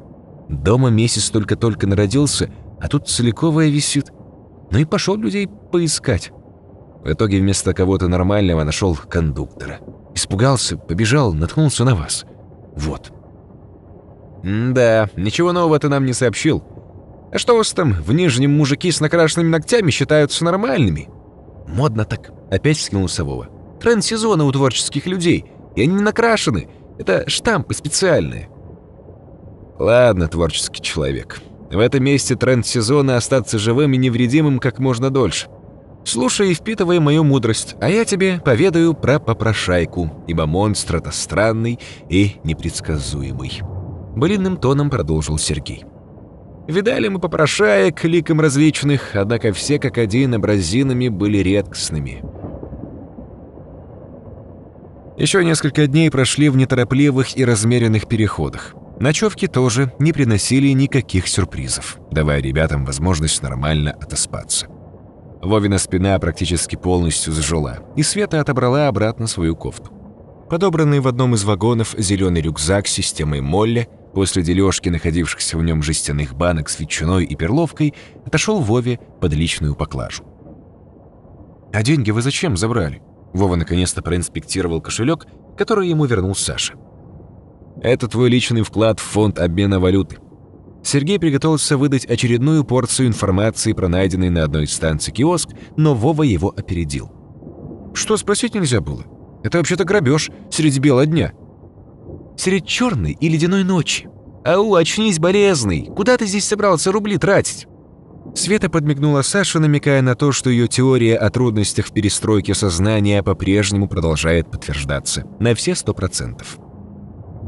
Дома месяц только-только народился, а тут целиковая висит. Ну и пошел людей поискать. В итоге вместо кого-то нормального нашел кондуктора. Испугался, побежал, наткнулся на вас. Вот. «Да, ничего нового ты нам не сообщил. А что у вас там, в Нижнем мужики с накрашенными ногтями считаются нормальными?» «Модно так», — опять вскинулся Вова. Тренд сезона у творческих людей, и они не накрашены. Это штампы специальные. Ладно, творческий человек. В этом месте тренд сезона остаться живым и невредимым как можно дольше. Слушай и впитывай мою мудрость, а я тебе поведаю про попрошайку, ибо монстр это странный и непредсказуемый. Былинным тоном продолжил Сергей. Видали мы попрошаек ликом различных, однако все как один образинами были редкостными. Еще несколько дней прошли в неторопливых и размеренных переходах. Ночевки тоже не приносили никаких сюрпризов, давая ребятам возможность нормально отоспаться. Вовина спина практически полностью зажила, и Света отобрала обратно свою кофту. Подобранный в одном из вагонов зеленый рюкзак с системой Молли после дележки находившихся в нем жестяных банок с ветчиной и перловкой отошел Вове под личную поклажу. «А деньги вы зачем забрали?» Вова наконец-то проинспектировал кошелек, который ему вернул Саша. «Это твой личный вклад в фонд обмена валюты». Сергей приготовился выдать очередную порцию информации про найденный на одной из станций киоск, но Вова его опередил. «Что, спросить нельзя было? Это вообще-то грабеж среди бела дня». «Средь черной и ледяной ночи. Ау, очнись, болезный! Куда ты здесь собрался рубли тратить?» Света подмигнула Саше, намекая на то, что ее теория о трудностях в перестройке сознания по-прежнему продолжает подтверждаться на все сто процентов.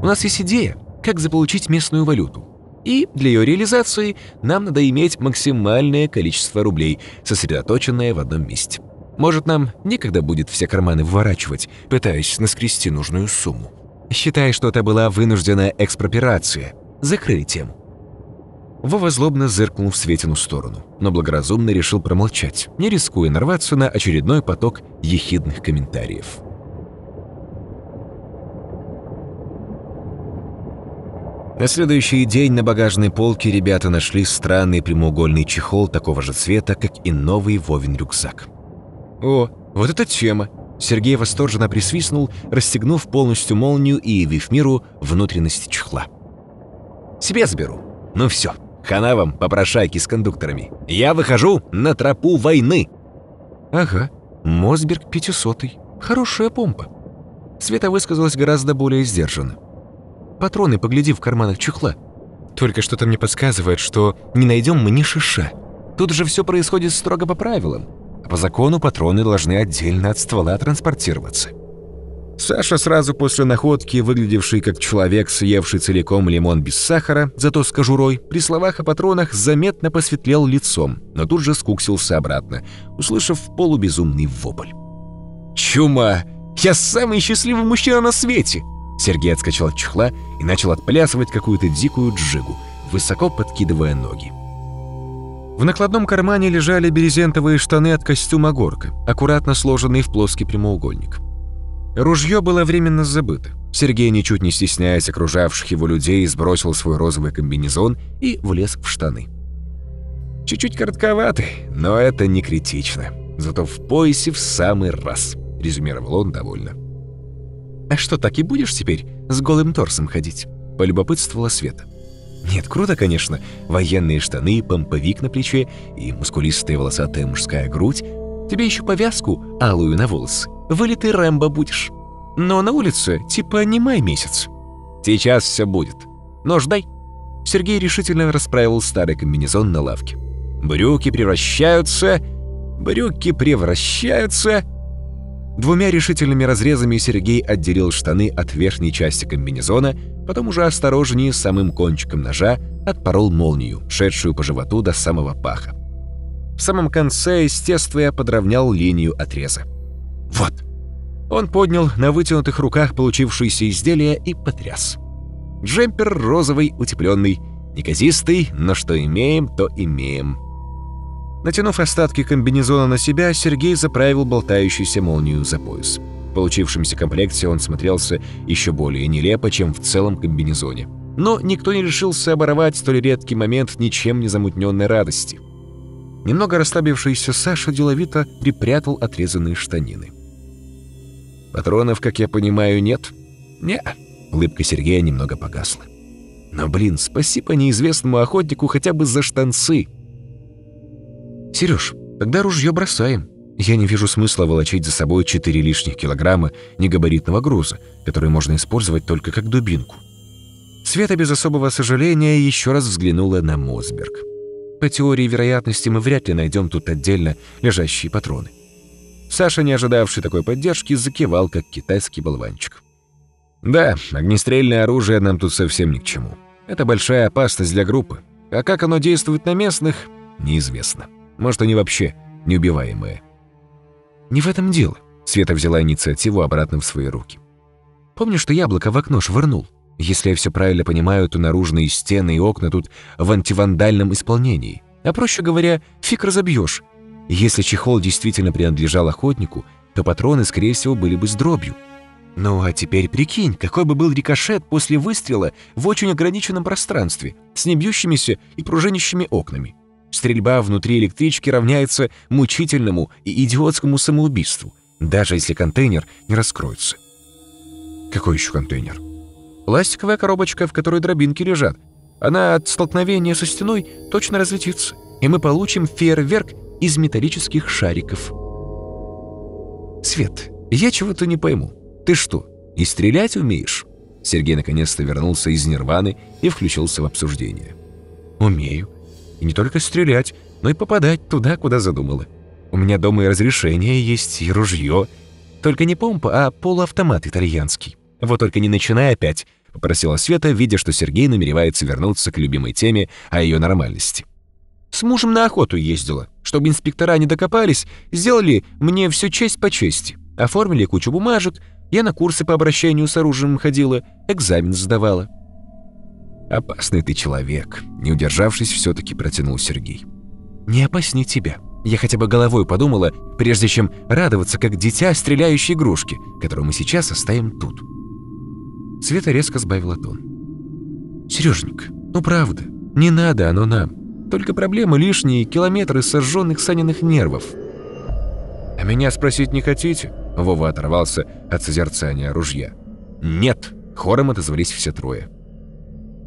«У нас есть идея, как заполучить местную валюту. И для ее реализации нам надо иметь максимальное количество рублей, сосредоточенное в одном месте. Может, нам некогда будет все карманы вворачивать, пытаясь наскрести нужную сумму. Считай, что это была вынужденная экспроприация. Закрыли тему. Вова злобно зыркнул в Светину сторону, но благоразумно решил промолчать, не рискуя нарваться на очередной поток ехидных комментариев. На следующий день на багажной полке ребята нашли странный прямоугольный чехол такого же цвета, как и новый Вовин рюкзак. «О, вот эта тема!» Сергей восторженно присвистнул, расстегнув полностью молнию и явив миру внутренности чехла. «Себе заберу. Ну все, Хана вам, попрошайки с кондукторами. Я выхожу на тропу войны. Ага, Мосберг 500 -й. Хорошая помпа. Света высказалась гораздо более сдержанно. Патроны погляди в карманах чехла. Только что-то мне подсказывает, что не найдем мы ни шиша. Тут же все происходит строго по правилам. А по закону патроны должны отдельно от ствола транспортироваться. Саша сразу после находки, выглядевший как человек, съевший целиком лимон без сахара, зато с кожурой, при словах о патронах заметно посветлел лицом, но тут же скуксился обратно, услышав полубезумный вопль. «Чума! Я самый счастливый мужчина на свете!» Сергей отскочил от чехла и начал отплясывать какую-то дикую джигу, высоко подкидывая ноги. В накладном кармане лежали брезентовые штаны от костюма горка, аккуратно сложенные в плоский прямоугольник. Ружье было временно забыто. Сергей, ничуть не стесняясь окружавших его людей, сбросил свой розовый комбинезон и влез в штаны. «Чуть-чуть коротковатый, но это не критично. Зато в поясе в самый раз», — резюмировал он довольно. «А что, так и будешь теперь с голым торсом ходить?» — полюбопытствовала Света. «Нет, круто, конечно. Военные штаны, помповик на плече и мускулистая волосатая мужская грудь. Тебе еще повязку алую на волосы вылитый Рэмбо будешь. Но на улице типа не май месяц. Сейчас все будет. Но ждай. Сергей решительно расправил старый комбинезон на лавке. Брюки превращаются... Брюки превращаются... Двумя решительными разрезами Сергей отделил штаны от верхней части комбинезона, потом уже осторожнее самым кончиком ножа отпорол молнию, шедшую по животу до самого паха. В самом конце, естественно, подровнял линию отреза. Вот. Он поднял на вытянутых руках получившееся изделие и потряс. Джемпер розовый, утепленный, неказистый, но что имеем, то имеем. Натянув остатки комбинезона на себя, Сергей заправил болтающуюся молнию за пояс. В получившемся комплекте он смотрелся еще более нелепо, чем в целом комбинезоне. Но никто не решился оборвать столь редкий момент ничем не замутненной радости. Немного расслабившийся Саша деловито припрятал отрезанные штанины. Патронов, как я понимаю, нет? Не. Улыбка Сергея немного погасла. Но, блин, спасибо неизвестному охотнику хотя бы за штанцы. Сереж, тогда ружье бросаем. Я не вижу смысла волочить за собой 4 лишних килограмма негабаритного груза, который можно использовать только как дубинку. Света без особого сожаления еще раз взглянула на Мосберг. По теории вероятности мы вряд ли найдем тут отдельно лежащие патроны. Саша, не ожидавший такой поддержки, закивал, как китайский болванчик. «Да, огнестрельное оружие нам тут совсем ни к чему. Это большая опасность для группы. А как оно действует на местных, неизвестно. Может, они вообще неубиваемые». «Не в этом дело», — Света взяла инициативу обратно в свои руки. «Помнишь, что яблоко в окно швырнул? Если я все правильно понимаю, то наружные стены и окна тут в антивандальном исполнении. А проще говоря, фиг разобьешь. Если чехол действительно принадлежал охотнику, то патроны, скорее всего, были бы с дробью. Ну а теперь прикинь, какой бы был рикошет после выстрела в очень ограниченном пространстве, с небьющимися и пружинящими окнами. Стрельба внутри электрички равняется мучительному и идиотскому самоубийству, даже если контейнер не раскроется. Какой еще контейнер? Пластиковая коробочка, в которой дробинки лежат. Она от столкновения со стеной точно разлетится, и мы получим фейерверк из металлических шариков. «Свет, я чего-то не пойму. Ты что, и стрелять умеешь?» Сергей наконец-то вернулся из нирваны и включился в обсуждение. «Умею. И не только стрелять, но и попадать туда, куда задумала. У меня дома и разрешение есть, и ружье. Только не помпа, а полуавтомат итальянский. Вот только не начинай опять», — попросила Света, видя, что Сергей намеревается вернуться к любимой теме о ее нормальности. С мужем на охоту ездила. Чтобы инспектора не докопались, сделали мне всю честь по чести. Оформили кучу бумажек, я на курсы по обращению с оружием ходила, экзамен сдавала. «Опасный ты человек», — не удержавшись, все-таки протянул Сергей. «Не опасни тебя. Я хотя бы головой подумала, прежде чем радоваться, как дитя стреляющей игрушки, которую мы сейчас оставим тут». Света резко сбавила тон. «Сережник, ну правда, не надо оно нам. Только проблемы лишние, километры сожженных Саниных нервов. «А меня спросить не хотите?» Вова оторвался от созерцания ружья. «Нет!» — хором отозвались все трое.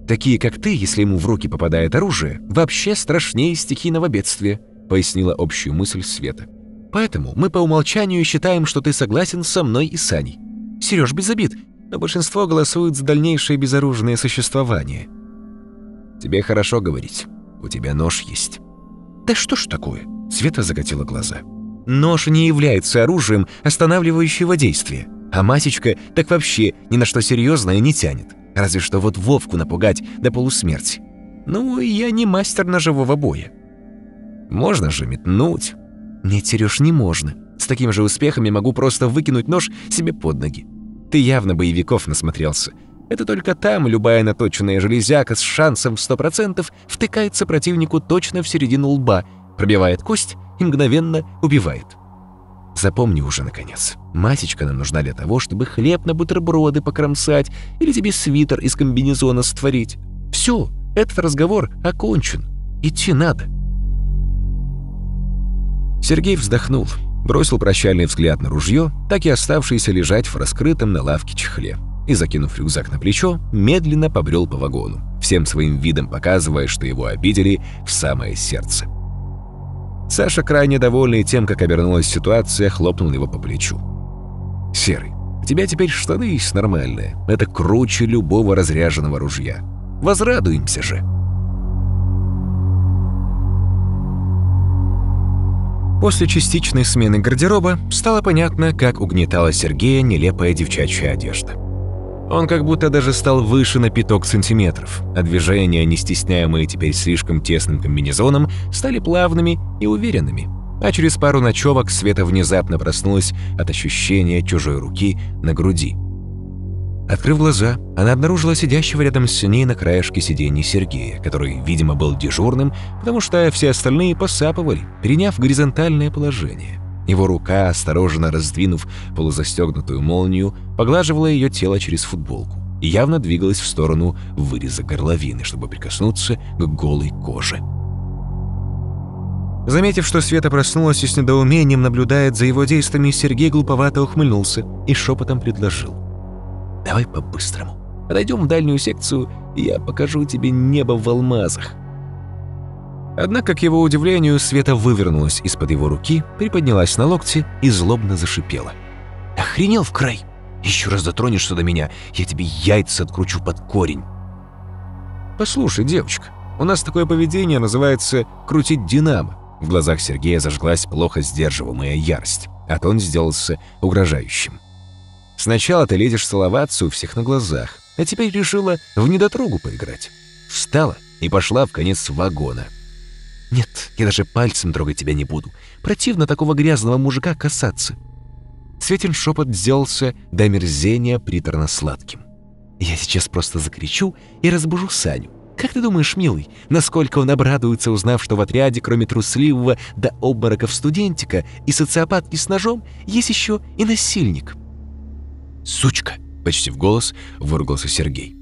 «Такие, как ты, если ему в руки попадает оружие, вообще страшнее стихийного бедствия», — пояснила общую мысль Света. «Поэтому мы по умолчанию считаем, что ты согласен со мной и Саней. Сереж, без обид, но большинство голосует за дальнейшее безоружное существование». «Тебе хорошо говорить. У тебя нож есть». «Да что ж такое?» Света закатила глаза. «Нож не является оружием останавливающего действия. А Масечка так вообще ни на что серьезное не тянет. Разве что вот Вовку напугать до полусмерти. Ну, я не мастер ножевого боя. Можно же метнуть. Нет, Сереж, не можно. С таким же успехом я могу просто выкинуть нож себе под ноги. Ты явно боевиков насмотрелся. Это только там любая наточенная железяка с шансом в 100% втыкается противнику точно в середину лба, пробивает кость и мгновенно убивает. Запомни уже, наконец, масечка нам нужна для того, чтобы хлеб на бутерброды покромсать или тебе свитер из комбинезона створить. Все, этот разговор окончен. Идти надо. Сергей вздохнул, бросил прощальный взгляд на ружье, так и оставшееся лежать в раскрытом на лавке чехле, и, закинув рюкзак на плечо, медленно побрел по вагону, всем своим видом показывая, что его обидели в самое сердце. Саша, крайне довольный тем, как обернулась ситуация, хлопнул его по плечу. «Серый, у тебя теперь штаны есть нормальные. Это круче любого разряженного ружья. Возрадуемся же!» После частичной смены гардероба стало понятно, как угнетала Сергея нелепая девчачья одежда. Он как будто даже стал выше на пяток сантиметров, а движения, не стесняемые теперь слишком тесным комбинезоном, стали плавными и уверенными. А через пару ночевок Света внезапно проснулась от ощущения чужой руки на груди – Открыв глаза, она обнаружила сидящего рядом с ней на краешке сиденья Сергея, который, видимо, был дежурным, потому что все остальные посапывали, приняв горизонтальное положение. Его рука, осторожно раздвинув полузастегнутую молнию, поглаживала ее тело через футболку и явно двигалась в сторону выреза горловины, чтобы прикоснуться к голой коже. Заметив, что Света проснулась и с недоумением наблюдает за его действиями, Сергей глуповато ухмыльнулся и шепотом предложил — Давай по-быстрому. Подойдем в дальнюю секцию, и я покажу тебе небо в алмазах». Однако, к его удивлению, Света вывернулась из-под его руки, приподнялась на локте и злобно зашипела. «Охренел в край! Еще раз дотронешься до меня, я тебе яйца откручу под корень!» «Послушай, девочка, у нас такое поведение называется «крутить динамо». В глазах Сергея зажглась плохо сдерживаемая ярость, а тон сделался угрожающим. Сначала ты лезешь целоваться у всех на глазах, а теперь решила в недотрогу поиграть. Встала и пошла в конец вагона. Нет, я даже пальцем трогать тебя не буду. Противно такого грязного мужика касаться. Светин шепот сделался до мерзения приторно-сладким. Я сейчас просто закричу и разбужу Саню. Как ты думаешь, милый, насколько он обрадуется, узнав, что в отряде, кроме трусливого до обмороков студентика и социопатки с ножом, есть еще и насильник? «Сучка!» — почти в голос выругался Сергей.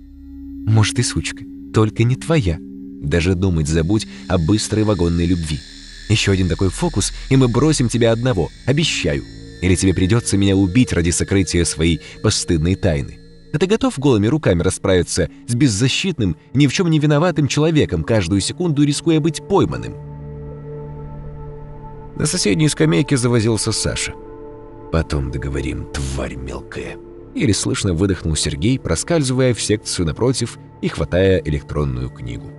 «Может, и сучка, только не твоя. Даже думать забудь о быстрой вагонной любви. Еще один такой фокус, и мы бросим тебя одного, обещаю. Или тебе придется меня убить ради сокрытия своей постыдной тайны. А ты готов голыми руками расправиться с беззащитным, ни в чем не виноватым человеком, каждую секунду рискуя быть пойманным?» На соседней скамейке завозился Саша. «Потом договорим, тварь мелкая» еле слышно выдохнул Сергей, проскальзывая в секцию напротив и хватая электронную книгу.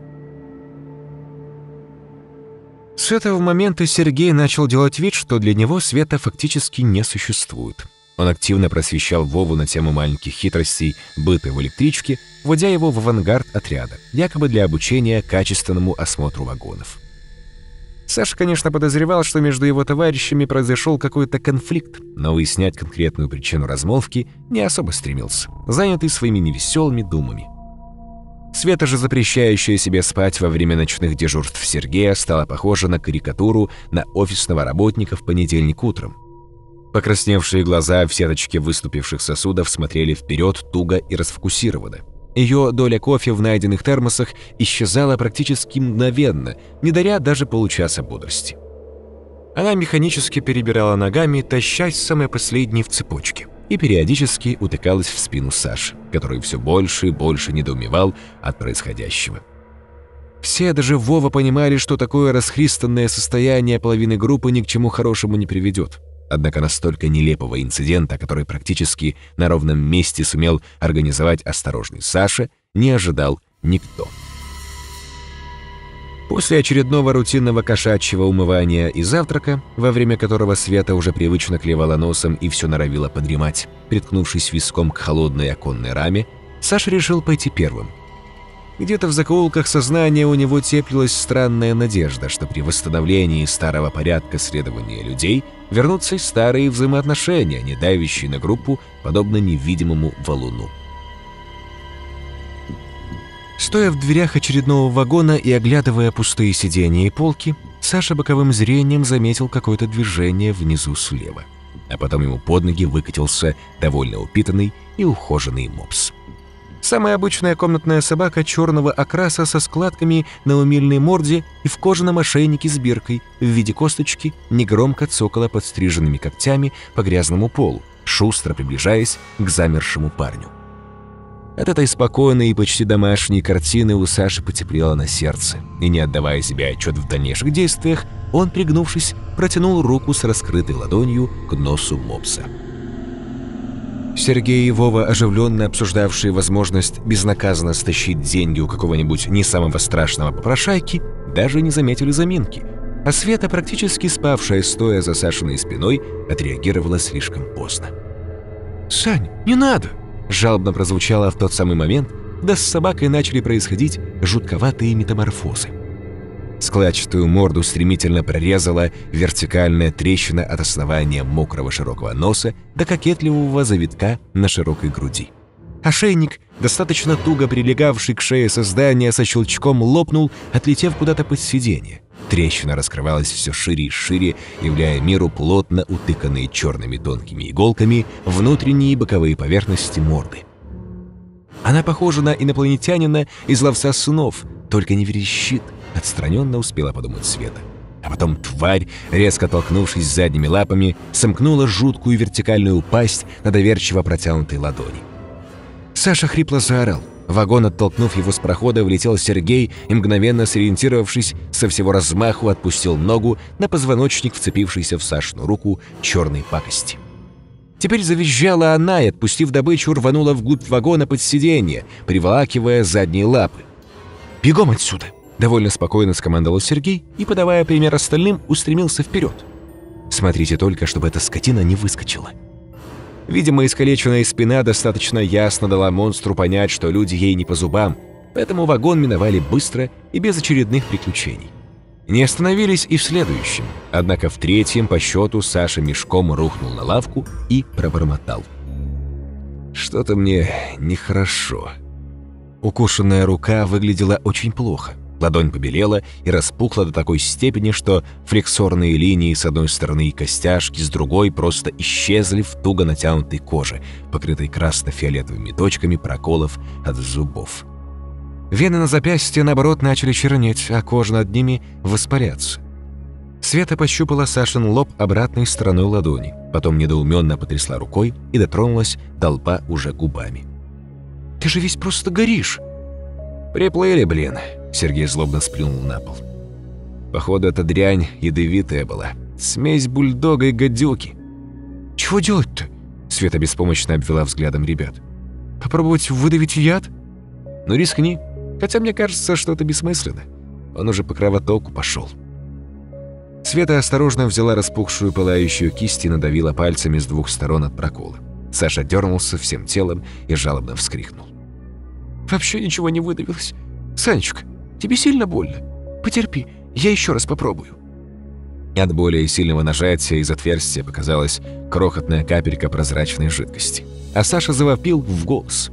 С этого момента Сергей начал делать вид, что для него света фактически не существует. Он активно просвещал Вову на тему маленьких хитростей быта в электричке, вводя его в авангард отряда, якобы для обучения качественному осмотру вагонов. Саша, конечно, подозревал, что между его товарищами произошел какой-то конфликт, но выяснять конкретную причину размолвки не особо стремился, занятый своими невеселыми думами. Света же, запрещающая себе спать во время ночных дежурств Сергея, стала похожа на карикатуру на офисного работника в понедельник утром. Покрасневшие глаза в сеточке выступивших сосудов смотрели вперед туго и расфокусированно. Ее доля кофе в найденных термосах исчезала практически мгновенно, не даря даже получаса бодрости. Она механически перебирала ногами, тащась самой последней в цепочке, и периодически утыкалась в спину Саши, который все больше и больше недоумевал от происходящего. Все, даже Вова, понимали, что такое расхристанное состояние половины группы ни к чему хорошему не приведет. Однако настолько нелепого инцидента, который практически на ровном месте сумел организовать осторожный Саша, не ожидал никто. После очередного рутинного кошачьего умывания и завтрака, во время которого Света уже привычно клевала носом и все норовила подремать, приткнувшись виском к холодной оконной раме, Саша решил пойти первым. Где-то в закоулках сознания у него теплилась странная надежда, что при восстановлении старого порядка следования людей вернутся и старые взаимоотношения, не давящие на группу, подобно невидимому валуну. Стоя в дверях очередного вагона и оглядывая пустые сиденья и полки, Саша боковым зрением заметил какое-то движение внизу слева. А потом ему под ноги выкатился довольно упитанный и ухоженный мопс. Самая обычная комнатная собака черного окраса со складками на умильной морде и в кожаном ошейнике с биркой в виде косточки негромко цокала подстриженными когтями по грязному полу, шустро приближаясь к замершему парню. От этой спокойной и почти домашней картины у Саши потеплело на сердце, и не отдавая себе отчет в дальнейших действиях, он, пригнувшись, протянул руку с раскрытой ладонью к носу мопса. Сергей и Вова, оживленно обсуждавшие возможность безнаказанно стащить деньги у какого-нибудь не самого страшного попрошайки, даже не заметили заминки, а Света, практически спавшая стоя за Сашиной спиной, отреагировала слишком поздно. «Сань, не надо!» Жалобно прозвучало в тот самый момент, когда с собакой начали происходить жутковатые метаморфозы. Складчатую морду стремительно прорезала вертикальная трещина от основания мокрого широкого носа до кокетливого завитка на широкой груди. Ошейник, достаточно туго прилегавший к шее создания, со щелчком лопнул, отлетев куда-то под сиденье. Трещина раскрывалась все шире и шире, являя миру плотно утыканные черными тонкими иголками внутренние и боковые поверхности морды. Она похожа на инопланетянина из ловца снов, только не верещит, отстраненно успела подумать Света. А потом тварь, резко толкнувшись задними лапами, сомкнула жуткую вертикальную пасть на доверчиво протянутой ладони. Саша хрипло заорал — вагон, оттолкнув его с прохода, влетел Сергей и, мгновенно сориентировавшись, со всего размаху отпустил ногу на позвоночник, вцепившийся в Сашину руку черной пакости. Теперь завизжала она и, отпустив добычу, рванула вглубь вагона под сиденье, приволакивая задние лапы. «Бегом отсюда!» — довольно спокойно скомандовал Сергей и, подавая пример остальным, устремился вперед. «Смотрите только, чтобы эта скотина не выскочила». Видимо, искалеченная спина достаточно ясно дала монстру понять, что люди ей не по зубам, поэтому вагон миновали быстро и без очередных приключений. Не остановились и в следующем, однако в третьем по счету Саша мешком рухнул на лавку и пробормотал. «Что-то мне нехорошо». Укушенная рука выглядела очень плохо – Ладонь побелела и распухла до такой степени, что флексорные линии с одной стороны и костяшки с другой просто исчезли в туго натянутой коже, покрытой красно-фиолетовыми точками проколов от зубов. Вены на запястье, наоборот, начали чернеть, а кожа над ними воспаляться. Света пощупала Сашин лоб обратной стороной ладони, потом недоуменно потрясла рукой и дотронулась до лба уже губами. «Ты же весь просто горишь!» «Приплыли, блин!» Сергей злобно сплюнул на пол. Походу, эта дрянь ядовитая была. Смесь бульдога и гадюки. «Чего делать-то?» Света беспомощно обвела взглядом ребят. «Попробовать выдавить яд?» «Ну, рискни. Хотя мне кажется, что это бессмысленно. Он уже по кровотоку пошел». Света осторожно взяла распухшую пылающую кисть и надавила пальцами с двух сторон от прокола. Саша дернулся всем телом и жалобно вскрикнул. «Вообще ничего не выдавилось. Санечка, Тебе сильно больно? Потерпи, я еще раз попробую». От более сильного нажатия из отверстия показалась крохотная капелька прозрачной жидкости. А Саша завопил в голос.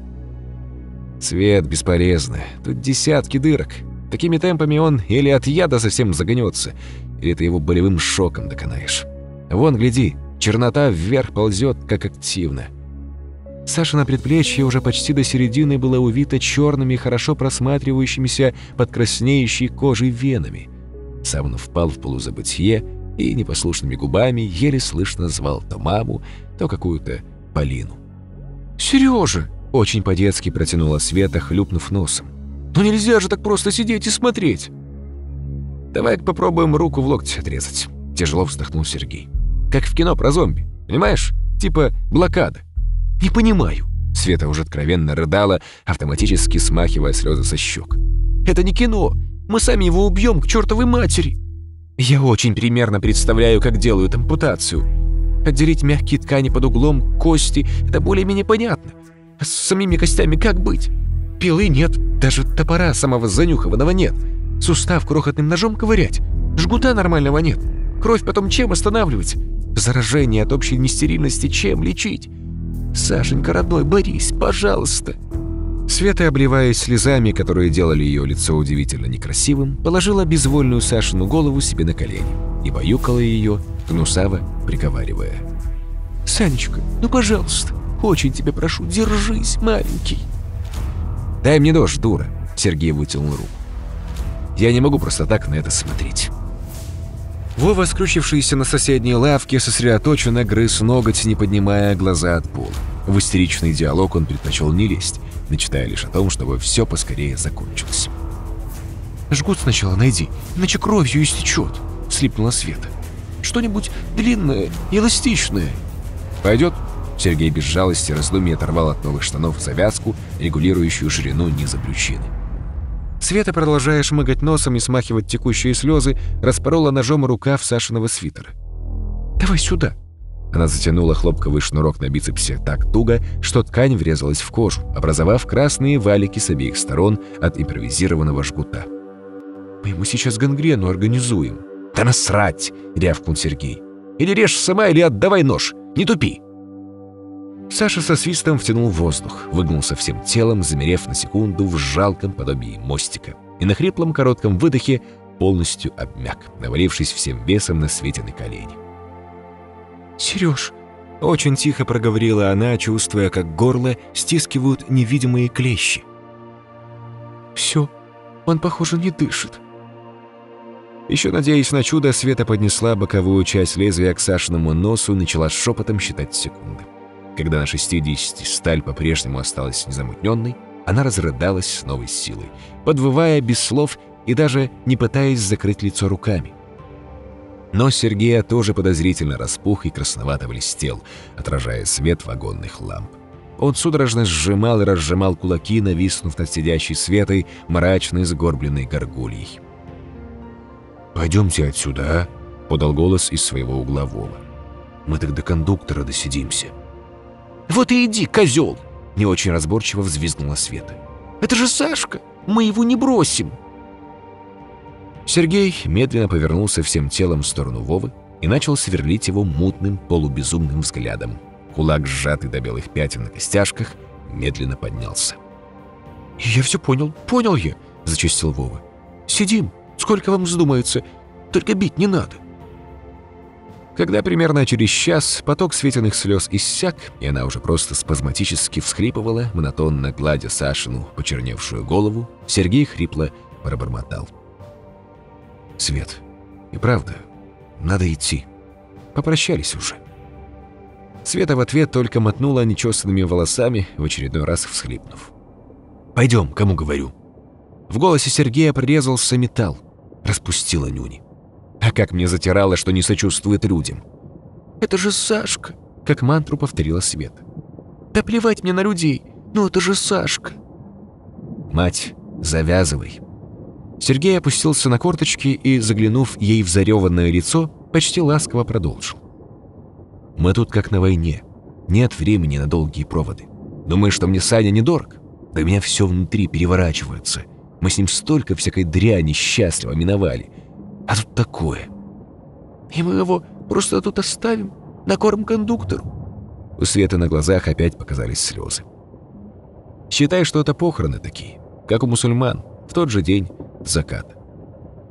«Цвет бесполезно. Тут десятки дырок. Такими темпами он или от яда совсем загонется, или ты его болевым шоком доконаешь. Вон, гляди, чернота вверх ползет, как активно. Саша на предплечье уже почти до середины было увито черными, хорошо просматривающимися под краснеющей кожей венами. Сам он впал в полузабытие и непослушными губами еле слышно звал то маму, то какую-то Полину. «Сережа!» — очень по-детски протянула Света, хлюпнув носом. «Ну нельзя же так просто сидеть и смотреть!» «Давай попробуем руку в локте отрезать», — тяжело вздохнул Сергей. «Как в кино про зомби, понимаешь? Типа блокада». «Не понимаю». Света уже откровенно рыдала, автоматически смахивая слезы со щек. «Это не кино. Мы сами его убьем к чертовой матери. Я очень примерно представляю, как делают ампутацию. Отделить мягкие ткани под углом, кости — это более-менее понятно. А с самими костями как быть? Пилы нет, даже топора самого занюхованного нет. Сустав крохотным ножом ковырять. Жгута нормального нет. Кровь потом чем останавливать? Заражение от общей нестерильности чем лечить? Сашенька, родной, борись, пожалуйста. Света, обливаясь слезами, которые делали ее лицо удивительно некрасивым, положила безвольную Сашину голову себе на колени и баюкала ее, гнусаво приговаривая. «Санечка, ну пожалуйста, очень тебя прошу, держись, маленький». «Дай мне нож, дура», — Сергей вытянул руку. «Я не могу просто так на это смотреть». Вова, скручившийся на соседней лавке, сосредоточенно грыз ноготь, не поднимая глаза от пола. В истеричный диалог он предпочел не лезть, мечтая лишь о том, чтобы все поскорее закончилось. «Жгут сначала найди, иначе кровью истечет», — слипнула Света. «Что-нибудь длинное, эластичное». «Пойдет?» Сергей без жалости раздумья оторвал от новых штанов завязку, регулирующую ширину низа брючины. Света, продолжая шмыгать носом и смахивать текущие слезы, распорола ножом рукав Сашиного свитера. «Давай сюда!» Она затянула хлопковый шнурок на бицепсе так туго, что ткань врезалась в кожу, образовав красные валики с обеих сторон от импровизированного жгута. «Мы ему сейчас гангрену организуем». «Да насрать!» — рявкнул Сергей. «Или режь сама, или отдавай нож! Не тупи!» Саша со свистом втянул воздух, выгнулся всем телом, замерев на секунду в жалком подобии мостика, и на хриплом коротком выдохе полностью обмяк, навалившись всем весом на Светины колени. «Сереж!» — очень тихо проговорила она, чувствуя, как горло стискивают невидимые клещи. «Все, он, похоже, не дышит». Еще надеясь на чудо, Света поднесла боковую часть лезвия к Сашиному носу и начала шепотом считать секунды. Когда на 60 сталь по-прежнему осталась незамутненной, она разрыдалась с новой силой, подвывая без слов и даже не пытаясь закрыть лицо руками. Но Сергея тоже подозрительно распух и красновато блестел, отражая свет вагонных ламп. Он судорожно сжимал и разжимал кулаки, нависнув над сидящей Светой, мрачной сгорбленной горгульей. «Пойдемте отсюда, а?» — подал голос из своего угла Вова. «Мы так до кондуктора досидимся». «Вот и иди, козел!» — не очень разборчиво взвизгнула Света. «Это же Сашка! Мы его не бросим!» Сергей медленно повернулся всем телом в сторону Вовы и начал сверлить его мутным, полубезумным взглядом. Кулак, сжатый до белых пятен на костяшках, медленно поднялся. «Я все понял, понял я!» — зачастил Вова. «Сидим, сколько вам вздумается, только бить не надо!» Когда примерно через час поток светяных слез иссяк, и она уже просто спазматически всхлипывала, монотонно гладя Сашину почерневшую голову, Сергей хрипло пробормотал. «Свет, и правда, надо идти. Попрощались уже». Света в ответ только мотнула нечесанными волосами, в очередной раз всхлипнув. «Пойдем, кому говорю». В голосе Сергея прорезался металл, распустила нюни. А как мне затирало, что не сочувствует людям. «Это же Сашка!» — как мантру повторила Света. «Да плевать мне на людей, но это же Сашка!» «Мать, завязывай!» Сергей опустился на корточки и, заглянув ей в зареванное лицо, почти ласково продолжил. «Мы тут как на войне. Нет времени на долгие проводы. Думаешь, что мне Саня недорог? Да у меня все внутри переворачивается. Мы с ним столько всякой дряни счастливо миновали. А тут такое. И мы его просто тут оставим, на корм кондуктору. У Светы на глазах опять показались слезы. Считай, что это похороны такие, как у мусульман, в тот же день закат.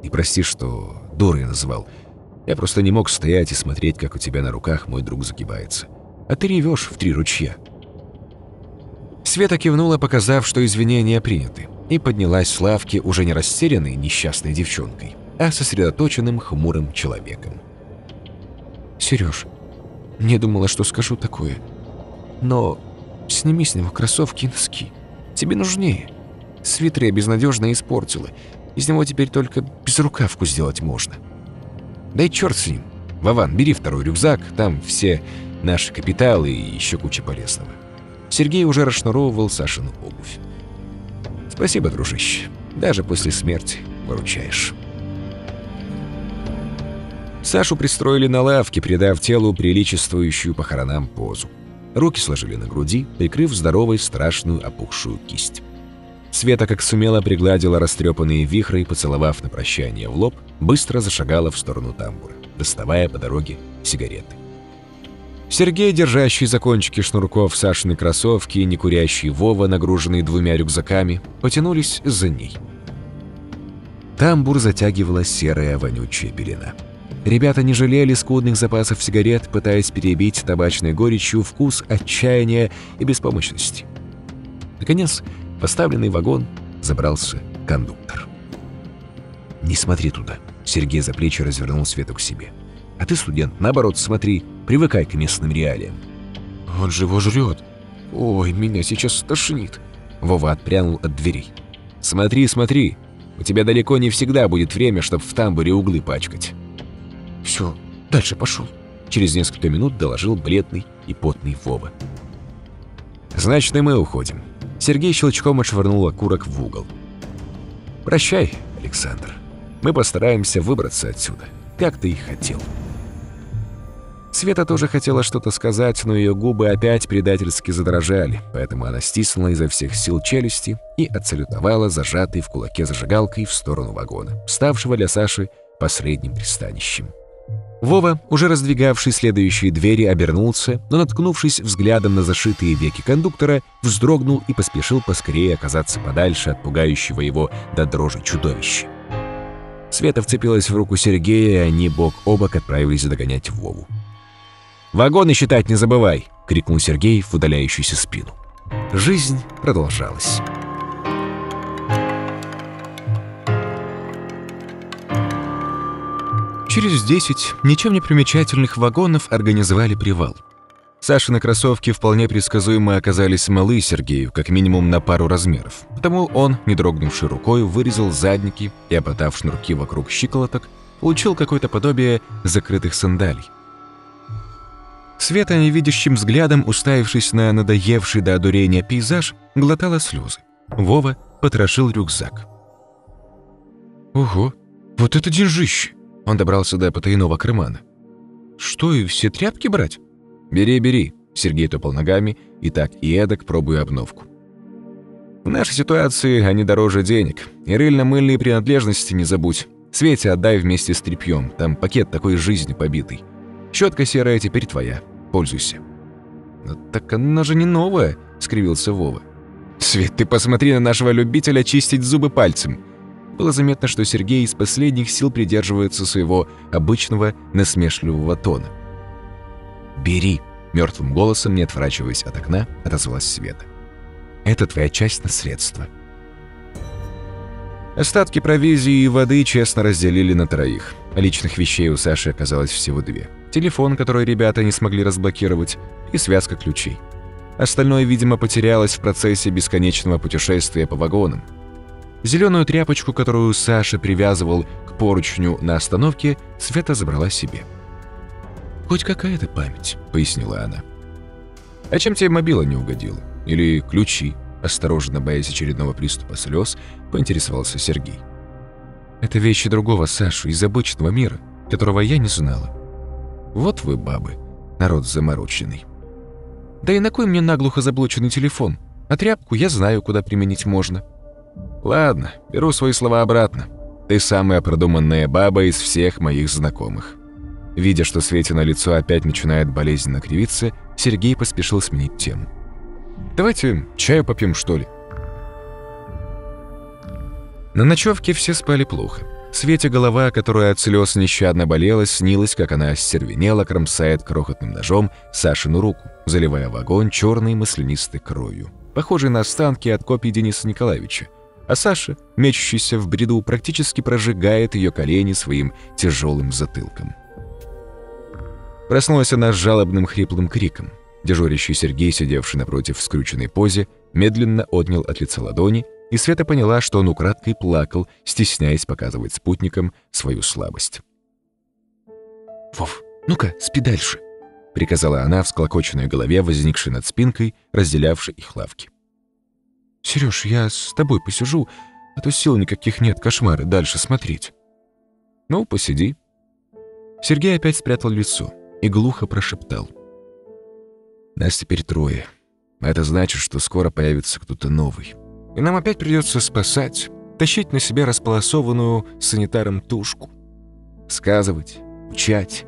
И прости, что дурой называл. Я просто не мог стоять и смотреть, как у тебя на руках мой друг загибается. А ты ревешь в три ручья. Света кивнула, показав, что извинения приняты, и поднялась с лавки, уже не растерянной несчастной девчонкой а сосредоточенным хмурым человеком. «Сереж, не думала, что скажу такое. Но сними с него кроссовки и носки. Тебе нужнее. Свитер я безнадежно испортила. Из него теперь только безрукавку сделать можно. Да и черт с ним. Вован, бери второй рюкзак, там все наши капиталы и еще куча полезного. Сергей уже расшнуровывал Сашину обувь. Спасибо, дружище. Даже после смерти выручаешь. Сашу пристроили на лавке, придав телу приличествующую похоронам позу. Руки сложили на груди, прикрыв здоровой страшную опухшую кисть. Света, как сумела, пригладила растрепанные вихры и, поцеловав на прощание в лоб, быстро зашагала в сторону тамбура, доставая по дороге сигареты. Сергей, держащий за кончики шнурков Сашины кроссовки и некурящий Вова, нагруженный двумя рюкзаками, потянулись за ней. Тамбур затягивала серая вонючая пелена. Ребята не жалели скудных запасов сигарет, пытаясь перебить табачной горечью вкус отчаяния и беспомощности. Наконец, поставленный вагон забрался кондуктор. «Не смотри туда», — Сергей за плечи развернул Свету к себе. «А ты, студент, наоборот, смотри, привыкай к местным реалиям». «Он же его жрет. Ой, меня сейчас стошнит». Вова отпрянул от дверей. «Смотри, смотри, у тебя далеко не всегда будет время, чтобы в тамбуре углы пачкать». Все, дальше пошел. Через несколько минут доложил бледный и потный Вова. «Значит, и мы уходим». Сергей щелчком отшвырнул окурок в угол. «Прощай, Александр. Мы постараемся выбраться отсюда, как ты и хотел». Света тоже хотела что-то сказать, но ее губы опять предательски задрожали, поэтому она стиснула изо всех сил челюсти и отсалютовала зажатой в кулаке зажигалкой в сторону вагона, ставшего для Саши последним пристанищем. Вова, уже раздвигавший следующие двери, обернулся, но, наткнувшись взглядом на зашитые веки кондуктора, вздрогнул и поспешил поскорее оказаться подальше от пугающего его до дрожи чудовища. Света вцепилась в руку Сергея, и они бок о бок отправились догонять Вову. «Вагоны считать не забывай!» — крикнул Сергей в удаляющуюся спину. Жизнь продолжалась. Через 10 ничем не примечательных вагонов организовали привал. Сашины кроссовки вполне предсказуемо оказались малы Сергею, как минимум на пару размеров. Потому он, не дрогнувшей рукой, вырезал задники и, обмотав шнурки вокруг щиколоток, получил какое-то подобие закрытых сандалий. Света, невидящим взглядом, уставившись на надоевший до одурения пейзаж, глотала слезы. Вова потрошил рюкзак. «Ого, вот это деньжище!» Он добрался до потайного кармана. «Что, и все тряпки брать?» «Бери, бери», — Сергей топал ногами, и так и эдак пробуя обновку. «В нашей ситуации они дороже денег. И рыльно-мыльные принадлежности не забудь. Свете отдай вместе с тряпьем, там пакет такой жизни побитый. Щетка серая теперь твоя. Пользуйся». «Но так она же не новая», — скривился Вова. «Свет, ты посмотри на нашего любителя чистить зубы пальцем. Было заметно, что Сергей из последних сил придерживается своего обычного насмешливого тона. «Бери», — мертвым голосом, не отворачиваясь от окна, отозвалась Света. «Это твоя часть наследства». Остатки провизии и воды честно разделили на троих. Личных вещей у Саши оказалось всего две. Телефон, который ребята не смогли разблокировать, и связка ключей. Остальное, видимо, потерялось в процессе бесконечного путешествия по вагонам. Зеленую тряпочку, которую Саша привязывал к поручню на остановке, Света забрала себе. «Хоть какая-то память», — пояснила она. «А чем тебе мобила не угодила? Или ключи?» Осторожно, боясь очередного приступа слез, поинтересовался Сергей. «Это вещи другого Саши из обычного мира, которого я не знала. Вот вы, бабы, народ замороченный. Да и на кой мне наглухо заблоченный телефон? А тряпку я знаю, куда применить можно». Ладно, беру свои слова обратно. Ты самая продуманная баба из всех моих знакомых. Видя, что Свете на лицо опять начинает болезненно кривиться, Сергей поспешил сменить тему. «Давайте чаю попьем, что ли?» На ночевке все спали плохо. Свете голова, которая от слез нещадно болела, снилась, как она остервенела, кромсает крохотным ножом Сашину руку, заливая вагон черной маслянистой кровью, похожей на останки от копий Дениса Николаевича, а Саша, мечущийся в бреду, практически прожигает ее колени своим тяжелым затылком. Проснулась она с жалобным хриплым криком. Дежурящий Сергей, сидевший напротив в скрюченной позе, медленно отнял от лица ладони, и Света поняла, что он украдкой плакал, стесняясь показывать спутникам свою слабость. «Вов, ну-ка, спи дальше», — приказала она в склокоченной голове, возникшей над спинкой, разделявшей их лавки. «Серёж, я с тобой посижу, А то сил никаких нет кошмары дальше смотреть. Ну, посиди. Сергей опять спрятал лицо и глухо прошептал. Нас теперь трое. Это значит, что скоро появится кто-то новый. И нам опять придется спасать, тащить на себе располосованную санитаром тушку. Сказывать, учать.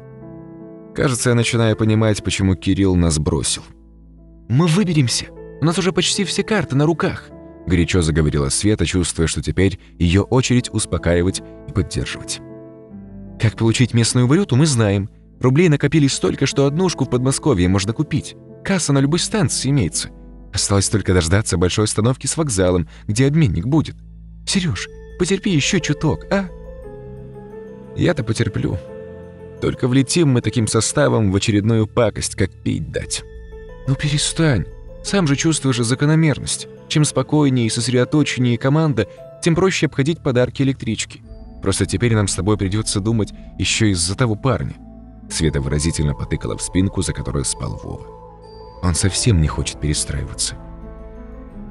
Кажется, я начинаю понимать, почему Кирилл нас бросил. «Мы выберемся. У нас уже почти все карты на руках», — горячо заговорила Света, чувствуя, что теперь ее очередь успокаивать и поддерживать. «Как получить местную валюту, мы знаем. Рублей накопились столько, что однушку в Подмосковье можно купить. Касса на любой станции имеется. Осталось только дождаться большой остановки с вокзалом, где обменник будет. Сереж, потерпи еще чуток, а?» «Я-то потерплю», только влетим мы таким составом в очередную пакость, как пить дать. Ну перестань. Сам же чувствуешь закономерность. Чем спокойнее и сосредоточеннее команда, тем проще обходить подарки электрички. Просто теперь нам с тобой придется думать еще из-за того парня. Света выразительно потыкала в спинку, за которой спал Вова. Он совсем не хочет перестраиваться.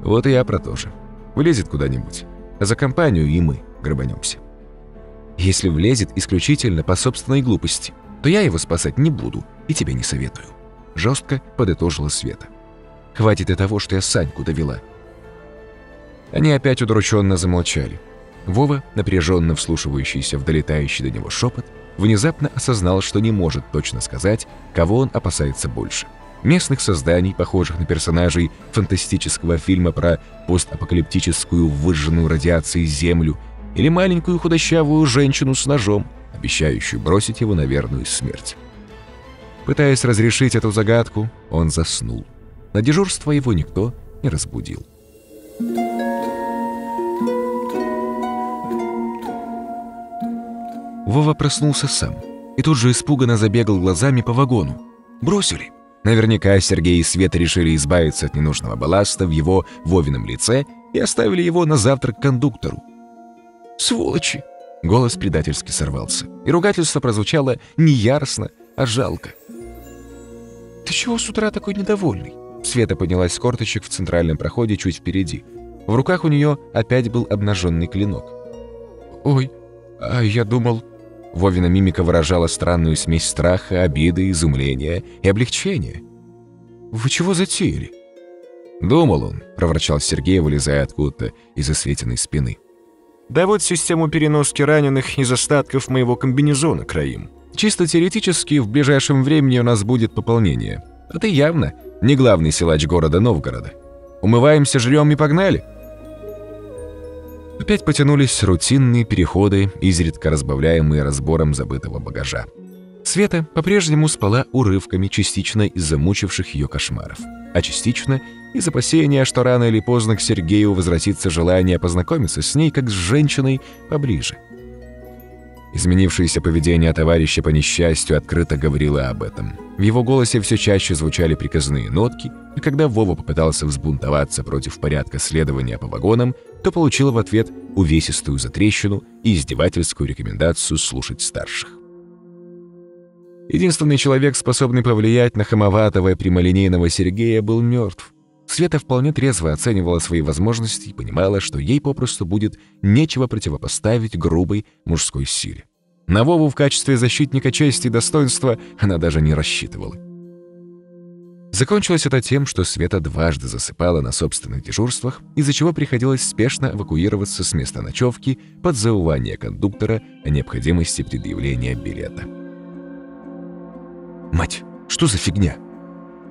Вот и я про то же. Влезет куда-нибудь. А за компанию и мы грабанемся. Если влезет исключительно по собственной глупости, то я его спасать не буду и тебе не советую. Жестко подытожила Света. Хватит и того, что я Саньку довела. Они опять удрученно замолчали. Вова, напряженно вслушивающийся в долетающий до него шепот, внезапно осознал, что не может точно сказать, кого он опасается больше. Местных созданий, похожих на персонажей фантастического фильма про постапокалиптическую выжженную радиацией Землю – или маленькую худощавую женщину с ножом, обещающую бросить его на верную смерть. Пытаясь разрешить эту загадку, он заснул. На дежурство его никто не разбудил. Вова проснулся сам и тут же испуганно забегал глазами по вагону. Бросили. Наверняка Сергей и Света решили избавиться от ненужного балласта в его Вовином лице и оставили его на завтрак кондуктору. Сволочи!» Голос предательски сорвался, и ругательство прозвучало не яростно, а жалко. «Ты чего с утра такой недовольный?» Света поднялась с корточек в центральном проходе чуть впереди. В руках у нее опять был обнаженный клинок. «Ой, а я думал...» Вовина мимика выражала странную смесь страха, обиды, изумления и облегчения. «Вы чего затеяли?» «Думал он», — проворчал Сергей, вылезая откуда-то из осветенной спины. Да вот систему переноски раненых из остатков моего комбинезона краим. Чисто теоретически в ближайшем времени у нас будет пополнение. А ты явно не главный силач города Новгорода. Умываемся, жрем и погнали. Опять потянулись рутинные переходы, изредка разбавляемые разбором забытого багажа. Света по-прежнему спала урывками частично из-за мучивших ее кошмаров, а частично из опасения, что рано или поздно к Сергею возвратится желание познакомиться с ней как с женщиной поближе. Изменившееся поведение товарища по несчастью открыто говорило об этом. В его голосе все чаще звучали приказные нотки, и когда Вова попытался взбунтоваться против порядка следования по вагонам, то получил в ответ увесистую затрещину и издевательскую рекомендацию слушать старших. Единственный человек, способный повлиять на хамоватого и прямолинейного Сергея, был мертв. Света вполне трезво оценивала свои возможности и понимала, что ей попросту будет нечего противопоставить грубой мужской силе. На Вову в качестве защитника чести и достоинства она даже не рассчитывала. Закончилось это тем, что Света дважды засыпала на собственных дежурствах, из-за чего приходилось спешно эвакуироваться с места ночевки под заувание кондуктора о необходимости предъявления билета. «Мать, что за фигня?»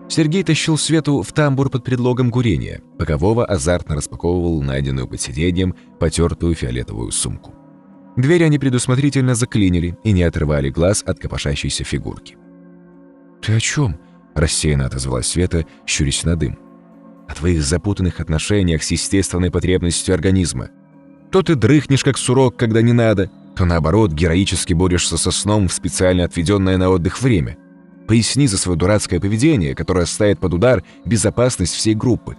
Сергей тащил Свету в тамбур под предлогом курения, пока Вова азартно распаковывал найденную под сиденьем потертую фиолетовую сумку. Дверь они предусмотрительно заклинили и не отрывали глаз от копошащейся фигурки. «Ты о чем?» – рассеянно отозвалась Света, щурясь на дым. «О твоих запутанных отношениях с естественной потребностью организма. То ты дрыхнешь, как сурок, когда не надо, то наоборот героически борешься со сном в специально отведенное на отдых время. Поясни за свое дурацкое поведение, которое ставит под удар безопасность всей группы.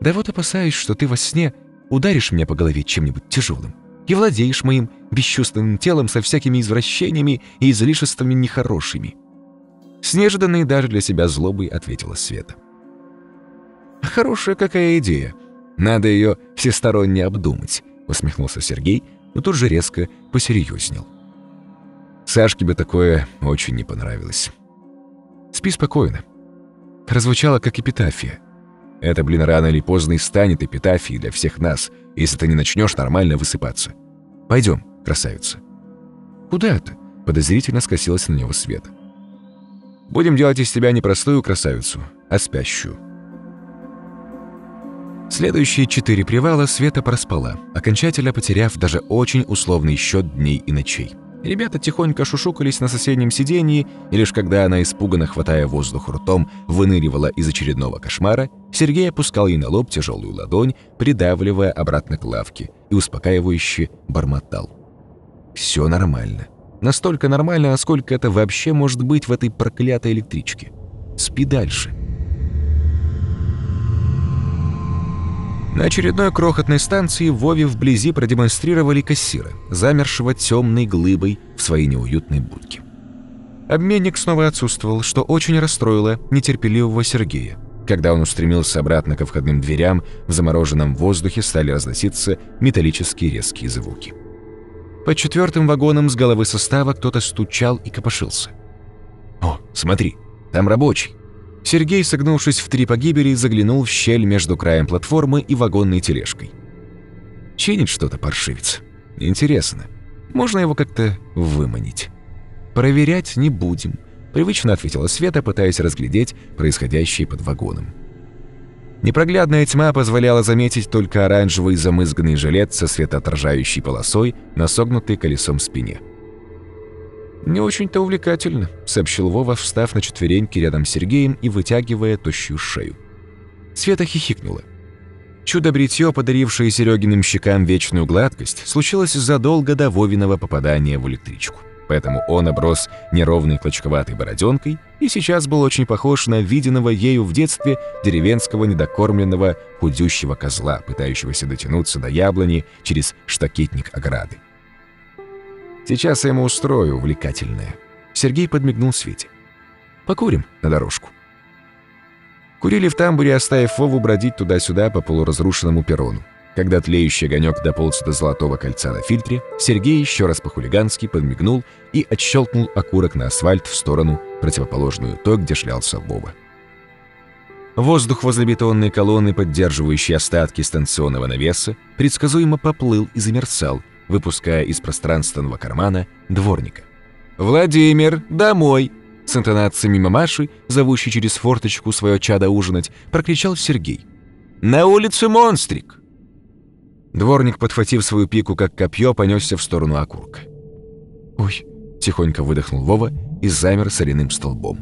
Да вот опасаюсь, что ты во сне ударишь меня по голове чем-нибудь тяжелым и владеешь моим бесчувственным телом со всякими извращениями и излишествами нехорошими. С неожиданной даже для себя злобой ответила Света. «Хорошая какая идея. Надо ее всесторонне обдумать», — усмехнулся Сергей, но тут же резко посерьезнел. Сашке бы такое очень не понравилось. «Спи спокойно». Прозвучало как эпитафия. Это, блин, рано или поздно и станет эпитафией для всех нас, если ты не начнешь нормально высыпаться. Пойдем, красавица. Куда это? Подозрительно скосилась на него Света. Будем делать из тебя не простую красавицу, а спящую. Следующие четыре привала Света проспала, окончательно потеряв даже очень условный счет дней и ночей. Ребята тихонько шушукались на соседнем сиденье, и лишь когда она, испуганно хватая воздух ртом, выныривала из очередного кошмара, Сергей опускал ей на лоб тяжелую ладонь, придавливая обратно к лавке, и успокаивающе бормотал. «Все нормально. Настолько нормально, насколько это вообще может быть в этой проклятой электричке. Спи дальше». На очередной крохотной станции Вове вблизи продемонстрировали кассира, замершего темной глыбой в своей неуютной будке. Обменник снова отсутствовал, что очень расстроило нетерпеливого Сергея. Когда он устремился обратно ко входным дверям, в замороженном воздухе стали разноситься металлические резкие звуки. Под четвертым вагоном с головы состава кто-то стучал и копошился. «О, смотри, там рабочий!» Сергей, согнувшись в три погибели, заглянул в щель между краем платформы и вагонной тележкой. Чинит что-то паршивец. Интересно, можно его как-то выманить? Проверять не будем, привычно ответила Света, пытаясь разглядеть происходящее под вагоном. Непроглядная тьма позволяла заметить только оранжевый замызганный жилет со светоотражающей полосой на согнутой колесом спине. «Не очень-то увлекательно», — сообщил Вова, встав на четвереньки рядом с Сергеем и вытягивая тощую шею. Света хихикнула. Чудо-бритье, подарившее Серегиным щекам вечную гладкость, случилось задолго до Вовиного попадания в электричку. Поэтому он оброс неровной клочковатой бороденкой и сейчас был очень похож на виденного ею в детстве деревенского недокормленного худющего козла, пытающегося дотянуться до яблони через штакетник ограды. Сейчас я ему устрою увлекательное. Сергей подмигнул Свете. Покурим на дорожку. Курили в тамбуре, оставив Вову бродить туда-сюда по полуразрушенному перрону. Когда тлеющий огонек дополз до золотого кольца на фильтре, Сергей еще раз по-хулигански подмигнул и отщелкнул окурок на асфальт в сторону, противоположную той, где шлялся Вова. Воздух возле бетонной колонны, поддерживающей остатки станционного навеса, предсказуемо поплыл и замерцал, выпуская из пространственного кармана дворника. «Владимир, домой!» С интонациями мамаши, зовущей через форточку свое чадо ужинать, прокричал Сергей. «На улице монстрик!» Дворник, подхватив свою пику как копье, понесся в сторону окурка. «Ой!» — тихонько выдохнул Вова и замер соляным столбом.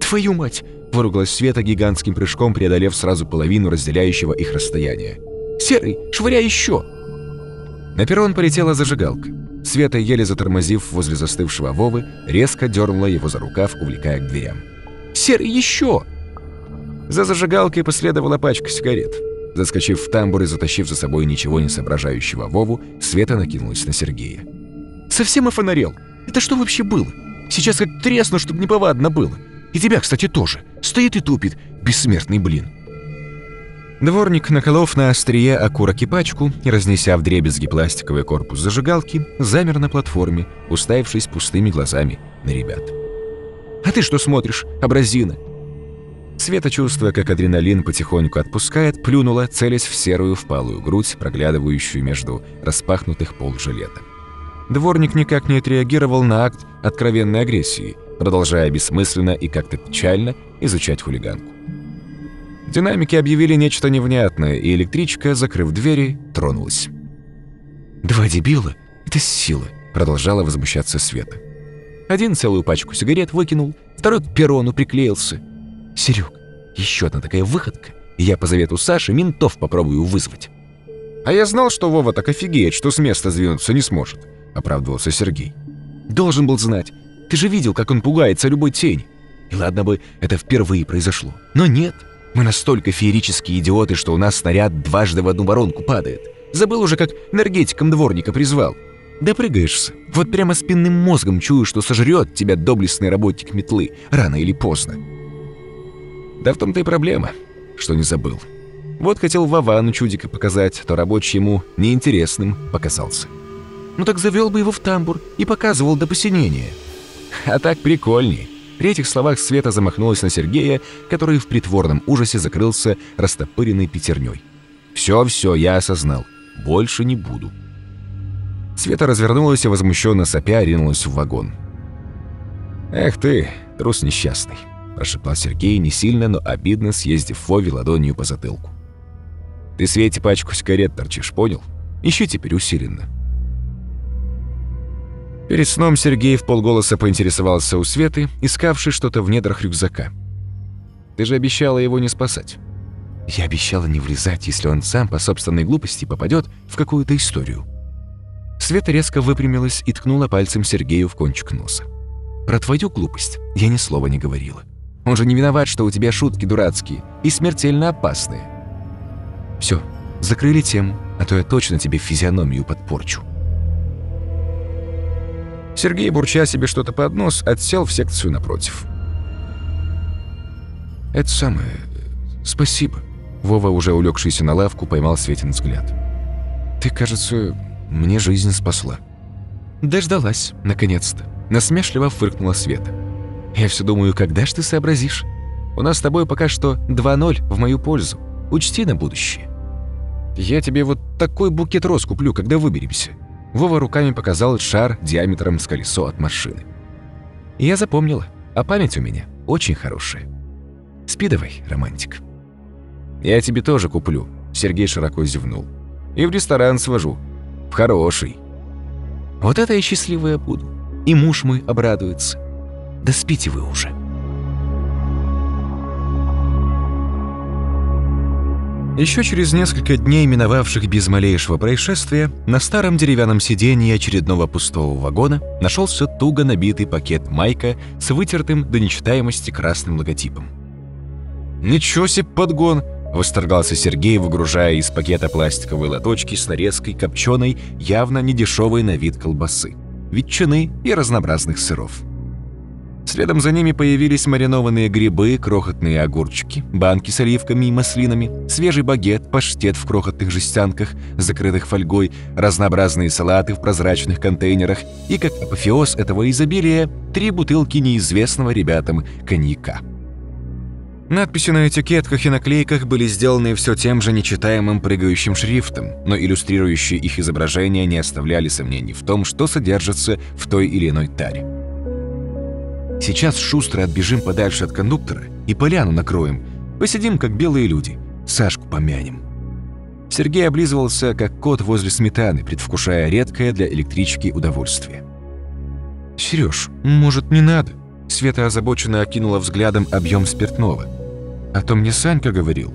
«Твою мать!» — выругалась Света гигантским прыжком, преодолев сразу половину разделяющего их расстояния. «Серый, швыряй еще!» На перрон полетела зажигалка. Света, еле затормозив возле застывшего Вовы, резко дернула его за рукав, увлекая к дверям. «Серый, еще!» За зажигалкой последовала пачка сигарет. Заскочив в тамбур и затащив за собой ничего не соображающего Вову, Света накинулась на Сергея. «Совсем офонарел? Это что вообще было? Сейчас как тресну, чтобы неповадно было. И тебя, кстати, тоже. Стоит и тупит, бессмертный блин». Дворник, наколов на острие окурок и пачку разнеся в дребезги пластиковый корпус зажигалки, замер на платформе, уставившись пустыми глазами на ребят. «А ты что смотришь, абразина?» Света, чувствуя, как адреналин потихоньку отпускает, плюнула, целясь в серую впалую грудь, проглядывающую между распахнутых пол жилета. Дворник никак не отреагировал на акт откровенной агрессии, продолжая бессмысленно и как-то печально изучать хулиганку. Динамики объявили нечто невнятное, и электричка, закрыв двери, тронулась. «Два дебила? Это сила!» — продолжала возмущаться Света. Один целую пачку сигарет выкинул, второй к перрону приклеился. «Серег, еще одна такая выходка, и я по завету Саши ментов попробую вызвать». «А я знал, что Вова так офигеет, что с места сдвинуться не сможет», — оправдывался Сергей. «Должен был знать. Ты же видел, как он пугается любой тени. И ладно бы это впервые произошло. Но нет, мы настолько феерические идиоты, что у нас снаряд дважды в одну воронку падает. Забыл уже, как энергетиком дворника призвал. Допрыгаешься. Вот прямо спинным мозгом чую, что сожрет тебя доблестный работник метлы, рано или поздно. Да в том-то и проблема, что не забыл. Вот хотел Вовану чудика показать, то рабочий ему неинтересным показался. Ну так завел бы его в тамбур и показывал до посинения. А так прикольней. При этих словах Света замахнулась на Сергея, который в притворном ужасе закрылся растопыренной пятерней. «Все-все, я осознал. Больше не буду». Света развернулась и возмущенно сопя ринулась в вагон. «Эх ты, трус несчастный», – прошептал Сергей не сильно, но обидно съездив Вове ладонью по затылку. «Ты Свете пачку сигарет торчишь, понял? Ищи теперь усиленно». Перед сном Сергей в полголоса поинтересовался у Светы, искавший что-то в недрах рюкзака. «Ты же обещала его не спасать». «Я обещала не влезать, если он сам по собственной глупости попадет в какую-то историю». Света резко выпрямилась и ткнула пальцем Сергею в кончик носа. «Про твою глупость я ни слова не говорила. Он же не виноват, что у тебя шутки дурацкие и смертельно опасные. Все, закрыли тему, а то я точно тебе физиономию подпорчу». Сергей, бурча себе что-то под нос, отсел в секцию напротив. «Это самое... Спасибо». Вова, уже улегшийся на лавку, поймал Светин взгляд. «Ты, кажется, мне жизнь спасла». «Дождалась, наконец-то», — насмешливо фыркнула Света. «Я все думаю, когда ж ты сообразишь? У нас с тобой пока что 2-0 в мою пользу. Учти на будущее». «Я тебе вот такой букет роз куплю, когда выберемся», Вова руками показал шар диаметром с колесо от машины. Я запомнила, а память у меня очень хорошая. Спи давай, романтик. Я тебе тоже куплю, Сергей широко зевнул. И в ресторан свожу. В хороший. Вот это я счастливая буду. И муж мой обрадуется. Да спите вы уже. Еще через несколько дней, миновавших без малейшего происшествия, на старом деревянном сиденье очередного пустого вагона нашелся туго набитый пакет майка с вытертым до нечитаемости красным логотипом. «Ничего себе подгон!» – восторгался Сергей, выгружая из пакета пластиковые лоточки с нарезкой копченой, явно недешевой на вид колбасы, ветчины и разнообразных сыров. Следом за ними появились маринованные грибы, крохотные огурчики, банки с оливками и маслинами, свежий багет, паштет в крохотных жестянках, закрытых фольгой, разнообразные салаты в прозрачных контейнерах и, как апофеоз этого изобилия, три бутылки неизвестного ребятам коньяка. Надписи на этикетках и наклейках были сделаны все тем же нечитаемым прыгающим шрифтом, но иллюстрирующие их изображения не оставляли сомнений в том, что содержится в той или иной таре. Сейчас шустро отбежим подальше от кондуктора и поляну накроем. Посидим, как белые люди. Сашку помянем». Сергей облизывался, как кот возле сметаны, предвкушая редкое для электрички удовольствие. «Серёж, может, не надо?» Света озабоченно окинула взглядом объем спиртного. «А то мне Санька говорил».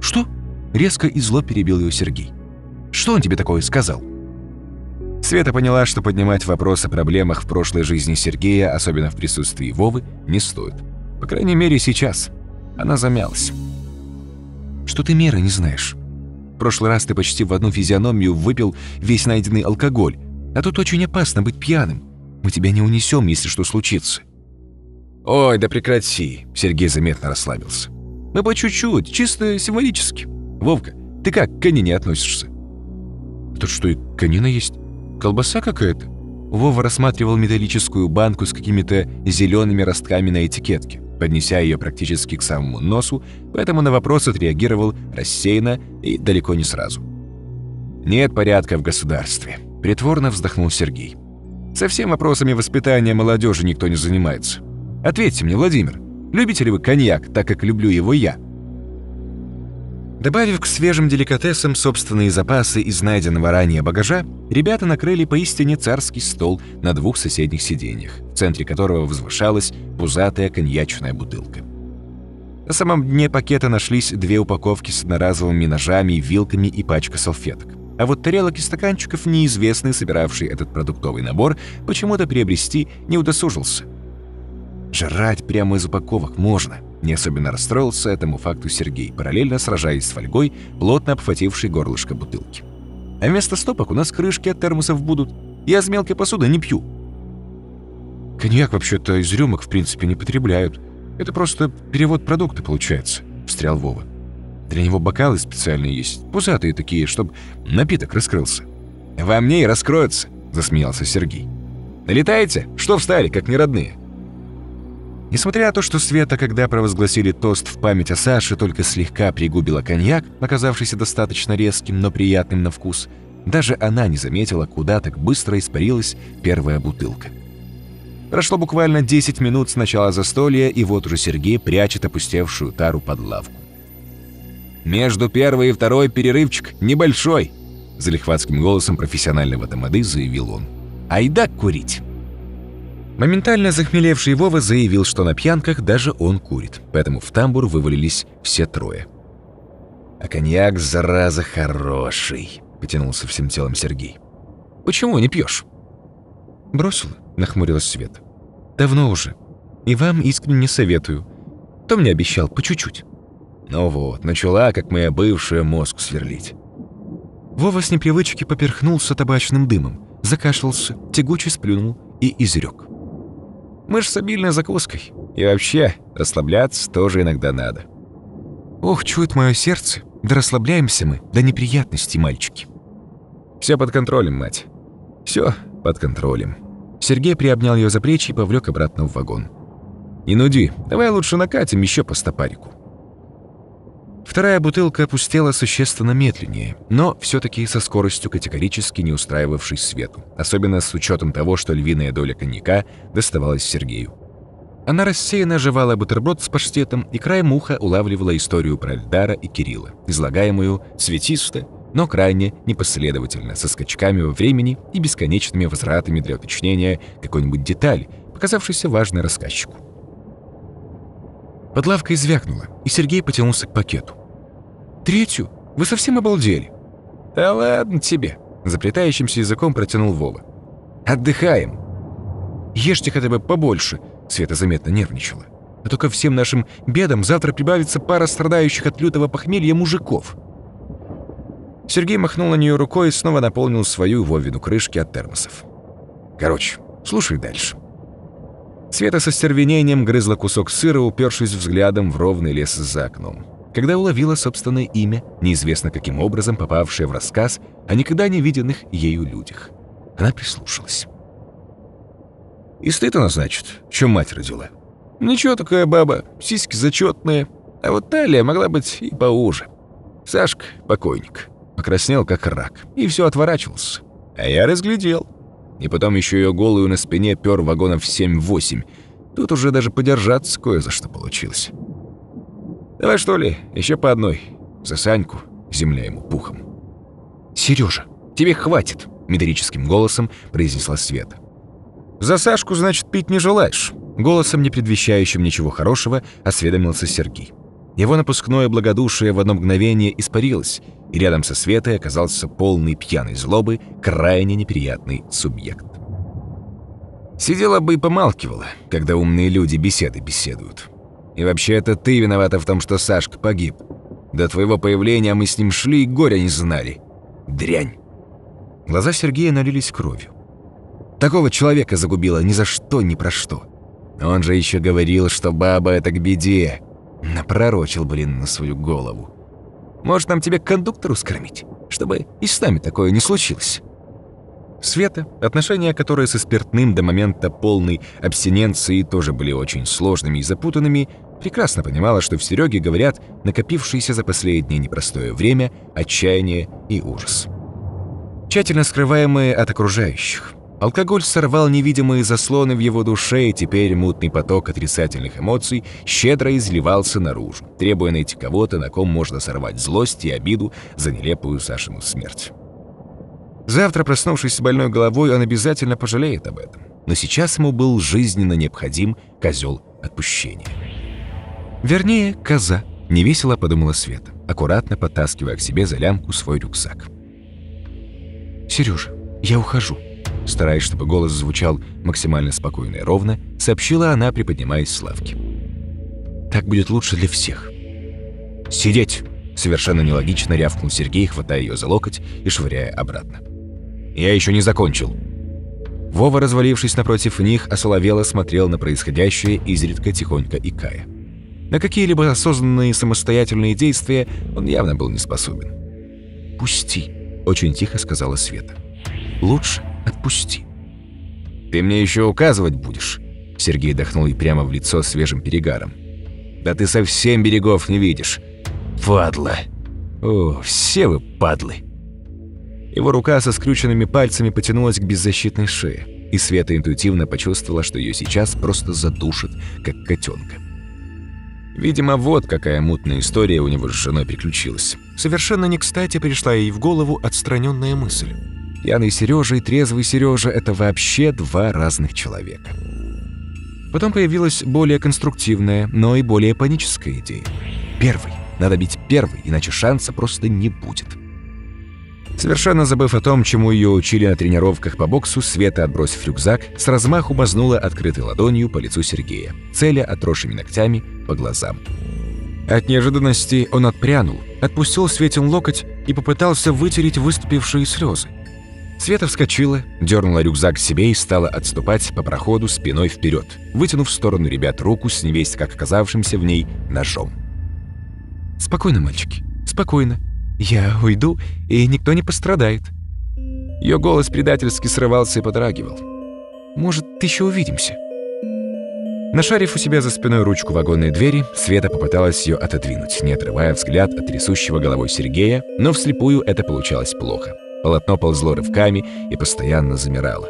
«Что?» Резко и зло перебил ее Сергей. «Что он тебе такое сказал?» Света поняла, что поднимать вопрос о проблемах в прошлой жизни Сергея, особенно в присутствии Вовы, не стоит. По крайней мере, сейчас. Она замялась. «Что ты меры не знаешь? В прошлый раз ты почти в одну физиономию выпил весь найденный алкоголь, а тут очень опасно быть пьяным. Мы тебя не унесем, если что случится». «Ой, да прекрати!» — Сергей заметно расслабился. «Мы по чуть-чуть, чисто символически. Вовка, ты как к конине относишься?» «Тут что, и конина есть?» Колбаса какая-то?» Вова рассматривал металлическую банку с какими-то зелеными ростками на этикетке, поднеся ее практически к самому носу, поэтому на вопрос отреагировал рассеянно и далеко не сразу. «Нет порядка в государстве», — притворно вздохнул Сергей. «Со всем вопросами воспитания молодежи никто не занимается. Ответьте мне, Владимир, любите ли вы коньяк, так как люблю его я?» Добавив к свежим деликатесам собственные запасы из найденного ранее багажа, ребята накрыли поистине царский стол на двух соседних сиденьях, в центре которого возвышалась пузатая коньячная бутылка. На самом дне пакета нашлись две упаковки с одноразовыми ножами, вилками и пачка салфеток. А вот тарелок и стаканчиков неизвестный, собиравший этот продуктовый набор, почему-то приобрести не удосужился. Жрать прямо из упаковок можно — не особенно расстроился этому факту Сергей, параллельно сражаясь с фольгой, плотно обхватившей горлышко бутылки. «А вместо стопок у нас крышки от термосов будут. Я из мелкой посуды не пью». «Коньяк вообще-то из рюмок в принципе не потребляют. Это просто перевод продукта получается», — встрял Вова. Для него бокалы специальные есть, пузатые такие, чтобы напиток раскрылся». «Во мне и раскроется», — засмеялся Сергей. «Налетаете? Что встали, как неродные?» Несмотря на то, что Света, когда провозгласили тост в память о Саше, только слегка пригубила коньяк, оказавшийся достаточно резким, но приятным на вкус, даже она не заметила, куда так быстро испарилась первая бутылка. Прошло буквально 10 минут с начала застолья, и вот уже Сергей прячет опустевшую тару под лавку. «Между первой и второй перерывчик небольшой», — залихватским голосом профессионального тамады заявил он. «Айда курить!» Моментально захмелевший Вова заявил, что на пьянках даже он курит, поэтому в тамбур вывалились все трое. «А коньяк, зараза, хороший!» — потянулся всем телом Сергей. «Почему не пьешь?» «Бросила», — нахмурилась Света. «Давно уже. И вам искренне советую. Кто мне обещал по чуть-чуть?» Ну вот, начала, как моя бывшая, мозг сверлить. Вова с непривычки поперхнулся табачным дымом, закашлялся, тягуче сплюнул и изрек. Мы ж с обильной закуской. И вообще, расслабляться тоже иногда надо. Ох, чует мое сердце. Да расслабляемся мы, до неприятностей, мальчики. Все под контролем, мать. Все под контролем. Сергей приобнял ее за плечи и повлек обратно в вагон. «Не нуди, давай лучше накатим еще по стопарику». Вторая бутылка опустела существенно медленнее, но все-таки со скоростью категорически не устраивавшей Свету, особенно с учетом того, что львиная доля коньяка доставалась Сергею. Она рассеянно жевала бутерброд с паштетом и краем уха улавливала историю про Эльдара и Кирилла, излагаемую цветисто, но крайне непоследовательно, со скачками во времени и бесконечными возвратами для уточнения какой-нибудь детали, показавшейся важной рассказчику. Под лавкой звякнуло, и Сергей потянулся к пакету. «Третью? Вы совсем обалдели?» «Да ладно тебе!» — заплетающимся языком протянул Вова. «Отдыхаем!» «Ешьте хотя бы побольше!» — Света заметно нервничала. «А то ко всем нашим бедам завтра прибавится пара страдающих от лютого похмелья мужиков!» Сергей махнул на нее рукой и снова наполнил свою Вовину крышки от термосов. «Короче, слушай дальше». Света со стервенением грызла кусок сыра, упершись взглядом в ровный лес за окном. Когда уловила собственное имя, неизвестно каким образом попавшее в рассказ о никогда не виденных ею людях. Она прислушалась. «И стыд она, значит, чем мать родила. Ничего такая баба, сиськи зачетные, а вот талия могла быть и поуже. Сашка — покойник, покраснел как рак и все отворачивался. А я разглядел. И потом еще ее голую на спине пер вагонов 7-8. Тут уже даже подержаться кое за что получилось. Давай что ли, еще по одной. За Саньку, земля ему пухом. Сережа, тебе хватит, металлическим голосом произнесла Света. За Сашку, значит, пить не желаешь? Голосом, не предвещающим ничего хорошего, осведомился Сергей. Его напускное благодушие в одно мгновение испарилось, и рядом со Светой оказался полный пьяной злобы, крайне неприятный субъект. Сидела бы и помалкивала, когда умные люди беседы беседуют. И вообще это ты виновата в том, что Сашка погиб. До твоего появления мы с ним шли и горя не знали. Дрянь. Глаза Сергея налились кровью. Такого человека загубила ни за что, ни про что. Он же еще говорил, что баба — это к беде. Напророчил, блин, на свою голову. Может, нам тебе кондуктору скормить, чтобы и с нами такое не случилось?» Света, отношения которой со спиртным до момента полной абстиненции тоже были очень сложными и запутанными, прекрасно понимала, что в Сереге говорят накопившиеся за последнее непростое время отчаяние и ужас. Тщательно скрываемые от окружающих. Алкоголь сорвал невидимые заслоны в его душе, и теперь мутный поток отрицательных эмоций щедро изливался наружу, требуя найти кого-то, на ком можно сорвать злость и обиду за нелепую Сашину смерть. Завтра, проснувшись с больной головой, он обязательно пожалеет об этом. Но сейчас ему был жизненно необходим козел отпущения. Вернее, коза, невесело подумала Света, аккуратно подтаскивая к себе за лямку свой рюкзак. «Сережа, я ухожу», стараясь, чтобы голос звучал максимально спокойно и ровно, сообщила она, приподнимаясь с лавки. «Так будет лучше для всех». «Сидеть!» — совершенно нелогично рявкнул Сергей, хватая ее за локоть и швыряя обратно. «Я еще не закончил». Вова, развалившись напротив них, осоловело смотрел на происходящее, изредка тихонько икая. На какие-либо осознанные самостоятельные действия он явно был не способен. «Пусти», — очень тихо сказала Света. «Лучше отпусти». «Ты мне еще указывать будешь?» Сергей дохнул ей прямо в лицо свежим перегаром. «Да ты совсем берегов не видишь. Падла! О, все вы падлы!» Его рука со скрюченными пальцами потянулась к беззащитной шее, и Света интуитивно почувствовала, что ее сейчас просто задушит, как котенка. Видимо, вот какая мутная история у него с женой приключилась. Совершенно не кстати пришла ей в голову отстраненная мысль. Пьяный Сережа и трезвый Сережа — это вообще два разных человека. Потом появилась более конструктивная, но и более паническая идея. Первый. Надо бить первый, иначе шанса просто не будет. Совершенно забыв о том, чему ее учили на тренировках по боксу, Света, отбросив рюкзак, с размаху мазнула открытой ладонью по лицу Сергея, целя отросшими ногтями по глазам. От неожиданности он отпрянул, отпустил Светин локоть и попытался вытереть выступившие слезы. Света вскочила, дернула рюкзак себе и стала отступать по проходу спиной вперед, вытянув в сторону ребят руку с невесть как оказавшимся в ней ножом. «Спокойно, мальчики, спокойно. Я уйду, и никто не пострадает». Ее голос предательски срывался и подрагивал. «Может, еще увидимся?» Нашарив у себя за спиной ручку вагонной двери, Света попыталась ее отодвинуть, не отрывая взгляд от трясущего головой Сергея, но вслепую это получалось плохо. Полотно ползло рывками и постоянно замирало.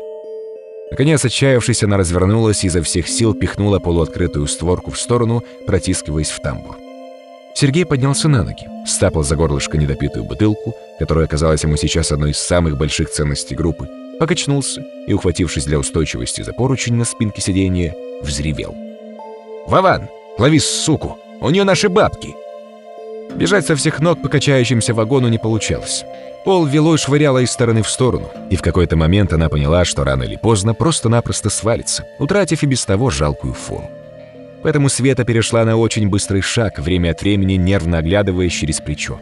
Наконец, отчаявшись, она развернулась и изо всех сил пихнула полуоткрытую створку в сторону, протискиваясь в тамбур. Сергей поднялся на ноги, стапал за горлышко недопитую бутылку, которая оказалась ему сейчас одной из самых больших ценностей группы, покачнулся и, ухватившись для устойчивости за поручень на спинке сиденья, взревел. «Вован, лови суку! У нее наши бабки!» Бежать со всех ног по качающимся вагону не получалось. Пол велой швыряла из стороны в сторону, и в какой-то момент она поняла, что рано или поздно просто-напросто свалится, утратив и без того жалкую фору. Поэтому Света перешла на очень быстрый шаг, время от времени нервно оглядываясь через плечо.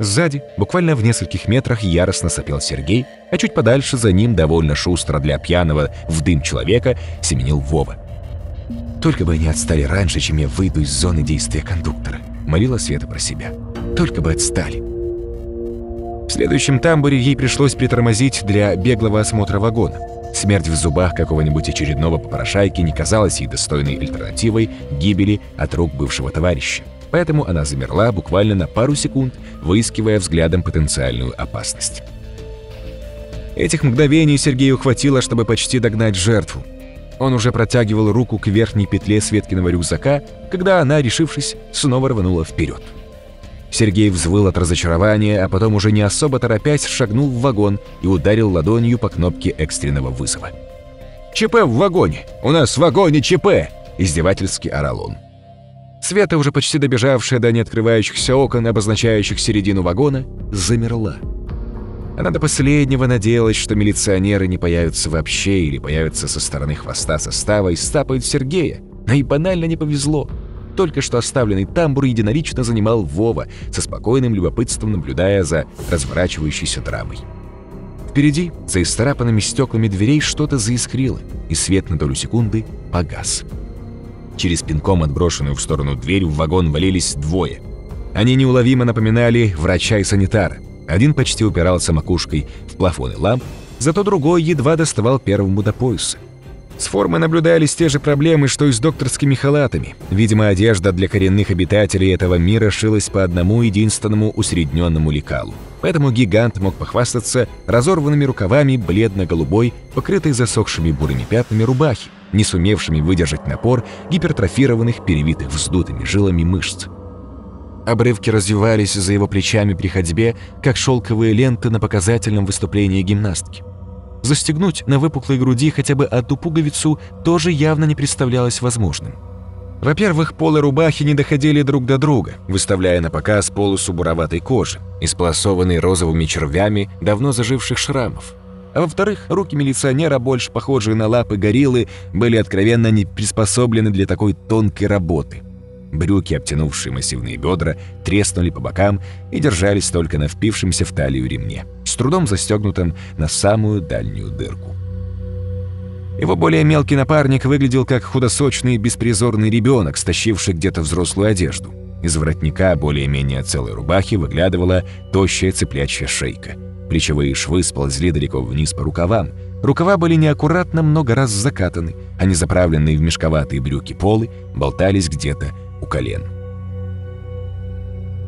Сзади, буквально в нескольких метрах, яростно сопел Сергей, а чуть подальше за ним, довольно шустро для пьяного в дым человека, семенил Вова. «Только бы они отстали раньше, чем я выйду из зоны действия кондуктора», — молила Света про себя. «Только бы отстали». В следующем тамбуре ей пришлось притормозить для беглого осмотра вагона. Смерть в зубах какого-нибудь очередного попрошайки не казалась ей достойной альтернативой гибели от рук бывшего товарища. Поэтому она замерла буквально на пару секунд, выискивая взглядом потенциальную опасность. Этих мгновений Сергею хватило, чтобы почти догнать жертву. Он уже протягивал руку к верхней петле Светкиного рюкзака, когда она, решившись, снова рванула вперед. Сергей взвыл от разочарования, а потом уже не особо торопясь шагнул в вагон и ударил ладонью по кнопке экстренного вызова. «ЧП в вагоне! У нас в вагоне ЧП!» – издевательски орал он. Света, уже почти добежавшая до неоткрывающихся окон, обозначающих середину вагона, замерла. Она до последнего надеялась, что милиционеры не появятся вообще или появятся со стороны хвоста состава и стапают Сергея. Но и банально не повезло. Только что оставленный тамбур единолично занимал Вова, со спокойным любопытством наблюдая за разворачивающейся драмой. Впереди, за исцарапанными стеклами дверей, что-то заискрило, и свет на долю секунды погас. Через пинком отброшенную в сторону дверь в вагон валились двое. Они неуловимо напоминали врача и санитара. Один почти упирался макушкой в плафоны ламп, зато другой едва доставал первому до пояса. С формой наблюдались те же проблемы, что и с докторскими халатами. Видимо, одежда для коренных обитателей этого мира шилась по одному единственному усредненному лекалу. Поэтому гигант мог похвастаться разорванными рукавами бледно-голубой, покрытой засохшими бурыми пятнами рубахи, не сумевшими выдержать напор гипертрофированных, перевитых вздутыми жилами мышц. Обрывки развивались за его плечами при ходьбе, как шелковые ленты на показательном выступлении гимнастки. Застегнуть на выпуклой груди хотя бы одну пуговицу тоже явно не представлялось возможным. Во-первых, полы рубахи не доходили друг до друга, выставляя на показ полосу буроватой кожи, исполосованной розовыми червями давно заживших шрамов. А во-вторых, руки милиционера, больше похожие на лапы гориллы, были откровенно не приспособлены для такой тонкой работы – Брюки, обтянувшие массивные бедра, треснули по бокам и держались только на впившемся в талию ремне, с трудом застегнутом на самую дальнюю дырку. Его более мелкий напарник выглядел как худосочный беспризорный ребенок, стащивший где-то взрослую одежду. Из воротника более-менее целой рубахи выглядывала тощая цыплячья шейка. Плечевые швы сползли далеко вниз по рукавам. Рукава были неаккуратно много раз закатаны, а не заправленные в мешковатые брюки полы болтались где-то у колен.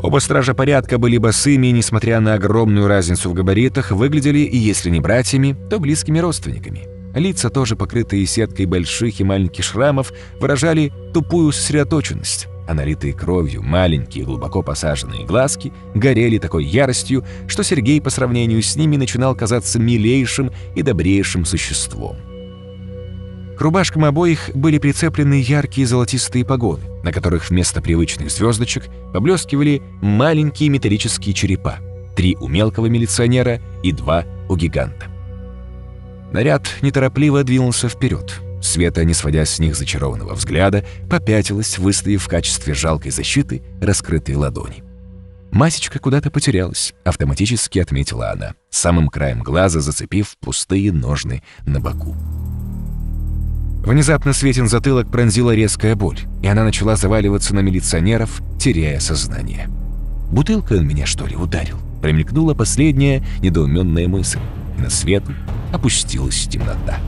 Оба стража порядка были босыми и, несмотря на огромную разницу в габаритах, выглядели, и если не братьями, то близкими родственниками. Лица, тоже покрытые сеткой больших и маленьких шрамов, выражали тупую сосредоточенность а налитые кровью маленькие глубоко посаженные глазки горели такой яростью, что Сергей по сравнению с ними начинал казаться милейшим и добрейшим существом. К рубашкам обоих были прицеплены яркие золотистые погоны, на которых вместо привычных звездочек поблескивали маленькие металлические черепа, три у мелкого милиционера и два у гиганта. Наряд неторопливо двинулся вперед, Света, не сводя с них зачарованного взгляда, попятилась, выставив в качестве жалкой защиты раскрытые ладони. Масечка куда-то потерялась, автоматически отметила она, самым краем глаза зацепив пустые ножны на боку. Внезапно Светин затылок пронзила резкая боль, и она начала заваливаться на милиционеров, теряя сознание. «Бутылкой он меня, что ли, ударил?» Промелькнула последняя недоуменная мысль, и на свету опустилась темнота.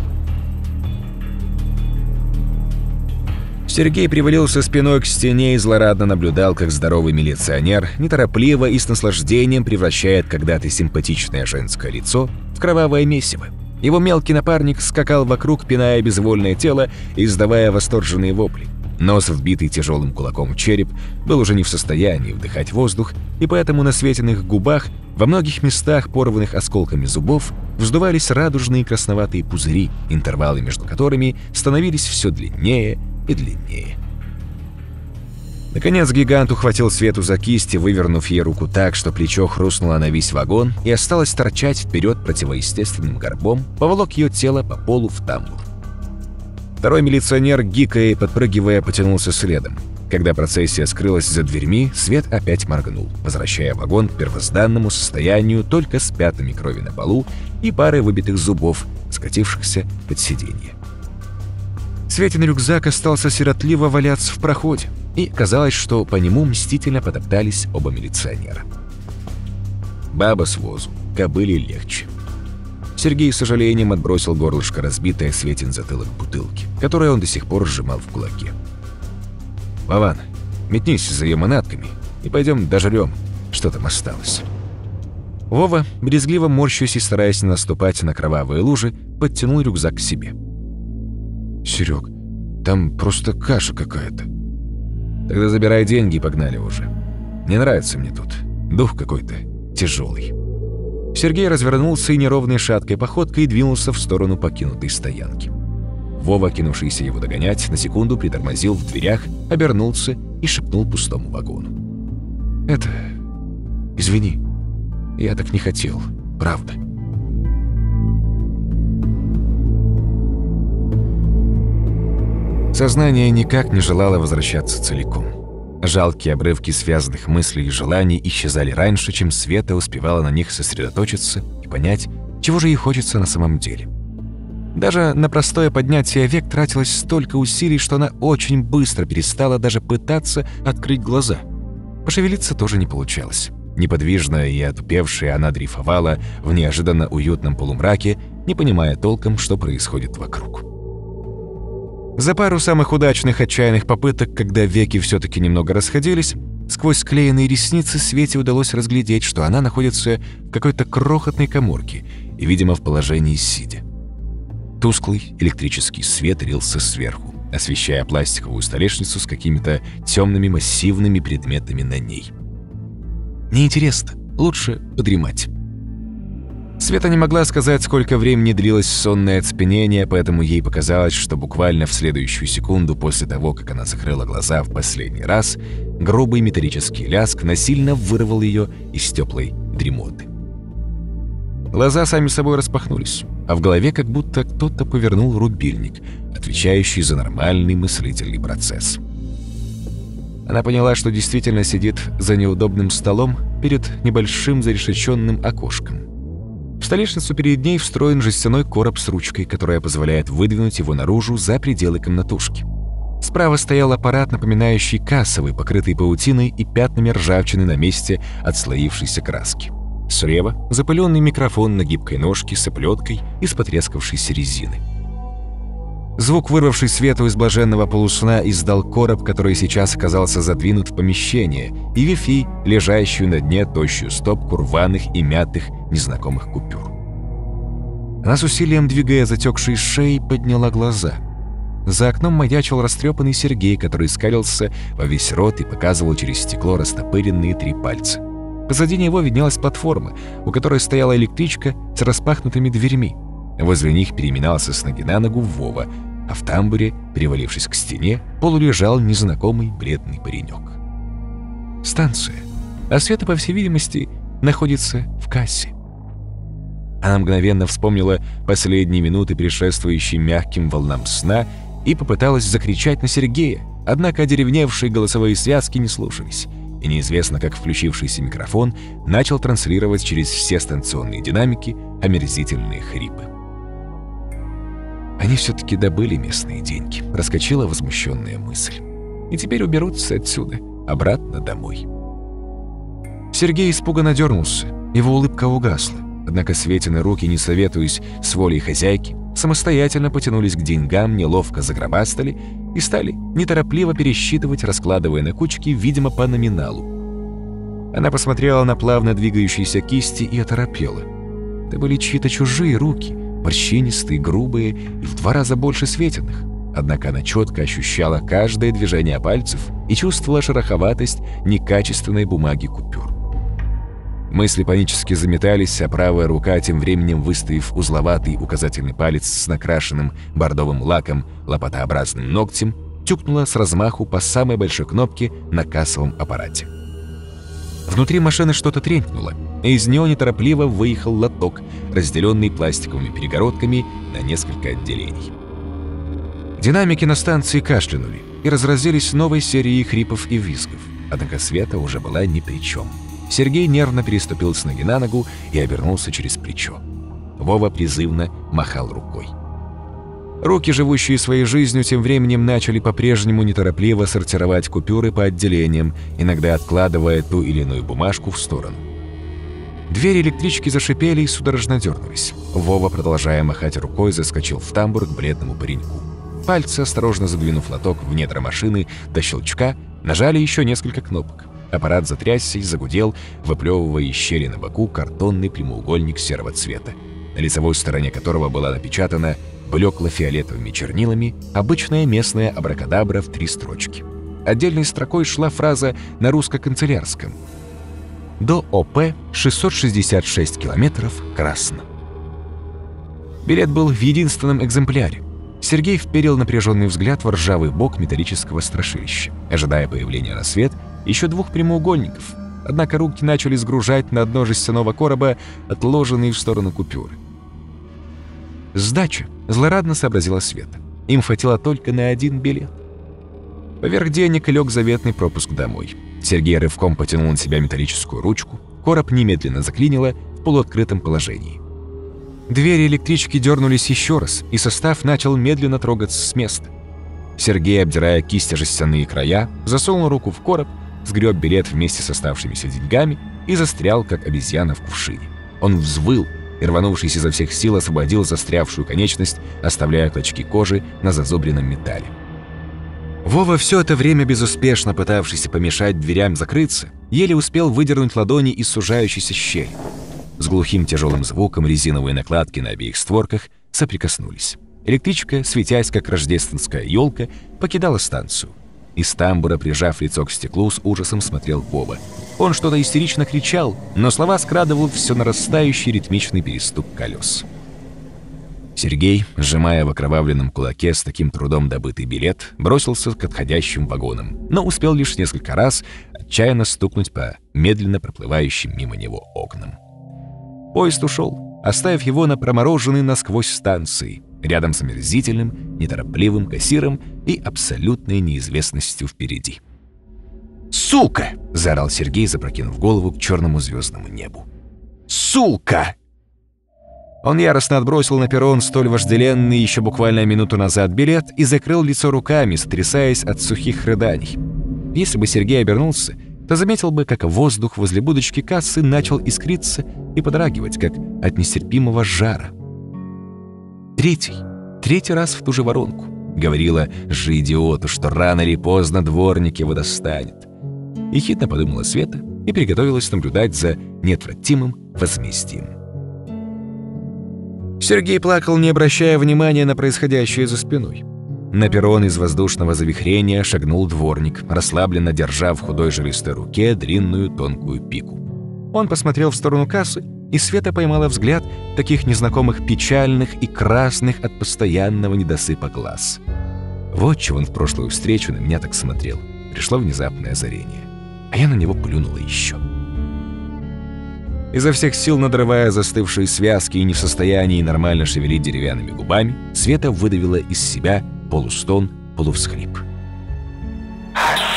Сергей привалился спиной к стене и злорадно наблюдал, как здоровый милиционер неторопливо и с наслаждением превращает когда-то симпатичное женское лицо в кровавое месиво. Его мелкий напарник скакал вокруг, пиная безвольное тело и издавая восторженные вопли. Нос, вбитый тяжелым кулаком в череп, был уже не в состоянии вдыхать воздух, и поэтому на светиных губах, во многих местах, порванных осколками зубов, вздувались радужные красноватые пузыри, интервалы между которыми становились все длиннее и длиннее. Наконец гигант ухватил Свету за кисть вывернув ей руку так, что плечо хрустнуло на весь вагон и осталось торчать вперед противоестественным горбом, поволок ее тело по полу в тамбур. Второй милиционер, гикая и подпрыгивая, потянулся следом. Когда процессия скрылась за дверьми, Свет опять моргнул, возвращая вагон к первозданному состоянию только с пятнами крови на полу и парой выбитых зубов, скатившихся под сиденье. Светин рюкзак остался сиротливо валяться в проходе, и казалось, что по нему мстительно потоптались оба милиционера. Баба с возу, кобыли легче. Сергей с сожалением отбросил горлышко разбитое Светин затылок бутылки, которое он до сих пор сжимал в кулаке. «Вован, метнись за ее манатками и пойдем дожрем, что там осталось». Вова, брезгливо морщась и стараясь не наступать на кровавые лужи, подтянул рюкзак к себе. «Серег, там просто каша какая-то». «Тогда забирай деньги и погнали уже. Не нравится мне тут. Дух какой-то тяжелый». Сергей развернулся и неровной шаткой походкой двинулся в сторону покинутой стоянки. Вова, кинувшийся его догонять, на секунду притормозил в дверях, обернулся и шепнул пустому вагону. «Это... извини, я так не хотел, правда». Сознание никак не желало возвращаться целиком. Жалкие обрывки связанных мыслей и желаний исчезали раньше, чем Света успевала на них сосредоточиться и понять, чего же ей хочется на самом деле. Даже на простое поднятие век тратилось столько усилий, что она очень быстро перестала даже пытаться открыть глаза. Пошевелиться тоже не получалось. Неподвижная и отупевшая она дрейфовала в неожиданно уютном полумраке, не понимая толком, что происходит вокруг. За пару самых удачных отчаянных попыток, когда веки все-таки немного расходились, сквозь склеенные ресницы Свете удалось разглядеть, что она находится в какой-то крохотной коморке и, видимо, в положении сидя. Тусклый электрический свет рился сверху, освещая пластиковую столешницу с какими-то темными массивными предметами на ней. Неинтересно, лучше подремать. Света не могла сказать, сколько времени длилось сонное оцепенение, поэтому ей показалось, что буквально в следующую секунду после того, как она закрыла глаза в последний раз, грубый металлический ляск насильно вырвал ее из теплой дремоты. Глаза сами собой распахнулись, а в голове как будто кто-то повернул рубильник, отвечающий за нормальный мыслительный процесс. Она поняла, что действительно сидит за неудобным столом перед небольшим зарешеченным окошком. Столешницу перед ней встроен жестяной короб с ручкой, которая позволяет выдвинуть его наружу за пределы комнатушки. Справа стоял аппарат, напоминающий кассовый, покрытый паутиной и пятнами ржавчины на месте отслоившейся краски. Слева — запыленный микрофон на гибкой ножке с оплеткой из потрескавшейся резины. Звук, вырвавший свету из блаженного полусна, издал короб, который сейчас оказался задвинут в помещение, и Вифи, лежащую на дне тощую стопку рваных и мятых незнакомых купюр. Она с усилием, двигая затекшей шеей, подняла глаза. За окном маячил растрепанный Сергей, который скалился во весь рот и показывал через стекло растопыренные три пальца. Позади него виднелась платформа, у которой стояла электричка с распахнутыми дверьми. Возле них переминался с ноги на ногу Вова, а в тамбуре, перевалившись к стене, полулежал незнакомый бледный паренек. Станция. А Света, по всей видимости, находится в кассе. Она мгновенно вспомнила последние минуты, предшествующие мягким волнам сна, и попыталась закричать на Сергея, однако одеревневшие голосовые связки не слушались, и неизвестно, как включившийся микрофон начал транслировать через все станционные динамики омерзительные хрипы. Они все-таки добыли местные деньги, раскочила возмущенная мысль. И теперь уберутся отсюда, обратно домой. Сергей испуганно дернулся, его улыбка угасла. Однако Светины руки, не советуясь с волей хозяйки, самостоятельно потянулись к деньгам, неловко загробастали и стали неторопливо пересчитывать, раскладывая на кучки, видимо, по номиналу. Она посмотрела на плавно двигающиеся кисти и оторопела. Это были чьи-то чужие руки — морщинистые, грубые и в два раза больше светиных. Однако она четко ощущала каждое движение пальцев и чувствовала шероховатость некачественной бумаги купюр. Мысли панически заметались, а правая рука, тем временем выставив узловатый указательный палец с накрашенным бордовым лаком лопатообразным ногтем, тюкнула с размаху по самой большой кнопке на кассовом аппарате. Внутри машины что-то тренькнуло, и из него неторопливо выехал лоток, разделенный пластиковыми перегородками на несколько отделений. Динамики на станции кашлянули и разразились новой серией хрипов и визгов, однако Света уже была ни при чем. Сергей нервно переступил с ноги на ногу и обернулся через плечо. Вова призывно махал рукой. Руки, живущие своей жизнью, тем временем начали по-прежнему неторопливо сортировать купюры по отделениям, иногда откладывая ту или иную бумажку в сторону. Двери электрички зашипели и судорожно дернулись. Вова, продолжая махать рукой, заскочил в тамбур к бледному пареньку. Пальцы, осторожно задвинув лоток в недра машины до щелчка, нажали еще несколько кнопок. Аппарат затрясся и загудел, выплевывая из щели на боку картонный прямоугольник серого цвета, на лицевой стороне которого была напечатана блекло-фиолетовыми чернилами обычная местная абракадабра в три строчки. Отдельной строкой шла фраза на русско-канцелярском «До ОП 666 километров красно». Билет был в единственном экземпляре. Сергей вперил напряженный взгляд в ржавый бок металлического страшилища, ожидая появления на свет еще двух прямоугольников. Однако руки начали сгружать на дно жестяного короба отложенные в сторону купюры. «Сдача», — злорадно сообразила Света. Им хватило только на один билет. Поверх денег лег заветный пропуск домой. Сергей рывком потянул на себя металлическую ручку. Короб немедленно заклинило в полуоткрытом положении. Двери электрички дернулись еще раз, и состав начал медленно трогаться с места. Сергей, обдирая кисти жестяные края, засунул руку в короб, сгреб билет вместе с оставшимися деньгами и застрял, как обезьяна в кувшине. Он взвыл, и, рванувшись изо всех сил, освободил застрявшую конечность, оставляя клочки кожи на зазубренном металле. Вова, все это время безуспешно пытавшийся помешать дверям закрыться, еле успел выдернуть ладони из сужающейся щели. С глухим тяжелым звуком резиновые накладки на обеих створках соприкоснулись. Электричка, светясь как рождественская елка, покидала станцию. Из тамбура, прижав лицо к стеклу, с ужасом смотрел Вова. Он что-то истерично кричал, но слова скрадывал все нарастающий ритмичный перестук колес. Сергей, сжимая в окровавленном кулаке с таким трудом добытый билет, бросился к отходящим вагонам, но успел лишь несколько раз отчаянно стукнуть по медленно проплывающим мимо него окнам. Поезд ушел, оставив его на промороженной насквозь станции, рядом с омерзительным, неторопливым кассиром и абсолютной неизвестностью впереди. «Сука!» — заорал Сергей, запрокинув голову к черному звездному небу. «Сука!» Он яростно отбросил на перрон столь вожделенный еще буквально минуту назад билет и закрыл лицо руками, сотрясаясь от сухих рыданий. Если бы Сергей обернулся, то заметил бы, как воздух возле будочки кассы начал искриться и подрагивать, как от нестерпимого жара. Третий, третий раз в ту же воронку. Говорила же идиоту, что рано или поздно дворник его достанет. И хитро подумала Света и приготовилась наблюдать за неотвратимым возмездием. Сергей плакал, не обращая внимания на происходящее за спиной. На перрон из воздушного завихрения шагнул дворник, расслабленно держа в худой жилистой руке длинную тонкую пику. Он посмотрел в сторону кассы, и Света поймала взгляд таких незнакомых печальных и красных от постоянного недосыпа глаз. Вот чего он в прошлую встречу на меня так смотрел. Пришло внезапное озарение. А я на него плюнула еще. Изо всех сил надрывая застывшие связки и не в состоянии нормально шевелить деревянными губами, Света выдавила из себя полустон, полувсхлип. Ашка,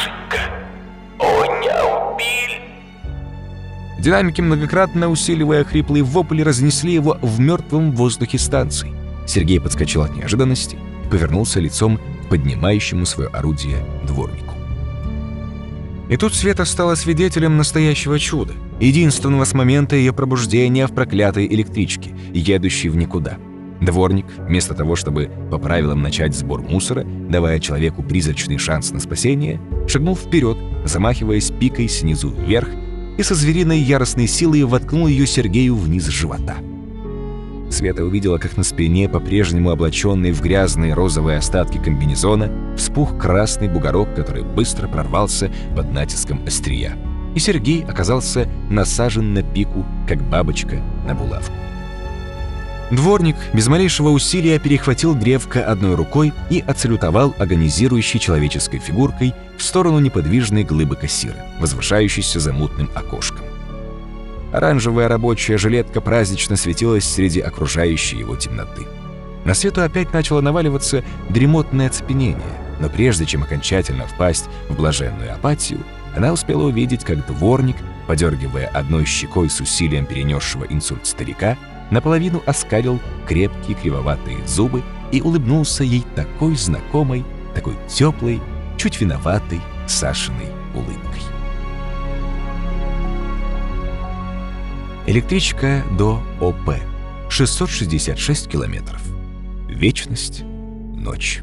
Динамики, многократно усиливая хриплый вопль, разнесли его в мертвом воздухе станции. Сергей подскочил от неожиданности повернулся лицом к поднимающему свое орудие дворнику. И тут Света стала свидетелем настоящего чуда, единственного с момента ее пробуждения в проклятой электричке, едущей в никуда. Дворник, вместо того, чтобы по правилам начать сбор мусора, давая человеку призрачный шанс на спасение, шагнул вперед, замахиваясь пикой снизу вверх, и со звериной яростной силой воткнул ее Сергею вниз живота. Света увидела, как на спине, по-прежнему облаченный в грязные розовые остатки комбинезона, вспух красный бугорок, который быстро прорвался под натиском острия. И Сергей оказался насажен на пику, как бабочка на булавку. Дворник без малейшего усилия перехватил древко одной рукой и отсалютовал агонизирующей человеческой фигуркой в сторону неподвижной глыбы кассира, возвышающейся за мутным окошком. Оранжевая рабочая жилетка празднично светилась среди окружающей его темноты. На свету опять начало наваливаться дремотное оцепенение, но прежде чем окончательно впасть в блаженную апатию, она успела увидеть, как дворник, подергивая одной щекой с усилием перенесшего инсульт старика, наполовину оскалил крепкие кривоватые зубы и улыбнулся ей такой знакомой, такой теплой, чуть виноватой Сашиной улыбкой. Электричка до ОП. 666 километров. Вечность, ночь.